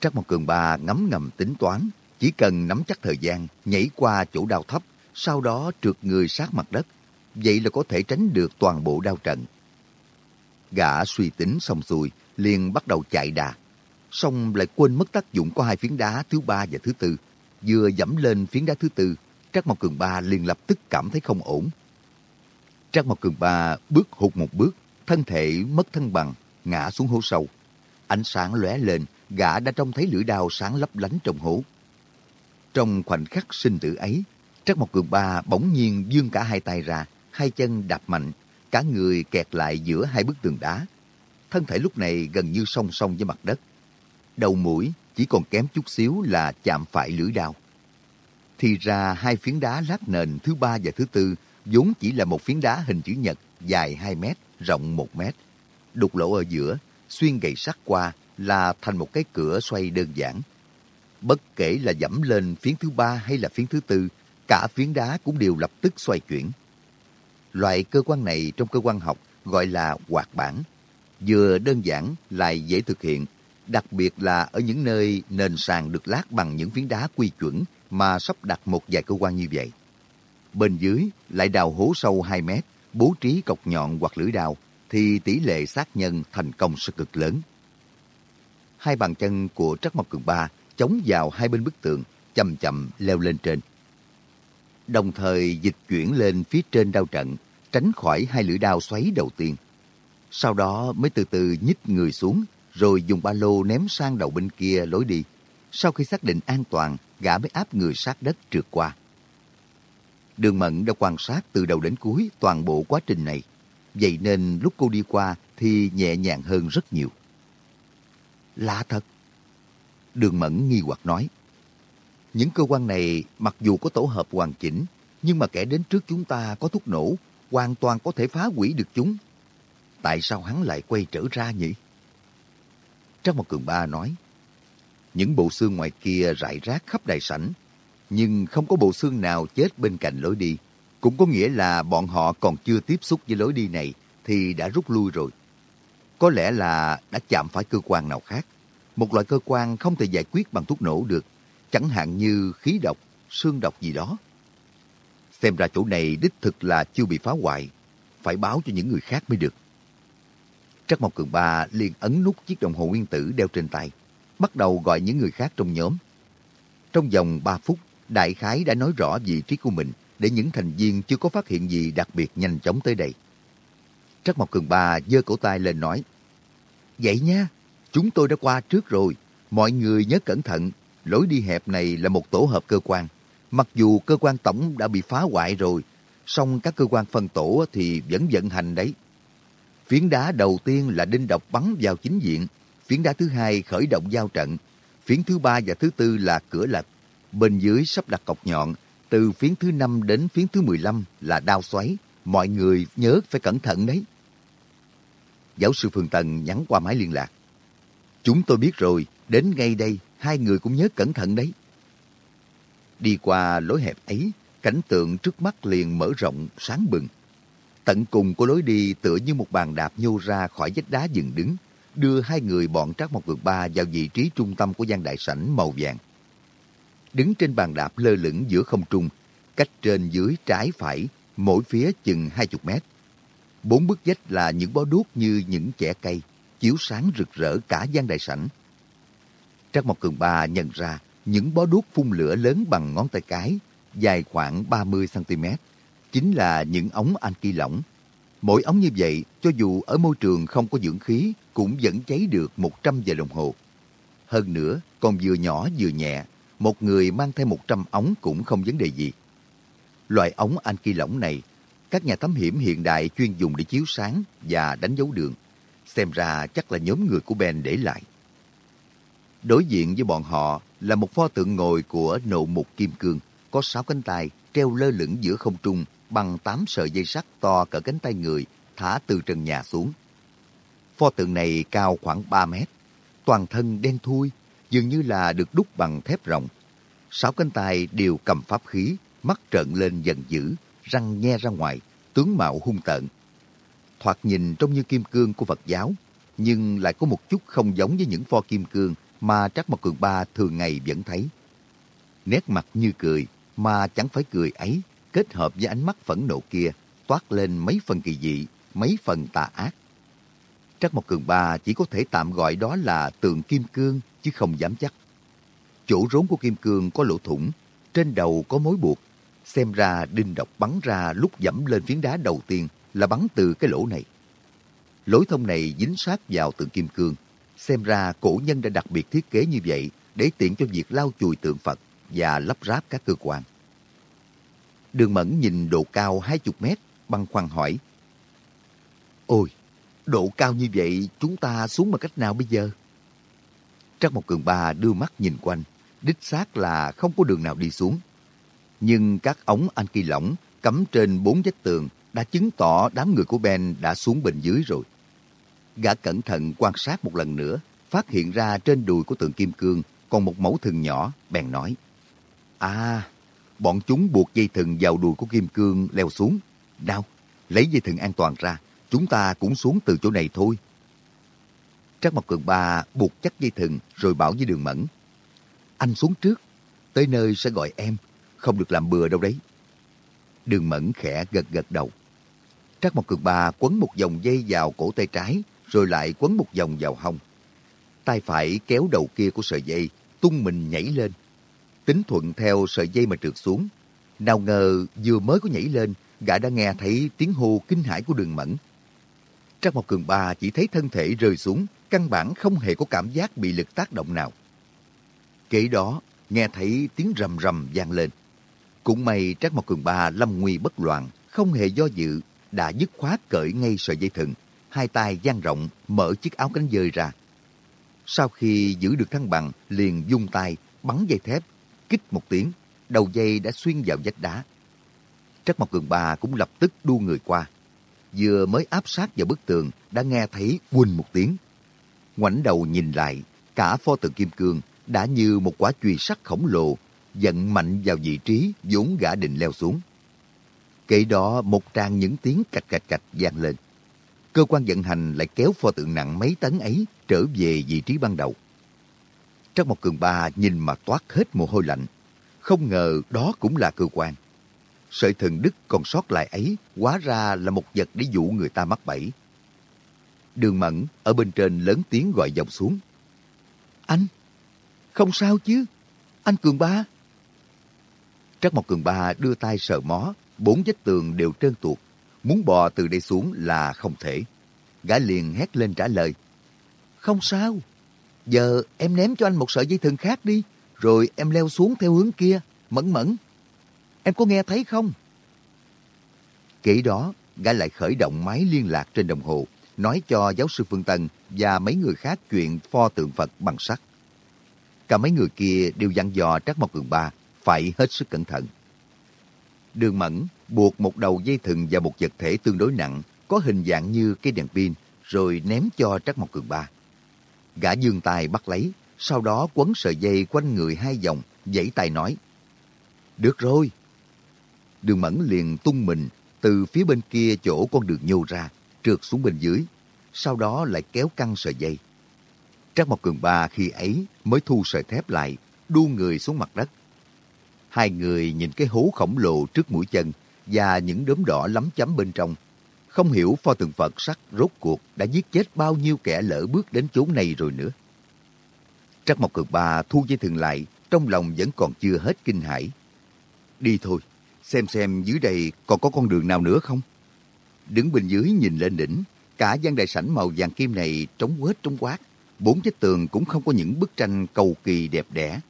Trắc Mộc Cường Ba ngấm ngầm tính toán, chỉ cần nắm chắc thời gian, nhảy qua chỗ đao thấp, sau đó trượt người sát mặt đất. Vậy là có thể tránh được toàn bộ đao trận. Gã suy tính xong xuôi, liền bắt đầu chạy đà. Xong lại quên mất tác dụng của hai phiến đá thứ ba và thứ tư vừa dẫm lên phiến đá thứ tư, Trác Mộc Cường Ba liền lập tức cảm thấy không ổn. Trác Mộc Cường Ba bước hụt một bước, thân thể mất thân bằng, ngã xuống hố sâu. Ánh sáng lóe lên, gã đã trông thấy lưỡi đao sáng lấp lánh trong hố. Trong khoảnh khắc sinh tử ấy, Trác Mộc Cường Ba bỗng nhiên dương cả hai tay ra, hai chân đạp mạnh, cả người kẹt lại giữa hai bức tường đá. thân thể lúc này gần như song song với mặt đất. Đầu mũi chỉ còn kém chút xíu là chạm phải lưỡi đao. Thì ra hai phiến đá lát nền thứ ba và thứ tư vốn chỉ là một phiến đá hình chữ nhật dài 2 mét, rộng 1 mét. Đục lỗ ở giữa, xuyên gậy sắt qua là thành một cái cửa xoay đơn giản. Bất kể là dẫm lên phiến thứ ba hay là phiến thứ tư, cả phiến đá cũng đều lập tức xoay chuyển. Loại cơ quan này trong cơ quan học gọi là hoạt bản. Vừa đơn giản lại dễ thực hiện, đặc biệt là ở những nơi nền sàn được lát bằng những phiến đá quy chuẩn mà sắp đặt một vài cơ quan như vậy. Bên dưới lại đào hố sâu 2 mét, bố trí cọc nhọn hoặc lưỡi đào thì tỷ lệ sát nhân thành công sẽ cực lớn. Hai bàn chân của Trắc Mộc Cường Ba chống vào hai bên bức tường, chậm chậm leo lên trên. Đồng thời dịch chuyển lên phía trên đao trận, tránh khỏi hai lưỡi đao xoáy đầu tiên. Sau đó mới từ từ nhích người xuống, rồi dùng ba lô ném sang đầu bên kia lối đi. Sau khi xác định an toàn, gã mới áp người sát đất trượt qua. Đường Mận đã quan sát từ đầu đến cuối toàn bộ quá trình này. Vậy nên lúc cô đi qua thì nhẹ nhàng hơn rất nhiều. Lạ thật. Đường Mẫn nghi hoặc nói. Những cơ quan này mặc dù có tổ hợp hoàn chỉnh, nhưng mà kẻ đến trước chúng ta có thuốc nổ, hoàn toàn có thể phá hủy được chúng. Tại sao hắn lại quay trở ra nhỉ? Trong một cường ba nói, những bộ xương ngoài kia rải rác khắp đại sảnh, nhưng không có bộ xương nào chết bên cạnh lối đi. Cũng có nghĩa là bọn họ còn chưa tiếp xúc với lối đi này thì đã rút lui rồi. Có lẽ là đã chạm phải cơ quan nào khác. Một loại cơ quan không thể giải quyết bằng thuốc nổ được, chẳng hạn như khí độc, xương độc gì đó. Xem ra chỗ này đích thực là chưa bị phá hoại, phải báo cho những người khác mới được. Trắc Mộc Cường Ba liền ấn nút chiếc đồng hồ nguyên tử đeo trên tay, bắt đầu gọi những người khác trong nhóm. Trong vòng 3 phút, Đại Khái đã nói rõ vị trí của mình để những thành viên chưa có phát hiện gì đặc biệt nhanh chóng tới đây. Trắc Mộc Cường Ba giơ cổ tay lên nói, Vậy nha, chúng tôi đã qua trước rồi, mọi người nhớ cẩn thận, lối đi hẹp này là một tổ hợp cơ quan. Mặc dù cơ quan tổng đã bị phá hoại rồi, song các cơ quan phân tổ thì vẫn vận hành đấy. Phiến đá đầu tiên là đinh độc bắn vào chính diện, phiến đá thứ hai khởi động giao trận, phiến thứ ba và thứ tư là cửa lật. Bên dưới sắp đặt cọc nhọn, từ phiến thứ năm đến phiến thứ 15 là đao xoáy. Mọi người nhớ phải cẩn thận đấy. Giáo sư Phương Tần nhắn qua máy liên lạc. Chúng tôi biết rồi, đến ngay đây, hai người cũng nhớ cẩn thận đấy. Đi qua lối hẹp ấy, cảnh tượng trước mắt liền mở rộng, sáng bừng. Tận cùng của lối đi tựa như một bàn đạp nhô ra khỏi vách đá dừng đứng, đưa hai người bọn Trác một Vượt Ba vào vị trí trung tâm của gian đại sảnh màu vàng. Đứng trên bàn đạp lơ lửng giữa không trung, cách trên dưới trái phải, mỗi phía chừng hai chục mét. Bốn bức vách là những bó đuốc như những chẻ cây, chiếu sáng rực rỡ cả gian đại sảnh. Trác Mộc Cường Ba nhận ra những bó đuốc phun lửa lớn bằng ngón tay cái, dài khoảng 30cm, chính là những ống anki lỏng. Mỗi ống như vậy, cho dù ở môi trường không có dưỡng khí, cũng vẫn cháy được 100 giờ đồng hồ. Hơn nữa, còn vừa nhỏ vừa nhẹ, một người mang thêm 100 ống cũng không vấn đề gì. Loại ống anki lỏng này, các nhà thám hiểm hiện đại chuyên dùng để chiếu sáng và đánh dấu đường. Xem ra chắc là nhóm người của Ben để lại. Đối diện với bọn họ là một pho tượng ngồi của nộ mục kim cương, có sáu cánh tay treo lơ lửng giữa không trung bằng tám sợi dây sắt to cỡ cánh tay người thả từ trần nhà xuống. Pho tượng này cao khoảng 3 mét, toàn thân đen thui, dường như là được đúc bằng thép rộng. Sáu cánh tay đều cầm pháp khí, mắt trợn lên giận dữ, răng nhe ra ngoài, tướng mạo hung tợn. Thoạt nhìn trông như kim cương của Phật giáo, nhưng lại có một chút không giống với những pho kim cương mà Trác Mộc Cường Ba thường ngày vẫn thấy. Nét mặt như cười, mà chẳng phải cười ấy, kết hợp với ánh mắt phẫn nộ kia, toát lên mấy phần kỳ dị, mấy phần tà ác. Trác Mộc Cường Ba chỉ có thể tạm gọi đó là tượng kim cương, chứ không dám chắc. Chỗ rốn của kim cương có lỗ thủng, trên đầu có mối buộc. Xem ra đinh độc bắn ra lúc dẫm lên phiến đá đầu tiên là bắn từ cái lỗ này. Lối thông này dính sát vào tượng kim cương. Xem ra cổ nhân đã đặc biệt thiết kế như vậy để tiện cho việc lau chùi tượng Phật và lắp ráp các cơ quan. Đường Mẫn nhìn độ cao 20 mét, băng khoăn hỏi. Ôi, Độ cao như vậy, chúng ta xuống bằng cách nào bây giờ? Trắc một Cường Ba đưa mắt nhìn quanh, đích xác là không có đường nào đi xuống. Nhưng các ống anh kỳ lỏng cắm trên bốn vách tường đã chứng tỏ đám người của Ben đã xuống bên dưới rồi. Gã cẩn thận quan sát một lần nữa, phát hiện ra trên đùi của tượng kim cương còn một mẫu thừng nhỏ, bèn nói. À, bọn chúng buộc dây thừng vào đùi của kim cương leo xuống. Nào, lấy dây thừng an toàn ra, chúng ta cũng xuống từ chỗ này thôi. Trác Mộc Cường Ba buộc chắc dây thừng rồi bảo với Đường Mẫn. Anh xuống trước, tới nơi sẽ gọi em, không được làm bừa đâu đấy. Đường Mẫn khẽ gật gật đầu. Trác Mộc Cường Ba quấn một vòng dây vào cổ tay trái, rồi lại quấn một vòng vào hông. Tay phải kéo đầu kia của sợi dây, tung mình nhảy lên. Tính thuận theo sợi dây mà trượt xuống. Nào ngờ vừa mới có nhảy lên, gã đã nghe thấy tiếng hô kinh hãi của đường mẫn. Trác Mộc Cường Ba chỉ thấy thân thể rơi xuống, căn bản không hề có cảm giác bị lực tác động nào. kế đó, nghe thấy tiếng rầm rầm vang lên. Cũng may Trác Mộc Cường Ba lâm nguy bất loạn, không hề do dự, đã dứt khoát cởi ngay sợi dây thừng, hai tay dang rộng mở chiếc áo cánh dơi ra. Sau khi giữ được thăng bằng, liền dung tay, bắn dây thép, kích một tiếng, đầu dây đã xuyên vào vách đá. Trắc Mộc Cường Ba cũng lập tức đu người qua. Vừa mới áp sát vào bức tường, đã nghe thấy quỳnh một tiếng. Ngoảnh đầu nhìn lại, cả pho tượng kim cương đã như một quả chùy sắt khổng lồ, giận mạnh vào vị trí vốn gã định leo xuống. Kể đó một tràng những tiếng cạch cạch cạch vang lên. Cơ quan vận hành lại kéo pho tượng nặng mấy tấn ấy trở về vị trí ban đầu. Trắc Mộc Cường Ba nhìn mà toát hết mồ hôi lạnh. Không ngờ đó cũng là cơ quan. Sợi thần đức còn sót lại ấy hóa ra là một vật để dụ người ta mắc bẫy. Đường Mẫn ở bên trên lớn tiếng gọi dòng xuống. Anh, không sao chứ? Anh Cường Ba. Trắc Mộc Cường Ba đưa tay sờ mó, bốn vách tường đều trơn tuột. Muốn bò từ đây xuống là không thể. Gã liền hét lên trả lời. Không sao. Giờ em ném cho anh một sợi dây thừng khác đi, rồi em leo xuống theo hướng kia, mẫn mẫn. Em có nghe thấy không? Kể đó, gã lại khởi động máy liên lạc trên đồng hồ, nói cho giáo sư Phương Tân và mấy người khác chuyện pho tượng Phật bằng sắt. Cả mấy người kia đều dặn dò Trác Mộc Cường Ba phải hết sức cẩn thận. Đường Mẫn buộc một đầu dây thừng và một vật thể tương đối nặng, có hình dạng như cây đèn pin, rồi ném cho Trác Mộc Cường Ba. Gã dương tài bắt lấy, sau đó quấn sợi dây quanh người hai vòng, dãy tay nói. Được rồi. Đường Mẫn liền tung mình từ phía bên kia chỗ con đường nhô ra, trượt xuống bên dưới, sau đó lại kéo căng sợi dây. Trác Mộc Cường Ba khi ấy mới thu sợi thép lại, đu người xuống mặt đất. Hai người nhìn cái hố khổng lồ trước mũi chân và những đốm đỏ lấm chấm bên trong. Không hiểu pho tượng Phật sắt rốt cuộc đã giết chết bao nhiêu kẻ lỡ bước đến chốn này rồi nữa. Trắc Mộc Cực Ba thu dây thừng lại, trong lòng vẫn còn chưa hết kinh hãi. Đi thôi, xem xem dưới đây còn có con đường nào nữa không? Đứng bên dưới nhìn lên đỉnh, cả gian đại sảnh màu vàng kim này trống quết trống quát. Bốn chiếc tường cũng không có những bức tranh cầu kỳ đẹp đẽ.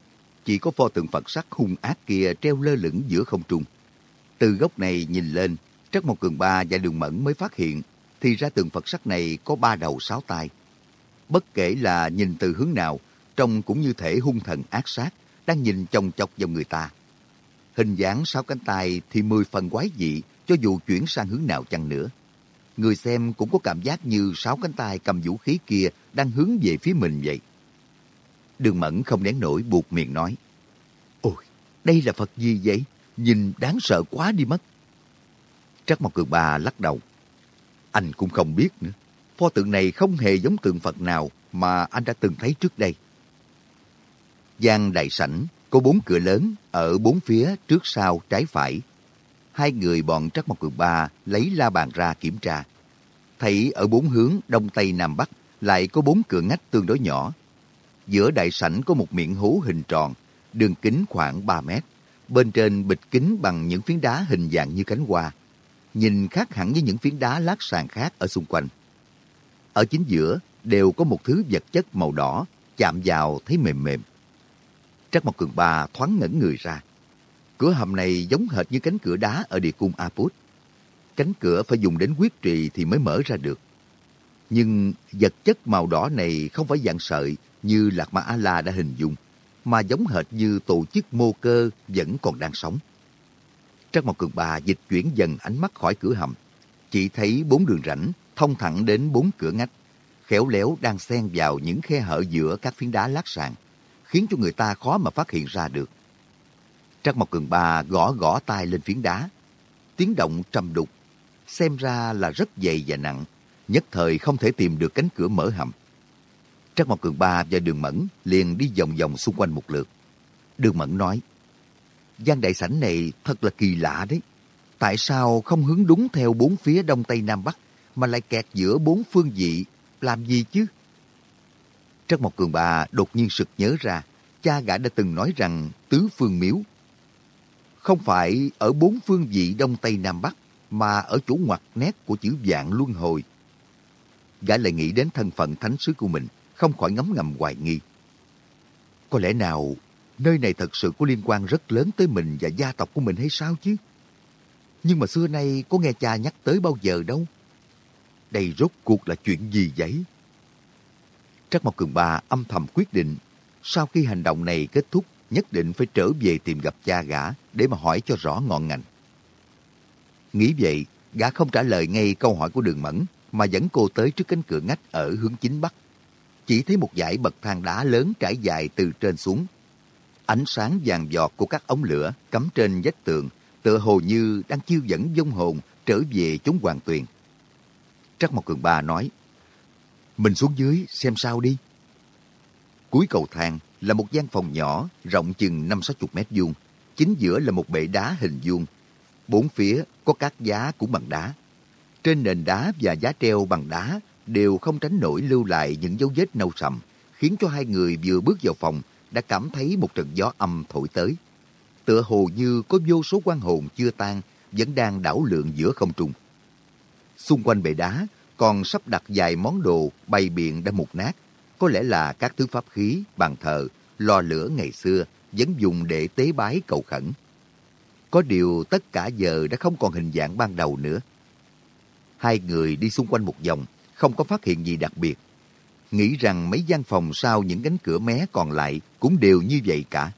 Chỉ có pho tượng Phật sắc hung ác kia treo lơ lửng giữa không trung. Từ góc này nhìn lên, Trắc Mộc Cường Ba và Đường Mẫn mới phát hiện thì ra tượng Phật sắc này có ba đầu sáu tay. Bất kể là nhìn từ hướng nào, trông cũng như thể hung thần ác sát, đang nhìn chồng chọc vào người ta. Hình dáng sáu cánh tay thì mười phần quái dị, cho dù chuyển sang hướng nào chăng nữa. Người xem cũng có cảm giác như sáu cánh tay cầm vũ khí kia đang hướng về phía mình vậy. Đường Mẫn không nén nổi buộc miệng nói. Ôi, đây là Phật gì vậy? Nhìn đáng sợ quá đi mất. Trắc Mộc Cường Ba lắc đầu. Anh cũng không biết nữa. Pho tượng này không hề giống tượng Phật nào mà anh đã từng thấy trước đây. Giang đại sảnh có bốn cửa lớn ở bốn phía trước sau trái phải. Hai người bọn Trắc Mộc Cường Ba lấy la bàn ra kiểm tra. Thấy ở bốn hướng đông tây nam bắc lại có bốn cửa ngách tương đối nhỏ. Giữa đại sảnh có một miệng hố hình tròn, đường kính khoảng 3 mét. Bên trên bịch kính bằng những phiến đá hình dạng như cánh hoa. Nhìn khác hẳn với những phiến đá lát sàn khác ở xung quanh. Ở chính giữa đều có một thứ vật chất màu đỏ, chạm vào thấy mềm mềm. Trắc Mộc Cường Ba thoáng ngẩn người ra. Cửa hầm này giống hệt như cánh cửa đá ở địa cung Aput. Cánh cửa phải dùng đến quyết trì thì mới mở ra được. Nhưng vật chất màu đỏ này không phải dạng sợi như Lạc Ma A-La đã hình dung, mà giống hệt như tổ chức mô cơ vẫn còn đang sống. Trắc Mộc Cường bà dịch chuyển dần ánh mắt khỏi cửa hầm, chỉ thấy bốn đường rãnh thông thẳng đến bốn cửa ngách, khéo léo đang xen vào những khe hở giữa các phiến đá lát sàn, khiến cho người ta khó mà phát hiện ra được. Trắc Mộc Cường bà gõ gõ tay lên phiến đá, tiếng động trầm đục, xem ra là rất dày và nặng, nhất thời không thể tìm được cánh cửa mở hầm. Trắc Mộc Cường Ba và Đường Mẫn liền đi vòng vòng xung quanh một lượt. Đường Mẫn nói, gian đại sảnh này thật là kỳ lạ đấy. Tại sao không hướng đúng theo bốn phía đông tây nam bắc, mà lại kẹt giữa bốn phương vị, làm gì chứ? Trắc Mộc Cường Ba đột nhiên sực nhớ ra, cha gã đã từng nói rằng tứ phương miếu. Không phải ở bốn phương vị đông tây nam bắc, mà ở chỗ ngoặt nét của chữ vạn luân hồi. Gã lại nghĩ đến thân phận thánh sứ của mình, không khỏi ngấm ngầm hoài nghi. Có lẽ nào nơi này thật sự có liên quan rất lớn tới mình và gia tộc của mình hay sao chứ? Nhưng mà xưa nay có nghe cha nhắc tới bao giờ đâu. Đây rốt cuộc là chuyện gì vậy? Trắc Mộc Cường Ba âm thầm quyết định, sau khi hành động này kết thúc, nhất định phải trở về tìm gặp cha gã để mà hỏi cho rõ ngọn ngành. Nghĩ vậy, gã không trả lời ngay câu hỏi của đường mẫn, mà dẫn cô tới trước cánh cửa ngách ở hướng chính bắc. Chỉ thấy một dãy bậc thang đá lớn trải dài từ trên xuống. Ánh sáng vàng giọt của các ống lửa cắm trên vách tường, tựa hồ như đang chiêu dẫn vong hồn trở về chốn hoàng tuyền. Trắc Mộc Cường Ba nói, Mình xuống dưới xem sao đi. Cuối cầu thang là một gian phòng nhỏ, rộng chừng 5-60 mét vuông. Chính giữa là một bệ đá hình vuông. Bốn phía có các giá cũng bằng đá. Trên nền đá và giá treo bằng đá đều không tránh nổi lưu lại những dấu vết nâu sầm, khiến cho hai người vừa bước vào phòng đã cảm thấy một trận gió âm thổi tới. Tựa hồ như có vô số quan hồn chưa tan vẫn đang đảo lượn giữa không trung. Xung quanh bệ đá còn sắp đặt vài món đồ bày biện đã mục nát, có lẽ là các thứ pháp khí, bàn thờ, lò lửa ngày xưa vẫn dùng để tế bái cầu khẩn. Có điều tất cả giờ đã không còn hình dạng ban đầu nữa. Hai người đi xung quanh một vòng, không có phát hiện gì đặc biệt. Nghĩ rằng mấy gian phòng sau những cánh cửa mé còn lại cũng đều như vậy cả.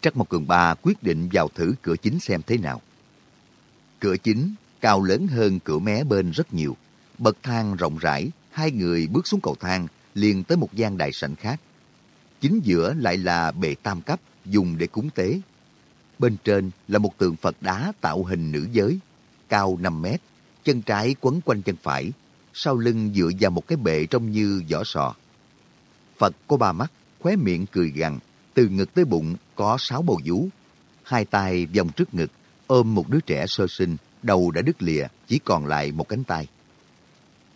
Trắc Mộc Cường Ba quyết định vào thử cửa chính xem thế nào. Cửa chính cao lớn hơn cửa mé bên rất nhiều. Bậc thang rộng rãi, hai người bước xuống cầu thang liền tới một gian đại sảnh khác. Chính giữa lại là bệ tam cấp dùng để cúng tế. Bên trên là một tượng Phật đá tạo hình nữ giới, cao 5 mét, chân trái quấn quanh chân phải, sau lưng dựa vào một cái bệ trông như vỏ sò. Phật có ba mắt, khóe miệng cười gằn, từ ngực tới bụng có sáu bầu vú. Hai tay vòng trước ngực, ôm một đứa trẻ sơ sinh, đầu đã đứt lìa, chỉ còn lại một cánh tay.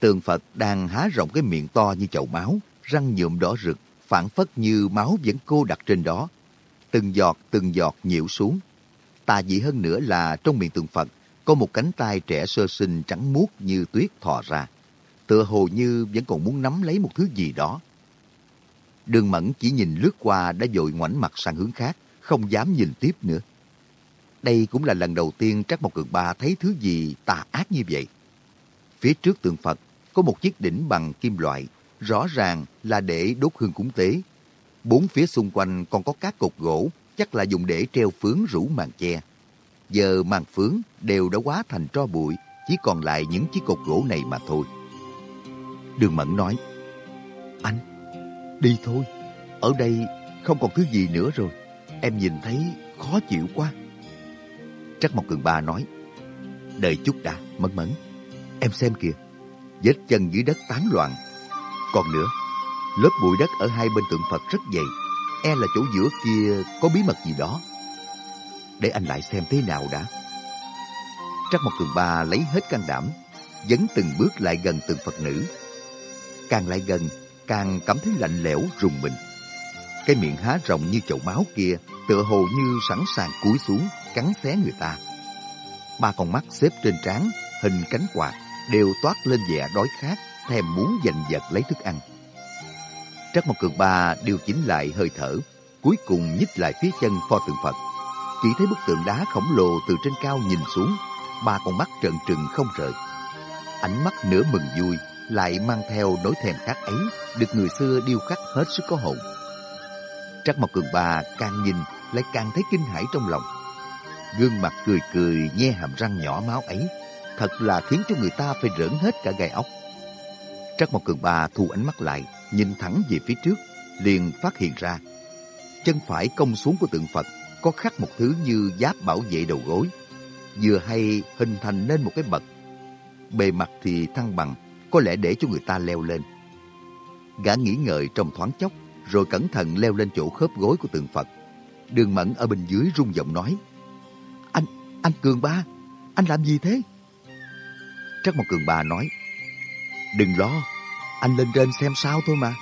Tường Phật đang há rộng cái miệng to như chậu máu, răng nhuộm đỏ rực, phản phất như máu vẫn cô đặt trên đó. Từng giọt từng giọt nhiễu xuống. Tà dị hơn nữa là trong miệng tường Phật có một cánh tay trẻ sơ sinh trắng muốt như tuyết thò ra. Tựa hồ như vẫn còn muốn nắm lấy một thứ gì đó. Đường Mẫn chỉ nhìn lướt qua đã dội ngoảnh mặt sang hướng khác, không dám nhìn tiếp nữa. Đây cũng là lần đầu tiên Trác Mộc Cường Ba thấy thứ gì tà ác như vậy. Phía trước tượng Phật có một chiếc đỉnh bằng kim loại, rõ ràng là để đốt hương cúng tế. Bốn phía xung quanh còn có các cột gỗ, chắc là dùng để treo phướng rủ màn che. Giờ màn phướng đều đã quá thành tro bụi, chỉ còn lại những chiếc cột gỗ này mà thôi. Đường Mẫn nói, Anh, đi thôi, ở đây không còn thứ gì nữa rồi, em nhìn thấy khó chịu quá. Trắc Mộc Cường Ba nói, đợi chút đã, Mẫn Mẫn, em xem kìa, vết chân dưới đất tán loạn. Còn nữa, lớp bụi đất ở hai bên tượng Phật rất dày, e là chỗ giữa kia có bí mật gì đó. Để anh lại xem thế nào đã. Trắc Mộc Cường Ba lấy hết can đảm, dấn từng bước lại gần tượng Phật nữ. Càng lại gần, càng cảm thấy lạnh lẽo rùng mình. Cái miệng há rộng như chậu máu kia tựa hồ như sẵn sàng cúi xuống cắn xé người ta. Ba con mắt xếp trên trán, hình cánh quạt đều toát lên vẻ đói khát, thèm muốn giành giật lấy thức ăn. Trắc Mộc Cường Ba điều chỉnh lại hơi thở, cuối cùng nhích lại phía chân pho tượng Phật. Chỉ thấy bức tượng đá khổng lồ từ trên cao nhìn xuống, ba con mắt trợn trừng không rời. Ánh mắt nửa mừng vui, lại mang theo nỗi thèm khát ấy được người xưa điêu khắc hết sức có hồn. Trắc Mộc Cường Ba càng nhìn lại càng thấy kinh hãi trong lòng. Gương mặt cười cười nhe hàm răng nhỏ máu ấy thật là khiến cho người ta phải rỡn hết cả gai ốc. Trắc Mộc Cường Ba thu ánh mắt lại, nhìn thẳng về phía trước, liền phát hiện ra. Chân phải công xuống của tượng Phật có khắc một thứ như giáp bảo vệ đầu gối, vừa hay hình thành nên một cái bậc. Bề mặt thì thăng bằng, có lẽ để cho người ta leo lên. Gã nghĩ ngợi trong thoáng chốc, rồi cẩn thận leo lên chỗ khớp gối của tượng Phật. Đường Mẫn ở bên dưới rung giọng nói, Anh, anh Cường Ba, anh làm gì thế? Trắc một Cường Ba nói, Đừng lo, anh lên trên xem sao thôi mà.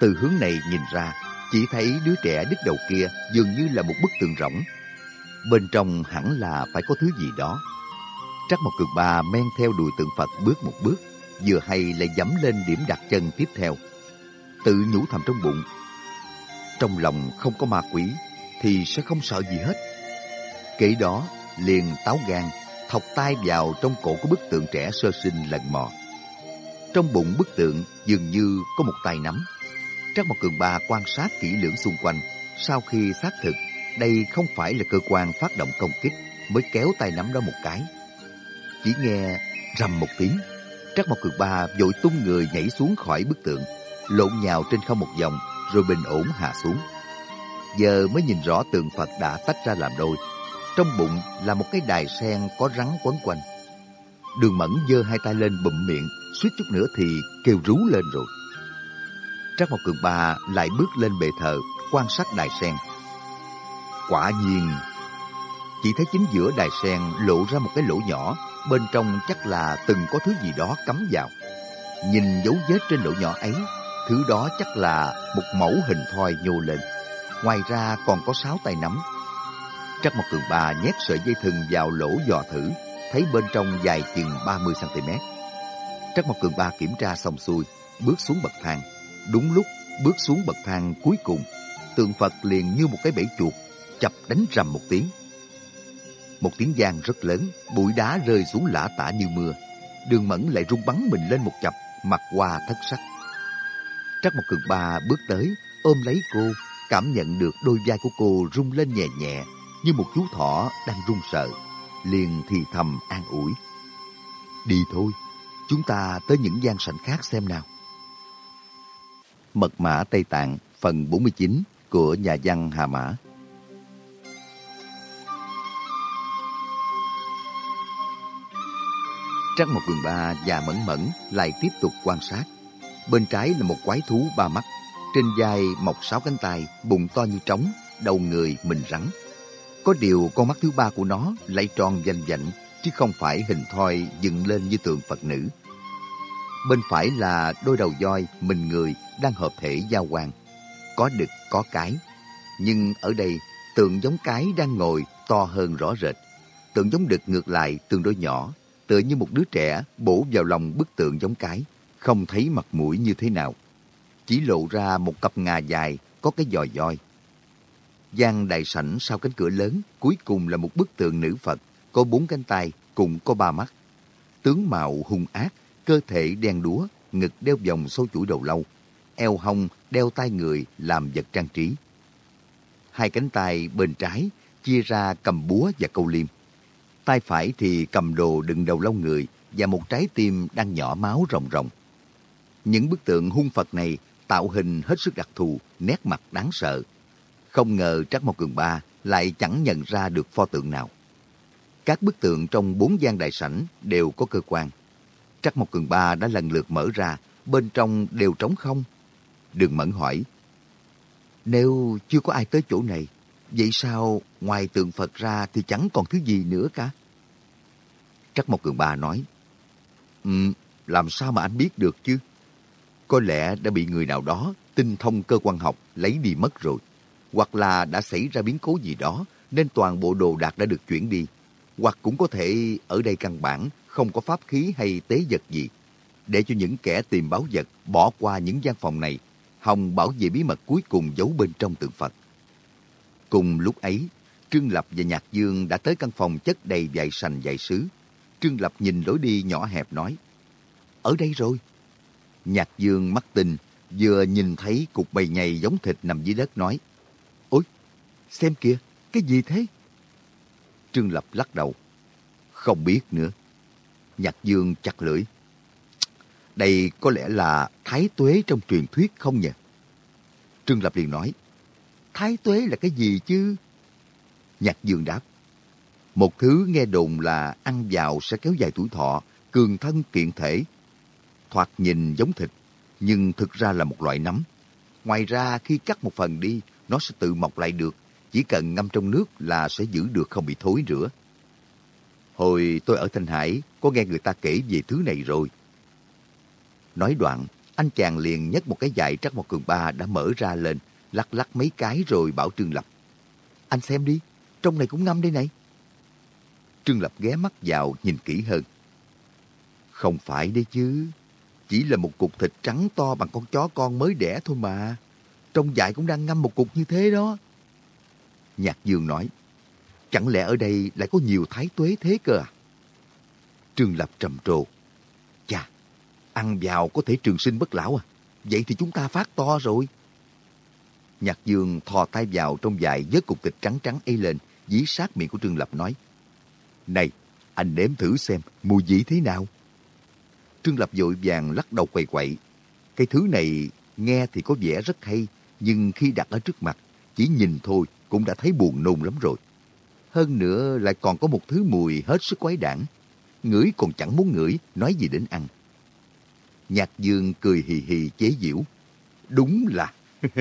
Từ hướng này nhìn ra, chỉ thấy đứa trẻ đứt đầu kia dường như là một bức tường rỗng. Bên trong hẳn là phải có thứ gì đó. Trắc một cường bà men theo đùi tượng Phật bước một bước, vừa hay lại dẫm lên điểm đặt chân tiếp theo. Tự nhủ thầm trong bụng. Trong lòng không có ma quỷ, thì sẽ không sợ gì hết. Kể đó, liền táo gan, thọc tay vào trong cổ của bức tượng trẻ sơ sinh lần mò. Trong bụng bức tượng dường như có một tay nắm. Trác Mộc Cường Ba quan sát kỹ lưỡng xung quanh. Sau khi xác thực, đây không phải là cơ quan phát động công kích, mới kéo tay nắm đó một cái. Chỉ nghe rầm một tiếng, Trác Mộc Cường Ba vội tung người nhảy xuống khỏi bức tượng, lộn nhào trên không một vòng, rồi bình ổn hạ xuống. Giờ mới nhìn rõ tượng Phật đã tách ra làm đôi. Trong bụng là một cái đài sen có rắn quấn quanh. Đường Mẫn giơ hai tay lên bụm miệng, suýt chút nữa thì kêu rú lên rồi. Trác Mộc Cường Ba lại bước lên bệ thờ, quan sát đài sen. Quả nhiên, chỉ thấy chính giữa đài sen lộ ra một cái lỗ nhỏ, bên trong chắc là từng có thứ gì đó cắm vào. Nhìn dấu vết trên lỗ nhỏ ấy, thứ đó chắc là một mẫu hình thoi nhô lên. Ngoài ra còn có sáu tay nắm. Trắc Mộc Cường Ba nhét sợi dây thừng vào lỗ dò thử, thấy bên trong dài chừng 30cm. Trắc Mộc Cường Ba kiểm tra xong xuôi, bước xuống bậc thang. Đúng lúc bước xuống bậc thang cuối cùng, tượng Phật liền như một cái bẫy chuột, chập đánh rầm một tiếng. Một tiếng giang rất lớn, bụi đá rơi xuống lã tả như mưa. Đường Mẫn lại rung bắn mình lên một chập, mặt qua thất sắc. Trắc một cường ba bước tới, ôm lấy cô, cảm nhận được đôi vai của cô rung lên nhẹ nhẹ, như một chú thỏ đang run sợ. Liền thì thầm an ủi. Đi thôi, chúng ta tới những gian sảnh khác xem nào. Mật mã Tây Tạng phần 49 của nhà văn Hà Mã. Trăng một cường ba và mẫn mẫn lại tiếp tục quan sát. Bên trái là một quái thú ba mắt, trên vai mọc sáu cánh tay, bụng to như trống, đầu người mình rắn. Có điều con mắt thứ ba của nó lại tròn danh vạnh, chứ không phải hình thoi dựng lên như tượng Phật nữ. Bên phải là đôi đầu voi, mình người đang hợp thể giao hoàng. Có đực, có cái. Nhưng ở đây, tượng giống cái đang ngồi to hơn rõ rệt. Tượng giống đực ngược lại tương đối nhỏ, tựa như một đứa trẻ bổ vào lòng bức tượng giống cái, không thấy mặt mũi như thế nào. Chỉ lộ ra một cặp ngà dài, có cái giò voi. gian đại sảnh sau cánh cửa lớn, cuối cùng là một bức tượng nữ Phật, có bốn cánh tay, cùng có ba mắt. Tướng mạo hung ác, cơ thể đen đúa, ngực đeo vòng sâu chuỗi đầu lâu, eo hông đeo tay người làm vật trang trí. Hai cánh tay bên trái chia ra cầm búa và câu liêm. Tay phải thì cầm đồ đựng đầu lâu người và một trái tim đang nhỏ máu rồng rồng. Những bức tượng hung Phật này tạo hình hết sức đặc thù, nét mặt đáng sợ. Không ngờ Trắc Mộc Cường Ba lại chẳng nhận ra được pho tượng nào. Các bức tượng trong bốn gian đại sảnh đều có cơ quan. Trắc Mộc Cường Ba đã lần lượt mở ra, bên trong đều trống không. Đường Mẫn hỏi, nếu chưa có ai tới chỗ này, vậy sao ngoài tượng Phật ra thì chẳng còn thứ gì nữa cả? Trắc Mộc Cường Ba nói, um, làm sao mà anh biết được chứ? Có lẽ đã bị người nào đó tinh thông cơ quan học lấy đi mất rồi. Hoặc là đã xảy ra biến cố gì đó nên toàn bộ đồ đạc đã được chuyển đi. Hoặc cũng có thể ở đây căn bản không có pháp khí hay tế vật gì. Để cho những kẻ tìm báo vật bỏ qua những gian phòng này, Hồng bảo vệ bí mật cuối cùng giấu bên trong tượng Phật. Cùng lúc ấy, Trương Lập và Nhạc Dương đã tới căn phòng chất đầy vải sành vải sứ. Trương Lập nhìn lối đi nhỏ hẹp nói, ở đây rồi. Nhạc dương mắt tinh, vừa nhìn thấy cục bầy nhầy giống thịt nằm dưới đất nói, Ôi, xem kìa, cái gì thế? Trương Lập lắc đầu. Không biết nữa. Nhạc Dương chặt lưỡi. Đây có lẽ là thái tuế trong truyền thuyết không nhỉ? Trương Lập liền nói. Thái tuế là cái gì chứ? Nhạc Dương đáp. Một thứ nghe đồn là ăn vào sẽ kéo dài tuổi thọ, cường thân kiện thể. Thoạt nhìn giống thịt, nhưng thực ra là một loại nấm. Ngoài ra khi cắt một phần đi, nó sẽ tự mọc lại được. Chỉ cần ngâm trong nước là sẽ giữ được không bị thối rửa. Hồi tôi ở Thanh Hải có nghe người ta kể về thứ này rồi. Nói đoạn, anh chàng liền nhấc một cái dài trắc một cường ba đã mở ra lên, lắc lắc mấy cái rồi bảo Trương Lập. Anh xem đi, trong này cũng ngâm đây này. Trương Lập ghé mắt vào nhìn kỹ hơn. Không phải đấy chứ, chỉ là một cục thịt trắng to bằng con chó con mới đẻ thôi mà. Trong dại cũng đang ngâm một cục như thế đó. Nhạc Dương nói, chẳng lẽ ở đây lại có nhiều thái tuế thế cơ à? Trương Lập trầm trồ. Chà, ăn vào có thể trường sinh bất lão à? Vậy thì chúng ta phát to rồi. Nhạc Dương thò tay vào trong dài vớt cục thịt trắng trắng ấy lên, dí sát miệng của Trương Lập nói. Này, anh nếm thử xem mùi vị thế nào. Trương Lập vội vàng lắc đầu quậy quậy. Cái thứ này nghe thì có vẻ rất hay, nhưng khi đặt ở trước mặt, chỉ nhìn thôi cũng đã thấy buồn nôn lắm rồi. Hơn nữa lại còn có một thứ mùi hết sức quái đản. Ngửi còn chẳng muốn ngửi, nói gì đến ăn. Nhạc Dương cười hì hì chế giễu. Đúng là,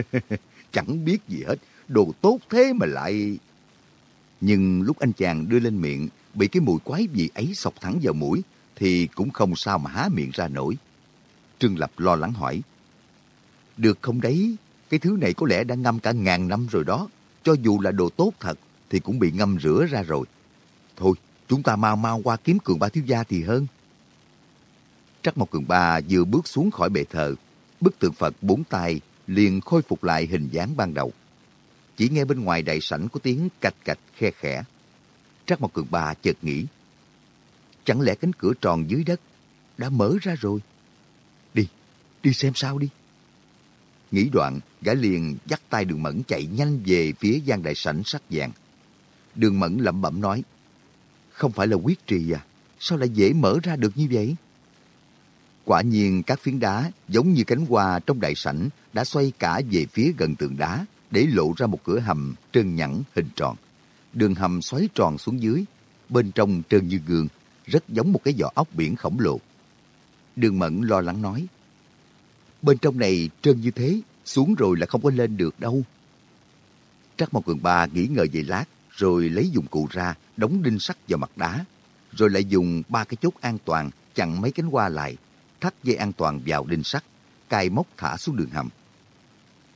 chẳng biết gì hết, đồ tốt thế mà lại... Nhưng lúc anh chàng đưa lên miệng, bị cái mùi quái gì ấy sọc thẳng vào mũi, thì cũng không sao mà há miệng ra nổi. Trương Lập lo lắng hỏi. Được không đấy, cái thứ này có lẽ đã ngâm cả ngàn năm rồi đó. Cho dù là đồ tốt thật, thì cũng bị ngâm rửa ra rồi. Thôi, chúng ta mau mau qua kiếm cường ba thiếu gia thì hơn. Trắc Mộc Cường Ba vừa bước xuống khỏi bệ thờ, bức tượng Phật bốn tay liền khôi phục lại hình dáng ban đầu. Chỉ nghe bên ngoài đại sảnh có tiếng cạch cạch khe khẽ. Trác Mộc Cường Ba chợt nghĩ, chẳng lẽ cánh cửa tròn dưới đất đã mở ra rồi? Đi, đi xem sao đi. Nghĩ đoạn, gã liền dắt tay đường mẫn chạy nhanh về phía gian đại sảnh sắc vàng. Đường mẫn lẩm bẩm nói, không phải là quyết trì à, sao lại dễ mở ra được như vậy? Quả nhiên các phiến đá giống như cánh hoa trong đại sảnh đã xoay cả về phía gần tường đá để lộ ra một cửa hầm trơn nhẵn hình tròn. Đường hầm xoáy tròn xuống dưới, bên trong trơn như gương, rất giống một cái vỏ ốc biển khổng lồ. Đường Mẫn lo lắng nói, bên trong này trơn như thế, xuống rồi là không có lên được đâu. Trắc Mộc Cường Ba nghĩ ngợi về lát, rồi lấy dụng cụ ra, đóng đinh sắt vào mặt đá, rồi lại dùng ba cái chốt an toàn chặn mấy cánh hoa lại, thắt dây an toàn vào đinh sắt, cài móc thả xuống đường hầm.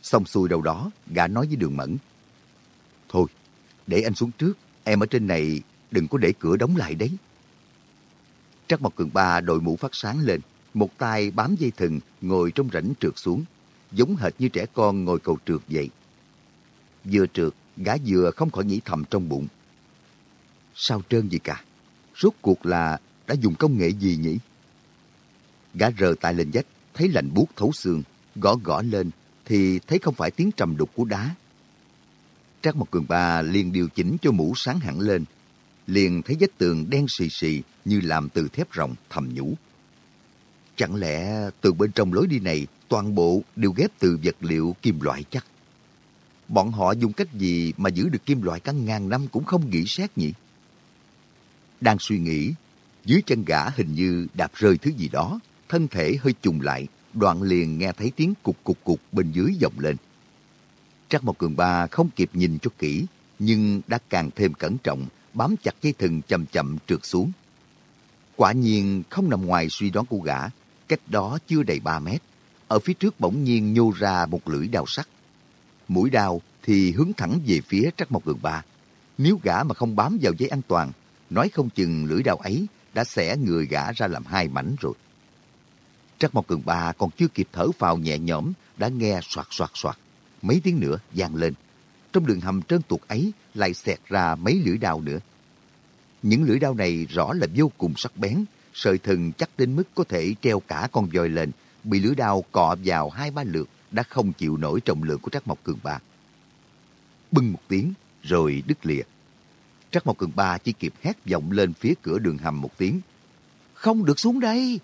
Xong xuôi đâu đó, gã nói với đường mẫn. Thôi, để anh xuống trước, em ở trên này đừng có để cửa đóng lại đấy. Trắc Mộc Cường Ba đội mũ phát sáng lên, một tay bám dây thừng ngồi trong rãnh trượt xuống, giống hệt như trẻ con ngồi cầu trượt vậy. Vừa trượt, gã vừa không khỏi nghĩ thầm trong bụng. Sao trơn gì cả? Rốt cuộc là đã dùng công nghệ gì nhỉ? Gã rờ tay lên vách, thấy lạnh buốt thấu xương, gõ gõ lên thì thấy không phải tiếng trầm đục của đá. Trác một cường ba liền điều chỉnh cho mũ sáng hẳn lên, liền thấy vách tường đen xì xì như làm từ thép rồng thầm nhủ. Chẳng lẽ từ bên trong lối đi này toàn bộ đều ghép từ vật liệu kim loại chắc? Bọn họ dùng cách gì mà giữ được kim loại cả ngàn năm cũng không nghĩ xét nhỉ? Đang suy nghĩ, dưới chân gã hình như đạp rơi thứ gì đó, thân thể hơi trùng lại, đoạn liền nghe thấy tiếng cục cục cục bên dưới vọng lên. Trắc một cường ba không kịp nhìn cho kỹ, nhưng đã càng thêm cẩn trọng, bám chặt dây thừng chậm chậm trượt xuống. Quả nhiên không nằm ngoài suy đoán của gã, cách đó chưa đầy 3 mét. Ở phía trước bỗng nhiên nhô ra một lưỡi đao sắt. Mũi đao thì hướng thẳng về phía Trắc Mộc Cường Ba. Nếu gã mà không bám vào dây an toàn, nói không chừng lưỡi đao ấy đã xẻ người gã ra làm hai mảnh rồi. Trắc Mộc Cường Ba còn chưa kịp thở phào nhẹ nhõm, đã nghe soạt soạt soạt. Mấy tiếng nữa vang lên. Trong đường hầm trơn tuột ấy lại xẹt ra mấy lưỡi đao nữa. Những lưỡi đao này rõ là vô cùng sắc bén, sợi thừng chắc đến mức có thể treo cả con voi lên, bị lưỡi đao cọ vào hai ba lượt đã không chịu nổi trọng lượng của Trắc Mộc Cường Ba. Bưng một tiếng, rồi đứt lìa. Trắc Mộc Cường Ba chỉ kịp hét vọng lên phía cửa đường hầm một tiếng. Không được xuống đây!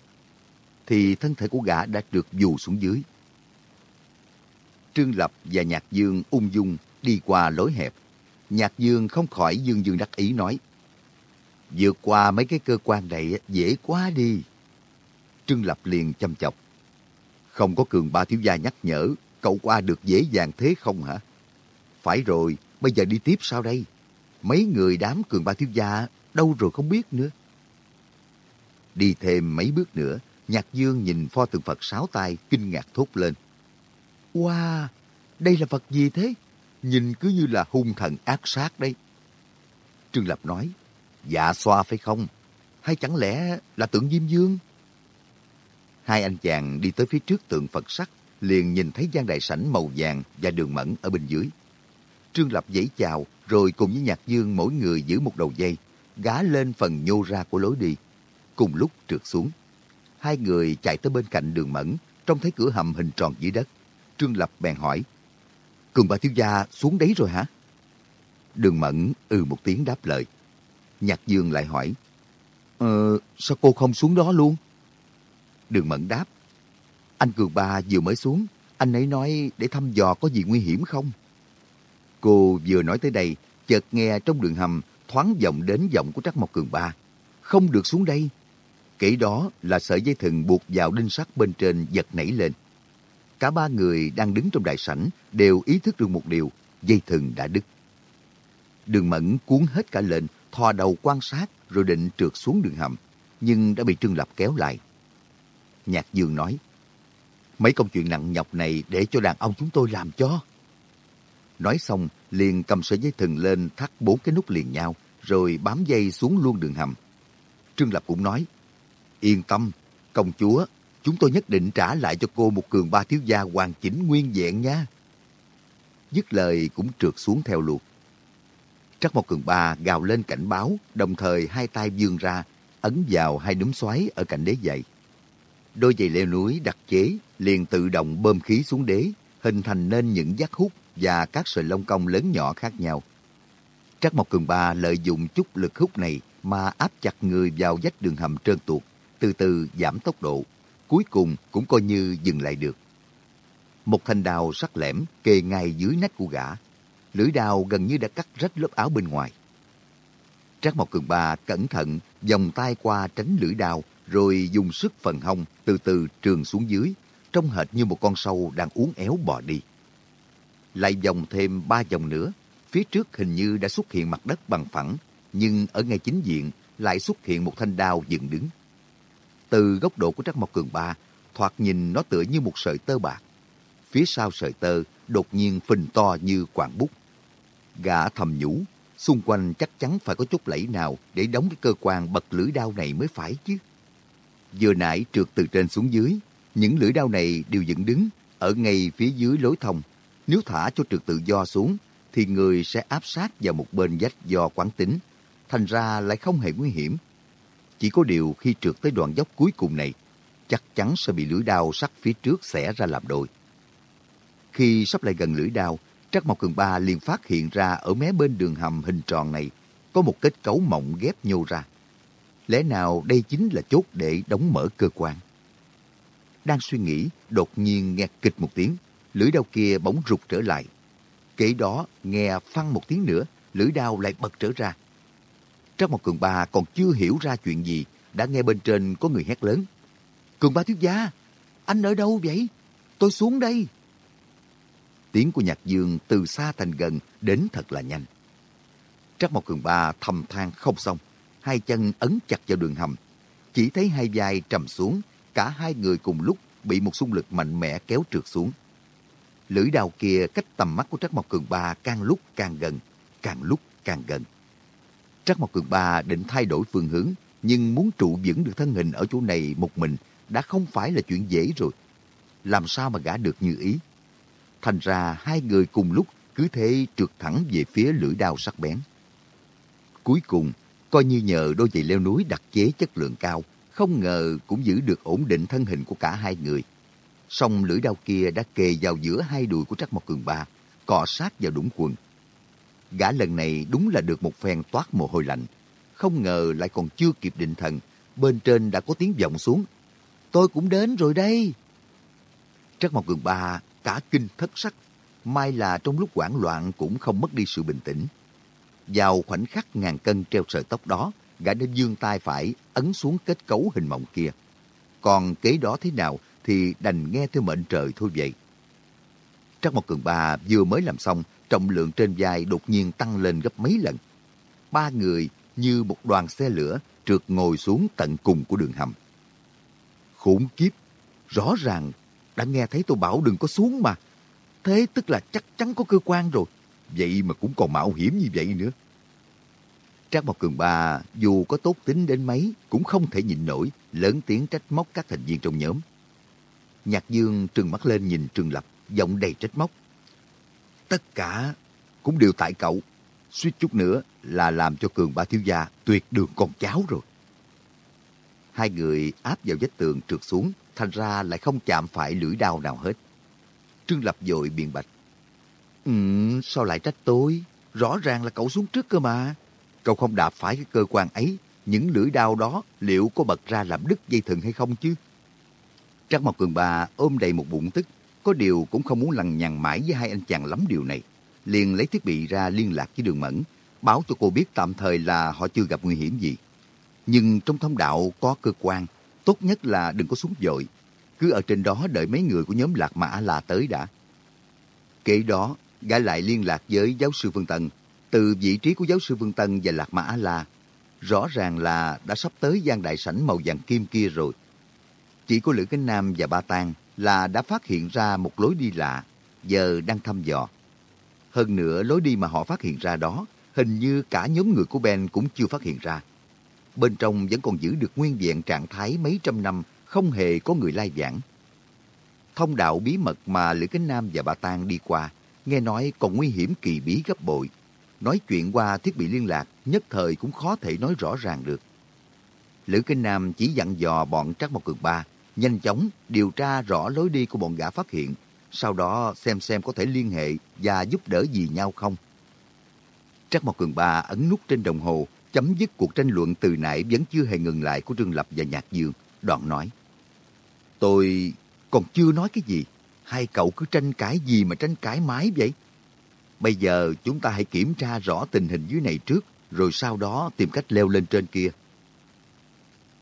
Thì thân thể của gã đã được dù xuống dưới. Trương Lập và Nhạc Dương ung dung đi qua lối hẹp. Nhạc Dương không khỏi dương dương đắc ý nói. Vượt qua mấy cái cơ quan này dễ quá đi. Trương Lập liền chăm chọc. Không có cường ba thiếu gia nhắc nhở, cậu qua được dễ dàng thế không hả? Phải rồi, bây giờ đi tiếp sao đây? Mấy người đám cường ba thiếu gia đâu rồi không biết nữa. Đi thêm mấy bước nữa, Nhạc Dương nhìn pho tượng Phật sáu tay kinh ngạc thốt lên. Wow, đây là Phật gì thế? Nhìn cứ như là hung thần ác sát đấy. Trương Lập nói, dạ xoa phải không? Hay chẳng lẽ là tượng Diêm Dương? Hai anh chàng đi tới phía trước tượng Phật sắc, liền nhìn thấy gian đại sảnh màu vàng và đường mẫn ở bên dưới. Trương Lập dãy chào, rồi cùng với Nhạc Dương mỗi người giữ một đầu dây, gá lên phần nhô ra của lối đi. Cùng lúc trượt xuống. Hai người chạy tới bên cạnh đường mẫn, trông thấy cửa hầm hình tròn dưới đất. Trương Lập bèn hỏi, Cường bà thiếu gia xuống đấy rồi hả? Đường mẫn ừ một tiếng đáp lời. Nhạc Dương lại hỏi, Ờ, sao cô không xuống đó luôn? Đường Mẫn đáp. Anh Cường Ba vừa mới xuống, anh ấy nói để thăm dò có gì nguy hiểm không? Cô vừa nói tới đây, chợt nghe trong đường hầm thoáng vọng đến giọng của Trắc Mộc Cường Ba. Không được xuống đây. Kể đó là sợi dây thừng buộc vào đinh sắt bên trên giật nảy lên. Cả ba người đang đứng trong đại sảnh đều ý thức được một điều, dây thừng đã đứt. Đường Mẫn cuốn hết cả lên, thò đầu quan sát rồi định trượt xuống đường hầm, nhưng đã bị Trương Lập kéo lại. Nhạc Dương nói, mấy công chuyện nặng nhọc này để cho đàn ông chúng tôi làm cho. Nói xong, liền cầm sợi dây thừng lên thắt bốn cái nút liền nhau, rồi bám dây xuống luôn đường hầm. Trương Lập cũng nói, yên tâm, công chúa, chúng tôi nhất định trả lại cho cô một cường ba thiếu gia hoàn chỉnh nguyên vẹn nha. Dứt lời cũng trượt xuống theo luộc. Trắc một cường ba gào lên cảnh báo, đồng thời hai tay vươn ra, ấn vào hai núm xoáy ở cạnh đế dậy. Đôi giày leo núi đặc chế liền tự động bơm khí xuống đế, hình thành nên những giác hút và các sợi lông cong lớn nhỏ khác nhau. Trắc Mộc Cường Ba lợi dụng chút lực hút này mà áp chặt người vào vách đường hầm trơn tuột, từ từ giảm tốc độ, cuối cùng cũng coi như dừng lại được. Một thanh đào sắc lẻm kề ngay dưới nách của gã. Lưỡi đào gần như đã cắt rách lớp áo bên ngoài. Trác Mộc Cường Ba cẩn thận vòng tay qua tránh lưỡi đào rồi dùng sức phần hông từ từ trường xuống dưới, trông hệt như một con sâu đang uốn éo bò đi. Lại vòng thêm ba vòng nữa, phía trước hình như đã xuất hiện mặt đất bằng phẳng, nhưng ở ngay chính diện lại xuất hiện một thanh đao dựng đứng. Từ góc độ của Trắc Mộc Cường Ba, thoạt nhìn nó tựa như một sợi tơ bạc. Phía sau sợi tơ đột nhiên phình to như quảng bút. Gã thầm nhủ, xung quanh chắc chắn phải có chút lẫy nào để đóng cái cơ quan bật lưỡi đao này mới phải chứ. Vừa nãy trượt từ trên xuống dưới, những lưỡi đao này đều dựng đứng ở ngay phía dưới lối thông. Nếu thả cho trượt tự do xuống, thì người sẽ áp sát vào một bên vách do quán tính, thành ra lại không hề nguy hiểm. Chỉ có điều khi trượt tới đoạn dốc cuối cùng này, chắc chắn sẽ bị lưỡi đao sắt phía trước xẻ ra làm đôi. Khi sắp lại gần lưỡi đao, Trắc Mộc Cường Ba liền phát hiện ra ở mé bên đường hầm hình tròn này có một kết cấu mộng ghép nhô ra. Lẽ nào đây chính là chốt để đóng mở cơ quan? Đang suy nghĩ, đột nhiên nghe kịch một tiếng, lưỡi đao kia bỗng rụt trở lại. Kể đó, nghe phăng một tiếng nữa, lưỡi đao lại bật trở ra. Trác một Cường Ba còn chưa hiểu ra chuyện gì, đã nghe bên trên có người hét lớn. Cường Ba thiếu gia, anh ở đâu vậy? Tôi xuống đây. Tiếng của Nhạc Dương từ xa thành gần đến thật là nhanh. Trác một Cường Ba thầm than không xong hai chân ấn chặt vào đường hầm. Chỉ thấy hai vai trầm xuống, cả hai người cùng lúc bị một xung lực mạnh mẽ kéo trượt xuống. Lưỡi đào kia cách tầm mắt của Trắc Mộc Cường Ba càng lúc càng gần, càng lúc càng gần. Trắc Mộc Cường Ba định thay đổi phương hướng, nhưng muốn trụ vững được thân hình ở chỗ này một mình đã không phải là chuyện dễ rồi. Làm sao mà gã được như ý? Thành ra hai người cùng lúc cứ thế trượt thẳng về phía lưỡi đao sắc bén. Cuối cùng, coi như nhờ đôi giày leo núi đặc chế chất lượng cao, không ngờ cũng giữ được ổn định thân hình của cả hai người. Song lưỡi đao kia đã kề vào giữa hai đùi của Trắc Mộc Cường Ba, cọ sát vào đũng quần. Gã lần này đúng là được một phen toát mồ hôi lạnh. Không ngờ lại còn chưa kịp định thần, bên trên đã có tiếng vọng xuống. Tôi cũng đến rồi đây. Trắc Mộc Cường Ba cả kinh thất sắc. May là trong lúc hoảng loạn cũng không mất đi sự bình tĩnh. Vào khoảnh khắc ngàn cân treo sợi tóc đó, gã đã dương tay phải ấn xuống kết cấu hình mộng kia. Còn kế đó thế nào thì đành nghe theo mệnh trời thôi vậy. Trắc Mộc Cường Ba vừa mới làm xong, trọng lượng trên vai đột nhiên tăng lên gấp mấy lần. Ba người như một đoàn xe lửa trượt ngồi xuống tận cùng của đường hầm. Khủng kiếp, rõ ràng đã nghe thấy tôi bảo đừng có xuống mà. Thế tức là chắc chắn có cơ quan rồi. Vậy mà cũng còn mạo hiểm như vậy nữa. Trác Mộc Cường Ba dù có tốt tính đến mấy cũng không thể nhịn nổi, lớn tiếng trách móc các thành viên trong nhóm. Nhạc Dương trừng mắt lên nhìn Trương Lập, giọng đầy trách móc. Tất cả cũng đều tại cậu. Suýt chút nữa là làm cho Cường Ba thiếu gia tuyệt đường con cháu rồi. Hai người áp vào vách tường trượt xuống, thành ra lại không chạm phải lưỡi đao nào hết. Trương Lập dội biện bạch. Ừ, sao lại trách tôi? Rõ ràng là cậu xuống trước cơ mà. Cậu không đạp phải cái cơ quan ấy, những lưỡi đao đó liệu có bật ra làm đứt dây thừng hay không chứ? Trác Mộc Cường Ba ôm đầy một bụng tức, có điều cũng không muốn lằng nhằng mãi với hai anh chàng lắm điều này. Liền lấy thiết bị ra liên lạc với Đường Mẫn, báo cho cô biết tạm thời là họ chưa gặp nguy hiểm gì. Nhưng trong thông đạo có cơ quan, tốt nhất là đừng có xuống dội. Cứ ở trên đó đợi mấy người của nhóm Lạc Mã là tới đã. Kể đó, gã lại liên lạc với giáo sư vương Tân. Từ vị trí của giáo sư vương Tân và Lạc Mã là rõ ràng là đã sắp tới gian đại sảnh màu vàng kim kia rồi. Chỉ có Lữ Cánh Nam và Ba Tang là đã phát hiện ra một lối đi lạ, giờ đang thăm dò. Hơn nữa, lối đi mà họ phát hiện ra đó, hình như cả nhóm người của Ben cũng chưa phát hiện ra. Bên trong vẫn còn giữ được nguyên vẹn trạng thái mấy trăm năm, không hề có người lai vãng. Thông đạo bí mật mà Lữ Cánh Nam và bà Tang đi qua, nghe nói còn nguy hiểm kỳ bí gấp bội. Nói chuyện qua thiết bị liên lạc, nhất thời cũng khó thể nói rõ ràng được. Lữ Kinh Nam chỉ dặn dò bọn Trắc Mộc Cường Ba nhanh chóng điều tra rõ lối đi của bọn gã phát hiện, sau đó xem xem có thể liên hệ và giúp đỡ gì nhau không. Trắc Mộc Cường Ba ấn nút trên đồng hồ, chấm dứt cuộc tranh luận từ nãy vẫn chưa hề ngừng lại của Trương Lập và Nhạc Dương, đoạn nói. Tôi còn chưa nói cái gì, hai cậu cứ tranh cãi gì mà tranh cãi mãi vậy? Bây giờ chúng ta hãy kiểm tra rõ tình hình dưới này trước, rồi sau đó tìm cách leo lên trên kia.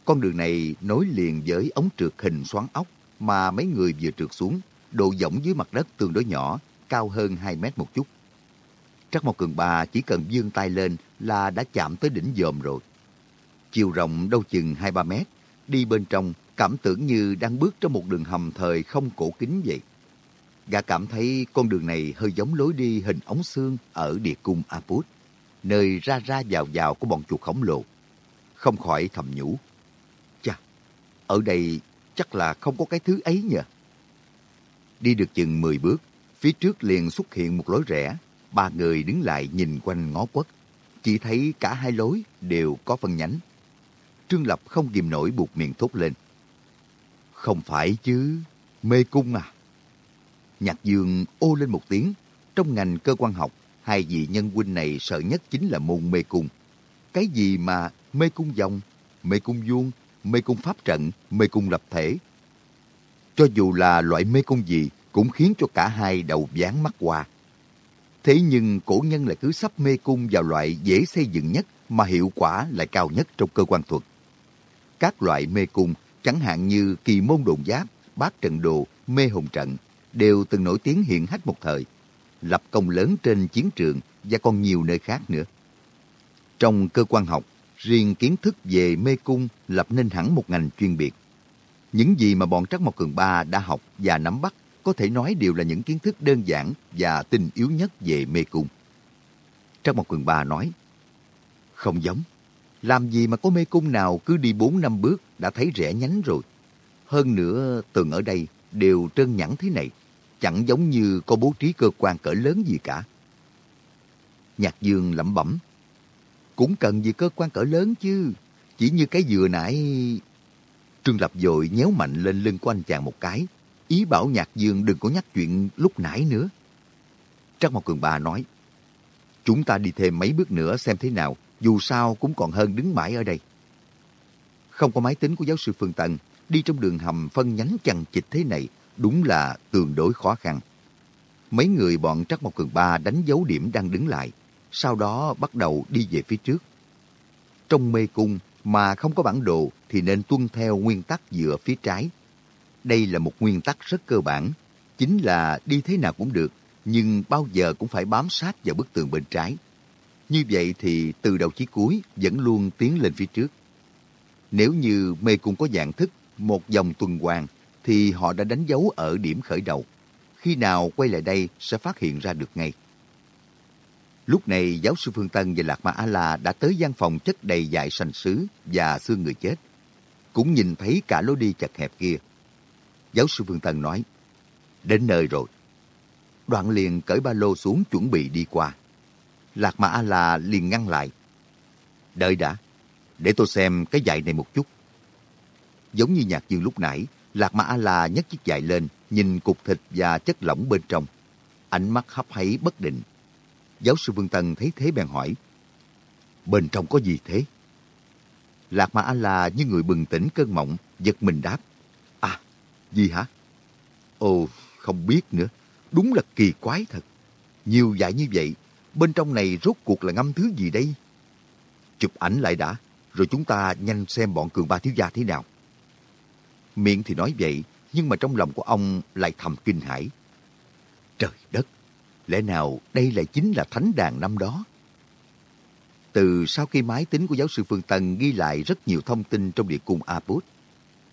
Con đường này nối liền với ống trượt hình xoắn ốc mà mấy người vừa trượt xuống, độ dõng dưới mặt đất tương đối nhỏ, cao hơn 2 mét một chút. Trắc Mộc Cường Ba chỉ cần dương tay lên là đã chạm tới đỉnh dòm rồi. Chiều rộng đâu chừng 2-3 mét, đi bên trong cảm tưởng như đang bước trong một đường hầm thời không cổ kính vậy. Gã cảm thấy con đường này hơi giống lối đi hình ống xương ở địa cung Aput, nơi ra ra vào vào của bọn chuột khổng lồ. Không khỏi thầm nhủ. Ở đây chắc là không có cái thứ ấy nhỉ. Đi được chừng 10 bước, phía trước liền xuất hiện một lối rẽ. Ba người đứng lại nhìn quanh ngó quất. Chỉ thấy cả hai lối đều có phân nhánh. Trương Lập không kìm nổi buộc miệng thốt lên. Không phải chứ, mê cung à? Nhạc Dương ô lên một tiếng. Trong ngành cơ quan học, hai vị nhân huynh này sợ nhất chính là môn mê cung. Cái gì mà mê cung dòng, mê cung vuông, mê cung pháp trận, mê cung lập thể. Cho dù là loại mê cung gì cũng khiến cho cả hai đầu ván mắt qua. Thế nhưng cổ nhân lại cứ sắp mê cung vào loại dễ xây dựng nhất mà hiệu quả lại cao nhất trong cơ quan thuật. Các loại mê cung, chẳng hạn như kỳ môn đồn giáp, bát trận đồ, mê hồn trận, đều từng nổi tiếng hiện hách một thời, lập công lớn trên chiến trường và còn nhiều nơi khác nữa. Trong cơ quan học, riêng kiến thức về mê cung lập nên hẳn một ngành chuyên biệt. Những gì mà bọn Trắc Mộc Cường Ba đã học và nắm bắt có thể nói đều là những kiến thức đơn giản và tinh yếu nhất về mê cung. Trắc Mộc Cường Ba nói, không giống. Làm gì mà có mê cung nào cứ đi bốn năm bước đã thấy rẽ nhánh rồi. Hơn nữa, tường ở đây đều trơn nhẵn thế này, chẳng giống như có bố trí cơ quan cỡ lớn gì cả. Nhạc Dương lẩm bẩm, cũng cần gì cơ quan cỡ lớn chứ, chỉ như cái vừa nãy... Trương Lập dội nhéo mạnh lên lưng của anh chàng một cái, ý bảo Nhạc Dương đừng có nhắc chuyện lúc nãy nữa. Trác Mộc Cường Ba nói, chúng ta đi thêm mấy bước nữa xem thế nào, dù sao cũng còn hơn đứng mãi ở đây. Không có máy tính của giáo sư Phương Tần, đi trong đường hầm phân nhánh chằng chịt thế này đúng là tương đối khó khăn. Mấy người bọn Trắc Mộc Cường Ba đánh dấu điểm đang đứng lại, sau đó bắt đầu đi về phía trước. Trong mê cung mà không có bản đồ thì nên tuân theo nguyên tắc dựa phía trái. Đây là một nguyên tắc rất cơ bản, chính là đi thế nào cũng được, nhưng bao giờ cũng phải bám sát vào bức tường bên trái. Như vậy thì từ đầu chí cuối vẫn luôn tiến lên phía trước. Nếu như mê cung có dạng thức một dòng tuần hoàn thì họ đã đánh dấu ở điểm khởi đầu. Khi nào quay lại đây sẽ phát hiện ra được ngay. Lúc này giáo sư Phương Tân và Lạc Ma A-La đã tới gian phòng chất đầy dại sành sứ và xương người chết. Cũng nhìn thấy cả lối đi chật hẹp kia. Giáo sư Phương Tân nói, đến nơi rồi. Đoạn liền cởi ba lô xuống chuẩn bị đi qua. Lạc Ma A-La liền ngăn lại. Đợi đã, để tôi xem cái dạy này một chút. Giống như nhạc dương lúc nãy, Lạc Ma A-La nhấc chiếc dạy lên, nhìn cục thịt và chất lỏng bên trong. Ánh mắt hấp háy bất định. Giáo sư Vương Tân thấy thế bèn hỏi, Bên trong có gì thế? Lạc Ma A-La như người bừng tỉnh cơn mộng, giật mình đáp, À, gì hả? Ồ, không biết nữa. Đúng là kỳ quái thật. Nhiều dạy như vậy, bên trong này rốt cuộc là ngâm thứ gì đây? Chụp ảnh lại đã, rồi chúng ta nhanh xem bọn cường ba thiếu gia thế nào. Miệng thì nói vậy, nhưng mà trong lòng của ông lại thầm kinh hãi. Trời đất, lẽ nào đây lại chính là thánh đàn năm đó? Từ sau khi máy tính của giáo sư Phương Tân ghi lại rất nhiều thông tin trong địa cung Aput,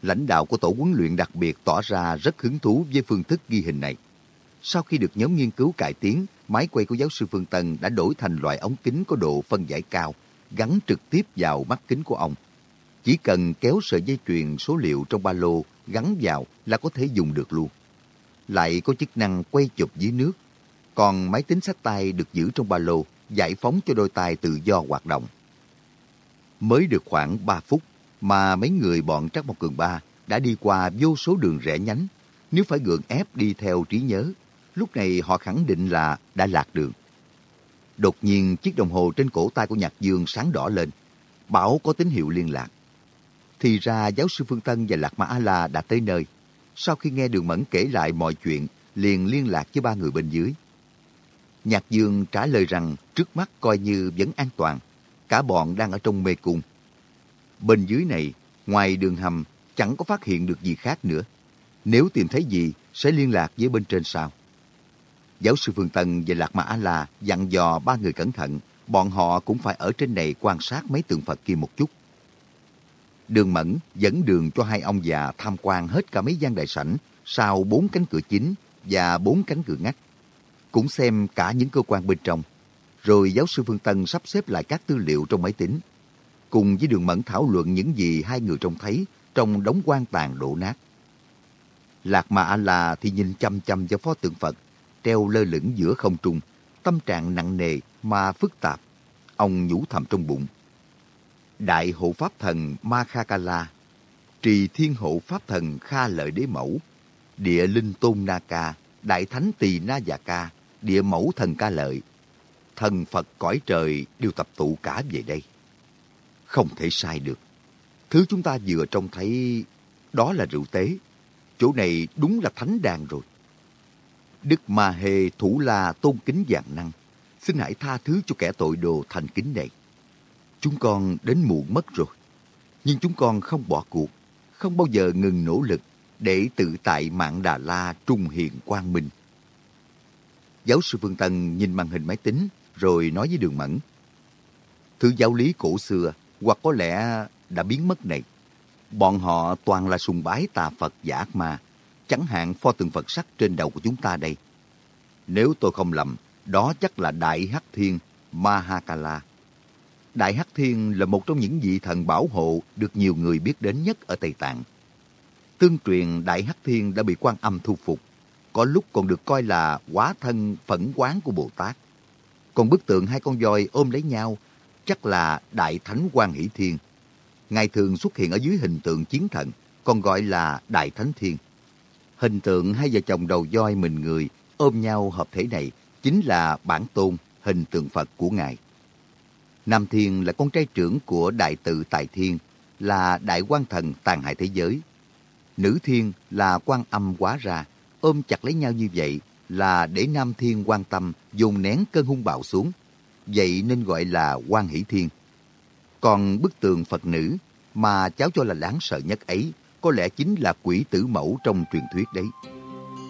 lãnh đạo của tổ huấn luyện đặc biệt tỏ ra rất hứng thú với phương thức ghi hình này. Sau khi được nhóm nghiên cứu cải tiến, máy quay của giáo sư Phương Tân đã đổi thành loại ống kính có độ phân giải cao, gắn trực tiếp vào mắt kính của ông. Chỉ cần kéo sợi dây chuyền số liệu trong ba lô gắn vào là có thể dùng được luôn. Lại có chức năng quay chụp dưới nước. Còn máy tính sách tay được giữ trong ba lô, giải phóng cho đôi tay tự do hoạt động. Mới được khoảng 3 phút mà mấy người bọn Trắc Mộc Cường Ba đã đi qua vô số đường rẽ nhánh. Nếu phải gượng ép đi theo trí nhớ, lúc này họ khẳng định là đã lạc đường. Đột nhiên chiếc đồng hồ trên cổ tay của Nhạc Dương sáng đỏ lên, bảo có tín hiệu liên lạc. Thì ra giáo sư Phương Tân và Lạc Mã A-La đã tới nơi. Sau khi nghe Đường Mẫn kể lại mọi chuyện, liền liên lạc với ba người bên dưới. Nhạc Dương trả lời rằng trước mắt coi như vẫn an toàn, cả bọn đang ở trong mê cung. Bên dưới này, ngoài đường hầm, chẳng có phát hiện được gì khác nữa. Nếu tìm thấy gì, sẽ liên lạc với bên trên sau. Giáo sư Phương Tân và Lạc Ma A-La dặn dò ba người cẩn thận, bọn họ cũng phải ở trên này quan sát mấy tượng Phật kia một chút. Đường Mẫn dẫn đường cho hai ông già tham quan hết cả mấy gian đại sảnh sau bốn cánh cửa chính và bốn cánh cửa ngắt. Cũng xem cả những cơ quan bên trong. Rồi giáo sư Phương Tân sắp xếp lại các tư liệu trong máy tính. Cùng với đường Mẫn thảo luận những gì hai người trông thấy trong đống quan tàn đổ nát. Lạc Mà A-La thì nhìn chăm chăm vào pho tượng Phật treo lơ lửng giữa không trung, tâm trạng nặng nề mà phức tạp. Ông nhủ thầm trong bụng. Đại hộ pháp thần Ma Kha Kala, trì thiên hộ pháp thần Kha Lợi Đế Mẫu, địa linh Tôn Na Ca, đại thánh Tỳ Na Già Ca, địa mẫu thần Ca Lợi, thần Phật cõi trời đều tập tụ cả về đây. Không thể sai được. Thứ chúng ta vừa trông thấy đó là rượu tế. Chỗ này đúng là thánh đàn rồi. Đức Ma Hề Thủ La tôn kính dạng năng, xin hãy tha thứ cho kẻ tội đồ thành kính này. Chúng con đến muộn mất rồi, nhưng chúng con không bỏ cuộc, không bao giờ ngừng nỗ lực để tự tại mạng Đà La trung hiền quang minh. Giáo sư Phương Tân nhìn màn hình máy tính rồi nói với Đường Mẫn. Thứ giáo lý cổ xưa hoặc có lẽ đã biến mất này. Bọn họ toàn là sùng bái tà Phật giả mà, ma, chẳng hạn pho tượng Phật sắc trên đầu của chúng ta đây. Nếu tôi không lầm, đó chắc là Đại Hắc Thiên Mahakala. Đại Hắc Thiên là một trong những vị thần bảo hộ được nhiều người biết đến nhất ở Tây Tạng. Tương truyền Đại Hắc Thiên đã bị quan âm thu phục, có lúc còn được coi là quá thân phẫn quán của Bồ Tát. Còn bức tượng hai con voi ôm lấy nhau chắc là Đại Thánh Quan Hỷ Thiên. Ngài thường xuất hiện ở dưới hình tượng chiến thần, còn gọi là Đại Thánh Thiên. Hình tượng hai vợ chồng đầu voi mình người ôm nhau hợp thể này chính là bản tôn hình tượng Phật của Ngài. Nam Thiên là con trai trưởng của Đại tự Tài Thiên, là Đại quan thần tàn hại thế giới. Nữ Thiên là quan âm quá ra, ôm chặt lấy nhau như vậy là để Nam Thiên quan tâm dùng nén cơn hung bạo xuống. Vậy nên gọi là quan hỷ thiên. Còn bức tường Phật nữ mà cháu cho là đáng sợ nhất ấy có lẽ chính là quỷ tử mẫu trong truyền thuyết đấy.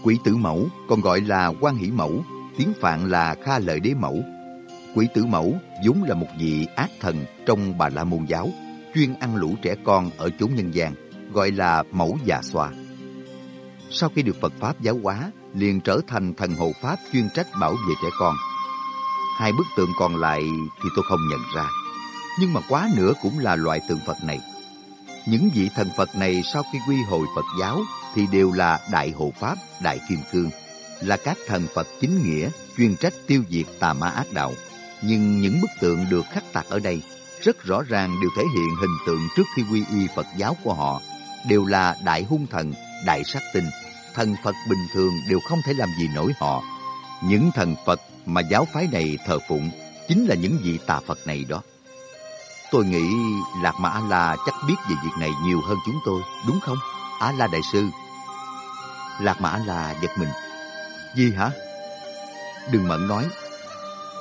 Quỷ tử mẫu còn gọi là quan hỷ mẫu, tiếng Phạn là kha lợi đế mẫu. Quỷ tử mẫu vốn là một vị ác thần trong bà la môn giáo, chuyên ăn lũ trẻ con ở chốn nhân gian, gọi là mẫu già xoa. Sau khi được Phật Pháp giáo hóa, liền trở thành thần hộ Pháp chuyên trách bảo vệ trẻ con. Hai bức tượng còn lại thì tôi không nhận ra, nhưng mà quá nữa cũng là loại tượng Phật này. Những vị thần Phật này sau khi quy hồi Phật giáo thì đều là Đại Hộ Pháp, Đại Kim Cương, là các thần Phật chính nghĩa chuyên trách tiêu diệt tà ma ác đạo. Nhưng những bức tượng được khắc tạc ở đây rất rõ ràng đều thể hiện hình tượng trước khi quy y Phật giáo của họ, đều là đại hung thần, đại sát tinh, thần Phật bình thường đều không thể làm gì nổi họ. Những thần Phật mà giáo phái này thờ phụng chính là những vị tà Phật này đó. Tôi nghĩ Lạc mã A-La chắc biết về việc này nhiều hơn chúng tôi, đúng không? A-La Đại Sư. Lạc mã A-La giật mình. Gì hả? Đừng mận nói.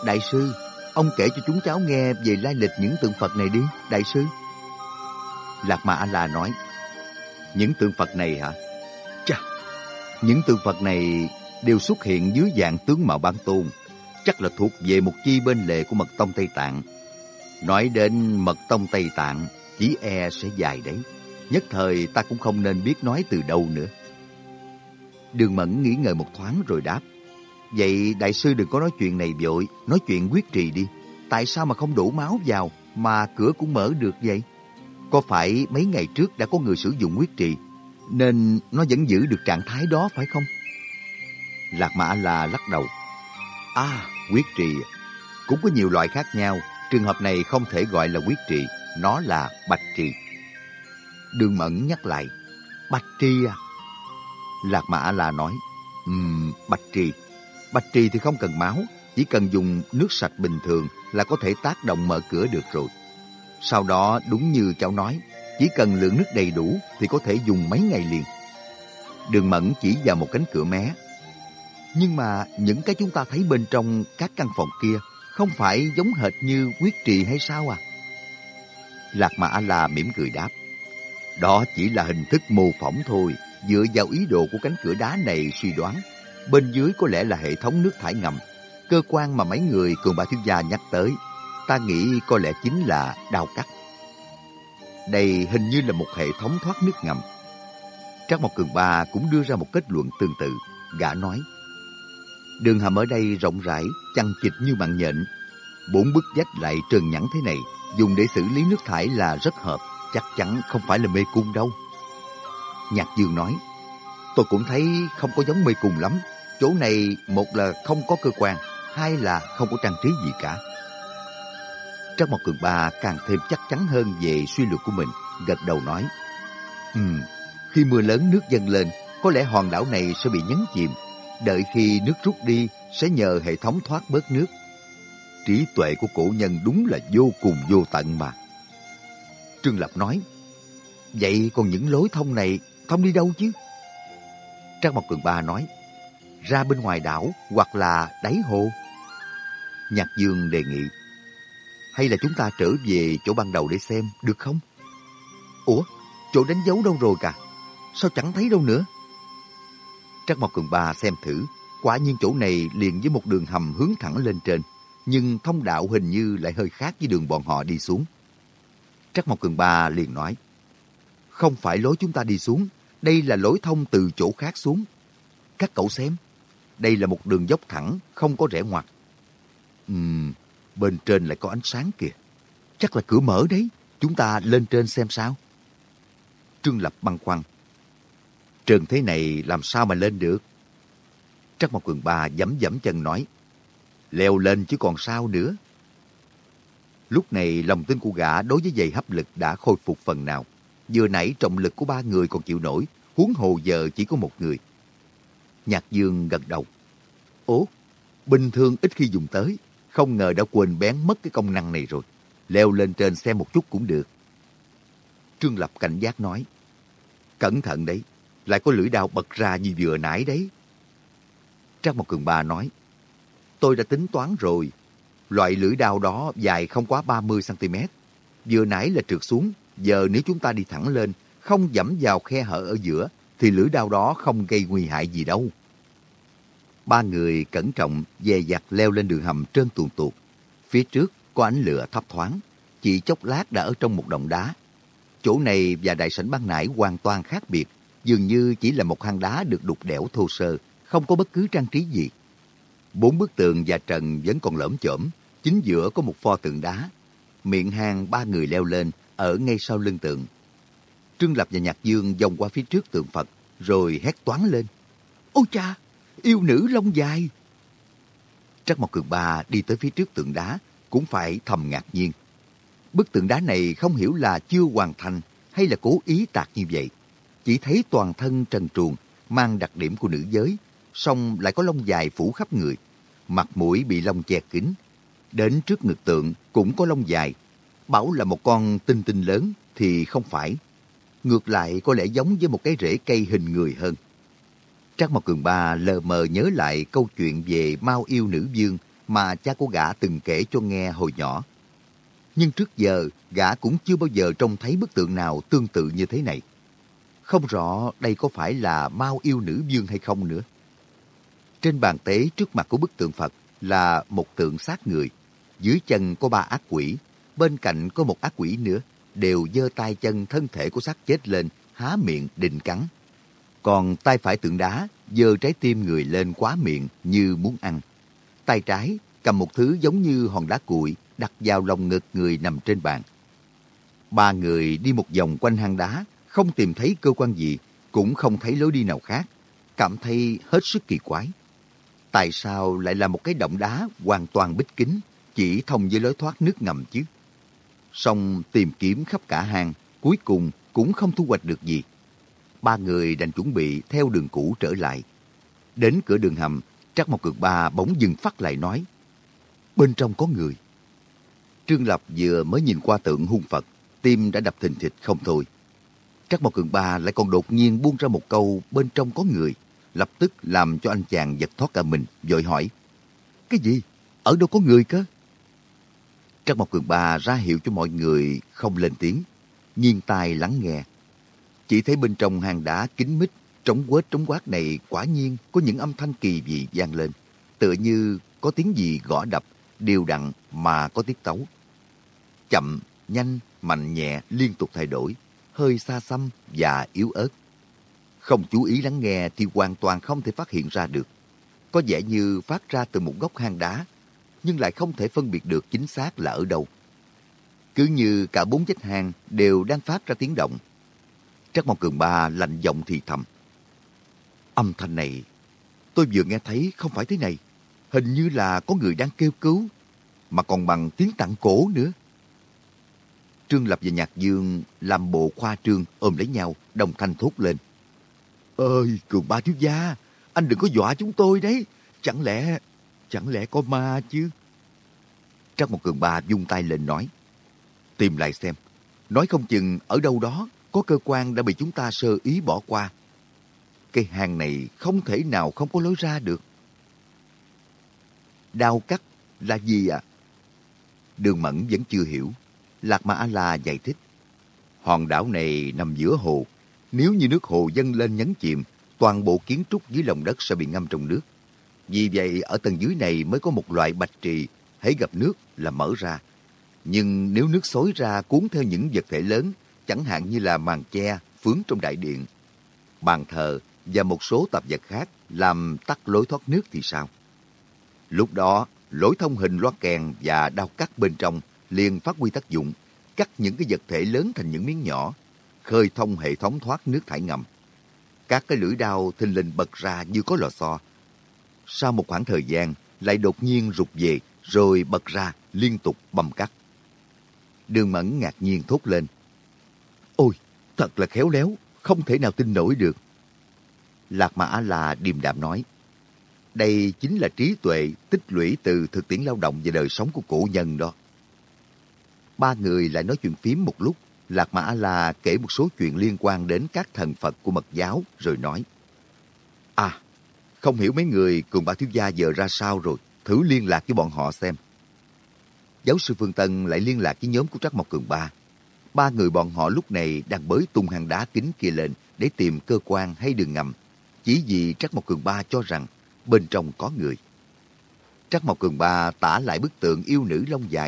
Đại sư, ông kể cho chúng cháu nghe về lai lịch những tượng Phật này đi, Đại sư. Lạc mã A-La nói. Những tượng Phật này hả? Chà, những tượng Phật này đều xuất hiện dưới dạng tướng mạo bản tôn, chắc là thuộc về một chi bên lề của mật tông Tây Tạng Nói đến mật tông Tây Tạng, chỉ e sẽ dài đấy. Nhất thời ta cũng không nên biết nói từ đâu nữa. Đường Mẫn nghĩ ngợi một thoáng rồi đáp. Vậy đại sư đừng có nói chuyện này vội, nói chuyện quyết trì đi. Tại sao mà không đổ máu vào mà cửa cũng mở được vậy? Có phải mấy ngày trước đã có người sử dụng quyết trì, nên nó vẫn giữ được trạng thái đó phải không? Lạc Mã là lắc đầu. À, quyết trì cũng có nhiều loại khác nhau, Trường hợp này không thể gọi là quyết trị, nó là bạch trì. Đường Mẫn nhắc lại, bạch trì à? Lạc Mã là nói, um, bạch trì. Bạch trì thì không cần máu, chỉ cần dùng nước sạch bình thường là có thể tác động mở cửa được rồi. Sau đó đúng như cháu nói, chỉ cần lượng nước đầy đủ thì có thể dùng mấy ngày liền. Đường Mẫn chỉ vào một cánh cửa mé. Nhưng mà những cái chúng ta thấy bên trong các căn phòng kia không phải giống hệt như quyết trì hay sao à? Lạc mã A-la mỉm cười đáp. Đó chỉ là hình thức mô phỏng thôi, dựa vào ý đồ của cánh cửa đá này suy đoán. Bên dưới có lẽ là hệ thống nước thải ngầm, cơ quan mà mấy người cường bà thiếu gia nhắc tới. Ta nghĩ có lẽ chính là đào cắt. Đây hình như là một hệ thống thoát nước ngầm. Trác Mộc Cường Ba cũng đưa ra một kết luận tương tự. Gã nói, Đường hầm ở đây rộng rãi, chằng chịt như mạng nhện. Bốn bức vách lại trơn nhẵn thế này, dùng để xử lý nước thải là rất hợp, chắc chắn không phải là mê cung đâu. Nhạc Dương nói, tôi cũng thấy không có giống mê cung lắm. Chỗ này một là không có cơ quan, hai là không có trang trí gì cả. Trác Mộc Cường Ba càng thêm chắc chắn hơn về suy luận của mình, gật đầu nói, "Ừ, khi mưa lớn nước dâng lên, có lẽ hòn đảo này sẽ bị nhấn chìm, Đợi khi nước rút đi, sẽ nhờ hệ thống thoát bớt nước. Trí tuệ của cổ nhân đúng là vô cùng vô tận mà. Trương Lập nói, Vậy còn những lối thông này thông đi đâu chứ? Trang Mộc Cường Ba nói, ra bên ngoài đảo hoặc là đáy hồ. Nhạc Dương đề nghị, hay là chúng ta trở về chỗ ban đầu để xem, được không? Ủa, chỗ đánh dấu đâu rồi cả? Sao chẳng thấy đâu nữa? Trắc Mộc Cường Ba xem thử, quả nhiên chỗ này liền với một đường hầm hướng thẳng lên trên, nhưng thông đạo hình như lại hơi khác với đường bọn họ đi xuống. Trắc Mộc Cường Ba liền nói, không phải lối chúng ta đi xuống, đây là lối thông từ chỗ khác xuống. Các cậu xem, đây là một đường dốc thẳng, không có rẽ ngoặt. Ừm, bên trên lại có ánh sáng kìa. Chắc là cửa mở đấy, chúng ta lên trên xem sao. Trương Lập băn khoăn, Trường thế này làm sao mà lên được? Trắc Mộc Cường Ba dẫm dẫm chân nói, leo lên chứ còn sao nữa. Lúc này lòng tin của gã đối với giày hấp lực đã khôi phục phần nào. vừa nãy trọng lực của ba người còn chịu nổi, huống hồ giờ chỉ có một người. Nhạc Dương gật đầu. Ố, bình thường ít khi dùng tới, không ngờ đã quên bén mất cái công năng này rồi. Leo lên trên xem một chút cũng được. Trương Lập cảnh giác nói. Cẩn thận đấy, lại có lưỡi đao bật ra như vừa nãy đấy. Trang một cường ba nói. Tôi đã tính toán rồi. Loại lưỡi đao đó dài không quá 30cm. Vừa nãy là trượt xuống, giờ nếu chúng ta đi thẳng lên, không dẫm vào khe hở ở giữa, thì lưỡi đao đó không gây nguy hại gì đâu. Ba người cẩn trọng dè dặt leo lên đường hầm trơn tuồn tuột. Phía trước có ánh lửa thấp thoáng, chỉ chốc lát đã ở trong một động đá. Chỗ này và đại sảnh ban nãy hoàn toàn khác biệt, dường như chỉ là một hang đá được đục đẽo thô sơ, không có bất cứ trang trí gì. Bốn bức tường và trần vẫn còn lởm chởm, chính giữa có một pho tượng đá. Miệng hang ba người leo lên, ở ngay sau lưng tượng. Trương Lập và Nhạc Dương vòng qua phía trước tượng Phật, rồi hét toán lên. Ôi cha, yêu nữ lông dài! Trắc Mộc Cường Ba đi tới phía trước tượng đá, cũng phải thầm ngạc nhiên. Bức tượng đá này không hiểu là chưa hoàn thành hay là cố ý tạc như vậy. Chỉ thấy toàn thân trần truồng, mang đặc điểm của nữ giới, song lại có lông dài phủ khắp người. Mặt mũi bị lông che kín. Đến trước ngực tượng cũng có lông dài. Bảo là một con tinh tinh lớn thì không phải. Ngược lại có lẽ giống với một cái rễ cây hình người hơn. Trác Mộc Cường Ba lờ mờ nhớ lại câu chuyện về mau yêu nữ dương mà cha của gã từng kể cho nghe hồi nhỏ. Nhưng trước giờ, gã cũng chưa bao giờ trông thấy bức tượng nào tương tự như thế này. Không rõ đây có phải là mau yêu nữ dương hay không nữa. Trên bàn tế trước mặt của bức tượng Phật là một tượng sát người. Dưới chân có ba ác quỷ, bên cạnh có một ác quỷ nữa, đều giơ tay chân thân thể của xác chết lên, há miệng định cắn. Còn tay phải tượng đá giơ trái tim người lên quá miệng như muốn ăn. Tay trái cầm một thứ giống như hòn đá cuội đặt vào lồng ngực người nằm trên bàn. Ba người đi một vòng quanh hang đá, không tìm thấy cơ quan gì, cũng không thấy lối đi nào khác, cảm thấy hết sức kỳ quái. Tại sao lại là một cái động đá hoàn toàn bích kính, chỉ thông với lối thoát nước ngầm chứ? Xong tìm kiếm khắp cả hang, cuối cùng cũng không thu hoạch được gì. Ba người đành chuẩn bị theo đường cũ trở lại. Đến cửa đường hầm, Trác Mộc Cực Ba bỗng dừng phát lại nói, bên trong có người. Trương Lập vừa mới nhìn qua tượng hung Phật, tim đã đập thình thịch không thôi. Trác Mộc Cường Ba lại còn đột nhiên buông ra một câu bên trong có người, lập tức làm cho anh chàng giật thoát cả mình, vội hỏi. Cái gì? Ở đâu có người cơ? Trác Mộc Cường Ba ra hiệu cho mọi người không lên tiếng, nghiêng tai lắng nghe. Chỉ thấy bên trong hang đá kín mít, trống quết trống quát này quả nhiên có những âm thanh kỳ dị vang lên, tựa như có tiếng gì gõ đập, đều đặn mà có tiết tấu. Chậm, nhanh, mạnh nhẹ liên tục thay đổi, hơi xa xăm và yếu ớt. Không chú ý lắng nghe thì hoàn toàn không thể phát hiện ra được. Có vẻ như phát ra từ một góc hang đá, nhưng lại không thể phân biệt được chính xác là ở đâu. Cứ như cả bốn vách hang đều đang phát ra tiếng động. Trác Mong Cường Ba lạnh giọng thì thầm. Âm thanh này, tôi vừa nghe thấy không phải thế này. Hình như là có người đang kêu cứu, mà còn bằng tiếng tặng cổ nữa. Trương Lập và Nhạc Dương làm bộ khoa trương ôm lấy nhau, đồng thanh thốt lên. Ơi, Cường Ba thiếu gia, anh đừng có dọa chúng tôi đấy. Chẳng lẽ, chẳng lẽ có ma chứ? Trác một Cường Ba dung tay lên nói. Tìm lại xem, nói không chừng ở đâu đó có cơ quan đã bị chúng ta sơ ý bỏ qua. Cái hang này không thể nào không có lối ra được. Đao cắt là gì ạ? À? Đường Mẫn vẫn chưa hiểu. Lạc Mã A-la giải thích. Hòn đảo này nằm giữa hồ. Nếu như nước hồ dâng lên nhấn chìm, toàn bộ kiến trúc dưới lòng đất sẽ bị ngâm trong nước. Vì vậy, ở tầng dưới này mới có một loại bạch trì, hãy gặp nước là mở ra. Nhưng nếu nước xối ra cuốn theo những vật thể lớn, chẳng hạn như là màn che, phướng trong đại điện, bàn thờ và một số tạp vật khác làm tắt lối thoát nước thì sao? Lúc đó, lối thông hình loa kèn và đao cắt bên trong liền phát huy tác dụng, cắt những cái vật thể lớn thành những miếng nhỏ, khơi thông hệ thống thoát nước thải ngầm. Các cái lưỡi đao thình lình bật ra như có lò xo. Sau một khoảng thời gian, lại đột nhiên rụt về, rồi bật ra, liên tục bầm cắt. Đường Mẫn ngạc nhiên thốt lên. Ôi, Thật là khéo léo, không thể nào tin nổi được. Lạc Mã là điềm đạm nói. Đây chính là trí tuệ tích lũy từ thực tiễn lao động và đời sống của cổ nhân đó. Ba người lại nói chuyện phím một lúc. Lạc Mã là kể một số chuyện liên quan đến các thần Phật của mật giáo rồi nói. À, không hiểu mấy người cùng ba thiếu gia giờ ra sao rồi. Thử liên lạc với bọn họ xem. Giáo sư Phương Tân lại liên lạc với nhóm của Trắc Mộc Cường Ba. Ba người bọn họ lúc này đang bới tung hàng đá kính kia lên để tìm cơ quan hay đường ngầm. Chỉ vì Trắc Mộc Cường Ba cho rằng bên trong có người. Trắc Mộc Cường Ba tả lại bức tượng yêu nữ lông dài